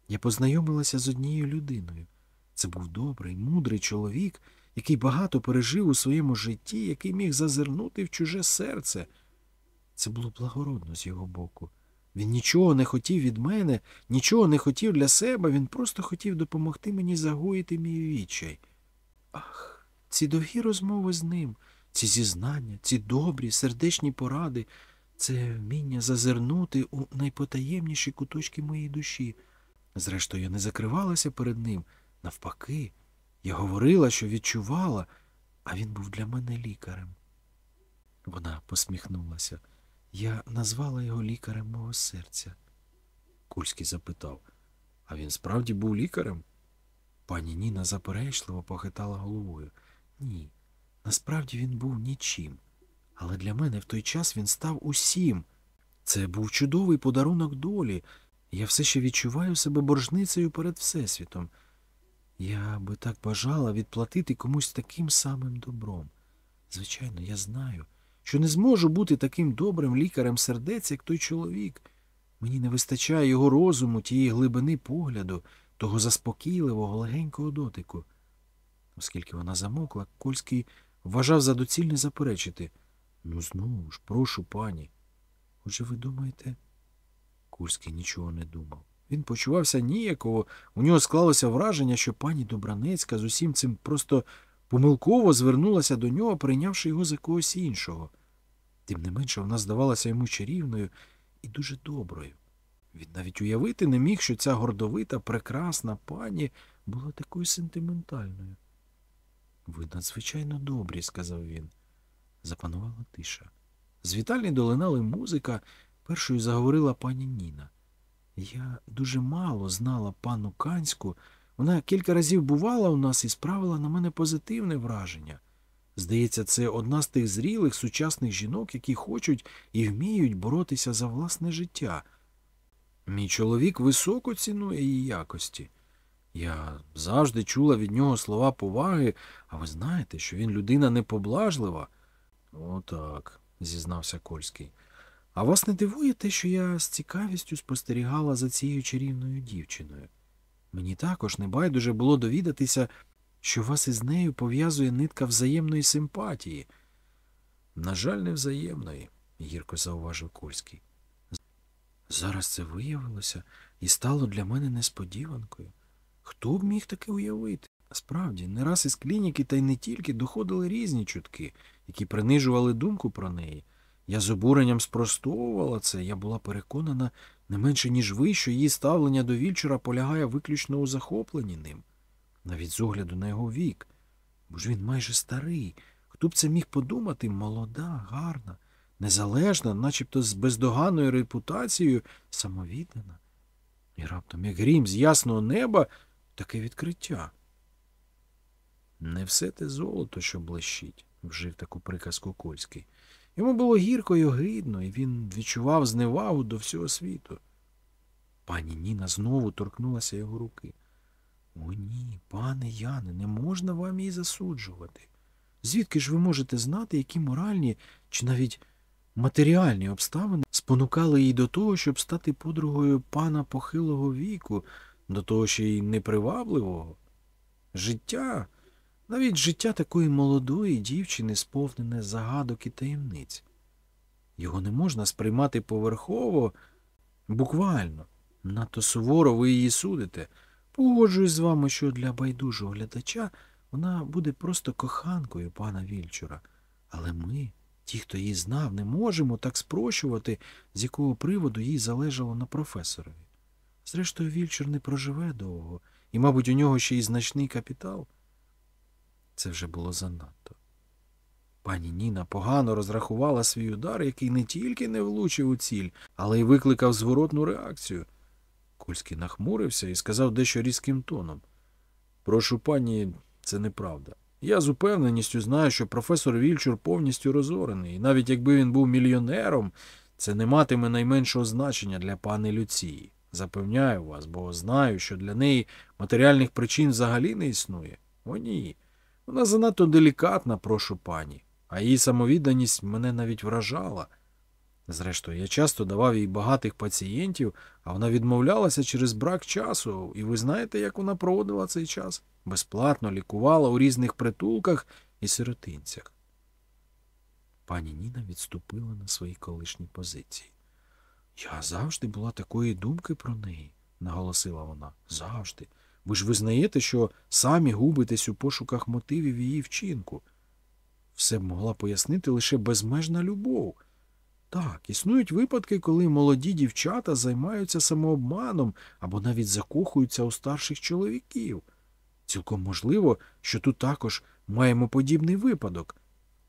Я познайомилася з однією людиною. Це був добрий, мудрий чоловік, який багато пережив у своєму житті, який міг зазирнути в чуже серце. Це було благородно з його боку. Він нічого не хотів від мене, нічого не хотів для себе, він просто хотів допомогти мені загоїти мій відчай. Ах, ці довгі розмови з ним, ці зізнання, ці добрі, сердечні поради, це вміння зазирнути у найпотаємніші куточки моєї душі. Зрештою, я не закривалася перед ним. Навпаки, я говорила, що відчувала, а він був для мене лікарем. Вона посміхнулася. Я назвала його лікарем мого серця. Кульський запитав, а він справді був лікарем? Пані Ніна заперечливо похитала головою. Ні, насправді він був нічим. Але для мене в той час він став усім. Це був чудовий подарунок долі. Я все ще відчуваю себе боржницею перед Всесвітом. Я би так бажала відплатити комусь таким самим добром. Звичайно, я знаю, що не зможу бути таким добрим лікарем сердець, як той чоловік. Мені не вистачає його розуму, тієї глибини погляду, того заспокійливого, легенького дотику. Оскільки вона замокла, Кольський вважав за доцільне заперечити. Ну, знову ж, прошу пані. Отже, ви думаєте? Кульський нічого не думав. Він почувався ніяково, у нього склалося враження, що пані Добранецька з усім цим просто помилково звернулася до нього, прийнявши його за когось іншого. Тим не менше, вона здавалася йому чарівною і дуже доброю. Він навіть уявити не міг, що ця гордовита, прекрасна пані була такою сентиментальною. Ви надзвичайно добрі, сказав він. Запанувала тиша. З вітальні долинали музика, першою заговорила пані Ніна. Я дуже мало знала пану Канську. Вона кілька разів бувала у нас і справила на мене позитивне враження. Здається, це одна з тих зрілих сучасних жінок, які хочуть і вміють боротися за власне життя. Мій чоловік високо цінує її якості. Я завжди чула від нього слова поваги, а ви знаєте, що він людина непоблажлива. Отак, зізнався Кольський. А вас не дивує те, що я з цікавістю спостерігала за цією чарівною дівчиною? Мені також небайдуже було довідатися, що вас із нею пов'язує нитка взаємної симпатії. На жаль, невзаємної, гірко зауважив Кольський. Зараз це виявилося і стало для мене несподіванкою. Хто б міг таке уявити? Справді, не раз із клініки, та й не тільки доходили різні чутки, які принижували думку про неї. Я з обуренням спростовувала це, я була переконана не менше, ніж ви, що її ставлення до Вільчера полягає виключно у захопленні ним, навіть з огляду на його вік. Бо ж він майже старий. Хто б це міг подумати, молода, гарна, незалежна, начебто з бездоганною репутацією, самовіддана. І раптом, як грім з ясного неба, таке відкриття. Не все те золото, що блищить, вжив таку приказку Кольський. Йому було гірко й огидно, і він відчував зневагу до всього світу. Пані Ніна знову торкнулася його руки. О, ні, пане Яне, не можна вам її засуджувати. Звідки ж ви можете знати, які моральні чи навіть матеріальні обставини спонукали її до того, щоб стати подругою пана похилого віку, до того ще й непривабливого? Життя, навіть життя такої молодої дівчини сповнене загадок і таємниць. Його не можна сприймати поверхово, буквально. Надто суворо ви її судите. Погоджуюсь з вами, що для байдужого глядача вона буде просто коханкою пана Вільчура. Але ми, ті, хто її знав, не можемо так спрощувати, з якого приводу їй залежало на професорові. Зрештою, Вільчур не проживе довго, і, мабуть, у нього ще й значний капітал. Це вже було занадто. Пані Ніна погано розрахувала свій удар, який не тільки не влучив у ціль, але й викликав зворотну реакцію. Кольський нахмурився і сказав дещо різким тоном. Прошу пані, це неправда. Я з упевненістю знаю, що професор Вільчур повністю розорений, і навіть якби він був мільйонером, це не матиме найменшого значення для пани Люції. Запевняю вас, бо знаю, що для неї матеріальних причин взагалі не існує. О, ні. Вона занадто делікатна, прошу пані, а її самовідданість мене навіть вражала. Зрештою, я часто давав їй багатих пацієнтів, а вона відмовлялася через брак часу, і ви знаєте, як вона проводила цей час? Безплатно лікувала у різних притулках і сиротинцях. Пані Ніна відступила на свої колишні позиції. Я завжди була такої думки про неї, наголосила вона. Завжди. Ви ж визнаєте, що самі губитесь у пошуках мотивів її вчинку. Все б могла пояснити лише безмежна любов. Так, існують випадки, коли молоді дівчата займаються самообманом або навіть закохуються у старших чоловіків. Цілком можливо, що тут також маємо подібний випадок.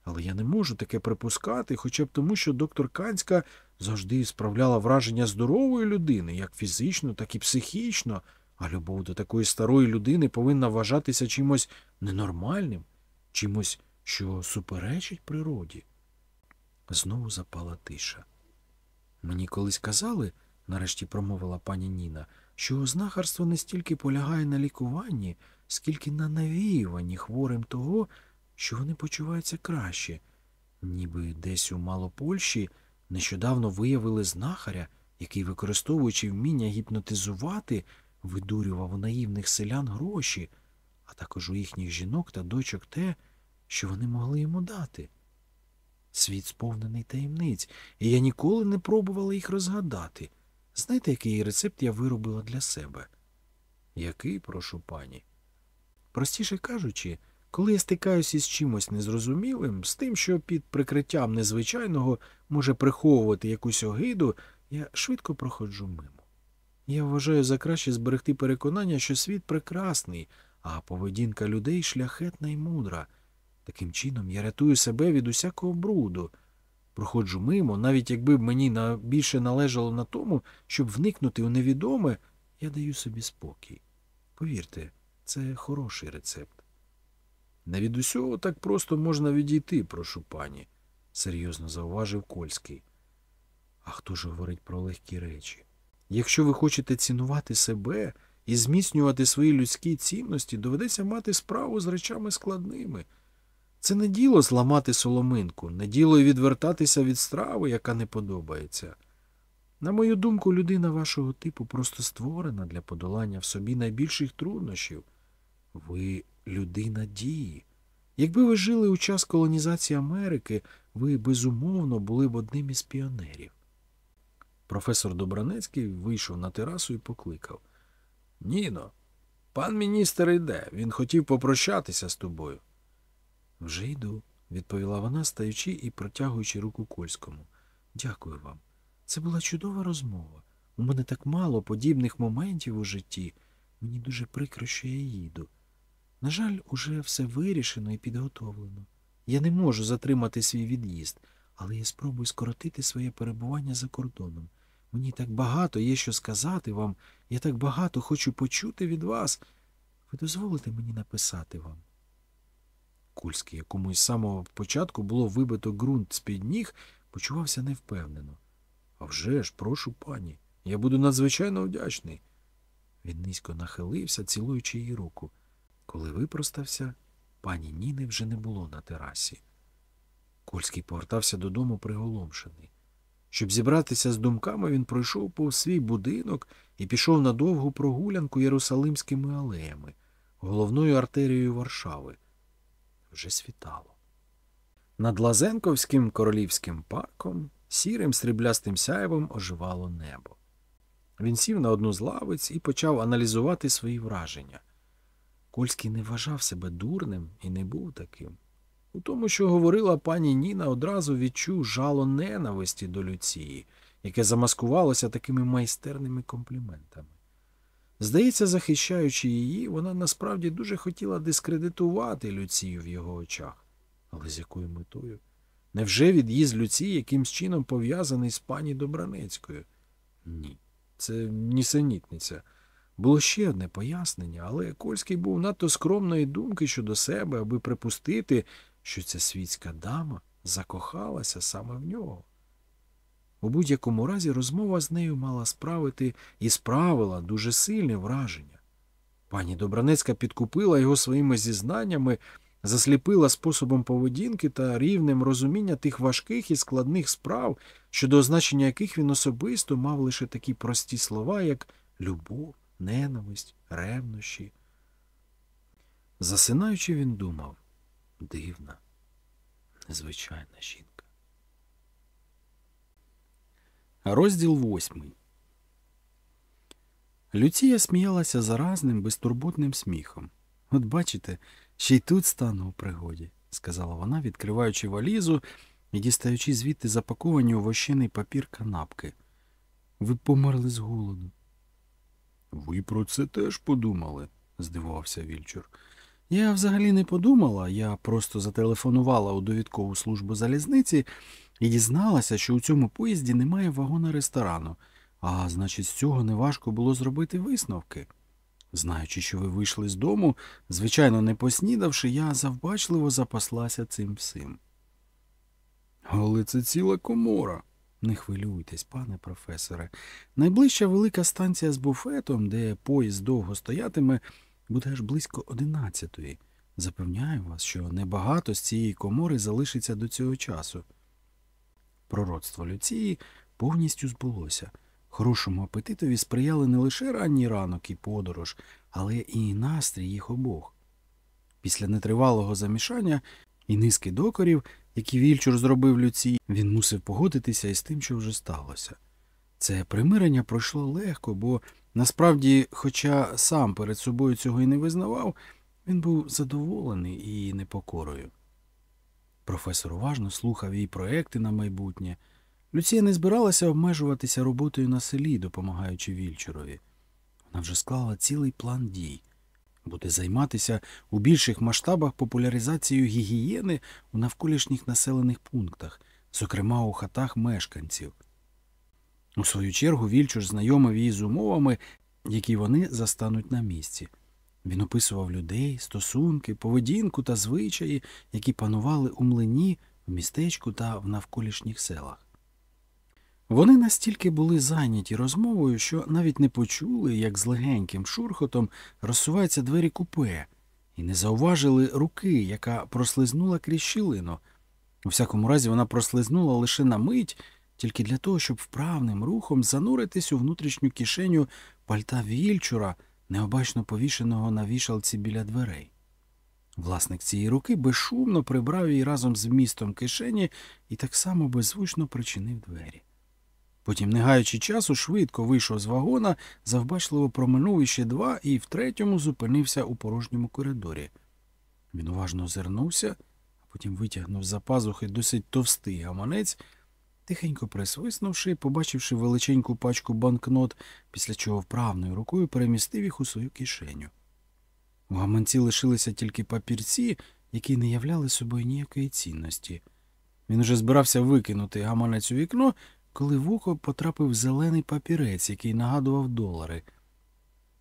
Але я не можу таке припускати, хоча б тому, що доктор Канська завжди справляла враження здорової людини, як фізично, так і психічно, а любов до такої старої людини повинна вважатися чимось ненормальним, чимось, що суперечить природі. Знову запала тиша. Мені колись казали, нарешті промовила пані Ніна, що знахарство не стільки полягає на лікуванні, скільки на навіюванні хворим того, що вони почуваються краще. Ніби десь у Малопольщі нещодавно виявили знахаря, який, використовуючи вміння гіпнотизувати, видурював у наївних селян гроші, а також у їхніх жінок та дочок те, що вони могли йому дати. Світ сповнений таємниць, і я ніколи не пробувала їх розгадати. Знаєте, який рецепт я виробила для себе? Який, прошу пані? Простіше кажучи, коли я стикаюся із чимось незрозумілим, з тим, що під прикриттям незвичайного може приховувати якусь огиду, я швидко проходжу мимо. Я вважаю за краще зберегти переконання, що світ прекрасний, а поведінка людей шляхетна і мудра. Таким чином я рятую себе від усякого бруду. Проходжу мимо, навіть якби мені більше належало на тому, щоб вникнути у невідоме, я даю собі спокій. Повірте, це хороший рецепт. Не від усього так просто можна відійти, прошу пані, серйозно зауважив Кольський. А хто ж говорить про легкі речі? Якщо ви хочете цінувати себе і зміцнювати свої людські цінності, доведеться мати справу з речами складними. Це не діло зламати соломинку, не діло й відвертатися від страви, яка не подобається. На мою думку, людина вашого типу просто створена для подолання в собі найбільших труднощів. Ви людина дії. Якби ви жили у час колонізації Америки, ви безумовно були б одним із піонерів. Професор Добранецький вийшов на терасу і покликав. Ніно, пан міністр йде. Він хотів попрощатися з тобою. Вже йду, відповіла вона, стаючи і протягуючи руку Кольському. Дякую вам. Це була чудова розмова. У мене так мало подібних моментів у житті. Мені дуже прикро, що я їду. На жаль, уже все вирішено і підготовлено. Я не можу затримати свій від'їзд, але я спробую скоротити своє перебування за кордоном. Мені так багато є що сказати вам, я так багато хочу почути від вас. Ви дозволите мені написати вам? Кульський, якому із самого початку було вибито ґрунт з-під ніг, почувався невпевнено. «А вже ж, прошу пані, я буду надзвичайно вдячний. Він низько нахилився, цілуючи її руку. Коли випростався, пані Ніни вже не було на терасі. Кольський повертався додому приголомшений. Щоб зібратися з думками, він пройшов повз свій будинок і пішов на довгу прогулянку Єрусалимськими алеями, головною артерією Варшави. Вже світало. Над Лазенковським королівським парком сірим сріблястим сяєвом оживало небо. Він сів на одну з лавиць і почав аналізувати свої враження. Кольський не вважав себе дурним і не був таким. У тому, що говорила пані Ніна, одразу відчув жало ненависті до Люції, яке замаскувалося такими майстерними компліментами. Здається, захищаючи її, вона насправді дуже хотіла дискредитувати Люцію в його очах. Але з якою метою? Невже від'їзд Люції якимсь чином пов'язаний з пані Добранецькою? Ні, це нісенітниця. Було ще одне пояснення, але Кольський був надто скромної думки щодо себе, аби припустити, що ця світська дама закохалася саме в нього. У будь-якому разі розмова з нею мала справити і справила дуже сильне враження. Пані Добранецька підкупила його своїми зізнаннями, засліпила способом поведінки та рівнем розуміння тих важких і складних справ, щодо означення яких він особисто мав лише такі прості слова, як любов, ненависть, ревнощі. Засинаючи, він думав дивна, незвичайна жінка. Розділ восьмий. Люція сміялася заразним, безтурботним сміхом. От бачите, ще й тут стану у пригоді, сказала вона, відкриваючи валізу і дістаючи звідти запаковані у вощений папір канапки. Ви померли з голоду. Ви про це теж подумали, здивувався Вільчур. Я взагалі не подумала, я просто зателефонувала у довідкову службу залізниці і дізналася, що у цьому поїзді немає вагона ресторану, а значить, з цього неважко було зробити висновки. Знаючи, що ви вийшли з дому, звичайно, не поснідавши, я завбачливо запаслася цим всім. Але це ціла комора. Не хвилюйтесь, пане професоре. Найближча велика станція з буфетом, де поїзд довго стоятиме, буде аж близько одинадцятої. Запевняю вас, що небагато з цієї комори залишиться до цього часу. Пророцтво Люції повністю збулося. Хорошому апетитові сприяли не лише ранній ранок і подорож, але і настрій їх обох. Після нетривалого замішання і низки докорів, які Вільчур зробив Люції, він мусив погодитися із тим, що вже сталося. Це примирення пройшло легко, бо насправді, хоча сам перед собою цього і не визнавав, він був задоволений і непокорою. Професор уважно слухав її проекти на майбутнє. Люція не збиралася обмежуватися роботою на селі, допомагаючи Вільчурові. Вона вже склала цілий план дій. Буде займатися у більших масштабах популяризацією гігієни у навколишніх населених пунктах, зокрема у хатах мешканців. У свою чергу Вільчур знайомив її з умовами, які вони застануть на місці. Він описував людей, стосунки, поведінку та звичаї, які панували у млині, в містечку та в навколишніх селах. Вони настільки були зайняті розмовою, що навіть не почули, як з легеньким шурхотом розсуваються двері купе, і не зауважили руки, яка прослизнула крізь щілину. У всякому разі, вона прослизнула лише на мить, тільки для того, щоб вправним рухом зануритись у внутрішню кишеню пальта вільчура, необачно повішеного на вішалці біля дверей. Власник цієї руки безшумно прибрав її разом з вмістом кишені і так само беззвучно причинив двері. Потім, не гаючи часу, швидко вийшов з вагона, завбачливо проминув іще два і в третьому зупинився у порожньому коридорі. Він уважно озирнувся, а потім витягнув за пазухи досить товстий гаманець, тихенько присвиснувши, побачивши величеньку пачку банкнот, після чого вправною рукою перемістив їх у свою кишеню. У гаманці лишилися тільки папірці, які не являли собою ніякої цінності. Він уже збирався викинути гаманець у вікно, коли в око потрапив зелений папірець, який нагадував долари.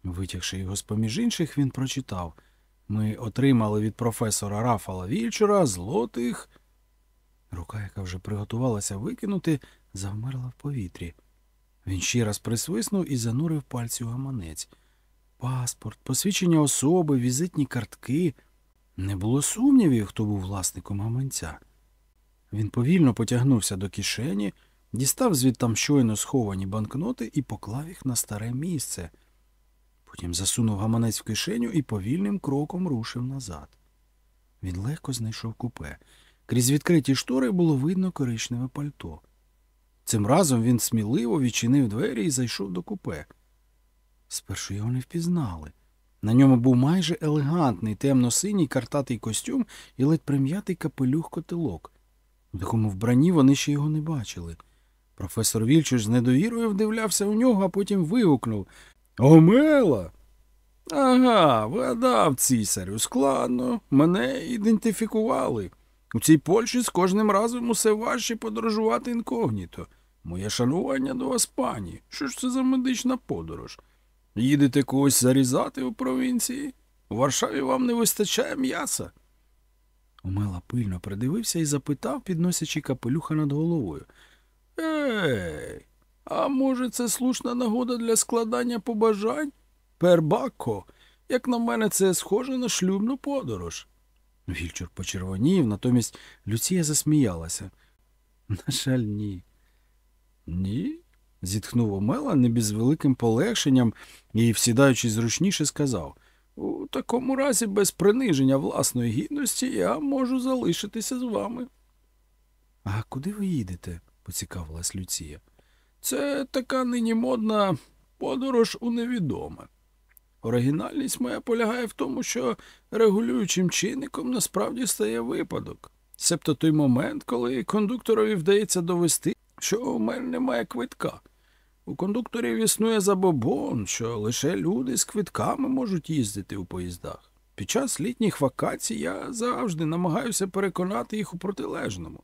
Витягши його з поміж інших, він прочитав Ми отримали від професора Рафала Вільчера злотих. Рука, яка вже приготувалася викинути, завмерла в повітрі. Він ще раз присвиснув і занурив пальці у гаманець. Паспорт, посвідчення особи, візитні картки. Не було сумнівів, хто був власником гаманця. Він повільно потягнувся до кишені, дістав звідтам щойно сховані банкноти і поклав їх на старе місце. Потім засунув гаманець в кишеню і повільним кроком рушив назад. Він легко знайшов купе. Крізь відкриті штори було видно коричневе пальто. Цим разом він сміливо відчинив двері і зайшов до купе. Спершу його не впізнали. На ньому був майже елегантний темно-синій картатий костюм і ледь прим'ятий капелюх котелок. В такому вбранні вони ще його не бачили. Професор Вільчуш з недовірою вдивлявся у нього, а потім вигукнув Омела. Ага, вгадав, цісарю, складно. Мене ідентифікували. У цій Польщі з кожним разом усе важче подорожувати інкогніто. Моє шанування до вас, пані. Що ж це за медична подорож? Їдете когось зарізати у провінції? У Варшаві вам не вистачає м'яса. Омела пильно придивився і запитав, підносячи капелюха над головою. Ей, а може, це слушна нагода для складання побажань? Пербако, як на мене, це схоже на шлюбну подорож. Вільчур почервонів, натомість Люція засміялася. На жаль, ні. Ні? зітхнув Омела не без великим полегшенням і, всідаючись зручніше, сказав. У такому разі, без приниження власної гідності, я можу залишитися з вами. А куди ви їдете? поцікавилась Люція. Це така нині модна подорож у невідоме. Оригінальність моя полягає в тому, що регулюючим чинником насправді стає випадок. Себто той момент, коли кондукторові вдається довести, що у мене немає квитка. У кондукторів існує забобон, що лише люди з квитками можуть їздити у поїздах. Під час літніх вакацій я завжди намагаюся переконати їх у протилежному.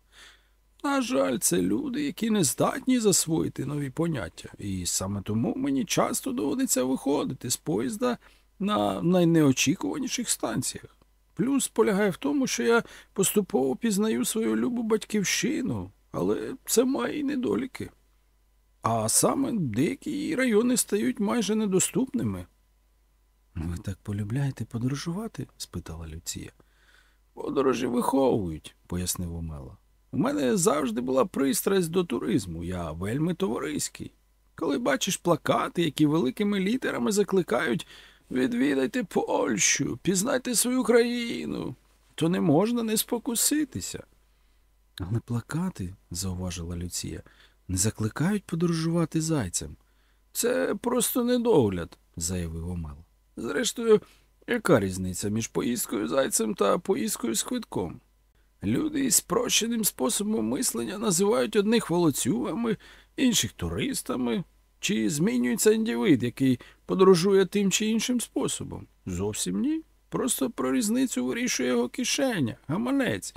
На жаль, це люди, які не здатні засвоїти нові поняття, і саме тому мені часто доводиться виходити з поїзда на найнеочікуваніших станціях. Плюс полягає в тому, що я поступово пізнаю свою любу батьківщину, але це має й недоліки. А саме деякі її райони стають майже недоступними. Ви так полюбляєте подорожувати? спитала Люція. Подорожі виховують, пояснив Омела. У мене завжди була пристрасть до туризму, я вельми товариський. Коли бачиш плакати, які великими літерами закликають відвідайте Польщу, пізнайте свою країну, то не можна не спокуситися. Але плакати, зауважила Люція, не закликають подорожувати зайцем. Це просто недогляд, заявив Омел. Зрештою, яка різниця між поїздкою зайцем та поїздкою з квитком? Люди із спрощеним способом мислення називають одних волоцюгами, інших туристами. Чи змінюється індивид, який подорожує тим чи іншим способом? Зовсім ні. Просто про різницю вирішує його кишеня, гаманець.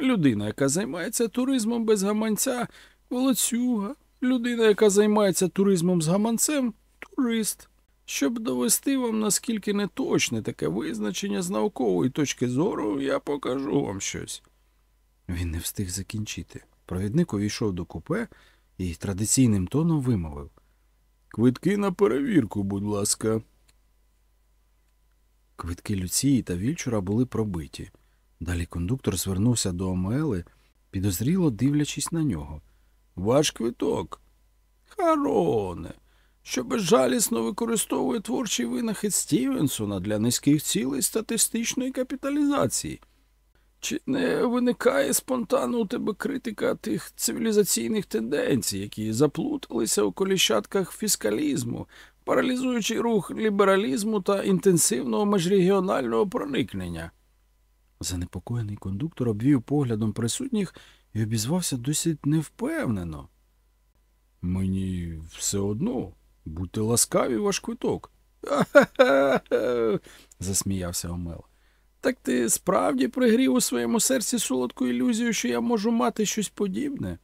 Людина, яка займається туризмом без гаманця, волоцюга. Людина, яка займається туризмом з гаманцем турист. Щоб довести вам, наскільки неточне таке визначення з наукової точки зору, я покажу вам щось. Він не встиг закінчити. Провідник увійшов до купе і традиційним тоном вимовив Квитки на перевірку, будь ласка. Квитки Люції та Вільчура були пробиті. Далі кондуктор звернувся до Омели, підозріло дивлячись на нього. Ваш квиток. Хароне, що безжалісно використовує творчий винахід Стівенсона для низьких цілей статистичної капіталізації. Чи не виникає спонтанно у тебе критика тих цивілізаційних тенденцій, які заплуталися у коліщатках фіскалізму, паралізуючи рух лібералізму та інтенсивного межрегіонального проникнення? Занепокоєний кондуктор обвів поглядом присутніх і обізвався досить невпевнено. Мені все одно, будьте ласкаві ваш квиток. засміявся Омел. Так ти справді пригрів у своєму серці солодку ілюзію, що я можу мати щось подібне?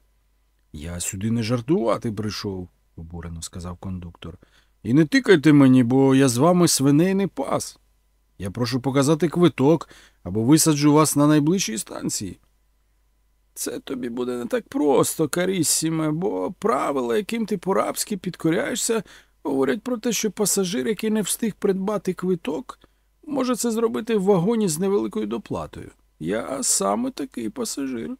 Я сюди не жартувати прийшов, обурено сказав кондуктор. І не тикайте мені, бо я з вами свиней не пас. Я прошу показати квиток або висаджу вас на найближчій станції. Це тобі буде не так просто, Каріссіме, бо правила, яким ти по-рабськи підкоряєшся, говорять про те, що пасажир, який не встиг придбати квиток, може це зробити в вагоні з невеликою доплатою. Я саме такий пасажир.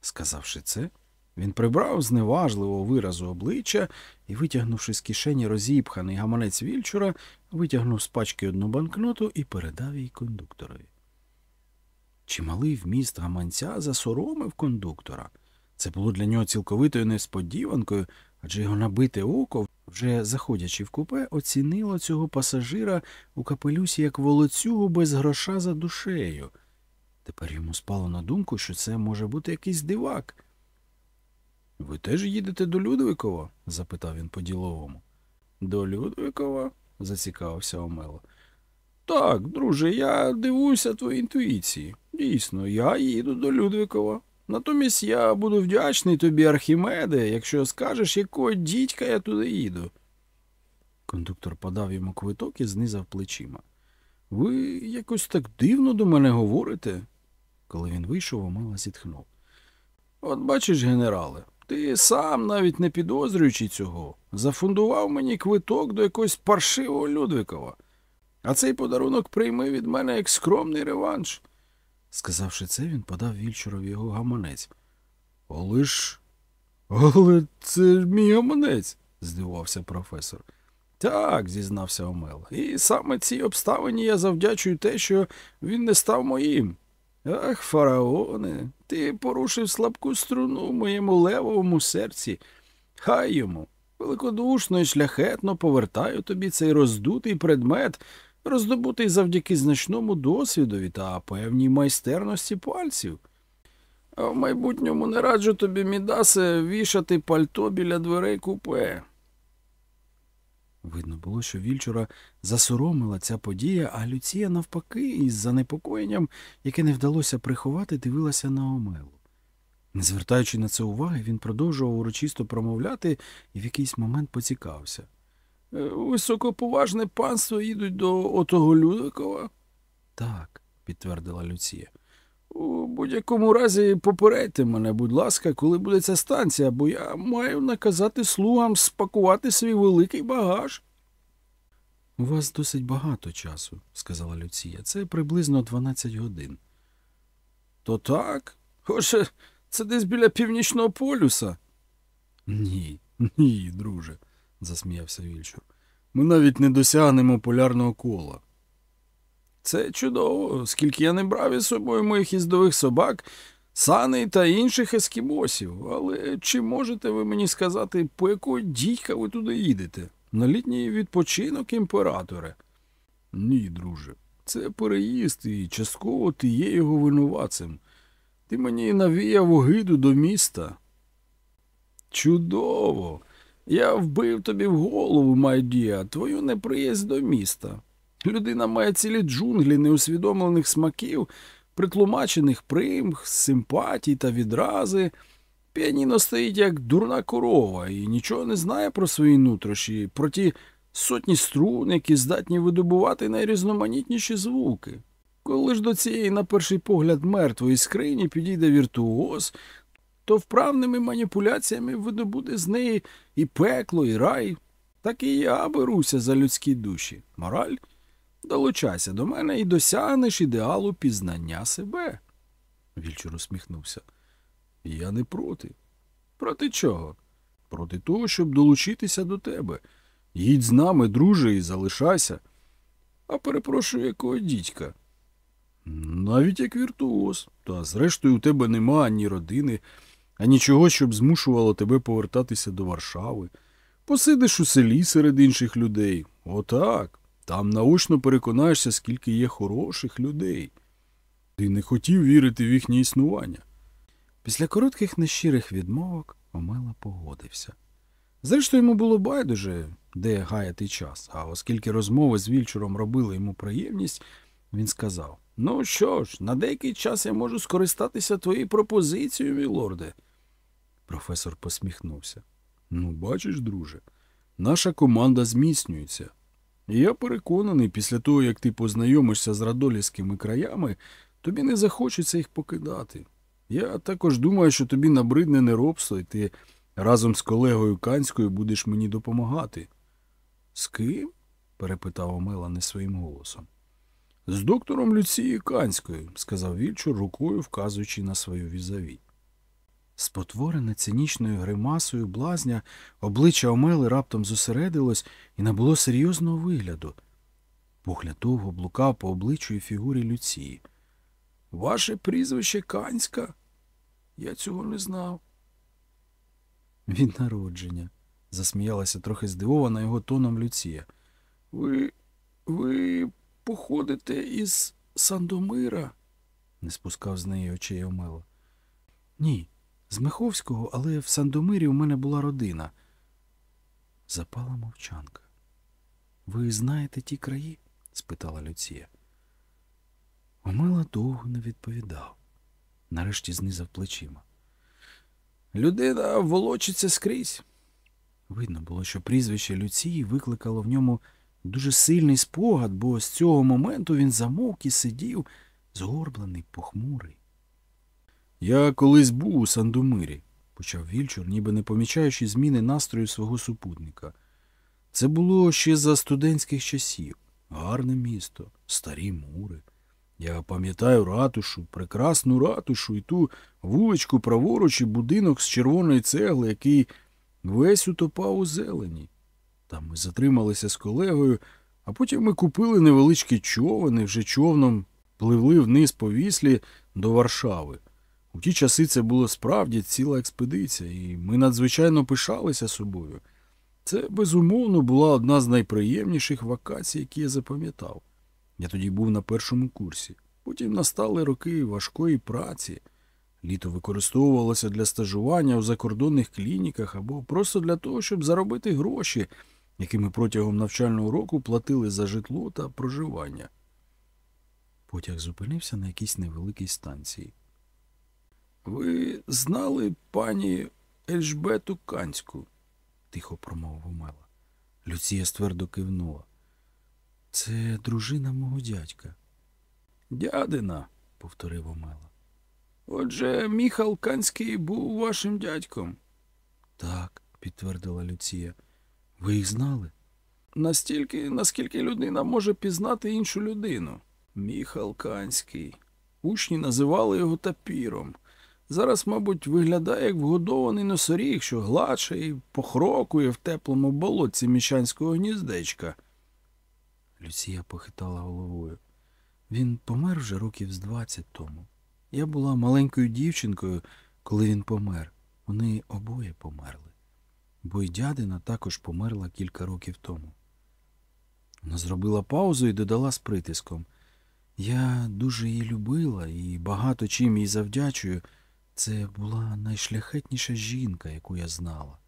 Сказавши це, він прибрав зневажливого виразу обличчя і, витягнувши з кишені розіпханий гаманець вільчура, витягнув з пачки одну банкноту і передав їй кондукторові. Чималий вміст гаманця засоромив кондуктора. Це було для нього цілковитою несподіванкою, адже його набите око, вже заходячи в купе, оцінило цього пасажира у капелюсі як волоцюгу без гроша за душею. Тепер йому спало на думку, що це може бути якийсь дивак. Ви теж їдете до Людвикова? запитав він по-діловому. До Людвикова? зацікавився Омело. Так, друже, я дивуюся твоїй інтуїції. Дійсно, я їду до Людвикова. Натомість я буду вдячний тобі, Архімеде, якщо скажеш, якого дідька я туди їду. Кондуктор подав йому квиток і знизав плечима. Ви якось так дивно до мене говорите. Коли він вийшов, Омела зітхнув. От бачиш, генерале, ти сам, навіть не підозрюючи цього, зафундував мені квиток до якогось паршивого Людвикова. А цей подарунок прийми від мене як скромний реванш. Сказавши це, він подав вільчурові його гаманець. Але ж. Але це ж мій гаманець, здивувався професор. Так, зізнався Омел. І саме цій обставині я завдячую те, що він не став моїм. Ах, фараоне, ти порушив слабку струну в моєму левовому серці. Хай йому. Великодушно і шляхетно повертаю тобі цей роздутий предмет, роздобутий завдяки значному досвідові та певній майстерності пальців. А в майбутньому не раджу тобі, Мідасе, вішати пальто біля дверей купе. Видно було, що Вільчура засоромила ця подія, а Люція, навпаки, із занепокоєнням, яке не вдалося приховати, дивилася на Омелу. Не звертаючи на це уваги, він продовжував урочисто промовляти і в якийсь момент поцікався. «Е, Високоповажне панство їдуть до отого Людикова? Так, підтвердила Люція. У будь-якому разі попередьте мене, будь ласка, коли буде ця станція, бо я маю наказати слугам спакувати свій великий багаж. У вас досить багато часу, сказала Люція. Це приблизно 12 годин. То так? Хоч це десь біля північного полюса. Ні, ні, друже, засміявся Вільчур. Ми навіть не досягнемо полярного кола. Це чудово, оскільки я не брав із собою моїх їздових собак, сани та інших ескімосів. Але чи можете ви мені сказати, по якого дійка ви туди їдете? На літній відпочинок імператоре? Ні, друже. Це переїзд, і частково ти є його винуватцем. Ти мені навіяв огиду до міста. Чудово. Я вбив тобі в голову, Майдія, твою неприязнь до міста. Людина має цілі джунглі неусвідомлених смаків, притлумачених примх, симпатій та відрази. Піаніно стоїть як дурна корова і нічого не знає про свої нутрощі, про ті сотні струн, які здатні видобувати найрізноманітніші звуки. Коли ж до цієї, на перший погляд, мертвої скрині підійде віртуоз, то вправними маніпуляціями видобуде з неї і пекло, і рай. Так і я беруся за людські душі. Мораль? Долучайся до мене і досягнеш ідеалу пізнання себе. Вільчур усміхнувся. Я не проти. Проти чого? Проти того, щоб долучитися до тебе. Їдь з нами, друже, і залишайся. А перепрошую, якого дідька. Навіть як віртуоз. Та зрештою у тебе нема ані родини, ані чого, щоб змушувало тебе повертатися до Варшави. Посидиш у селі серед інших людей. Отак. Там наочно переконаєшся, скільки є хороших людей. Ти не хотів вірити в їхнє існування. Після коротких нещирих відмовок Омела погодився. Зрештою, йому було байдуже, де гаяти час, а оскільки розмови з Вільчуром робили йому приємність, він сказав Ну що ж, на деякий час я можу скористатися твоєю пропозицією, мілорде. Професор посміхнувся. Ну, бачиш, друже, наша команда зміцнюється. І я переконаний, після того, як ти познайомишся з радолівськими краями, тобі не захочеться їх покидати. Я також думаю, що тобі набридне неробство, і ти разом з колегою Канською будеш мені допомагати. З ким? перепитав Омела не своїм голосом. З доктором Люцією Канською, сказав Вільчур, рукою вказуючи на свою візаві. Спотворене цинічною гримасою блазня, обличчя Омели раптом зосередилось і набуло серйозного вигляду. Погляд довго блукав по обличчю і фігурі Люції. Ваше прізвище Канська? Я цього не знав. Від народження, засміялася трохи здивована його тоном Люція. Ви. ви походите із Сандомира? не спускав з неї очей Омела. Ні, з Миховського, але в Сандомирі у мене була родина. Запала мовчанка. Ви знаєте ті краї? спитала Люція. Омела довго не відповідав. Нарешті знизав плечима. Людина волочиться скрізь. Видно було, що прізвище Люції викликало в ньому дуже сильний спогад, бо з цього моменту він замовк і сидів, згорблений, похмурий. Я колись був у Сандомирі, почав Вільчур, ніби не помічаючи зміни настрою свого супутника. Це було ще за студентських часів. Гарне місто, старі мури. Я пам'ятаю ратушу, прекрасну ратушу і ту вуличку праворуч і будинок з червоної цегли, який весь утопав у зелені. Там ми затрималися з колегою, а потім ми купили невеличкий човен і вже човном пливли вниз по віслі до Варшави. У ті часи це було справді ціла експедиція, і ми надзвичайно пишалися собою. Це, безумовно, була одна з найприємніших вакацій, які я запам'ятав. Я тоді був на першому курсі. Потім настали роки важкої праці. Літо використовувалося для стажування у закордонних клініках або просто для того, щоб заробити гроші, які ми протягом навчального року платили за житло та проживання. Потяг зупинився на якійсь невеликій станції. Ви знали пані Ельжбету Канську? тихо промовив Омела. Люція ствердо кивнула. Це дружина мого дядька. Дядина, повторив Омела. Отже, Міхал Канський був вашим дядьком. Так, підтвердила Люція. Ви їх знали? Настільки, наскільки людина може пізнати іншу людину. Міхал Канський. Учні називали його тапіром. Зараз, мабуть, виглядає як вгодований носоріг, що гладше і похрокує в теплому болотці міщанського гніздечка. Люція похитала головою. Він помер вже років з двадцять тому. Я була маленькою дівчинкою, коли він помер. Вони обоє померли. Бо й дядина також померла кілька років тому. Вона зробила паузу і додала з притиском. Я дуже її любила і багато чим їй завдячую. Це була найшляхетніша жінка, яку я знала.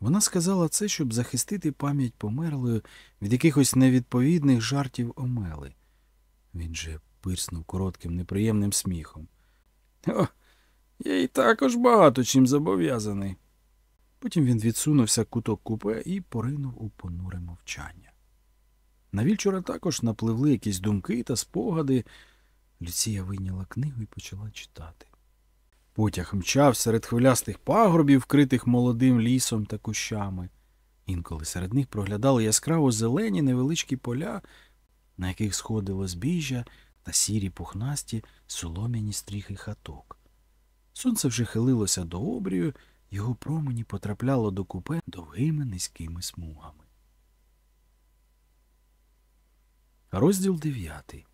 Вона сказала це, щоб захистити пам'ять померлою від якихось невідповідних жартів Омели. Він же пирснув коротким неприємним сміхом. О, я й також багато чим зобов'язаний. Потім він відсунувся куток купе і поринув у понуре мовчання. На вільчора також напливли якісь думки та спогади. Люція вийняла книгу і почала читати. Потяг мчав серед хвилястих пагорбів, вкритих молодим лісом та кущами. Інколи серед них проглядали яскраво зелені невеличкі поля, на яких сходило збіжжя та сірі пухнасті солом'яні стріхи хаток. Сонце вже хилилося до обрію, його промені потрапляло до купе довгими низькими смугами. Розділ дев'ятий.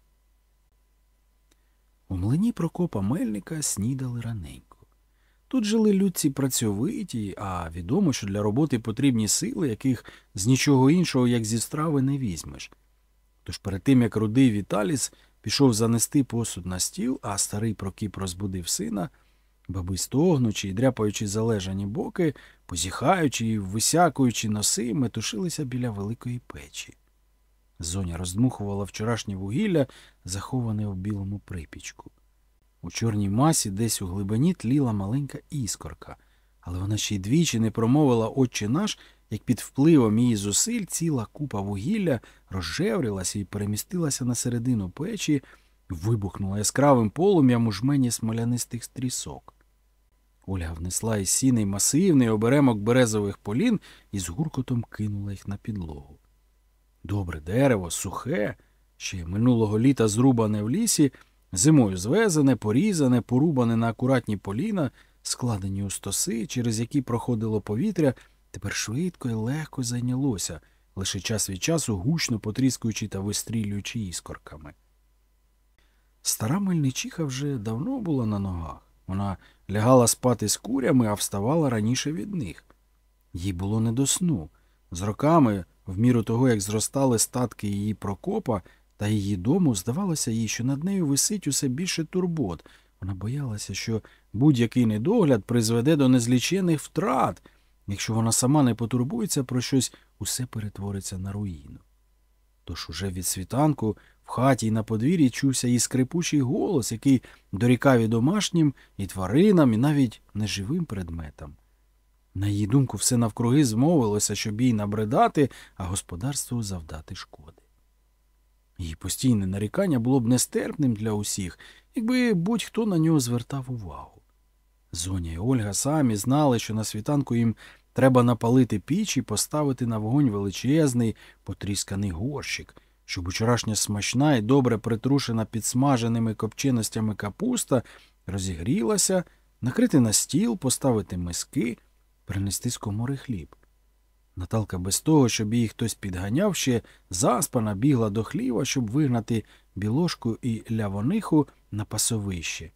У млині Прокопа Мельника снідали раненько. Тут жили людці працьовиті, а відомо, що для роботи потрібні сили, яких з нічого іншого, як зі страви, не візьмеш. Тож перед тим, як рудий Віталіс пішов занести посуд на стіл, а старий Прокіп розбудив сина, баби стогнучи і дряпаючи залежані боки, позіхаючи і висякуючи носи, метушилися біля великої печі. Зоня роздмухувала вчорашнє вугілля, заховане в білому припічку. У чорній масі десь у глибині тліла маленька іскорка, але вона ще й двічі не промовила Отче наш, як під впливом її зусиль ціла купа вугілля розжеврилася і перемістилася на середину печі, вибухнула яскравим полум'ям у жмені смолянистих стрісок. Ольга внесла із сіней масивний оберемок березових полін і з гуркотом кинула їх на підлогу. Добре дерево, сухе, ще минулого літа зрубане в лісі, зимою звезене, порізане, порубане на акуратні поліна, складені у стоси, через які проходило повітря, тепер швидко і легко зайнялося, лише час від часу гучно потріскуючи та вистрілюючи іскорками. Стара мельничиха вже давно була на ногах. Вона лягала спати з курями, а вставала раніше від них. Їй було не до сну. З роками в міру того, як зростали статки її Прокопа та її дому, здавалося їй, що над нею висить усе більше турбот. Вона боялася, що будь-який недогляд призведе до незлічених втрат. Якщо вона сама не потурбується про щось, усе перетвориться на руїну. Тож уже від світанку в хаті й на подвір'ї чувся її скрипучий голос, який дорікав і домашнім, і тваринам, і навіть неживим предметам. На її думку, все навкруги змовилося, щоб їй набридати, а господарству завдати шкоди. Її постійне нарікання було б нестерпним для усіх, якби будь-хто на нього звертав увагу. Зоня і Ольга самі знали, що на світанку їм треба напалити піч і поставити на вогонь величезний потрісканий горщик, щоб вчорашня смачна і добре притрушена підсмаженими копченостями капуста розігрілася, накрити на стіл, поставити миски, принести з комори хліб. Наталка без того, щоб її хтось підганяв, ще заспана бігла до хліва, щоб вигнати білошку і лявониху на пасовище.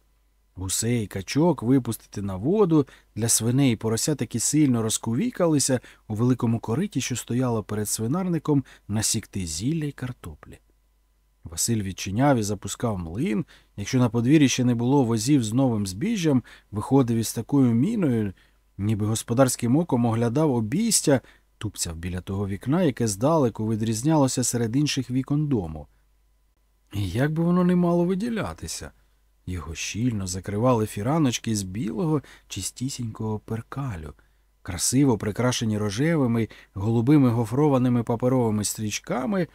Гусей, качок випустити на воду, для свиней і поросят, які сильно розкувікалися у великому кориті, що стояло перед свинарником, насікти зілля й картоплі. Василь відчиняв і запускав млин. Якщо на подвір'ї ще не було возів з новим збіжжям, виходив із такою міною, ніби господарським оком оглядав обійстя, тупцяв біля того вікна, яке здалеку відрізнялося серед інших вікон дому. І як би воно не мало виділятися? Його щільно закривали фіраночки з білого чистісінького перкалю, красиво прикрашені рожевими, голубими гофрованими паперовими стрічками,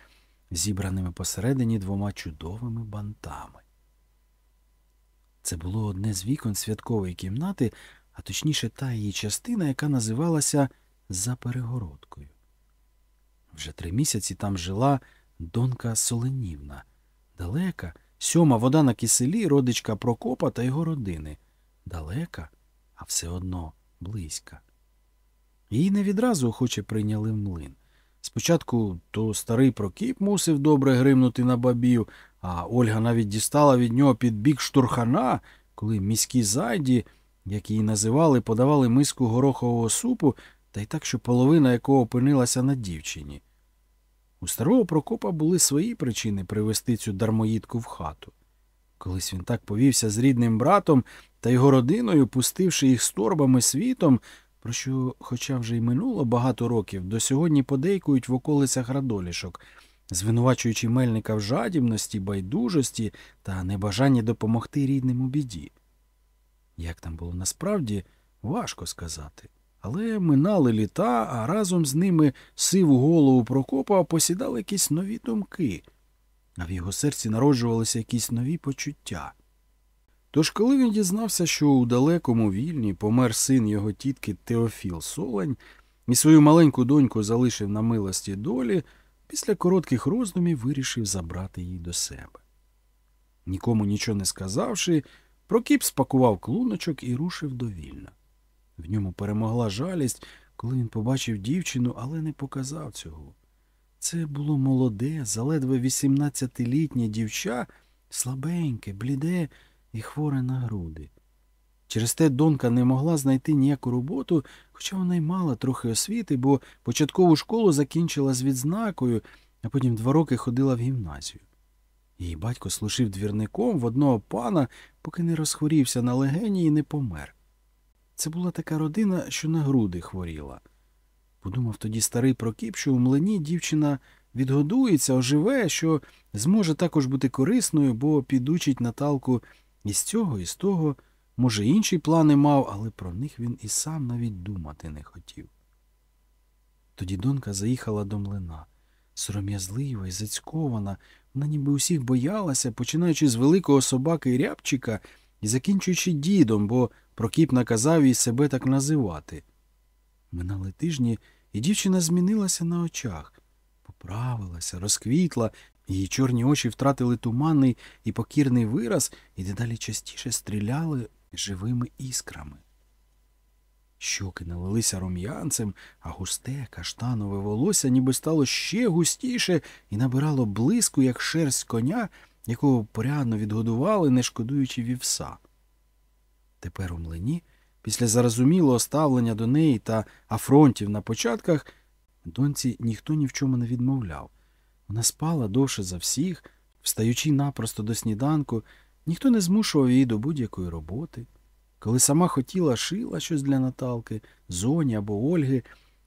зібраними посередині двома чудовими бантами. Це було одне з вікон святкової кімнати, а точніше та її частина, яка називалася за перегородкою. Вже три місяці там жила донька Соленівна, далека, сьома вода на киселі, родичка Прокопа та його родини. Далека, а все одно близька. Її не відразу охоче прийняли в млин. Спочатку то старий Прокіп мусив добре гримнути на бабів, а Ольга навіть дістала від нього під бік штурхана, коли міські зайді, як її називали, подавали миску горохового супу, та й так, що половина якого опинилася на дівчині. У старого Прокопа були свої причини привезти цю дармоїдку в хату. Колись він так повівся з рідним братом та його родиною, пустивши їх з торбами світом, про що, хоча вже й минуло багато років, до сьогодні подейкують в околицях радолішок, звинувачуючи мельника в жадібності, байдужості та небажанні допомогти рідним у біді. Як там було насправді, важко сказати. Але минали літа, а разом з ними сиву голову Прокопа посідали якісь нові думки, а в його серці народжувалися якісь нові почуття. Тож, коли він дізнався, що у далекому вільні помер син його тітки Теофіл Солень і свою маленьку доньку залишив на милості долі, після коротких роздумів вирішив забрати її до себе. Нікому нічого не сказавши, Прокіп спакував клуночок і рушив до Вільна. В ньому перемогла жалість, коли він побачив дівчину, але не показав цього. Це було молоде, заледве 18-літнє дівча, слабеньке, бліде і хворе на груди. Через те донька не могла знайти ніяку роботу, хоча вона й мала трохи освіти, бо початкову школу закінчила з відзнакою, а потім два роки ходила в гімназію. Її батько служив двірником в одного пана, поки не розхворівся на легені і не помер. Це була така родина, що на груди хворіла. Подумав тоді старий Прокіп, що у млині дівчина відгодується, оживе, що зможе також бути корисною, бо підучить Наталку із цього, і з того. Може, інші плани мав, але про них він і сам навіть думати не хотів. Тоді донька заїхала до млина. Сором'язлива і зацькована, вона ніби усіх боялася, починаючи з великого собаки рябчика і закінчуючи дідом, бо Прокіп наказав їй себе так називати. Минали тижні, і дівчина змінилася на очах, поправилася, розквітла, її чорні очі втратили туманний і покірний вираз і дедалі частіше стріляли живими іскрами. Щоки налилися рум'янцем, а густе каштанове волосся ніби стало ще густіше і набирало блиску, як шерсть коня, якого порядно відгодували, не шкодуючи вівса. Тепер у млині, після зарозумілого ставлення до неї та афронтів на початках, доньці ніхто ні в чому не відмовляв. Вона спала довше за всіх, встаючи напросто до сніданку, ніхто не змушував її до будь-якої роботи. Коли сама хотіла, шила щось для Наталки, зоні або Ольги,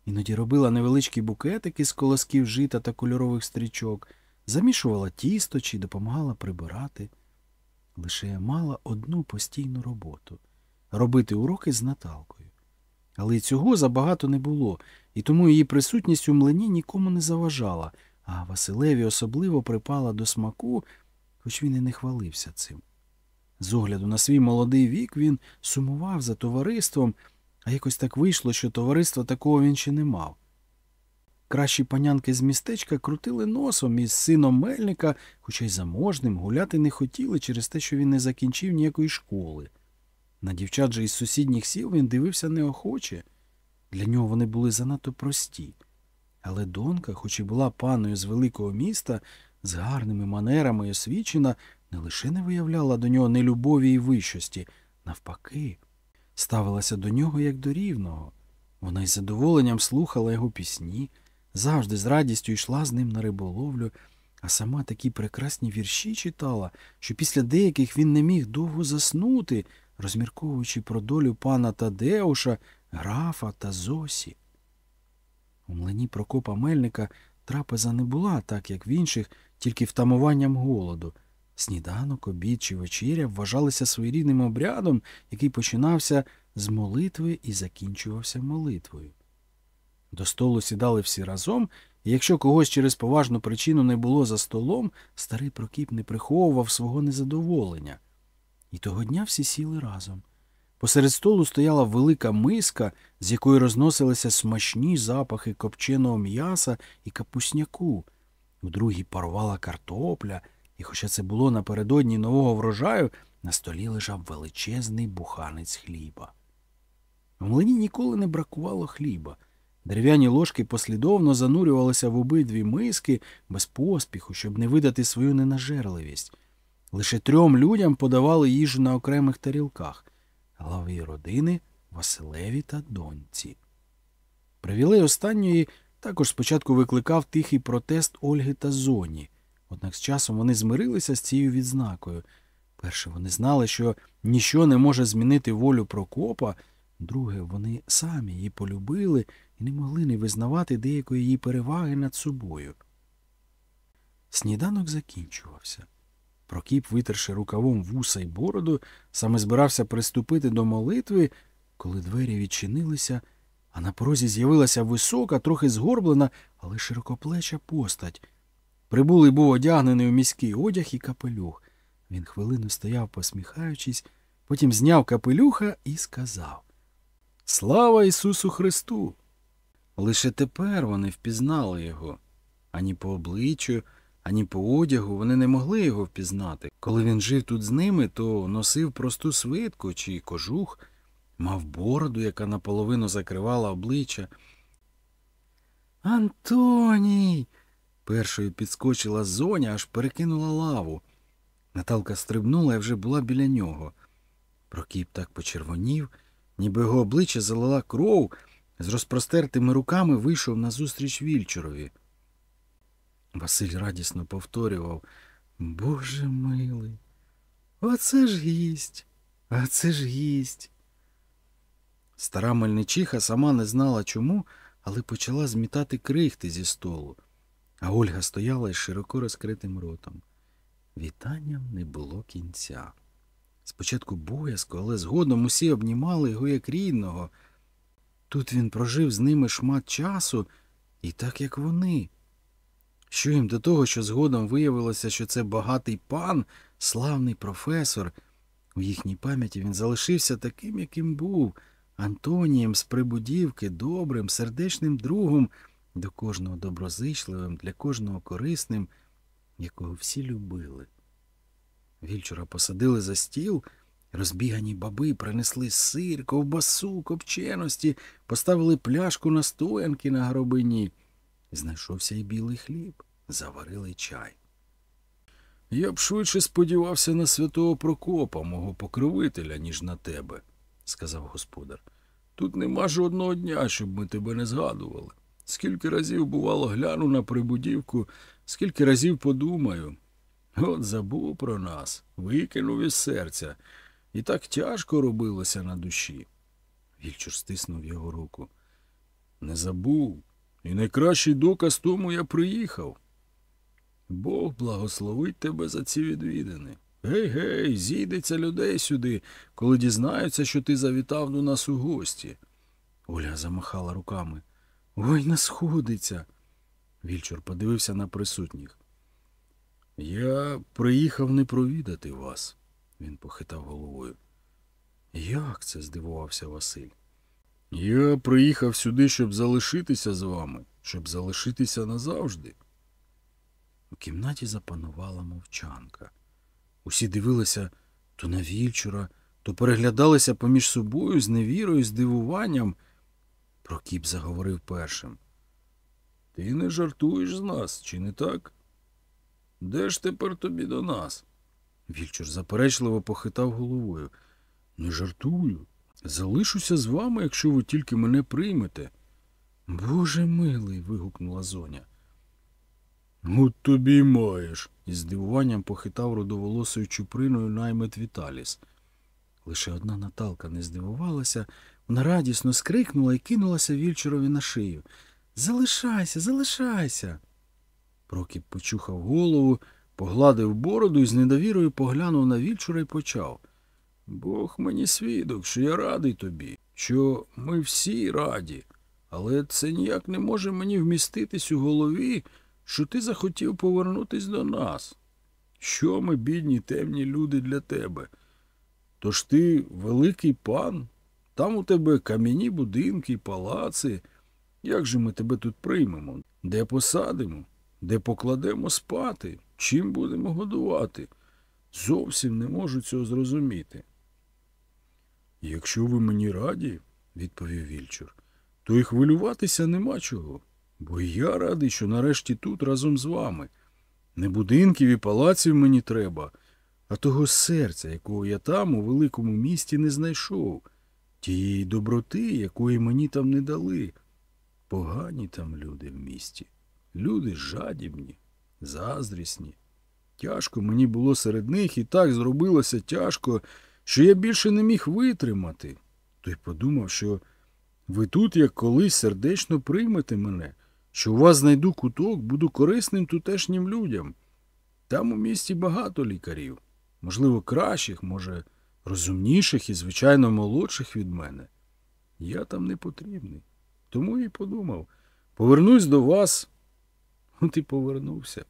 іноді робила невеличкі букетики з колосків жита та кольорових стрічок, замішувала тісто чи допомагала прибирати. Лише мала одну постійну роботу робити уроки з Наталкою. Але цього забагато не було, і тому її присутність у млині нікому не заважала, а Василеві особливо припала до смаку, хоч він і не хвалився цим. З огляду на свій молодий вік він сумував за товариством, А якось так вийшло, що товариства такого він ще не мав. Кращі панянки з містечка крутили носом із сином мельника, хоча й заможним, гуляти не хотіли через те, що він не закінчив ніякої школи. На дівчат же із сусідніх сіл він дивився неохоче. Для нього вони були занадто прості. Але донька, хоч і була паною з великого міста, з гарними манерами і освічена, не лише не виявляла до нього нелюбові і вищості, навпаки, ставилася до нього як до рівного. Вона із задоволенням слухала його пісні, завжди з радістю йшла з ним на риболовлю, а сама такі прекрасні вірші читала, що після деяких він не міг довго заснути, розмірковуючи про долю пана Тадеуша, графа та Зосі. У млині Прокопа Мельника трапеза не була, так як в інших, тільки втамуванням голоду. Сніданок, обід чи вечеря вважалися своєрідним обрядом, який починався з молитви і закінчувався молитвою. До столу сідали всі разом, і якщо когось через поважну причину не було за столом, старий Прокіп не приховував свого незадоволення. І того дня всі сіли разом. Посеред столу стояла велика миска, з якої розносилися смачні запахи копченого м'яса і капусняку. У другій парувала картопля, і, хоча це було напередодні нового врожаю, на столі лежав величезний буханець хліба. В млині ніколи не бракувало хліба. Дерев'яні ложки послідовно занурювалися в обидві миски без поспіху, щоб не видати свою ненажерливість. Лише трьом людям подавали їжу на окремих тарілках главі родини, Василеві та доньці. Привілей останньої також спочатку викликав тихий протест Ольги та Зоні, однак з часом вони змирилися з цією відзнакою. Перше, вони знали, що ніщо не може змінити волю Прокопа, друге, вони самі її полюбили і не могли не визнавати деякої її переваги над собою. Сніданок закінчувався. Прокіп, витерши рукавом вуса й бороду, саме збирався приступити до молитви, коли двері відчинилися, а на порозі з'явилася висока, трохи згорблена, але широкоплеча постать. Прибулий був одягнений у міський одяг і капелюх. Він хвилину стояв, посміхаючись, потім зняв капелюха і сказав Слава Ісусу Христу! Лише тепер вони впізнали його ані по обличчю, ані по одягу вони не могли його впізнати. Коли він жив тут з ними, то носив просту свитку чи кожух, мав бороду, яка наполовину закривала обличчя. Антоній. Першою підскочила зоня, аж перекинула лаву. Наталка стрибнула і вже була біля нього. Прокіп так почервонів, ніби його обличчя залила кров, з розпростертими руками вийшов назустріч вільчурові. Василь радісно повторював Боже милий, оце ж гість, а це ж гість. Стара мельничиха сама не знала чому, але почала змітати крихти зі столу, а Ольга стояла із широко розкритим ротом. Вітанням не було кінця. Спочатку боязко, але згодом усі обнімали його як рідного. Тут він прожив з ними шмат часу, і так як вони. Що їм до того, що згодом виявилося, що це багатий пан, славний професор. У їхній пам'яті він залишився таким, яким був, Антонієм з прибудівки, добрим, сердечним другом, до кожного доброзичливим, для кожного корисним, якого всі любили. Вільчура посадили за стіл, розбігані баби принесли сир, ковбасу, копченості, поставили пляшку настоянки на гробині. Знайшовся й білий хліб, заварили чай. Я б швидше сподівався на святого Прокопа, мого покровителя, ніж на тебе, сказав господар. Тут нема жодного дня, щоб ми тебе не згадували. Скільки разів, бувало, гляну на прибудівку, скільки разів подумаю. От забув про нас, викинув із серця, і так тяжко робилося на душі. Вільчур стиснув його руку. Не забув, і найкращий доказ тому я приїхав. Бог благословить тебе за ці відвідини. Гей, гей, зійдеться людей сюди, коли дізнаються, що ти завітав до нас у гості. Оля замахала руками. Ой, не сходиться. Вільчур подивився на присутніх. Я приїхав не провідати вас, він похитав головою. Як це? здивувався Василь. Я приїхав сюди, щоб залишитися з вами, щоб залишитися назавжди. У кімнаті запанувала мовчанка. Усі дивилися то на вільчура, то переглядалися поміж собою з невірою, здивуванням. Прокіп заговорив першим. Ти не жартуєш з нас, чи не так? Де ж тепер тобі до нас? Вільчур заперечливо похитав головою. Не жартую. Залишуся з вами, якщо ви тільки мене приймете. Боже милий. вигукнула зоня. От тобі й маєш, із здивуванням похитав рудоволосою чуприною наймет Віталіс. Лише одна Наталка не здивувалася, вона радісно скрикнула і кинулася вільчурові на шию. Залишайся, залишайся. Прокіп почухав голову, погладив бороду і з недовірою поглянув на вільчура і почав. Бог мені свідок, що я радий тобі, що ми всі раді, але це ніяк не може мені вміститись у голові, що ти захотів повернутись до нас. Що ми, бідні, темні люди для тебе? Тож ти великий пан, там у тебе кам'яні будинки, палаци. Як же ми тебе тут приймемо? Де посадимо? Де покладемо спати? Чим будемо годувати? Зовсім не можу цього зрозуміти. Якщо ви мені раді, відповів Вільчур, то і хвилюватися нема чого, бо я радий, що нарешті тут разом з вами. Не будинків і палаців мені треба, а того серця, якого я там у великому місті не знайшов, тієї доброти, якої мені там не дали. Погані там люди в місті, люди жадібні, заздрісні. Тяжко мені було серед них і так зробилося тяжко, що я більше не міг витримати. То й подумав, що ви тут, як колись, сердечно приймете мене, що у вас знайду куток, буду корисним тутешнім людям. Там у місті багато лікарів, можливо, кращих, може, розумніших і, звичайно, молодших від мене. Я там не потрібний. Тому і подумав повернусь до вас. От і повернувся.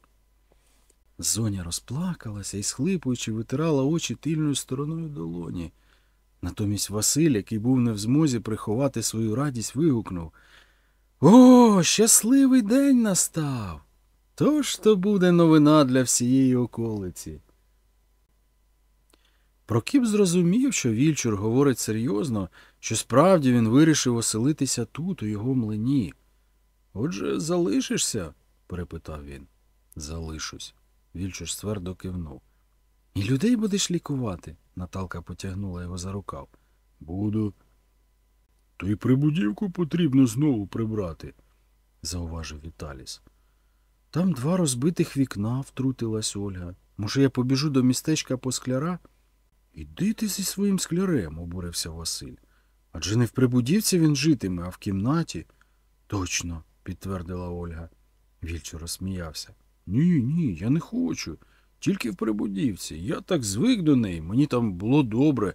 Зоня розплакалася і, схлипуючи, витирала очі тильною стороною долоні. Натомість Василь, який був не в змозі приховати свою радість, вигукнув О, щасливий день настав! Тож то буде новина для всієї околиці. Прокіп зрозумів, що Вільчур говорить серйозно, що справді він вирішив оселитися тут, у його млині. Отже, залишишся? перепитав він. Залишусь. Вільчур ствердо кивнув. І людей будеш лікувати? Наталка потягнула його за рукав. Буду. То й прибудівку потрібно знову прибрати, зауважив Віталіс. Там два розбитих вікна, втрутилась Ольга. Може, я побіжу до містечка по скляра? Іди ти зі своїм склярем, обурився Василь. Адже не в прибудівці він житиме, а в кімнаті. Точно, підтвердила Ольга. Вільчо розсміявся. Ні, ні, я не хочу. Тільки в прибудівці. Я так звик до неї, мені там було добре.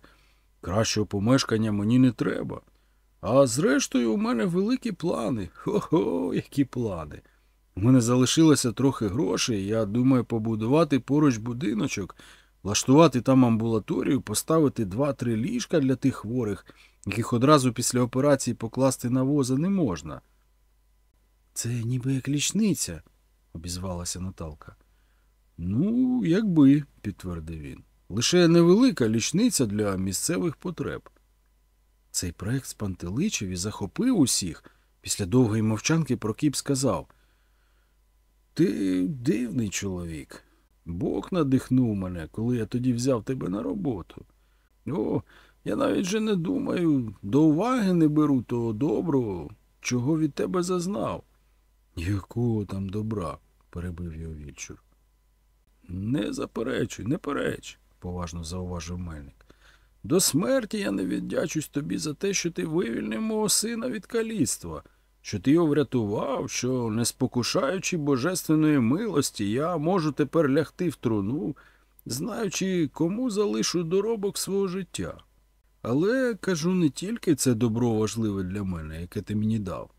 Кращого помешкання мені не треба. А зрештою, у мене великі плани. Хо-хо, які плани. У мене залишилося трохи грошей, я думаю побудувати поруч будиночок, влаштувати там амбулаторію, поставити два-три ліжка для тих хворих, яких одразу після операції покласти на воза не можна. Це ніби як лічниця, обізвалася Наталка. Ну, якби, підтвердив він. Лише невелика лічниця для місцевих потреб. Цей проект спантеличив і захопив усіх. Після довгої мовчанки Прокіп сказав Ти дивний чоловік. Бог надихнув мене, коли я тоді взяв тебе на роботу. О, я навіть же не думаю, до уваги не беру того доброго, чого від тебе зазнав. Якого там добра? Перебив його вільчур. Не заперечуй, не переч, поважно зауважив мельник. До смерті я не віддячусь тобі за те, що ти вивільнив мого сина від каліцтва, що ти його врятував, що, не спокушаючи божественної милості, я можу тепер лягти в труну, знаючи, кому залишу доробок свого життя. Але кажу не тільки це добро важливе для мене, яке ти мені дав.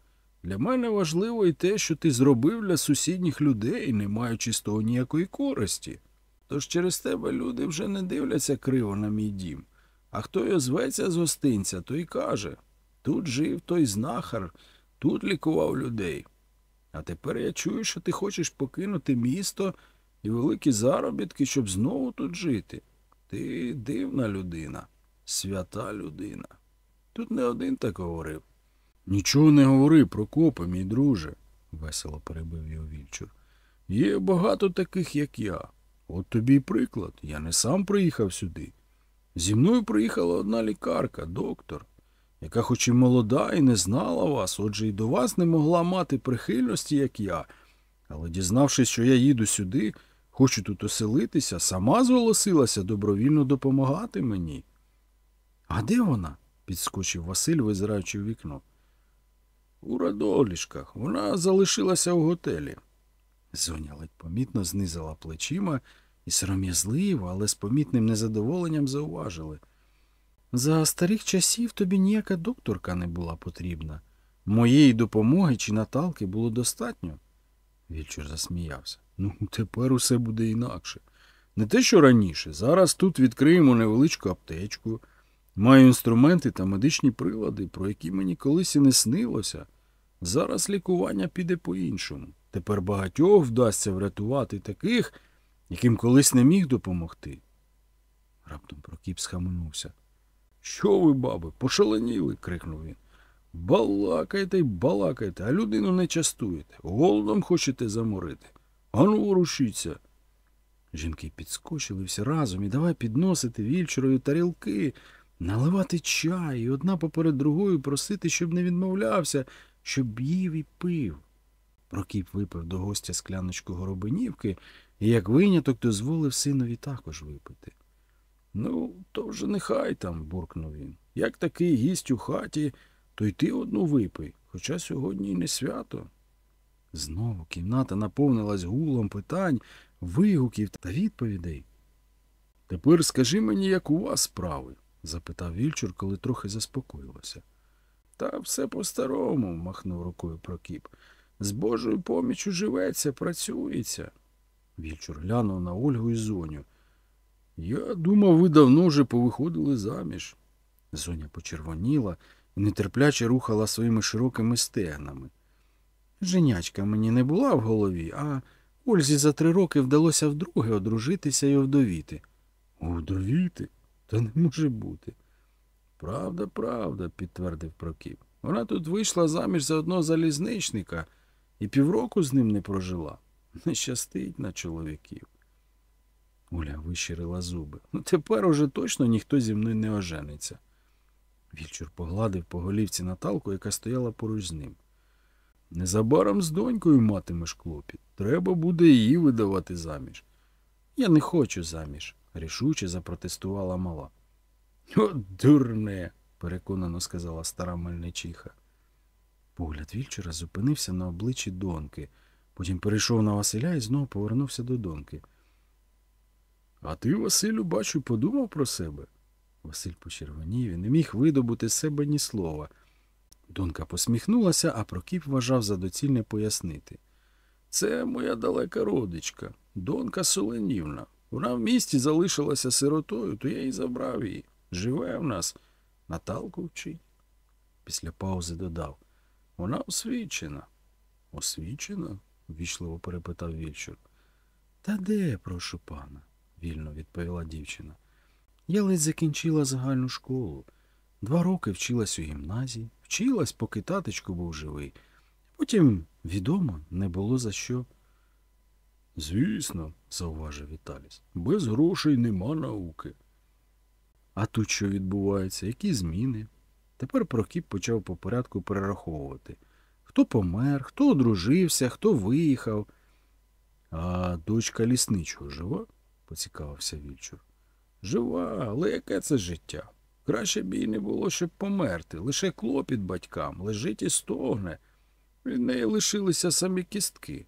Для мене важливо і те, що ти зробив для сусідніх людей, не маючи з того ніякої користі. Тож через тебе люди вже не дивляться криво на мій дім, а хто й озветься з гостинця, то й каже Тут жив той знахар, тут лікував людей. А тепер я чую, що ти хочеш покинути місто і великі заробітки, щоб знову тут жити. Ти дивна людина, свята людина. Тут не один так говорив. Нічого не говори, Прокопе, мій друже, весело перебив його вільчур. Є багато таких, як я. От тобі й приклад. Я не сам приїхав сюди. Зі мною приїхала одна лікарка, доктор, яка хоч і молода і не знала вас, отже, і до вас не могла мати прихильності, як я. Але, дізнавшись, що я їду сюди, хочу тут оселитися, сама зголосилася добровільно допомагати мені. А де вона? підскочив Василь, визираючи в вікно. У радолішках. Вона залишилася у готелі. Зоня ледь помітно знизила плечима і сором'язливо, але з помітним незадоволенням зауважили. За старих часів тобі ніяка докторка не була потрібна. Моєї допомоги чи Наталки було достатньо. Вільчур засміявся. Ну, тепер усе буде інакше. Не те, що раніше. Зараз тут відкриємо невеличку аптечку. Маю інструменти та медичні прилади, про які мені колись і не снилося. Зараз лікування піде по-іншому. Тепер багатьох вдасться врятувати таких, яким колись не міг допомогти. Раптом Прокіп схаменувся. Що ви, баби, пошаленіли? крикнув він. Балакайте й балакайте, а людину не частуєте. Голодом хочете заморити. Ану, ворушіться. Жінки підскочили всі разом і давай підносити вільчурою тарілки, наливати чай і одна поперед другою просити, щоб не відмовлявся, щоб їв і пив. Прокіп випив до гостя скляночку горобинівки і, як виняток, дозволив синові також випити. Ну, то вже нехай там, буркнув він. Як такий гість у хаті, то й ти одну випий, хоча сьогодні й не свято. Знову кімната наповнилась гулом питань, вигуків та відповідей. Тепер скажи мені, як у вас справи? Запитав Вільчур, коли трохи заспокоїлося. Та все по-старому, махнув рукою Прокіп. З Божою поміччю живеться, працюється. Вільчур глянув на Ольгу і Зоню. Я думав, ви давно вже повиходили заміж. Зоня почервоніла і нетерпляче рухала своїми широкими стегнами. Женячка мені не була в голові, а Ользі за три роки вдалося вдруге одружитися і овдовіти. Овдовіти? Та не може бути. Правда, правда, підтвердив Прокіп. Вона тут вийшла заміж за одного залізничника і півроку з ним не прожила. Не щастить на чоловіків. Оля вищирила зуби. Ну тепер уже точно ніхто зі мною не ожениться. Вільчур погладив по голівці Наталку, яка стояла поруч з ним. Незабаром з донькою матимеш клопіт. Треба буде її видавати заміж. Я не хочу заміж, рішуче запротестувала мала. О, дурне, переконано сказала стара мельничиха. Погляд Вільчера зупинився на обличчі доньки, потім перейшов на Василя і знову повернувся до доньки. А ти, Василю, бачу, подумав про себе. Василь почервонів і не міг видобути з себе ні слова. Донька посміхнулася, а Прокіп вважав за доцільне пояснити. Це моя далека родичка, донька Соленівна. Вона в місті залишилася сиротою, то я її забрав її. Живе в нас. Наталку вчить. Після паузи додав. Вона освічена. Освічена? ввічливо перепитав Вільчур. Та де, прошу пана? вільно відповіла дівчина. Я ледь закінчила загальну школу. Два роки вчилась у гімназії, вчилась, поки таточко був живий. Потім, відомо, не було за що. Звісно, зауважив Віталіс, без грошей нема науки. А тут що відбувається? Які зміни? Тепер Прокіп почав по порядку перераховувати. Хто помер, хто одружився, хто виїхав. А дочка лісничого жива? поцікавився Вільчур. Жива, але яке це життя? Краще б їй не було, щоб померти. Лише клопіт батькам, лежить і стогне. Від неї лишилися самі кістки.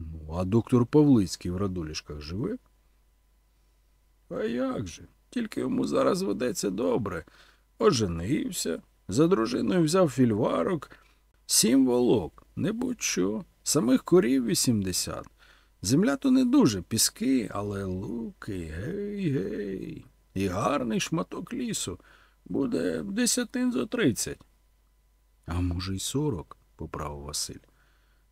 Ну, а доктор Павлицький в радолішках живе? А як же? Тільки йому зараз ведеться добре. Оженився, за дружиною взяв фільварок, сім волок, не будь-що, самих корів вісімдесят. Земля то не дуже піски, але луки, гей, гей. І гарний шматок лісу. Буде десятин зо тридцять. А може, й сорок, поправив Василь.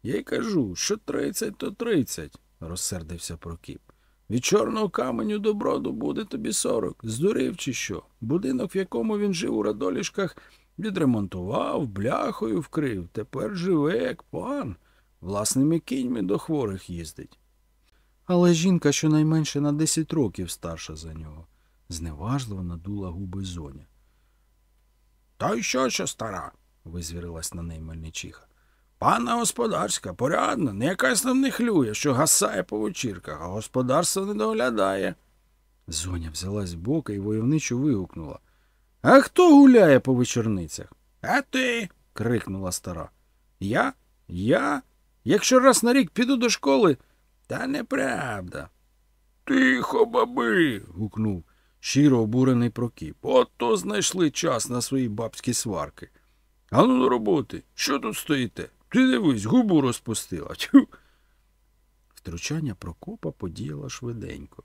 Я й кажу, що тридцять то тридцять, розсердився Прокіп. Від чорного каменю до броду буде тобі сорок. Здурів чи що? Будинок, в якому він жив у радолішках, відремонтував, бляхою вкрив. Тепер живе, як пан. Власними кіньми до хворих їздить. Але жінка щонайменше на десять років старша за нього. Зневажливо надула губи зоня. Та й що, що стара? визвірилась на неї мельничиха. Панна господарська, порядна, не якась там не хлює, що гасає по вечірках, а господарство не доглядає. Зоня взялась в бока і войовничо вигукнула. А хто гуляє по вечорницях? А ти? крикнула стара. Я? Я? Якщо раз на рік піду до школи, та неправда. Тихо, баби. гукнув щиро обурений Прокіп. Ото знайшли час на свої бабські сварки. Ану до роботи. Що тут стоїте? Ти дивись, губу розпустила. Тю. Втручання Прокопа подіяло швиденько.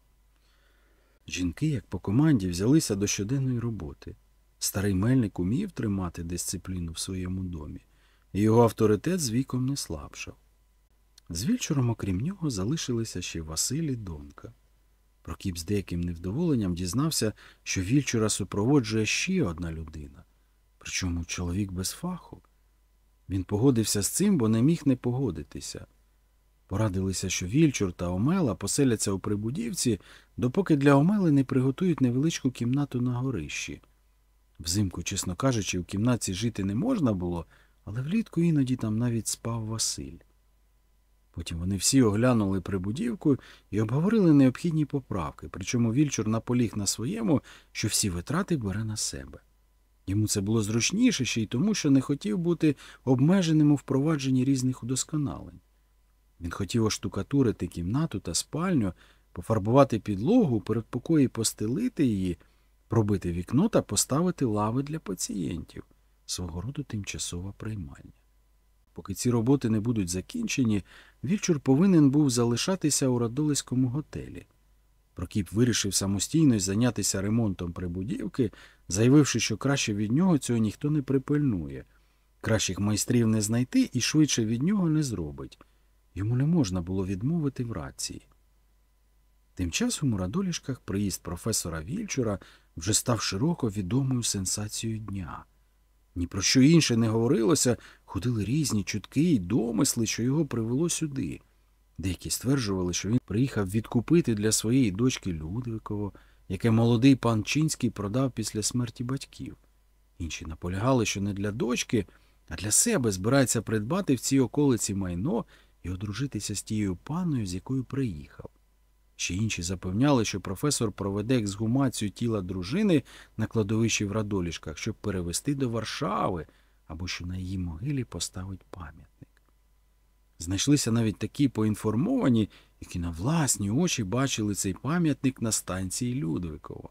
Жінки, як по команді, взялися до щоденної роботи. Старий мельник умів тримати дисципліну в своєму домі, і його авторитет з віком не слабшав. З вільчуром, окрім нього, залишилися ще Василь і Донка. Прокіп з деяким невдоволенням дізнався, що вільчура супроводжує ще одна людина, причому чоловік без фаху. Він погодився з цим, бо не міг не погодитися. Порадилися, що Вільчур та Омела поселяться у Прибудівці, допоки для Омели не приготують невеличку кімнату на горищі. Взимку, чесно кажучи, у кімнаті жити не можна було, але влітку іноді там навіть спав Василь. Потім вони всі оглянули прибудівку і обговорили необхідні поправки, причому Вільчур наполіг на своєму, що всі витрати бере на себе. Йому це було зручніше ще й тому, що не хотів бути обмеженим у впровадженні різних удосконалень. Він хотів оштукатурити кімнату та спальню, пофарбувати підлогу, передпокої постелити її, пробити вікно та поставити лави для пацієнтів, свого роду тимчасова приймальня. Поки ці роботи не будуть закінчені, Вільчур повинен був залишатися у Радолиському готелі. Прокіп вирішив самостійно зайнятися ремонтом прибудівки, заявивши, що краще від нього цього ніхто не припильнує. Кращих майстрів не знайти і швидше від нього не зробить. Йому не можна було відмовити в рації. Тим часом у радолішках приїзд професора Вільчура вже став широко відомою сенсацією дня. Ні про що інше не говорилося, ходили різні чутки й домисли, що його привело сюди. Деякі стверджували, що він приїхав відкупити для своєї дочки Людвиково, яке молодий пан Чинський продав після смерті батьків. Інші наполягали, що не для дочки, а для себе збирається придбати в цій околиці майно і одружитися з тією паною, з якою приїхав. Ще інші запевняли, що професор проведе ексгумацію тіла дружини на кладовищі в Радолішках, щоб перевести до Варшави, або що на її могилі поставить пам'ятник. Знайшлися навіть такі поінформовані, які на власні очі бачили цей пам'ятник на станції Людвикова.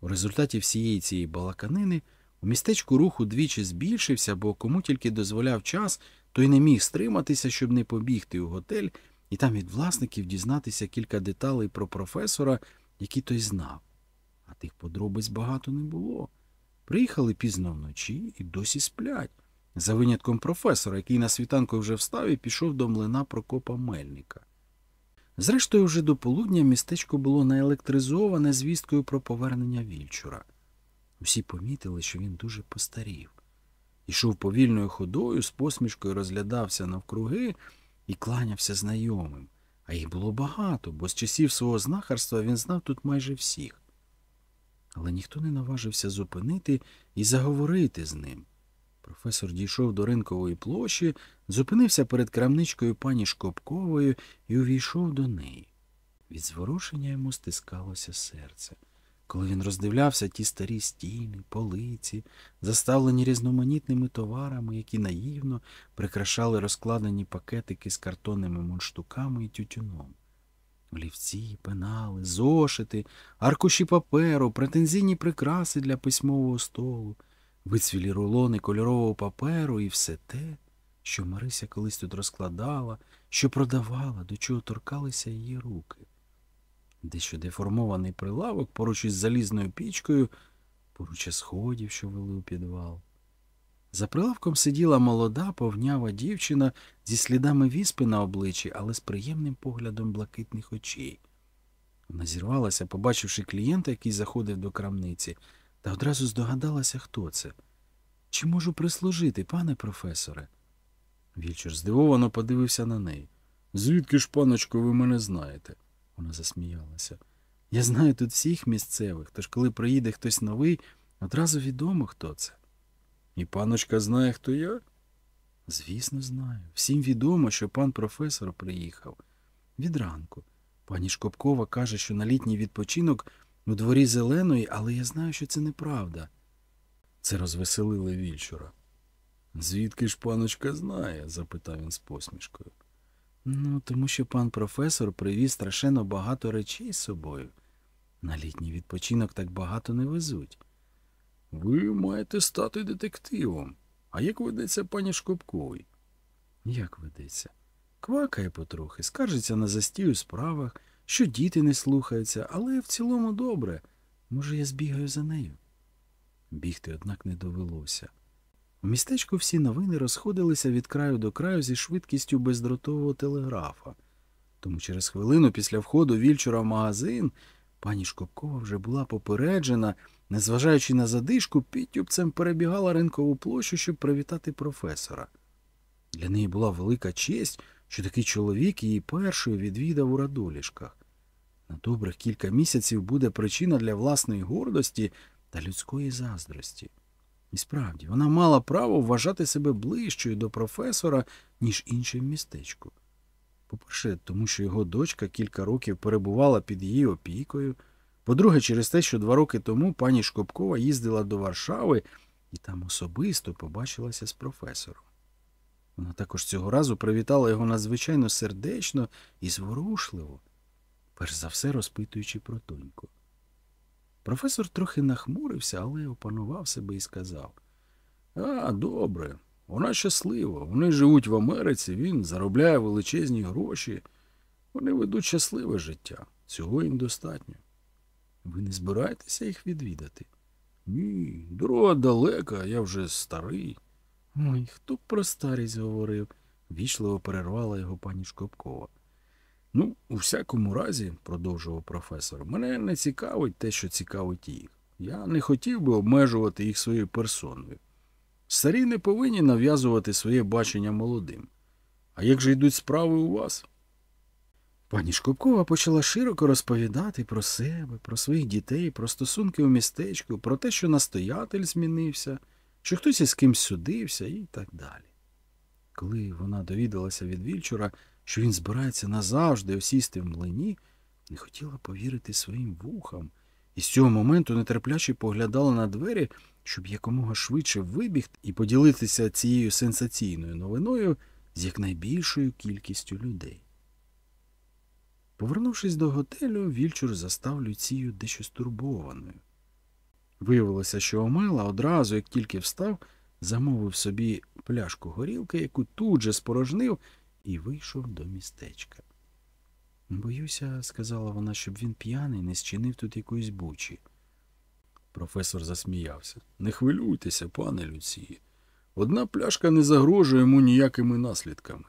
У результаті всієї цієї балаканини у містечку рух удвічі збільшився, бо кому тільки дозволяв час, той не міг стриматися, щоб не побігти у готель і там від власників дізнатися кілька деталей про професора, які той знав. А тих подробиць багато не було. Приїхали пізно вночі і досі сплять, за винятком професора, який на світанку вже встав і пішов до млина Прокопа Мельника. Зрештою, вже до полудня містечко було наелектризоване звісткою про повернення Вільчура. Усі помітили, що він дуже постарів. Ішов повільною ходою, з посмішкою розглядався навкруги і кланявся знайомим. А їх було багато, бо з часів свого знахарства він знав тут майже всіх. Але ніхто не наважився зупинити і заговорити з ним. Професор дійшов до ринкової площі, зупинився перед крамничкою пані Шкопковою і увійшов до неї. Від зворушення йому стискалося серце. Коли він роздивлявся ті старі стіни, полиці, заставлені різноманітними товарами, які наївно прикрашали розкладені пакетики з картонними мундштуками і тютюном. Олівці, пенали, зошити, аркуші паперу, претензійні прикраси для письмового столу, вицвілі рулони кольорового паперу і все те, що Марися колись тут розкладала, що продавала, до чого торкалися її руки. Дещо деформований прилавок поруч із залізною пічкою поруччя сходів, що вели у підвал. За прилавком сиділа молода, повнява дівчина зі слідами віспи на обличчі, але з приємним поглядом блакитних очей. Вона зірвалася, побачивши клієнта, який заходив до крамниці, та одразу здогадалася, хто це. Чи можу прислужити, пане професоре? Вільчур здивовано подивився на неї. Звідки ж, паночко, ви мене знаєте? Вона засміялася. Я знаю тут всіх місцевих, тож коли приїде хтось новий, одразу відомо, хто це. І паночка знає, хто я? Звісно, знаю. Всім відомо, що пан професор приїхав. Від ранку. Пані Шкопкова каже, що на літній відпочинок у дворі зеленої, але я знаю, що це неправда. Це розвеселило Вільчура. Звідки ж паночка знає? запитав він з посмішкою. Ну, тому що пан професор привіз страшенно багато речей з собою. На літній відпочинок так багато не везуть. Ви маєте стати детективом. А як ведеться пані Шкопковій? Як ведеться? Квакає потрохи, скаржиться на застій у справах, що діти не слухаються, але в цілому добре. Може, я збігаю за нею. Бігти, однак, не довелося. У містечку всі новини розходилися від краю до краю зі швидкістю бездротового телеграфа. Тому через хвилину після входу вільчура в магазин пані Шкопкова вже була попереджена, незважаючи на задишку, підтюбцем перебігала ринкову площу, щоб привітати професора. Для неї була велика честь, що такий чоловік її першою відвідав у радолішках. На добрих кілька місяців буде причина для власної гордості та людської заздрості. І справді, вона мала право вважати себе ближчою до професора, ніж інші в містечку. По-перше, тому що його дочка кілька років перебувала під її опікою. По-друге, через те, що два роки тому пані Шкопкова їздила до Варшави і там особисто побачилася з професором. Вона також цього разу привітала його надзвичайно сердечно і зворушливо, перш за все розпитуючи про тоньку. Професор трохи нахмурився, але опанував себе і сказав А, добре, вона щаслива. Вони живуть в Америці, він заробляє величезні гроші. Вони ведуть щасливе життя. Цього їм достатньо. Ви не збираєтеся їх відвідати? Ні, дорога далека, я вже старий. Ой, хто б про старість говорив, вічливо перервала його пані Шкопкова. Ну, у всякому разі, продовжував професор, мене не цікавить те, що цікавить їх. Я не хотів би обмежувати їх своєю персоною. Старі не повинні нав'язувати своє бачення молодим. А як же йдуть справи у вас? Пані Шкопкова почала широко розповідати про себе, про своїх дітей, про стосунки у містечку, про те, що настоятель змінився, що хтось із кимсь судився і так далі. Коли вона довідалася від Вільчура, що він збирається назавжди осісти в млині, не хотіла повірити своїм вухам, і з цього моменту нетерпляче поглядала на двері, щоб якомога швидше вибігти і поділитися цією сенсаційною новиною з якнайбільшою кількістю людей. Повернувшись до готелю, Вільчур застав Люцію дещо стурбованою. Виявилося, що Омела одразу, як тільки встав, замовив собі пляшку горілки, яку тут же спорожнив, і вийшов до містечка. Боюся, сказала вона, щоб він п'яний не зчинив тут якоїсь бучі. Професор засміявся. Не хвилюйтеся, пане Люції. Одна пляшка не загрожує йому ніякими наслідками.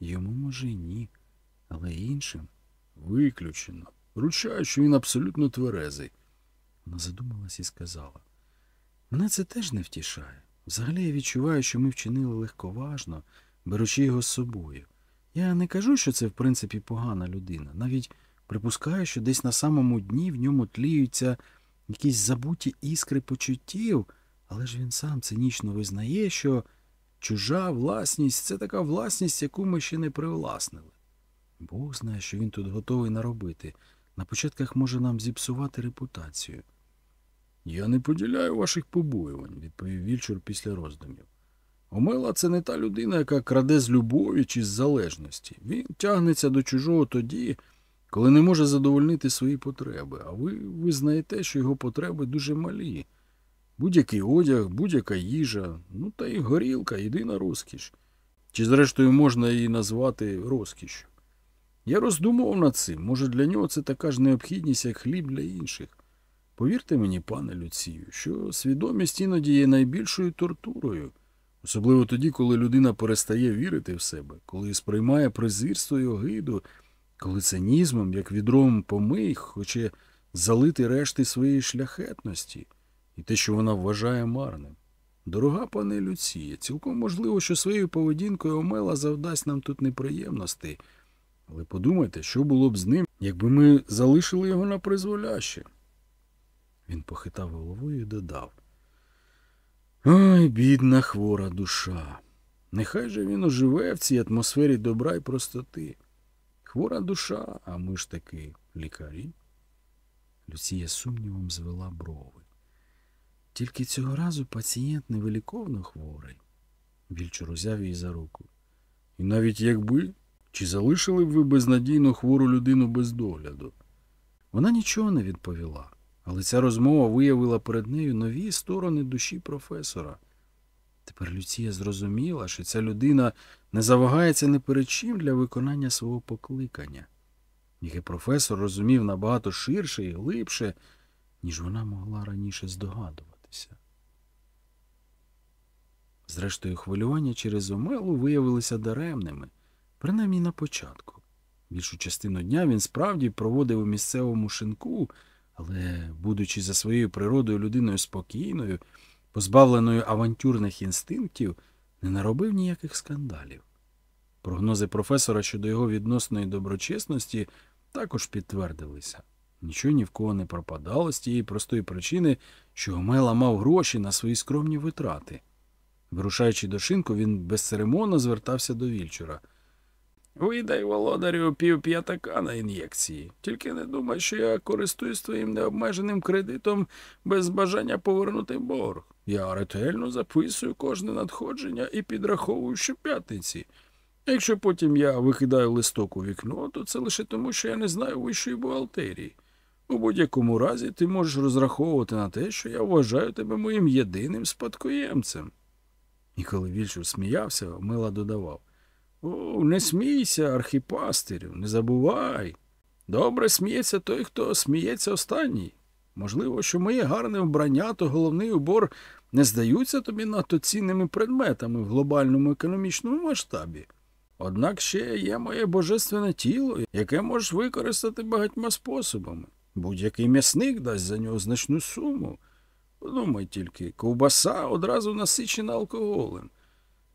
Йому, може, й ні, але іншим. Виключено. Ручаю, що він абсолютно тверезий. Вона задумалась і сказала. Мене це теж не втішає. Взагалі я відчуваю, що ми вчинили легковажно, беручи його з собою. Я не кажу, що це в принципі погана людина. Навіть припускаю, що десь на самому дні в ньому тліються якісь забуті іскри почуттів, але ж він сам цинічно визнає, що чужа власність це така власність, яку ми ще не привласнили. Бог знає, що він тут готовий наробити. На початках може нам зіпсувати репутацію. Я не поділяю ваших побоювань, відповів Вільчур після роздумів. Омела це не та людина, яка краде з любові чи з залежності. Він тягнеться до чужого тоді, коли не може задовольнити свої потреби, а ви визнаєте, що його потреби дуже малі. Будь-який одяг, будь-яка їжа, ну та й горілка єдина розкіш. Чи, зрештою, можна її назвати розкішю? Я роздумував над цим. Може, для нього це така ж необхідність, як хліб для інших. Повірте мені, пане Люцію, що свідомість іноді є найбільшою тортурою, особливо тоді, коли людина перестає вірити в себе, коли сприймає презирство і огиду, коли цинізмом, як відром помий, хоче залити решти своєї шляхетності і те, що вона вважає марним. Дорога пане Люція, цілком можливо, що своєю поведінкою Омела завдасть нам тут неприємностей. Але подумайте, що було б з ним, якби ми залишили його на призволяще. Він похитав головою і додав. Ой, бідна хвора душа. Нехай же він оживе в цій атмосфері добра й простоти. Хвора душа, а ми ж таки лікарі. Люція сумнівом звела брови. Тільки цього разу пацієнт невиліковно хворий. Вільчур узяв її за руку. І навіть якби, чи залишили б ви безнадійно хвору людину без догляду? Вона нічого не відповіла, але ця розмова виявила перед нею нові сторони душі професора. Тепер Люція зрозуміла, що ця людина не завагається не перед чим для виконання свого покликання, яке професор розумів набагато ширше і глибше, ніж вона могла раніше здогадуватися. Зрештою, хвилювання через Омелу виявилися даремними, принаймні на початку. Більшу частину дня він справді проводив у місцевому шинку, але, будучи за своєю природою людиною спокійною, позбавленою авантюрних інстинктів, не наробив ніяких скандалів. Прогнози професора щодо його відносної доброчесності також підтвердилися. Нічого ні в кого не пропадало з тієї простої причини, що Омела мав гроші на свої скромні витрати. Вирушаючи до шинку, він безцеремонно звертався до Вільчура. Видай, володарю, пів п'ятака на ін'єкції. Тільки не думай, що я користуюсь твоїм необмеженим кредитом без бажання повернути борг. Я ретельно записую кожне надходження і підраховую щоп'ятниці. Якщо потім я викидаю листок у вікно, то це лише тому, що я не знаю вищої бухгалтерії. У будь-якому разі ти можеш розраховувати на те, що я вважаю тебе моїм єдиним спадкоємцем. І коли Вільчур сміявся, Мила додавав О, не смійся, архіпастирю, не забувай. Добре сміється той, хто сміється останній. Можливо, що моє гарне вбрання то головний убор не здаються тобі надто цінними предметами в глобальному економічному масштабі. Однак ще є моє божественне тіло, яке можеш використати багатьма способами. Будь-який м'ясник дасть за нього значну суму. Подумай тільки, ковбаса одразу насичена алкоголем.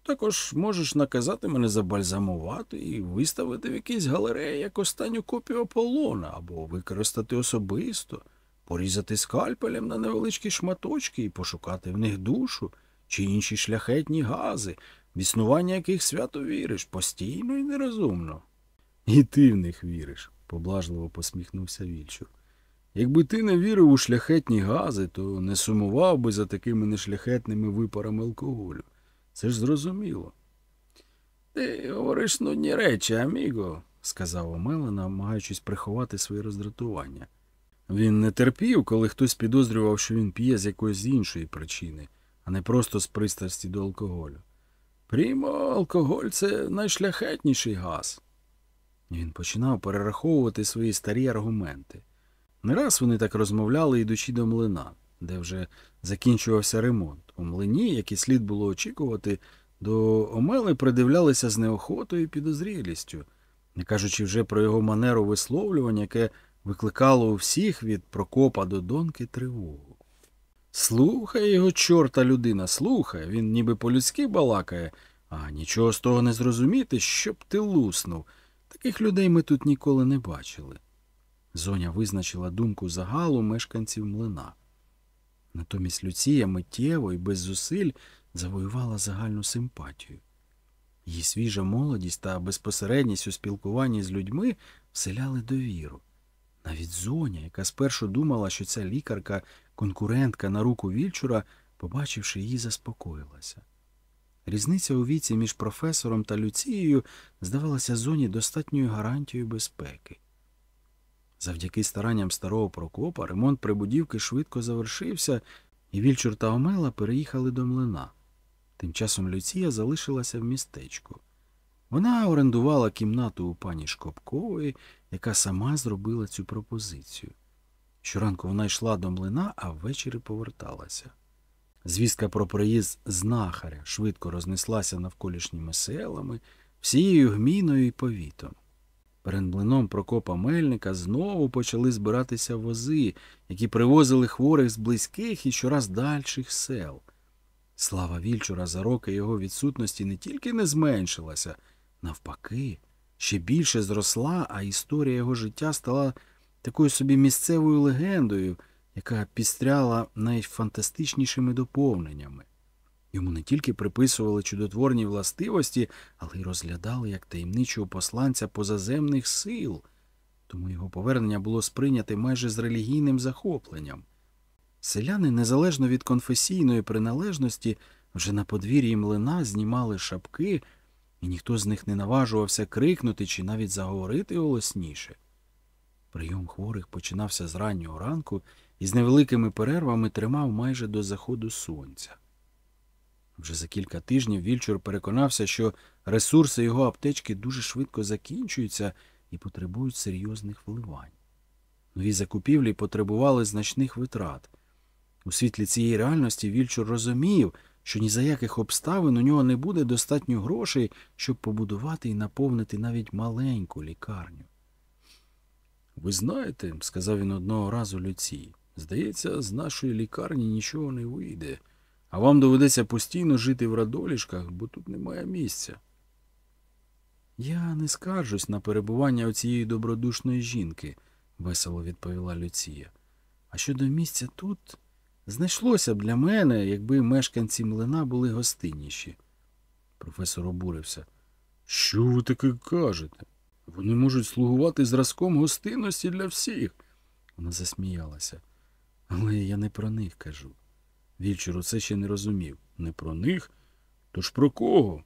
Також можеш наказати мене забальзамувати і виставити в якійсь галереї як останню копію Аполлона, або використати особисто, порізати скальпелем на невеличкі шматочки і пошукати в них душу чи інші шляхетні гази, в існування яких свято віриш, постійно і нерозумно. І ти в них віриш, поблажливо посміхнувся Вільчур. Якби ти не вірив у шляхетні гази, то не сумував би за такими нешляхетними випарами алкоголю. Це ж зрозуміло. Ти говориш нудні речі, аміго, сказав Омела, намагаючись приховати своє роздратування. Він не терпів, коли хтось підозрював, що він п'є з якоїсь іншої причини, а не просто з пристрасті до алкоголю. Прімо, алкоголь це найшляхетніший газ. Він починав перераховувати свої старі аргументи. Не раз вони так розмовляли, йдучи до млина, де вже закінчувався ремонт. У млині, як і слід було очікувати, до Омели придивлялися з неохотою і підозрілістю, не кажучи вже про його манеру висловлювання, яке викликало у всіх від Прокопа до Донки тривогу. Слухай його, чорта людина, слухай, він ніби по-людськи балакає, а нічого з того не зрозуміти, щоб ти луснув. Таких людей ми тут ніколи не бачили. Зоня визначила думку загалу мешканців млина. Натомість Люція миттєво і без зусиль завоювала загальну симпатію. Її свіжа молодість та безпосередність у спілкуванні з людьми вселяли довіру. Навіть зоня, яка спершу думала, що ця лікарка конкурентка на руку Вільчура, побачивши її, заспокоїлася. Різниця у віці між професором та Люцією здавалася зоні достатньою гарантією безпеки. Завдяки старанням старого Прокопа ремонт прибудівки швидко завершився, і Вільчур та Омела переїхали до млина. Тим часом Люція залишилася в містечку. Вона орендувала кімнату у пані Шкопкової, яка сама зробила цю пропозицію. Щоранку вона йшла до млина, а ввечері поверталася. Звістка про приїзд знахаря швидко рознеслася навколишніми селами, всією гміною і повітом. Перед млином Прокопа Мельника знову почали збиратися вози, які привозили хворих з близьких і щораз дальших сел. Слава Вільчура за роки його відсутності не тільки не зменшилася, навпаки, ще більше зросла, а історія його життя стала такою собі місцевою легендою, яка пістряла найфантастичнішими доповненнями. Йому не тільки приписували чудотворні властивості, але й розглядали як таємничого посланця позаземних сил, тому його повернення було сприйняте майже з релігійним захопленням. Селяни, незалежно від конфесійної приналежності, вже на подвір'ї млина знімали шапки, і ніхто з них не наважувався крикнути чи навіть заговорити голосніше. Прийом хворих починався з раннього ранку і з невеликими перервами тримав майже до заходу сонця. Вже за кілька тижнів Вільчур переконався, що ресурси його аптечки дуже швидко закінчуються і потребують серйозних вливань. Нові закупівлі потребували значних витрат. У світлі цієї реальності Вільчур розумів, що ні за яких обставин у нього не буде достатньо грошей, щоб побудувати і наповнити навіть маленьку лікарню. Ви знаєте, сказав він одного разу Люції, здається, з нашої лікарні нічого не вийде, а вам доведеться постійно жити в радолішках, бо тут немає місця. Я не скаржусь на перебування оцієї добродушної жінки, весело відповіла Люція. А щодо місця тут знайшлося б для мене, якби мешканці млина були гостинніші. Професор обурився. Що ви таке кажете? Вони можуть слугувати зразком гостинності для всіх. Вона засміялася. Але я не про них кажу. Вільчур усе ще не розумів. Не про них? Тож про кого?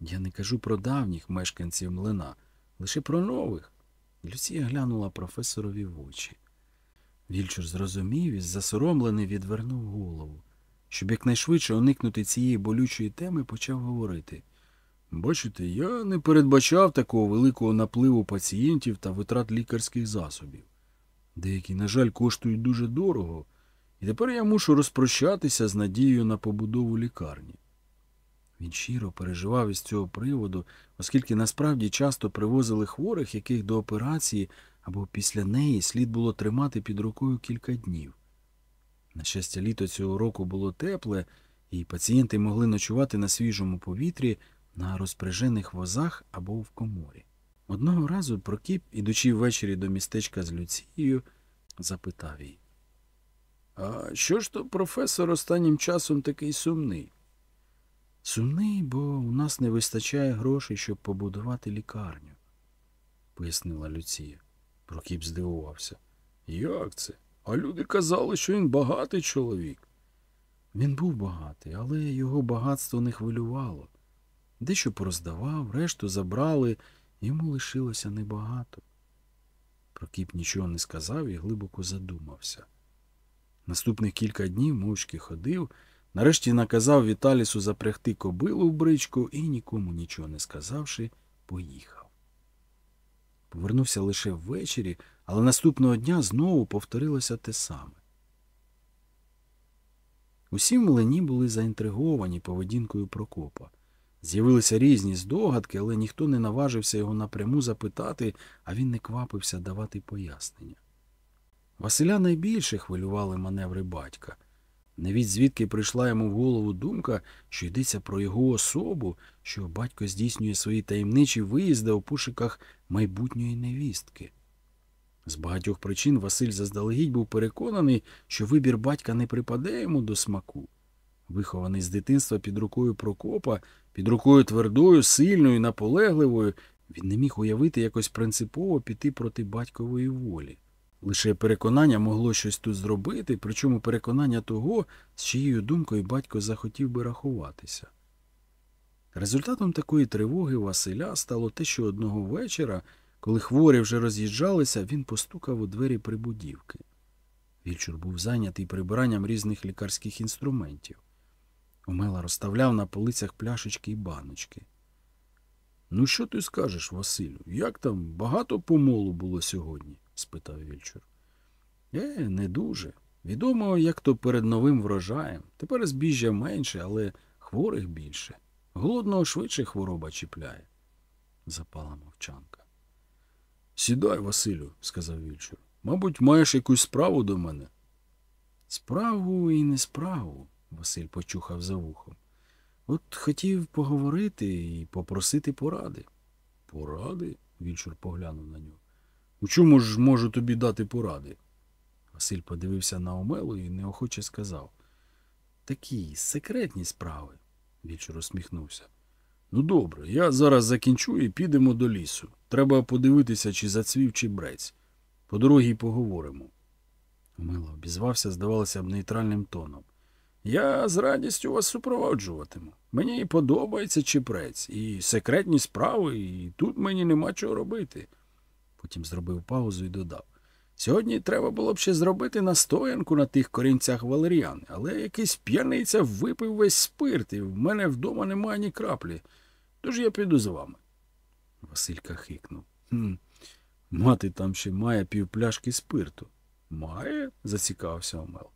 Я не кажу про давніх мешканців млина, лише про нових. Люція глянула професорові в очі. Вільчур зрозумів і засоромлений відвернув голову. Щоб якнайшвидше уникнути цієї болючої теми, почав говорити. Бачите, я не передбачав такого великого напливу пацієнтів та витрат лікарських засобів. Деякі, на жаль, коштують дуже дорого, і тепер я мушу розпрощатися з надією на побудову лікарні. Він щиро переживав із цього приводу, оскільки насправді часто привозили хворих, яких до операції або після неї слід було тримати під рукою кілька днів. На щастя, літо цього року було тепле, і пацієнти могли ночувати на свіжому повітрі, на розпряжених возах або в коморі. Одного разу Прокіп, ідучи ввечері до містечка з Люцією, запитав її. А що ж то професор останнім часом такий сумний? Сумний, бо у нас не вистачає грошей, щоб побудувати лікарню, пояснила Люція. Прокіп здивувався. Як це? А люди казали, що він багатий чоловік. Він був багатий, але його багатство не хвилювало. Дещо пороздавав, решту забрали, йому лишилося небагато. Прокіп нічого не сказав і глибоко задумався. Наступних кілька днів мовчки ходив, нарешті наказав Віталісу запрягти кобилу в бричку і, нікому нічого не сказавши, поїхав. Повернувся лише ввечері, але наступного дня знову повторилося те саме. Усі в млині були заінтриговані поведінкою Прокопа. З'явилися різні здогадки, але ніхто не наважився його напряму запитати, а він не квапився давати пояснення. Василя найбільше хвилювали маневри батька. Навіть звідки прийшла йому в голову думка, що йдеться про його особу, що батько здійснює свої таємничі виїзди у пошуках майбутньої невістки. З багатьох причин Василь заздалегідь був переконаний, що вибір батька не припаде йому до смаку. Вихований з дитинства під рукою Прокопа, під рукою твердою, сильною, наполегливою, він не міг уявити якось принципово піти проти батькової волі. Лише переконання могло щось тут зробити, причому переконання того, з чиєю думкою батько захотів би рахуватися. Результатом такої тривоги Василя стало те, що одного вечора, коли хворі вже роз'їжджалися, він постукав у двері прибудівки. Вільчур був зайнятий прибиранням різних лікарських інструментів. Омела розставляв на полицях пляшечки і баночки. Ну, що ти скажеш, Василю? Як там багато помолу було сьогодні? Спитав Вільчур. Е, не дуже. Відомо, як то перед новим врожаєм. Тепер збіжжя менше, але хворих більше. Голодного швидше хвороба чіпляє. Запала мовчанка. Сідай, Василю, сказав Вільчур. Мабуть, маєш якусь справу до мене. Справу і не справу, Василь почухав за вухом. От хотів поговорити і попросити поради. Поради? Вільчур поглянув на нього. У чому ж можу тобі дати поради? Василь подивився на Омелу і неохоче сказав. Такі секретні справи. Вільчур усміхнувся. Ну добре, я зараз закінчу і підемо до лісу. Треба подивитися, чи зацвів, чи брець. По дорозі поговоримо. Омела обізвався, здавалося б, нейтральним тоном. Я з радістю вас супроводжуватиму. Мені подобається чіпрець, і секретні справи, і тут мені нема чого робити. Потім зробив паузу і додав. Сьогодні треба було б ще зробити настоянку на тих корінцях валеріани, але якийсь п'яниця випив весь спирт, і в мене вдома немає ні краплі. Тож я піду з вами. Василька хикнув. Хм, мати там ще має півпляшки спирту. Має? зацікавився Омел.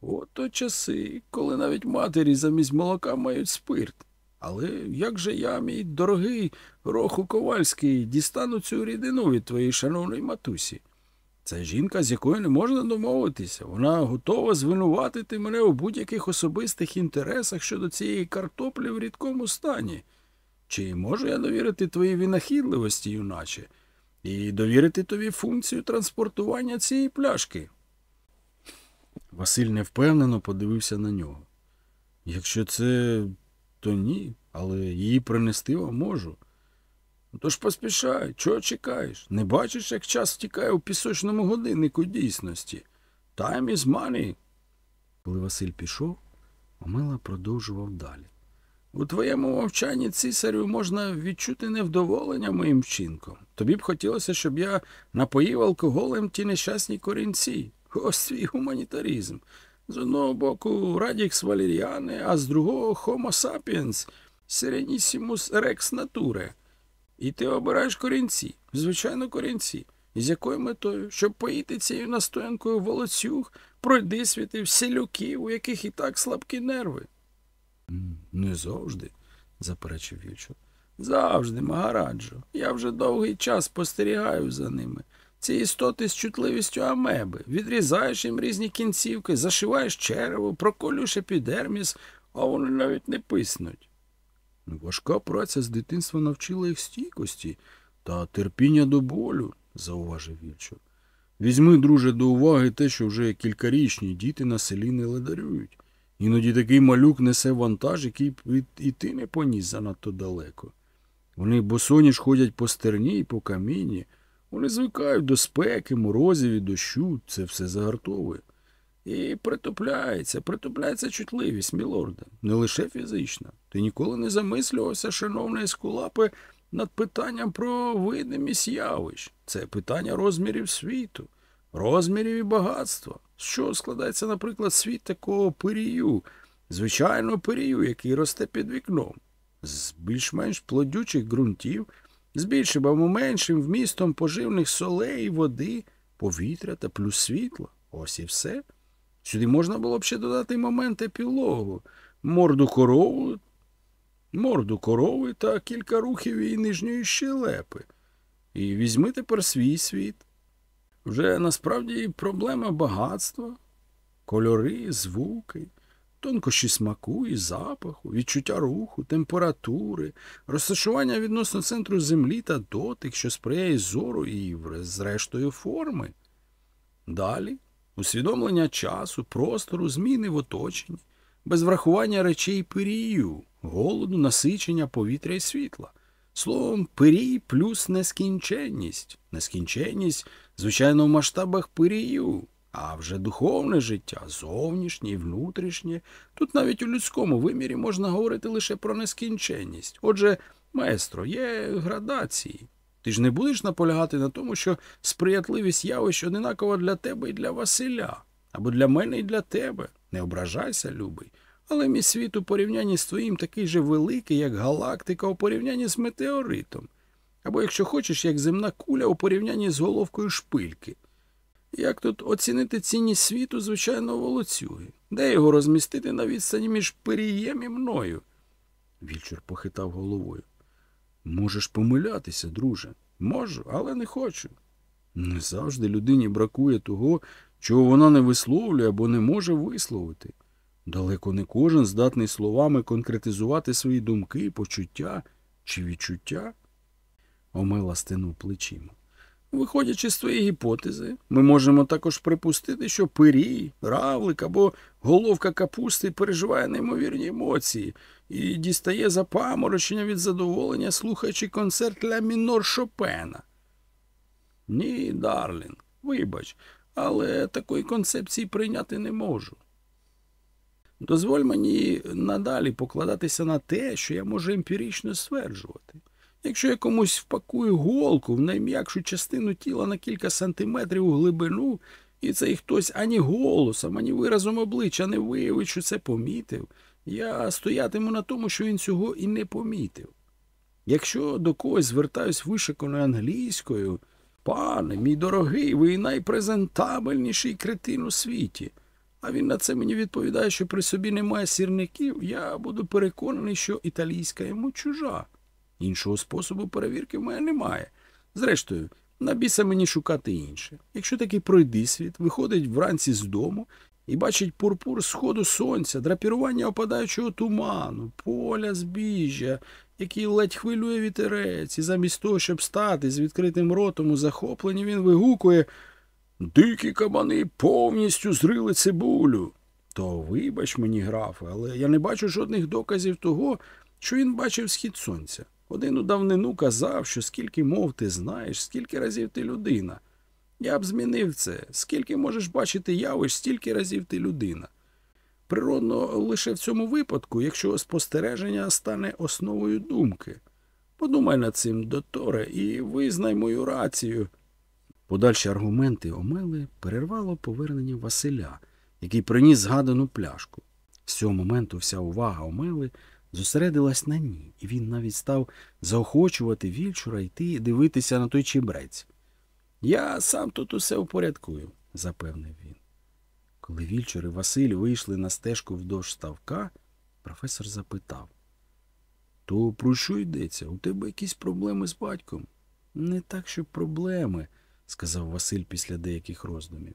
Ото часи, коли навіть матері замість молока мають спирт. Але як же я, мій дорогий Роху Ковальський, дістану цю рідину від твоєї шановної матусі? Це жінка, з якою не можна домовитися. Вона готова звинуватити мене у будь-яких особистих інтересах щодо цієї картоплі в рідкому стані. Чи можу я довірити твоїй винахідливості, юначе, і довірити тобі функцію транспортування цієї пляшки? Василь невпевнено подивився на нього. Якщо це, то ні, але її принести вам можу. Тож поспішай, чого чекаєш? Не бачиш, як час втікає у пісочному годиннику дійсності. Time is money. Коли Василь пішов, Омела продовжував далі. У твоєму мовчанні, цісарю, можна відчути невдоволення моїм вчинком. Тобі б хотілося, щоб я напоїв алкоголем ті нещасні корінці. Ось твій гуманітарізм. З одного боку Радікс Валеріани, а з другого Homo sapiens, Serenissimius Rex Nature. І ти обираєш корінці, звичайно, корінці. І з якою метою? Щоб поїти цією настоянкою волоцюг, пройди світи вселюків, у яких і так слабкі нерви. Не завжди, заперечив Вільчур. Завжди, Магараджо. Я вже довгий час спостерігаю за ними. Ці істоти з чутливістю амеби. Відрізаєш їм різні кінцівки, зашиваєш черево, проколюєш епідерміс, а вони навіть не писнуть. Важка праця з дитинства навчила їх стійкості та терпіння до болю, зауважив Вільчур. Візьми, друже, до уваги те, що вже кількарічні діти на селі не ледарюють. Іноді такий малюк несе вантаж, який і ти не поніс занадто далеко. Вони босоніж ходять по стерні і по камінні, вони звикають до спеки, морозів і дощу, це все загартовує. І притупляється, притупляється чутливість, мілорде, не лише фізична. Ти ніколи не замислювався, шановний Ескулапе, над питанням про видимість явищ. Це питання розмірів світу, розмірів і багатства. З чого складається, наприклад, світ такого пирію, звичайного пирію, який росте під вікном, з більш-менш плодючих ґрунтів, з більшим або меншим вмістом поживних солей, води, повітря та плюс світла. Ось і все. Сюди можна було б ще додати момент епілогу, морду корову, морду корови та кілька рухів її нижньої щелепи. І візьми тепер свій світ. Вже насправді проблема багатства, кольори, звуки, тонкощі смаку і запаху, відчуття руху, температури, розташування відносно центру землі та дотик, що сприяє зору і, зрештою, форми. Далі усвідомлення часу, простору, зміни в оточенні, без врахування речей пирію, голоду, насичення повітря і світла. Словом, пирій плюс нескінченність. Нескінченність, звичайно, в масштабах пирію, а вже духовне життя, зовнішнє і внутрішнє. Тут навіть у людському вимірі можна говорити лише про нескінченність. Отже, маестро, є градації. Ти ж не будеш наполягати на тому, що сприятливість явищ одинакова для тебе і для Василя, або для мене і для тебе. Не ображайся, любий. Але мій світ у порівнянні з твоїм такий же великий, як галактика у порівнянні з метеоритом. Або, якщо хочеш, як земна куля у порівнянні з головкою шпильки. Як тут оцінити цінність світу звичайного волоцюги? Де його розмістити на відстані між пирієм і мною? Вільчур похитав головою. Можеш помилятися, друже. Можу, але не хочу. Не завжди людині бракує того, чого вона не висловлює або не може висловити. Далеко не кожен здатний словами конкретизувати свої думки, почуття чи відчуття. Омела стинув плечима. Виходячи з твоєї гіпотези, ми можемо також припустити, що пирій, равлик або головка капусти переживає неймовірні емоції і дістає запаморочення від задоволення, слухаючи концерт ля мінор Шопена. Ні, Дарлін, вибач, але такої концепції прийняти не можу. Дозволь мені надалі покладатися на те, що я можу емпірично стверджувати. Якщо я комусь впакую голку в найм'якшу частину тіла на кілька сантиметрів у глибину, і цей хтось ані голосом, ані виразом обличчя не виявить, що це помітив, я стоятиму на тому, що він цього і не помітив. Якщо до когось звертаюсь вишиканою англійською, пане, мій дорогий, ви найпрезентабельніший кретин у світі. А він на це мені відповідає, що при собі немає сірників, я буду переконаний, що італійська йому чужа. Іншого способу перевірки в мене немає. Зрештою, на біса мені шукати інше. Якщо такий пройди світ, виходить вранці з дому і бачить пурпур сходу сонця, драпірування опадаючого туману, поля збіжжя, який ледь хвилює вітерець, і замість того, щоб стати з відкритим ротом у захопленні, він вигукує Дикі кабани повністю зрили цибулю. То вибач мені, графе, але я не бачу жодних доказів того, що він бачив схід сонця. Один у давнину казав, що скільки мов ти знаєш, скільки разів ти людина. Я б змінив це. Скільки можеш бачити явищ, стільки разів ти людина. Природно, лише в цьому випадку, якщо спостереження стане основою думки. Подумай над цим, доторе, і визнай мою рацію. Подальші аргументи Омели перервало повернення Василя, який приніс згадану пляшку. З цього моменту вся увага Омели зосередилась на ній, і він навіть став заохочувати вільчура йти дивитися на той чебрець. Я сам тут усе упорядкую, запевнив він. Коли Вільчур і Василь вийшли на стежку вдовж ставка, професор запитав То про що йдеться? У тебе якісь проблеми з батьком? Не так, що проблеми, сказав Василь після деяких роздумів.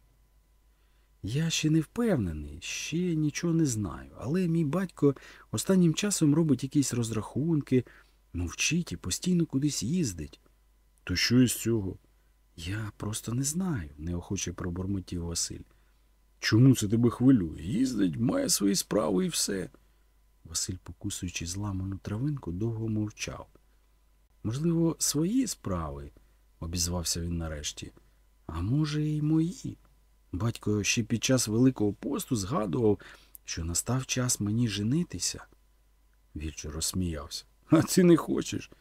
Я ще не впевнений, ще нічого не знаю, але мій батько останнім часом робить якісь розрахунки, мовчить і постійно кудись їздить. То що із цього? Я просто не знаю, неохоче пробормотів Василь. Чому це тебе хвилює? Їздить, має свої справи і все. Василь, покусуючи зламану травинку, довго мовчав. Можливо, свої справи, обізвався він нарешті, а може, і мої. Батько ще під час Великого посту згадував, що настав час мені женитися. Вільчо розсміявся. А ти не хочеш?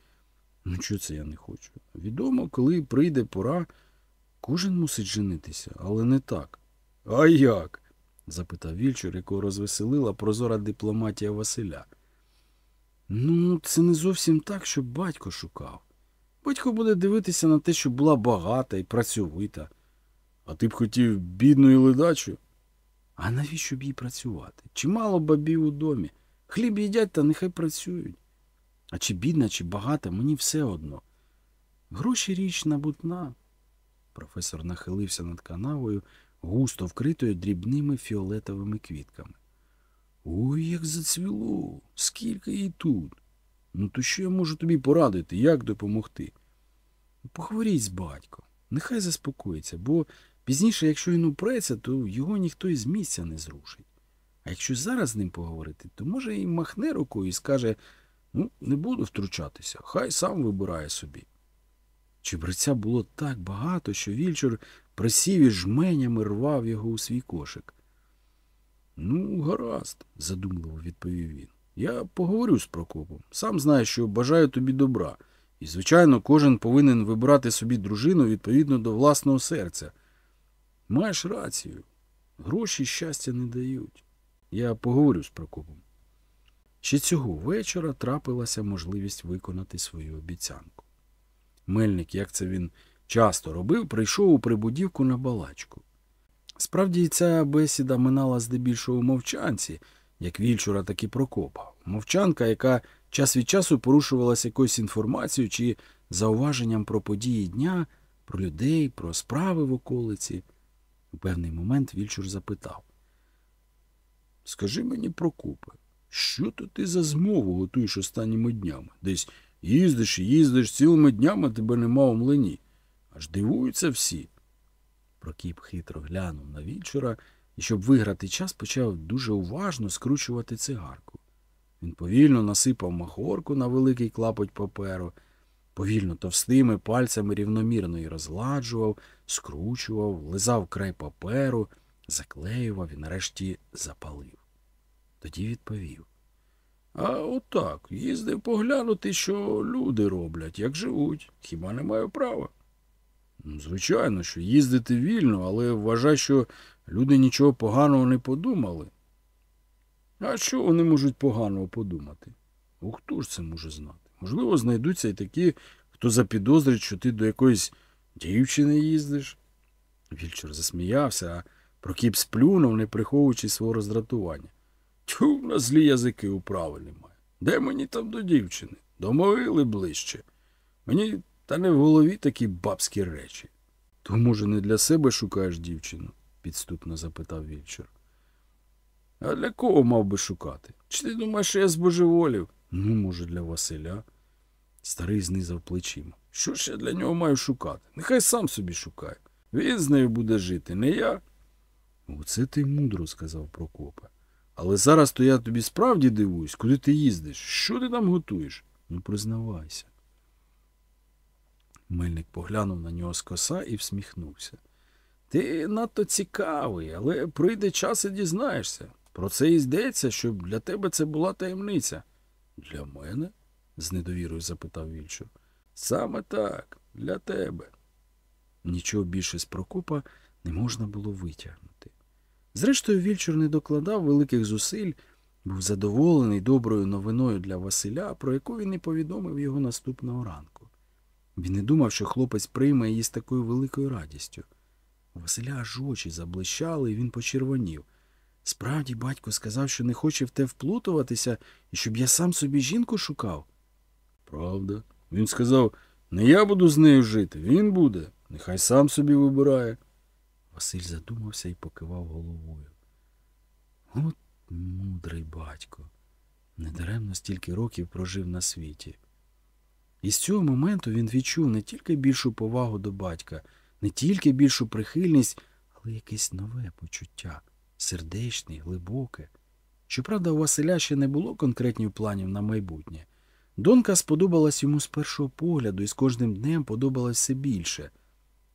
Ну, чого це я не хочу? Відомо, коли прийде пора, кожен мусить женитися, але не так. А як? запитав Вільчур, якого розвеселила прозора дипломатія Василя. Ну, це не зовсім так, що батько шукав. Батько буде дивитися на те, щоб була багата і працьовита. А ти б хотів бідну і ледачу? А навіщо б їй працювати? Чимало бабів у домі. Хліб їдять та нехай працюють. А чи бідна, чи багата, мені все одно. Гроші річ набутна. Професор нахилився над канавою, густо вкритою дрібними фіолетовими квітками. Ой, як зацвіло, скільки її тут. Ну, то що я можу тобі порадити, як допомогти? Поговоріть з батьком, нехай заспокоїться, бо пізніше, якщо він упреться, то його ніхто із місця не зрушить. А якщо зараз з ним поговорити, то може і махне рукою і скаже ну, не буду втручатися, хай сам вибирає собі. Чебреця було так багато, що вільчур присів і жменями рвав його у свій кошик. Ну, гаразд, задумливо відповів він. Я поговорю з Прокопом. Сам знаю, що бажаю тобі добра. І, звичайно, кожен повинен вибирати собі дружину відповідно до власного серця. Маєш рацію. Гроші щастя не дають. Я поговорю з Прокопом. Ще цього вечора трапилася можливість виконати свою обіцянку. Мельник, як це він часто робив, прийшов у прибудівку на балачку. Справді, ця бесіда минала здебільшого у мовчанці, як Вільчура, так і Прокопа. Мовчанка, яка час від часу порушувалася якоюсь інформацією чи зауваженням про події дня, про людей, про справи в околиці. У певний момент Вільчур запитав. Скажи мені, Прокопе, що то ти за змову готуєш останніми днями? Десь їздиш і їздиш, цілими днями тебе нема у млині. Аж дивуються всі. Прокіп хитро глянув на Вільчура і, щоб виграти час, почав дуже уважно скручувати цигарку. Він повільно насипав махорку на великий клапоть паперу, повільно товстими пальцями рівномірно її розгладжував, скручував, лизав край паперу, заклеював і нарешті запалив. Тоді відповів. А отак, їздив поглянути, що люди роблять, як живуть. Хіба не маю права? Ну, Звичайно, що їздити вільно, але вважай, що люди нічого поганого не подумали. А що вони можуть поганого подумати? О, хто ж це може знати? Можливо, знайдуться і такі, хто запідозрить, що ти до якоїсь дівчини їздиш. Вільчер засміявся, а Прокіп сплюнув, не приховуючи свого роздратування. Тьфу, на злі язики управи немає. Де мені там до дівчини? До могили ближче. Мені та не в голові такі бабські речі. То, може, не для себе шукаєш дівчину? підступно запитав Вільчер. А для кого мав би шукати? Чи ти думаєш, що я збожеволів? Ну, може, для Василя. Старий знизав плечима. Що ж я для нього маю шукати? Нехай сам собі шукає. Він з нею буде жити, не я. Оце ти мудро, сказав Прокопа. Але зараз то я тобі справді дивуюсь, куди ти їздиш? Що ти там готуєш? Ну, признавайся. Мельник поглянув на нього скоса і всміхнувся. Ти надто цікавий, але прийде час і дізнаєшся. Про це і йдеться, щоб для тебе це була таємниця. Для мене? З недовірою запитав Вільчур. Саме так, для тебе. Нічого більше з Прокопа не можна було витягнути. Зрештою, Вільчур не докладав великих зусиль, був задоволений доброю новиною для Василя, про яку він і повідомив його наступного ранку. Він не думав, що хлопець прийме її з такою великою радістю. У Василя аж очі заблищали, і він почервонів. Справді, батько сказав, що не хоче в те вплутуватися і щоб я сам собі жінку шукав. Правда. Він сказав, не я буду з нею жити, він буде. Нехай сам собі вибирає. Василь задумався і покивав головою. От мудрий батько. Недаремно стільки років прожив на світі. І з цього моменту він відчув не тільки більшу повагу до батька, не тільки більшу прихильність, але якесь нове почуття, сердечне, глибоке. Щоправда, у Василя ще не було конкретних планів на майбутнє. Донька сподобалась йому з першого погляду і з кожним днем подобалась все більше.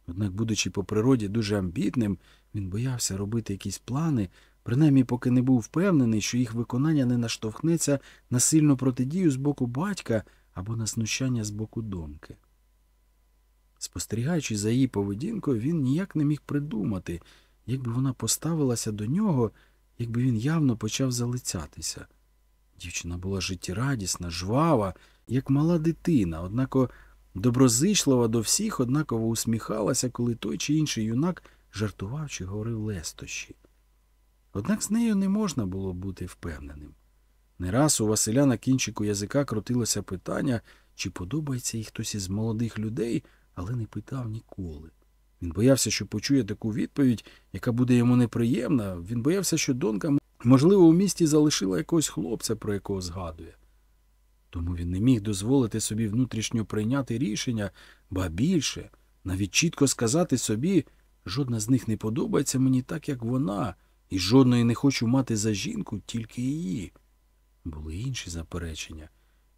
Однак, будучи по природі дуже амбітним, він боявся робити якісь плани, принаймні поки не був впевнений, що їх виконання не наштовхнеться на сильну протидію з боку батька або на знущання з боку доньки. Спостерігаючи за її поведінкою, він ніяк не міг придумати, як би вона поставилася до нього, якби він явно почав залицятися. Дівчина була життєрадісна, жвава, як мала дитина, однако доброзичлива до всіх, однаково усміхалася, коли той чи інший юнак жартував чи говорив лестощі. Однак з нею не можна було бути впевненим. Не раз у Василя на кінчику язика крутилося питання, чи подобається їй хтось із молодих людей, але не питав ніколи. Він боявся, що почує таку відповідь, яка буде йому неприємна. Він боявся, що донька, можливо, у місті залишила якогось хлопця, про якого згадує. Тому він не міг дозволити собі внутрішньо прийняти рішення, ба більше, навіть чітко сказати собі, жодна з них не подобається мені так, як вона, і жодної не хочу мати за жінку, тільки її. Були інші заперечення.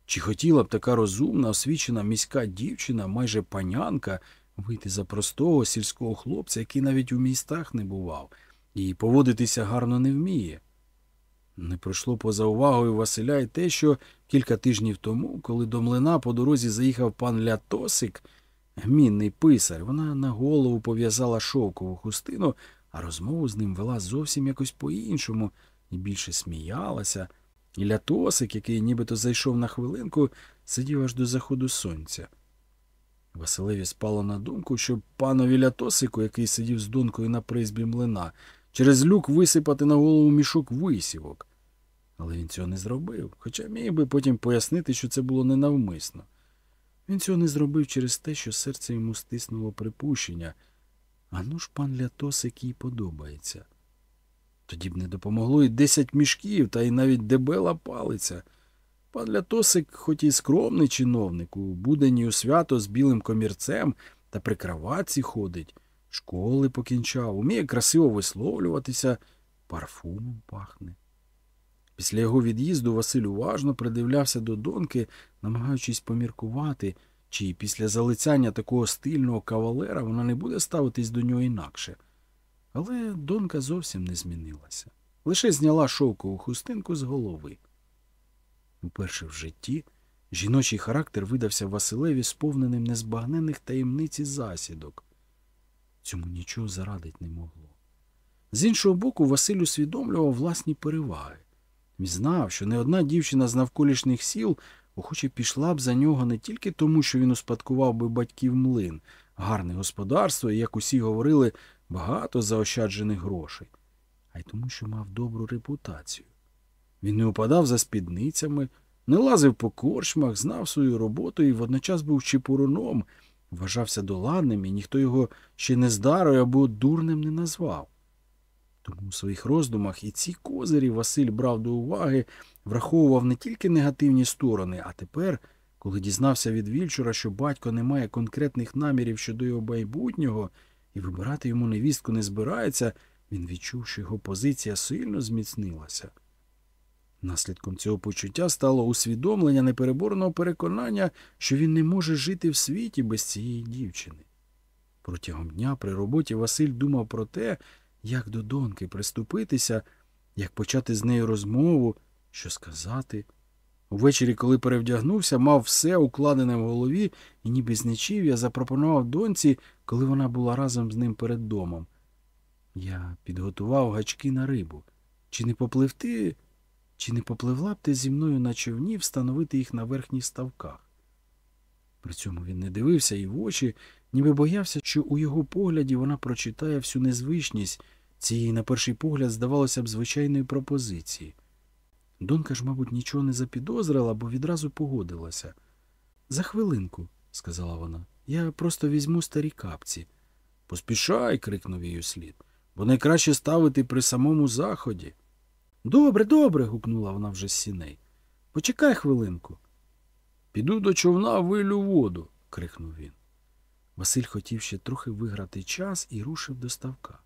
Чи хотіла б така розумна, освічена міська дівчина, майже панянка, вийти за простого сільського хлопця, який навіть у містах не бував, і поводитися гарно не вміє? Не пройшло поза увагою Василя й те, що кілька тижнів тому, коли до млина по дорозі заїхав пан Лятосик, гмінний писар, вона на голову пов'язала шовкову хустину, а розмову з ним вела зовсім якось по-іншому і більше сміялася. І Лятосик, який нібито зайшов на хвилинку, сидів аж до заходу сонця. Василеві спало на думку, щоб панові Лятосику, який сидів з донкою на призбі млина, через люк висипати на голову мішок висівок. Але він цього не зробив, хоча міг би потім пояснити, що це було ненавмисно. Він цього не зробив через те, що серце йому стиснуло припущення. А ну ж пан Лятосик їй подобається. Тоді б не допомогло і десять мішків, та й навіть дебела палиця. Пан Лятосик, хоч і скромний чиновник, у будені у свято з білим комірцем та при краватці ходить, школи покінчав, уміє красиво висловлюватися, парфумом пахне. Після його від'їзду Василь уважно придивлявся до доньки, намагаючись поміркувати, чи після залицяння такого стильного кавалера вона не буде ставитись до нього інакше. Але донька зовсім не змінилася. Лише зняла шовкову хустинку з голови. Уперше в житті жіночий характер видався Василеві сповненим незбагнених таємниць і засідок. Цьому нічого зарадить не могло. З іншого боку, Василь усвідомлював власні переваги. Знав, що не одна дівчина з навколишніх сіл охоче пішла б за нього не тільки тому, що він успадкував би батьків млин, гарне господарство і, як усі говорили, багато заощаджених грошей, а й тому, що мав добру репутацію. Він не упадав за спідницями, не лазив по корчмах, знав свою роботу і водночас був чепуруном, вважався доладним, і ніхто його ще не здарою або дурним не назвав. Тому у своїх роздумах і ці козирі Василь брав до уваги, враховував не тільки негативні сторони, а тепер, коли дізнався від Вільчура, що батько не має конкретних намірів щодо його майбутнього і вибирати йому невістку не збирається, він відчув, що його позиція сильно зміцнилася. Наслідком цього почуття стало усвідомлення непереборного переконання, що він не може жити в світі без цієї дівчини. Протягом дня при роботі Василь думав про те, як до доньки приступитися, як почати з нею розмову, що сказати. Увечері, коли перевдягнувся, мав все укладене в голові і ніби з нічів'я запропонував доньці, коли вона була разом з ним перед домом. Я підготував гачки на рибу. Чи не попливти, чи не попливла б ти зі мною на човні встановити їх на верхніх ставках? При цьому він не дивився і в очі, ніби боявся, що у його погляді вона прочитає всю незвичність цієї, на перший погляд, здавалося б, звичайної пропозиції. Донька ж, мабуть, нічого не запідозрила, бо відразу погодилася. За хвилинку, сказала вона, я просто візьму старі капці. Поспішай, крикнув її слід, бо найкраще ставити при самому заході. Добре, добре. гукнула вона вже з сіней. Почекай хвилинку. Піду до човна, вилю воду, крикнув він. Василь хотів ще трохи виграти час і рушив до ставка.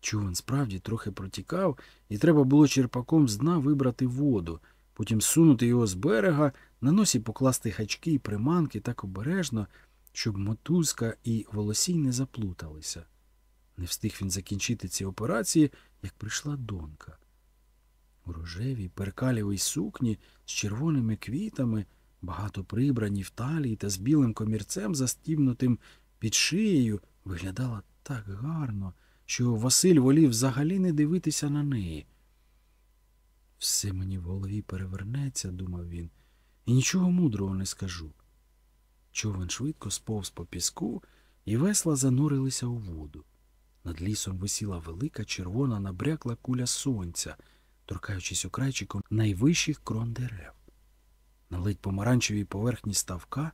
Човен справді трохи протікав, і треба було черпаком з дна вибрати воду, потім сунути його з берега, на носі покласти гачки і приманки так обережно, щоб мотузка і волосій не заплуталися. Не встиг він закінчити ці операції, як прийшла донька. У рожевій перкалівій сукні з червоними квітами, багато прибрані в талії та з білим комірцем, застібнутим під шиєю, виглядала так гарно, що Василь волів взагалі не дивитися на неї. Все мені в голові перевернеться, думав він, і нічого мудрого не скажу. Човен швидко сповз по піску, і весла занурилися у воду. Над лісом висіла велика червона набрякла куля сонця, торкаючись окрайчиком найвищих крон дерев. На ледь помаранчевій поверхні ставка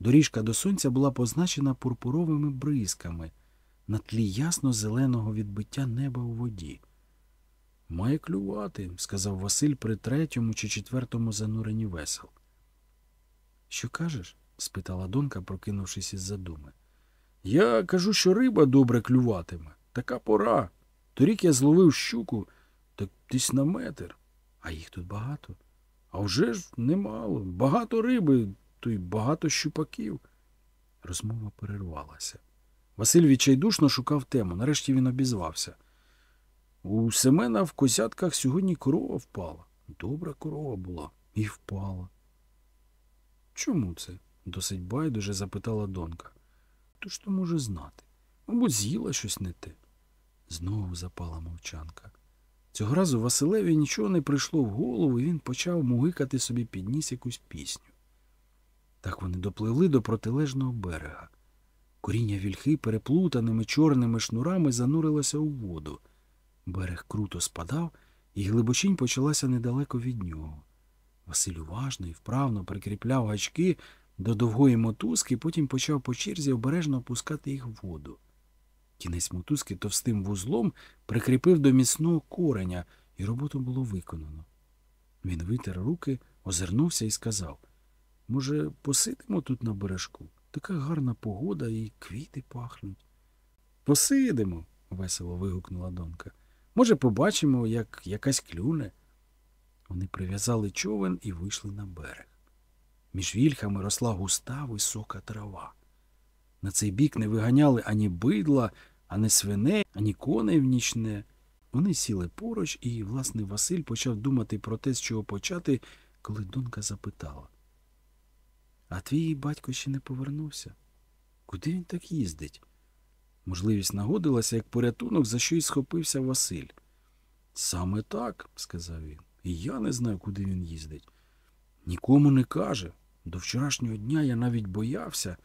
доріжка до сонця була позначена пурпуровими бризками на тлі ясно-зеленого відбиття неба у воді. Має клювати, сказав Василь при третьому чи четвертому зануренні весел. Що кажеш? спитала донька, прокинувшись із задуми. Я кажу, що риба добре клюватиме. Така пора. Торік я зловив щуку, так десь на метр. А їх тут багато. А вже ж немало. Багато риби, то й багато щупаків. Розмова перервалася. Василь відчайдушно шукав тему. Нарешті він обізвався. У Семена в козятках сьогодні корова впала. Добра корова була і впала. Чому це? досить байдуже запитала донька. Хто ж то може знати? Мабуть, з'їла щось не те. Знову запала мовчанка. Цього разу Василеві нічого не прийшло в голову, і він почав мугикати собі під ніс якусь пісню. Так вони допливли до протилежного берега. Коріння вільхи переплутаними чорними шнурами занурилося у воду. Берег круто спадав, і глибочінь почалася недалеко від нього. Василь уважно і вправно прикріпляв гачки до довгої мотузки, потім почав по черзі обережно опускати їх в воду. Кінець мотузки товстим вузлом прикріпив до міцного кореня, і роботу було виконано. Він витер руки, озирнувся і сказав Може, посидимо тут на бережку? Така гарна погода і квіти пахнуть. Посидимо, весело вигукнула донька. Може, побачимо, як якась клюне. Вони прив'язали човен і вийшли на берег. Між вільхами росла густа висока трава. На цей бік не виганяли ані бидла, ані свиней, ані коней в нічне. Вони сіли поруч, і, власне, Василь почав думати про те, з чого почати, коли донька запитала. А твій батько ще не повернувся? Куди він так їздить? Можливість нагодилася, як порятунок, за що й схопився Василь. Саме так, сказав він. І я не знаю, куди він їздить. Нікому не каже. До вчорашнього дня я навіть боявся.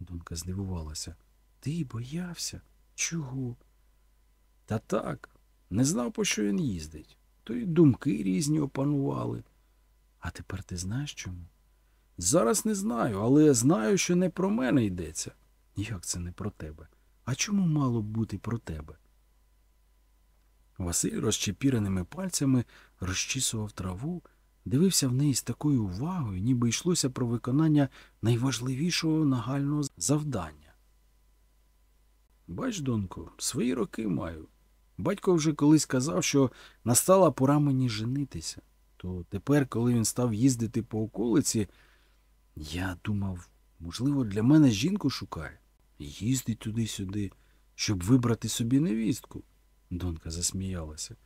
Донька здивувалася. Ти боявся? Чого? Та так, не знав, по що він їздить. То й думки різні опанували. А тепер ти знаєш чому? Зараз не знаю, але знаю, що не про мене йдеться. Як це не про тебе? А чому мало бути про тебе? Василь розчепіреними пальцями розчісував траву, дивився в неї з такою увагою, ніби йшлося про виконання найважливішого нагального завдання. Бач, донько, свої роки маю. Батько вже колись казав, що настала пора мені женитися. То тепер, коли він став їздити по околиці, я думав, можливо, для мене жінку шукає. Їздить туди-сюди, щоб вибрати собі невістку. Донька засміялася.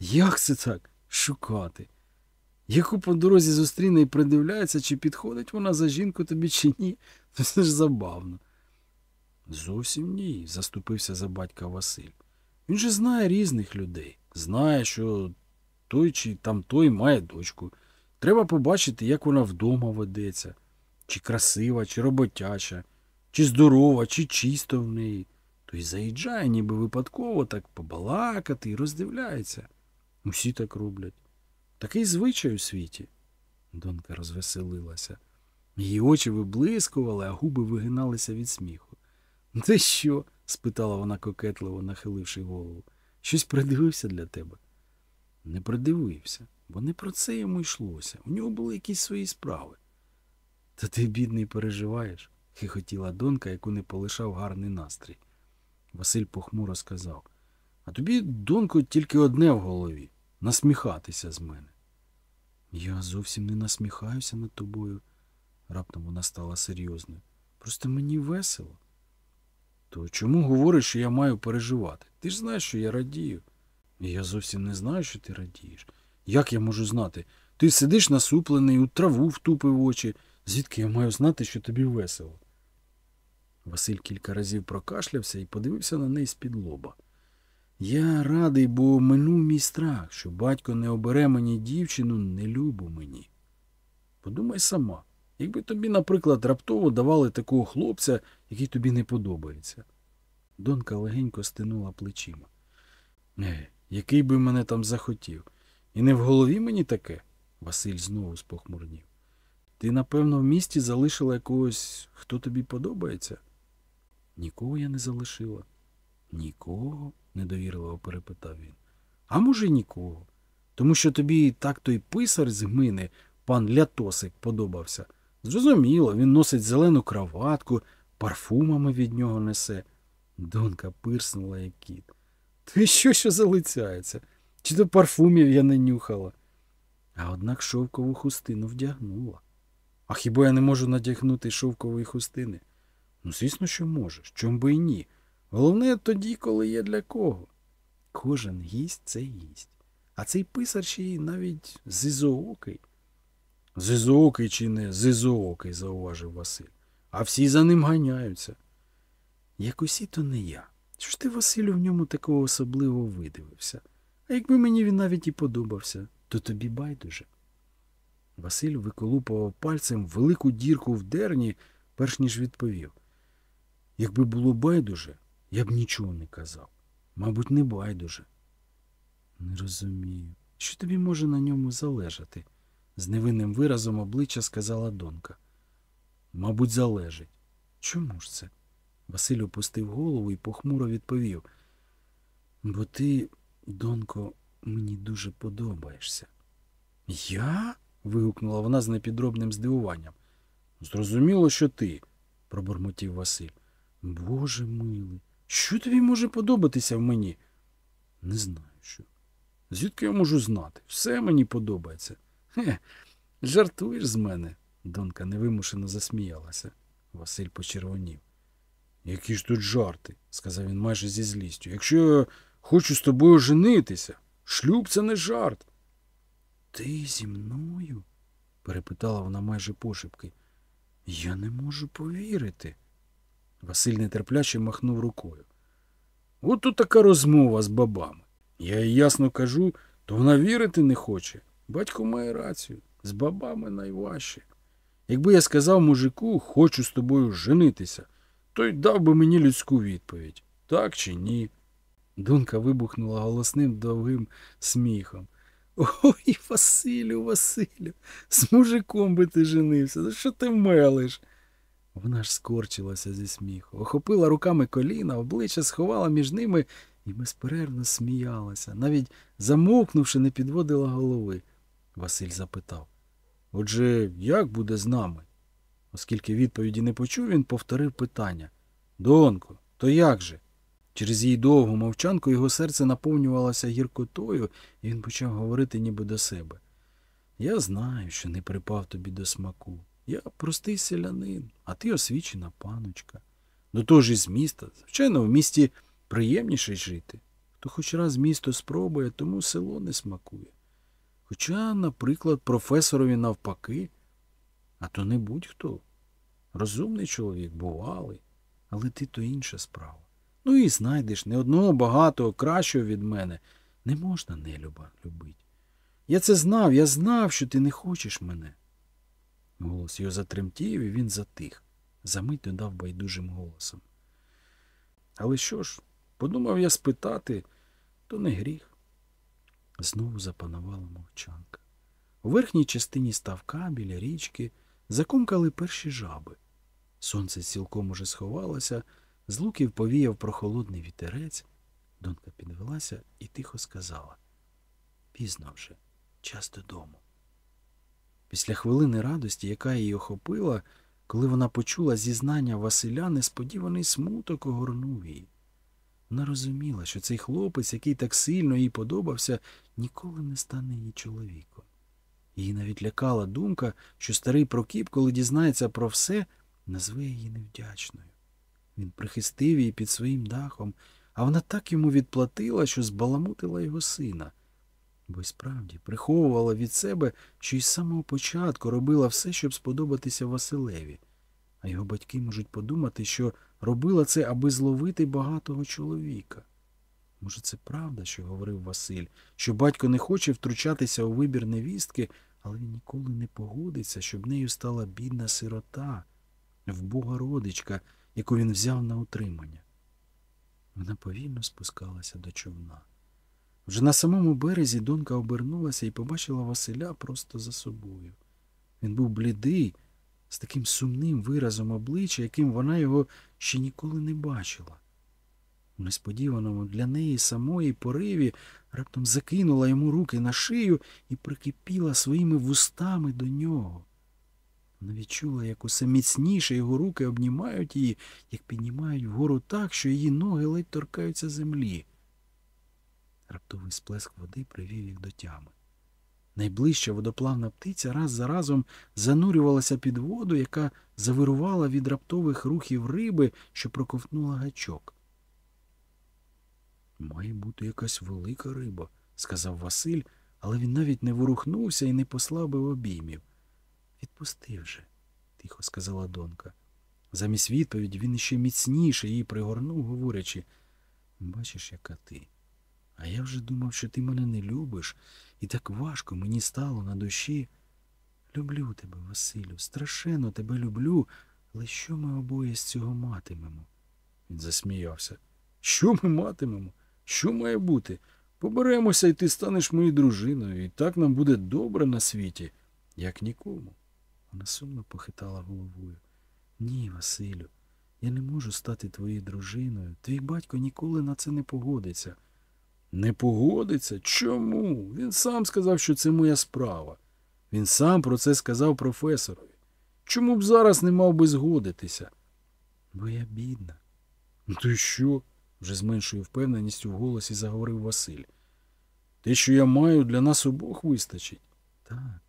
Як це так? Шукати? Яку по дорозі зустріне і придивляється, чи підходить вона за жінку тобі, чи ні, це ж забавно. Зовсім ні, заступився за батька Василь. Він же знає різних людей. Знає, що той чи там той має дочку. Треба побачити, як вона вдома ведеться, чи красива, чи роботяча, чи здорова, чи чисто в неї. То й заїжджає, ніби випадково так побалакати і роздивляється. Усі так роблять. Такий звичай у світі. Донька розвеселилася. Її очі виблискували, а губи вигиналися від сміху. Ти що? спитала вона кокетливо, нахиливши голову. Щось придивився для тебе? Не придивився, бо не про це йому йшлося. У нього були якісь свої справи. Та ти, бідний, переживаєш, хихотіла донька, яку не полишав гарний настрій. Василь похмуро сказав. А тобі, донько, тільки одне в голові насміхатися з мене. Я зовсім не насміхаюся над тобою, раптом вона стала серйозною. Просто мені весело. То чому говориш, що я маю переживати? Ти ж знаєш, що я радію. Я зовсім не знаю, що ти радієш. Як я можу знати? Ти сидиш насуплений, у траву втупив очі. Звідки я маю знати, що тобі весело? Василь кілька разів прокашлявся і подивився на неї з-під лоба. Я радий, бо минув мій страх, що батько не обере мені дівчину, не любу мені. Подумай сама, якби тобі, наприклад, раптово давали такого хлопця, який тобі не подобається. Донка легенько стинула плечима. Е, який би мене там захотів. І не в голові мені таке? Василь знову спохмурнів. Ти, напевно, в місті залишила якогось, хто тобі подобається? Нікого я не залишила. Нікого? недовірливо перепитав він. А може, нікого. Тому що тобі так той писар з гмини, пан Лятосик, подобався. Зрозуміло, він носить зелену краватку, парфумами від нього несе. Донка пирснула, як кіт. Ти що що залицяється? Чи то парфумів я не нюхала? А однак шовкову хустину вдягнула. А хіба я не можу надягнути шовкової хустини? Ну, звісно, що можеш, чом би і ні. Головне тоді, коли є для кого. Кожен гість це гість. А цей писар ще й навіть зизоокий. Зизоокий чи не зизоокий, зауважив Василь. А всі за ним ганяються. Як усі, то не я. Що ж ти, Василю, в ньому такого особливо видивився? А якби мені він навіть і подобався, то тобі байдуже. Василь виколупував пальцем велику дірку в дерні, перш ніж відповів. Якби було байдуже, я б нічого не казав. Мабуть, не байдуже. Не розумію. Що тобі може на ньому залежати? З невинним виразом обличчя сказала донька. Мабуть, залежить. Чому ж це? Василь опустив голову і похмуро відповів. Бо ти, донько, мені дуже подобаєшся. Я? вигукнула вона з непідробним здивуванням. Зрозуміло, що ти, пробурмотів Василь. Боже милий, що тобі може подобатися в мені? Не знаю що. Звідки я можу знати? Все мені подобається. Хе, жартуєш з мене? Донка невимушено засміялася. Василь почервонів. Які ж тут жарти, сказав він майже зі злістю. Якщо я хочу з тобою женитися, шлюб це не жарт. Ти зі мною? перепитала вона майже пошепки. Я не можу повірити. Василь нетерпляче махнув рукою. От тут така розмова з бабами. Я їй ясно кажу, то вона вірити не хоче. Батько має рацію. З бабами найважче. Якби я сказав мужику, хочу з тобою женитися, той дав би мені людську відповідь так чи ні. Донка вибухнула голосним довгим сміхом. Ой, Василю, Василю, з мужиком би ти женився. За що ти мелиш? Вона ж скорчилася зі сміху, охопила руками коліна, обличчя сховала між ними і безперервно сміялася, навіть замовкнувши, не підводила голови. Василь запитав. Отже, як буде з нами? Оскільки відповіді не почув, він повторив питання. Донко, то як же? Через її довгу мовчанку його серце наповнювалося гіркотою, і він почав говорити ніби до себе. Я знаю, що не припав тобі до смаку. Я простий селянин, а ти освічена паночка. До того ж із міста. Звичайно, в місті приємніше жити. Хто хоч раз місто спробує, тому село не смакує. Хоча, наприклад, професорові навпаки, а то не будь-хто. Розумний чоловік, бувалий, але ти то інша справа. Ну і знайдеш не одного багатого кращого від мене. Не можна нелюба любить. Я це знав, я знав, що ти не хочеш мене. Голос його затремтів, і він затих. Замить додав байдужим голосом. Але що ж, подумав я спитати, то не гріх. Знову запанувала мовчанка. У верхній частині ставка біля річки закумкали перші жаби. Сонце цілком уже сховалося, з луків повіяв прохолодний вітерець. Донка підвелася і тихо сказала Пізно вже, час додому. Після хвилини радості, яка її охопила, коли вона почула зізнання Василя, несподіваний смуток огорнув її. Вона розуміла, що цей хлопець, який так сильно їй подобався, ніколи не стане її чоловіком. Її навіть лякала думка, що старий Прокіп, коли дізнається про все, назве її невдячною. Він прихистив її під своїм дахом, а вона так йому відплатила, що збаламутила його сина. Бо й справді приховувала від себе, що й з самого початку робила все, щоб сподобатися Василеві. А його батьки можуть подумати, що робила це, аби зловити багатого чоловіка. Може, це правда, що говорив Василь, що батько не хоче втручатися у вибір невістки, але він ніколи не погодиться, щоб нею стала бідна сирота, вбога родичка, яку він взяв на утримання. Вона повільно спускалася до човна. Вже на самому березі донька обернулася і побачила Василя просто за собою. Він був блідий, з таким сумним виразом обличчя, яким вона його ще ніколи не бачила. У несподіваному для неї самої пориві раптом закинула йому руки на шию і прикипіла своїми вустами до нього. Вона відчула, як усе міцніше його руки обнімають її, як піднімають вгору так, що її ноги ледь торкаються землі. Раптовий сплеск води привів їх до тями. Найближча водоплавна птиця раз за разом занурювалася під воду, яка завирувала від раптових рухів риби, що проковтнула гачок. Має бути якась велика риба, сказав Василь, але він навіть не ворухнувся і не послабив обіймів. Відпусти вже, тихо сказала донька. Замість відповіді він іще міцніше її пригорнув, говорячи Бачиш, яка ти. А я вже думав, що ти мене не любиш, і так важко мені стало на душі. Люблю тебе, Василю, страшенно тебе люблю, але що ми обоє з цього матимемо? Він засміявся. Що ми матимемо? Що має бути? Поберемося, і ти станеш моєю дружиною, і так нам буде добре на світі, як нікому. Вона сумно похитала головою. Ні, Василю, я не можу стати твоєю дружиною. Твій батько ніколи на це не погодиться. Не погодиться? Чому? Він сам сказав, що це моя справа. Він сам про це сказав професорові. Чому б зараз не мав би згодитися? Бо я бідна. Ну й що? вже з меншою впевненістю в голосі заговорив Василь. Те, що я маю, для нас обох вистачить. Так,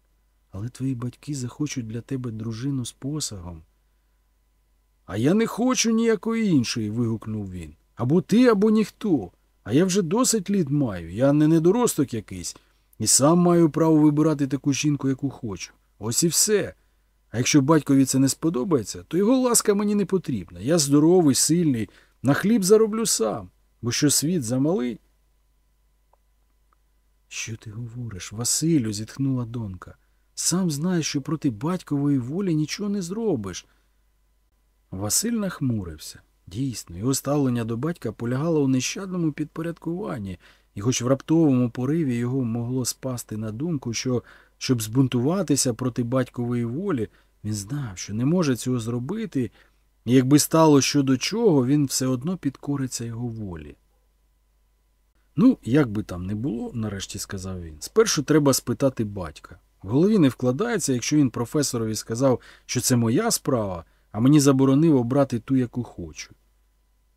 але твої батьки захочуть для тебе дружину з посагом. А я не хочу ніякої іншої, вигукнув він. Або ти, або ніхто. А я вже досить літ маю. Я не недоросток якийсь. І сам маю право вибирати таку жінку, яку хочу. Ось і все. А якщо батькові це не сподобається, то його ласка мені не потрібна. Я здоровий, сильний, на хліб зароблю сам, бо що світ замалий. Що ти говориш, Василю? зітхнула донька. Сам знаєш, що проти батькової волі нічого не зробиш. Василь нахмурився. Дійсно, його ставлення до батька полягало у нещадному підпорядкуванні, і хоч в раптовому пориві його могло спасти на думку, що, щоб збунтуватися проти батькової волі, він знав, що не може цього зробити, і якби стало що до чого, він все одно підкориться його волі. Ну, як би там не було, нарешті сказав він, спершу треба спитати батька. В голові не вкладається, якщо він професорові сказав, що це моя справа, а мені заборонив обрати ту, яку хочу.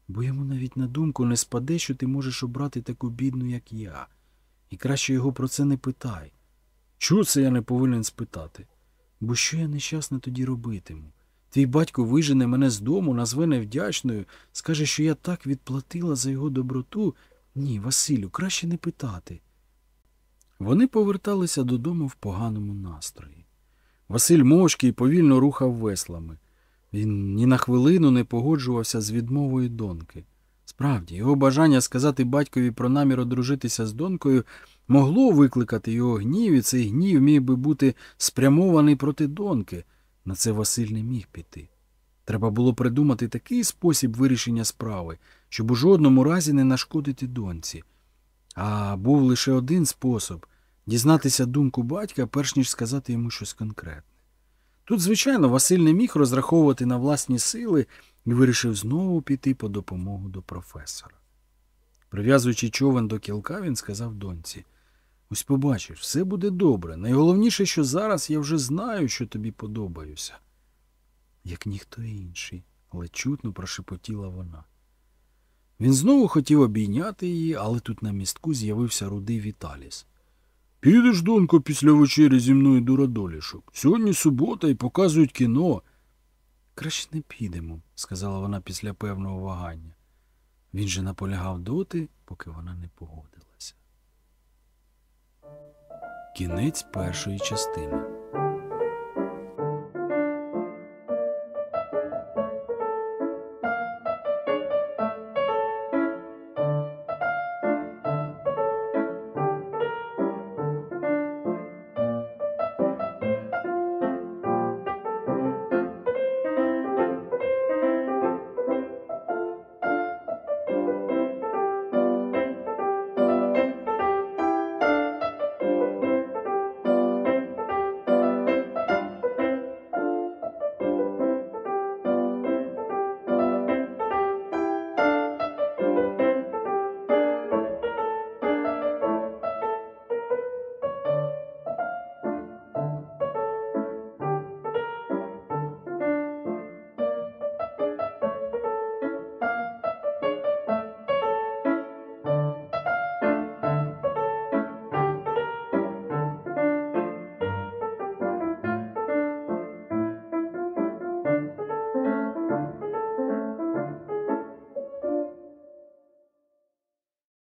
Бо йому навіть на думку не спаде, що ти можеш обрати таку бідну, як я. І краще його про це не питай. Чого це я не повинен спитати? Бо що я нещасно тоді робитиму? Твій батько вижене мене з дому, назве невдячною, скаже, що я так відплатила за його доброту. Ні, Василю, краще не питати. Вони поверталися додому в поганому настрої. Василь мовчки і повільно рухав веслами. Він ні на хвилину не погоджувався з відмовою доньки. Справді, його бажання сказати батькові про намір одружитися з донькою могло викликати його гнів, і цей гнів міг би бути спрямований проти доньки. На це Василь не міг піти. Треба було придумати такий спосіб вирішення справи, щоб у жодному разі не нашкодити доньці. А був лише один спосіб дізнатися думку батька, перш ніж сказати йому щось конкретне. Тут, звичайно, Василь не міг розраховувати на власні сили і вирішив знову піти по допомогу до професора. Прив'язуючи човен до кілка, він сказав доньці Ось побачиш, все буде добре. Найголовніше, що зараз я вже знаю, що тобі подобаюся. Як ніхто інший, але прошепотіла вона. Він знову хотів обійняти її, але тут на містку з'явився рудий Віталіс. Підеш, донько, після вечері зі мною до радолішок. Сьогодні субота і показують кіно. Краще не підемо, сказала вона після певного вагання. Він же наполягав доти, поки вона не погодилася. Кінець першої частини.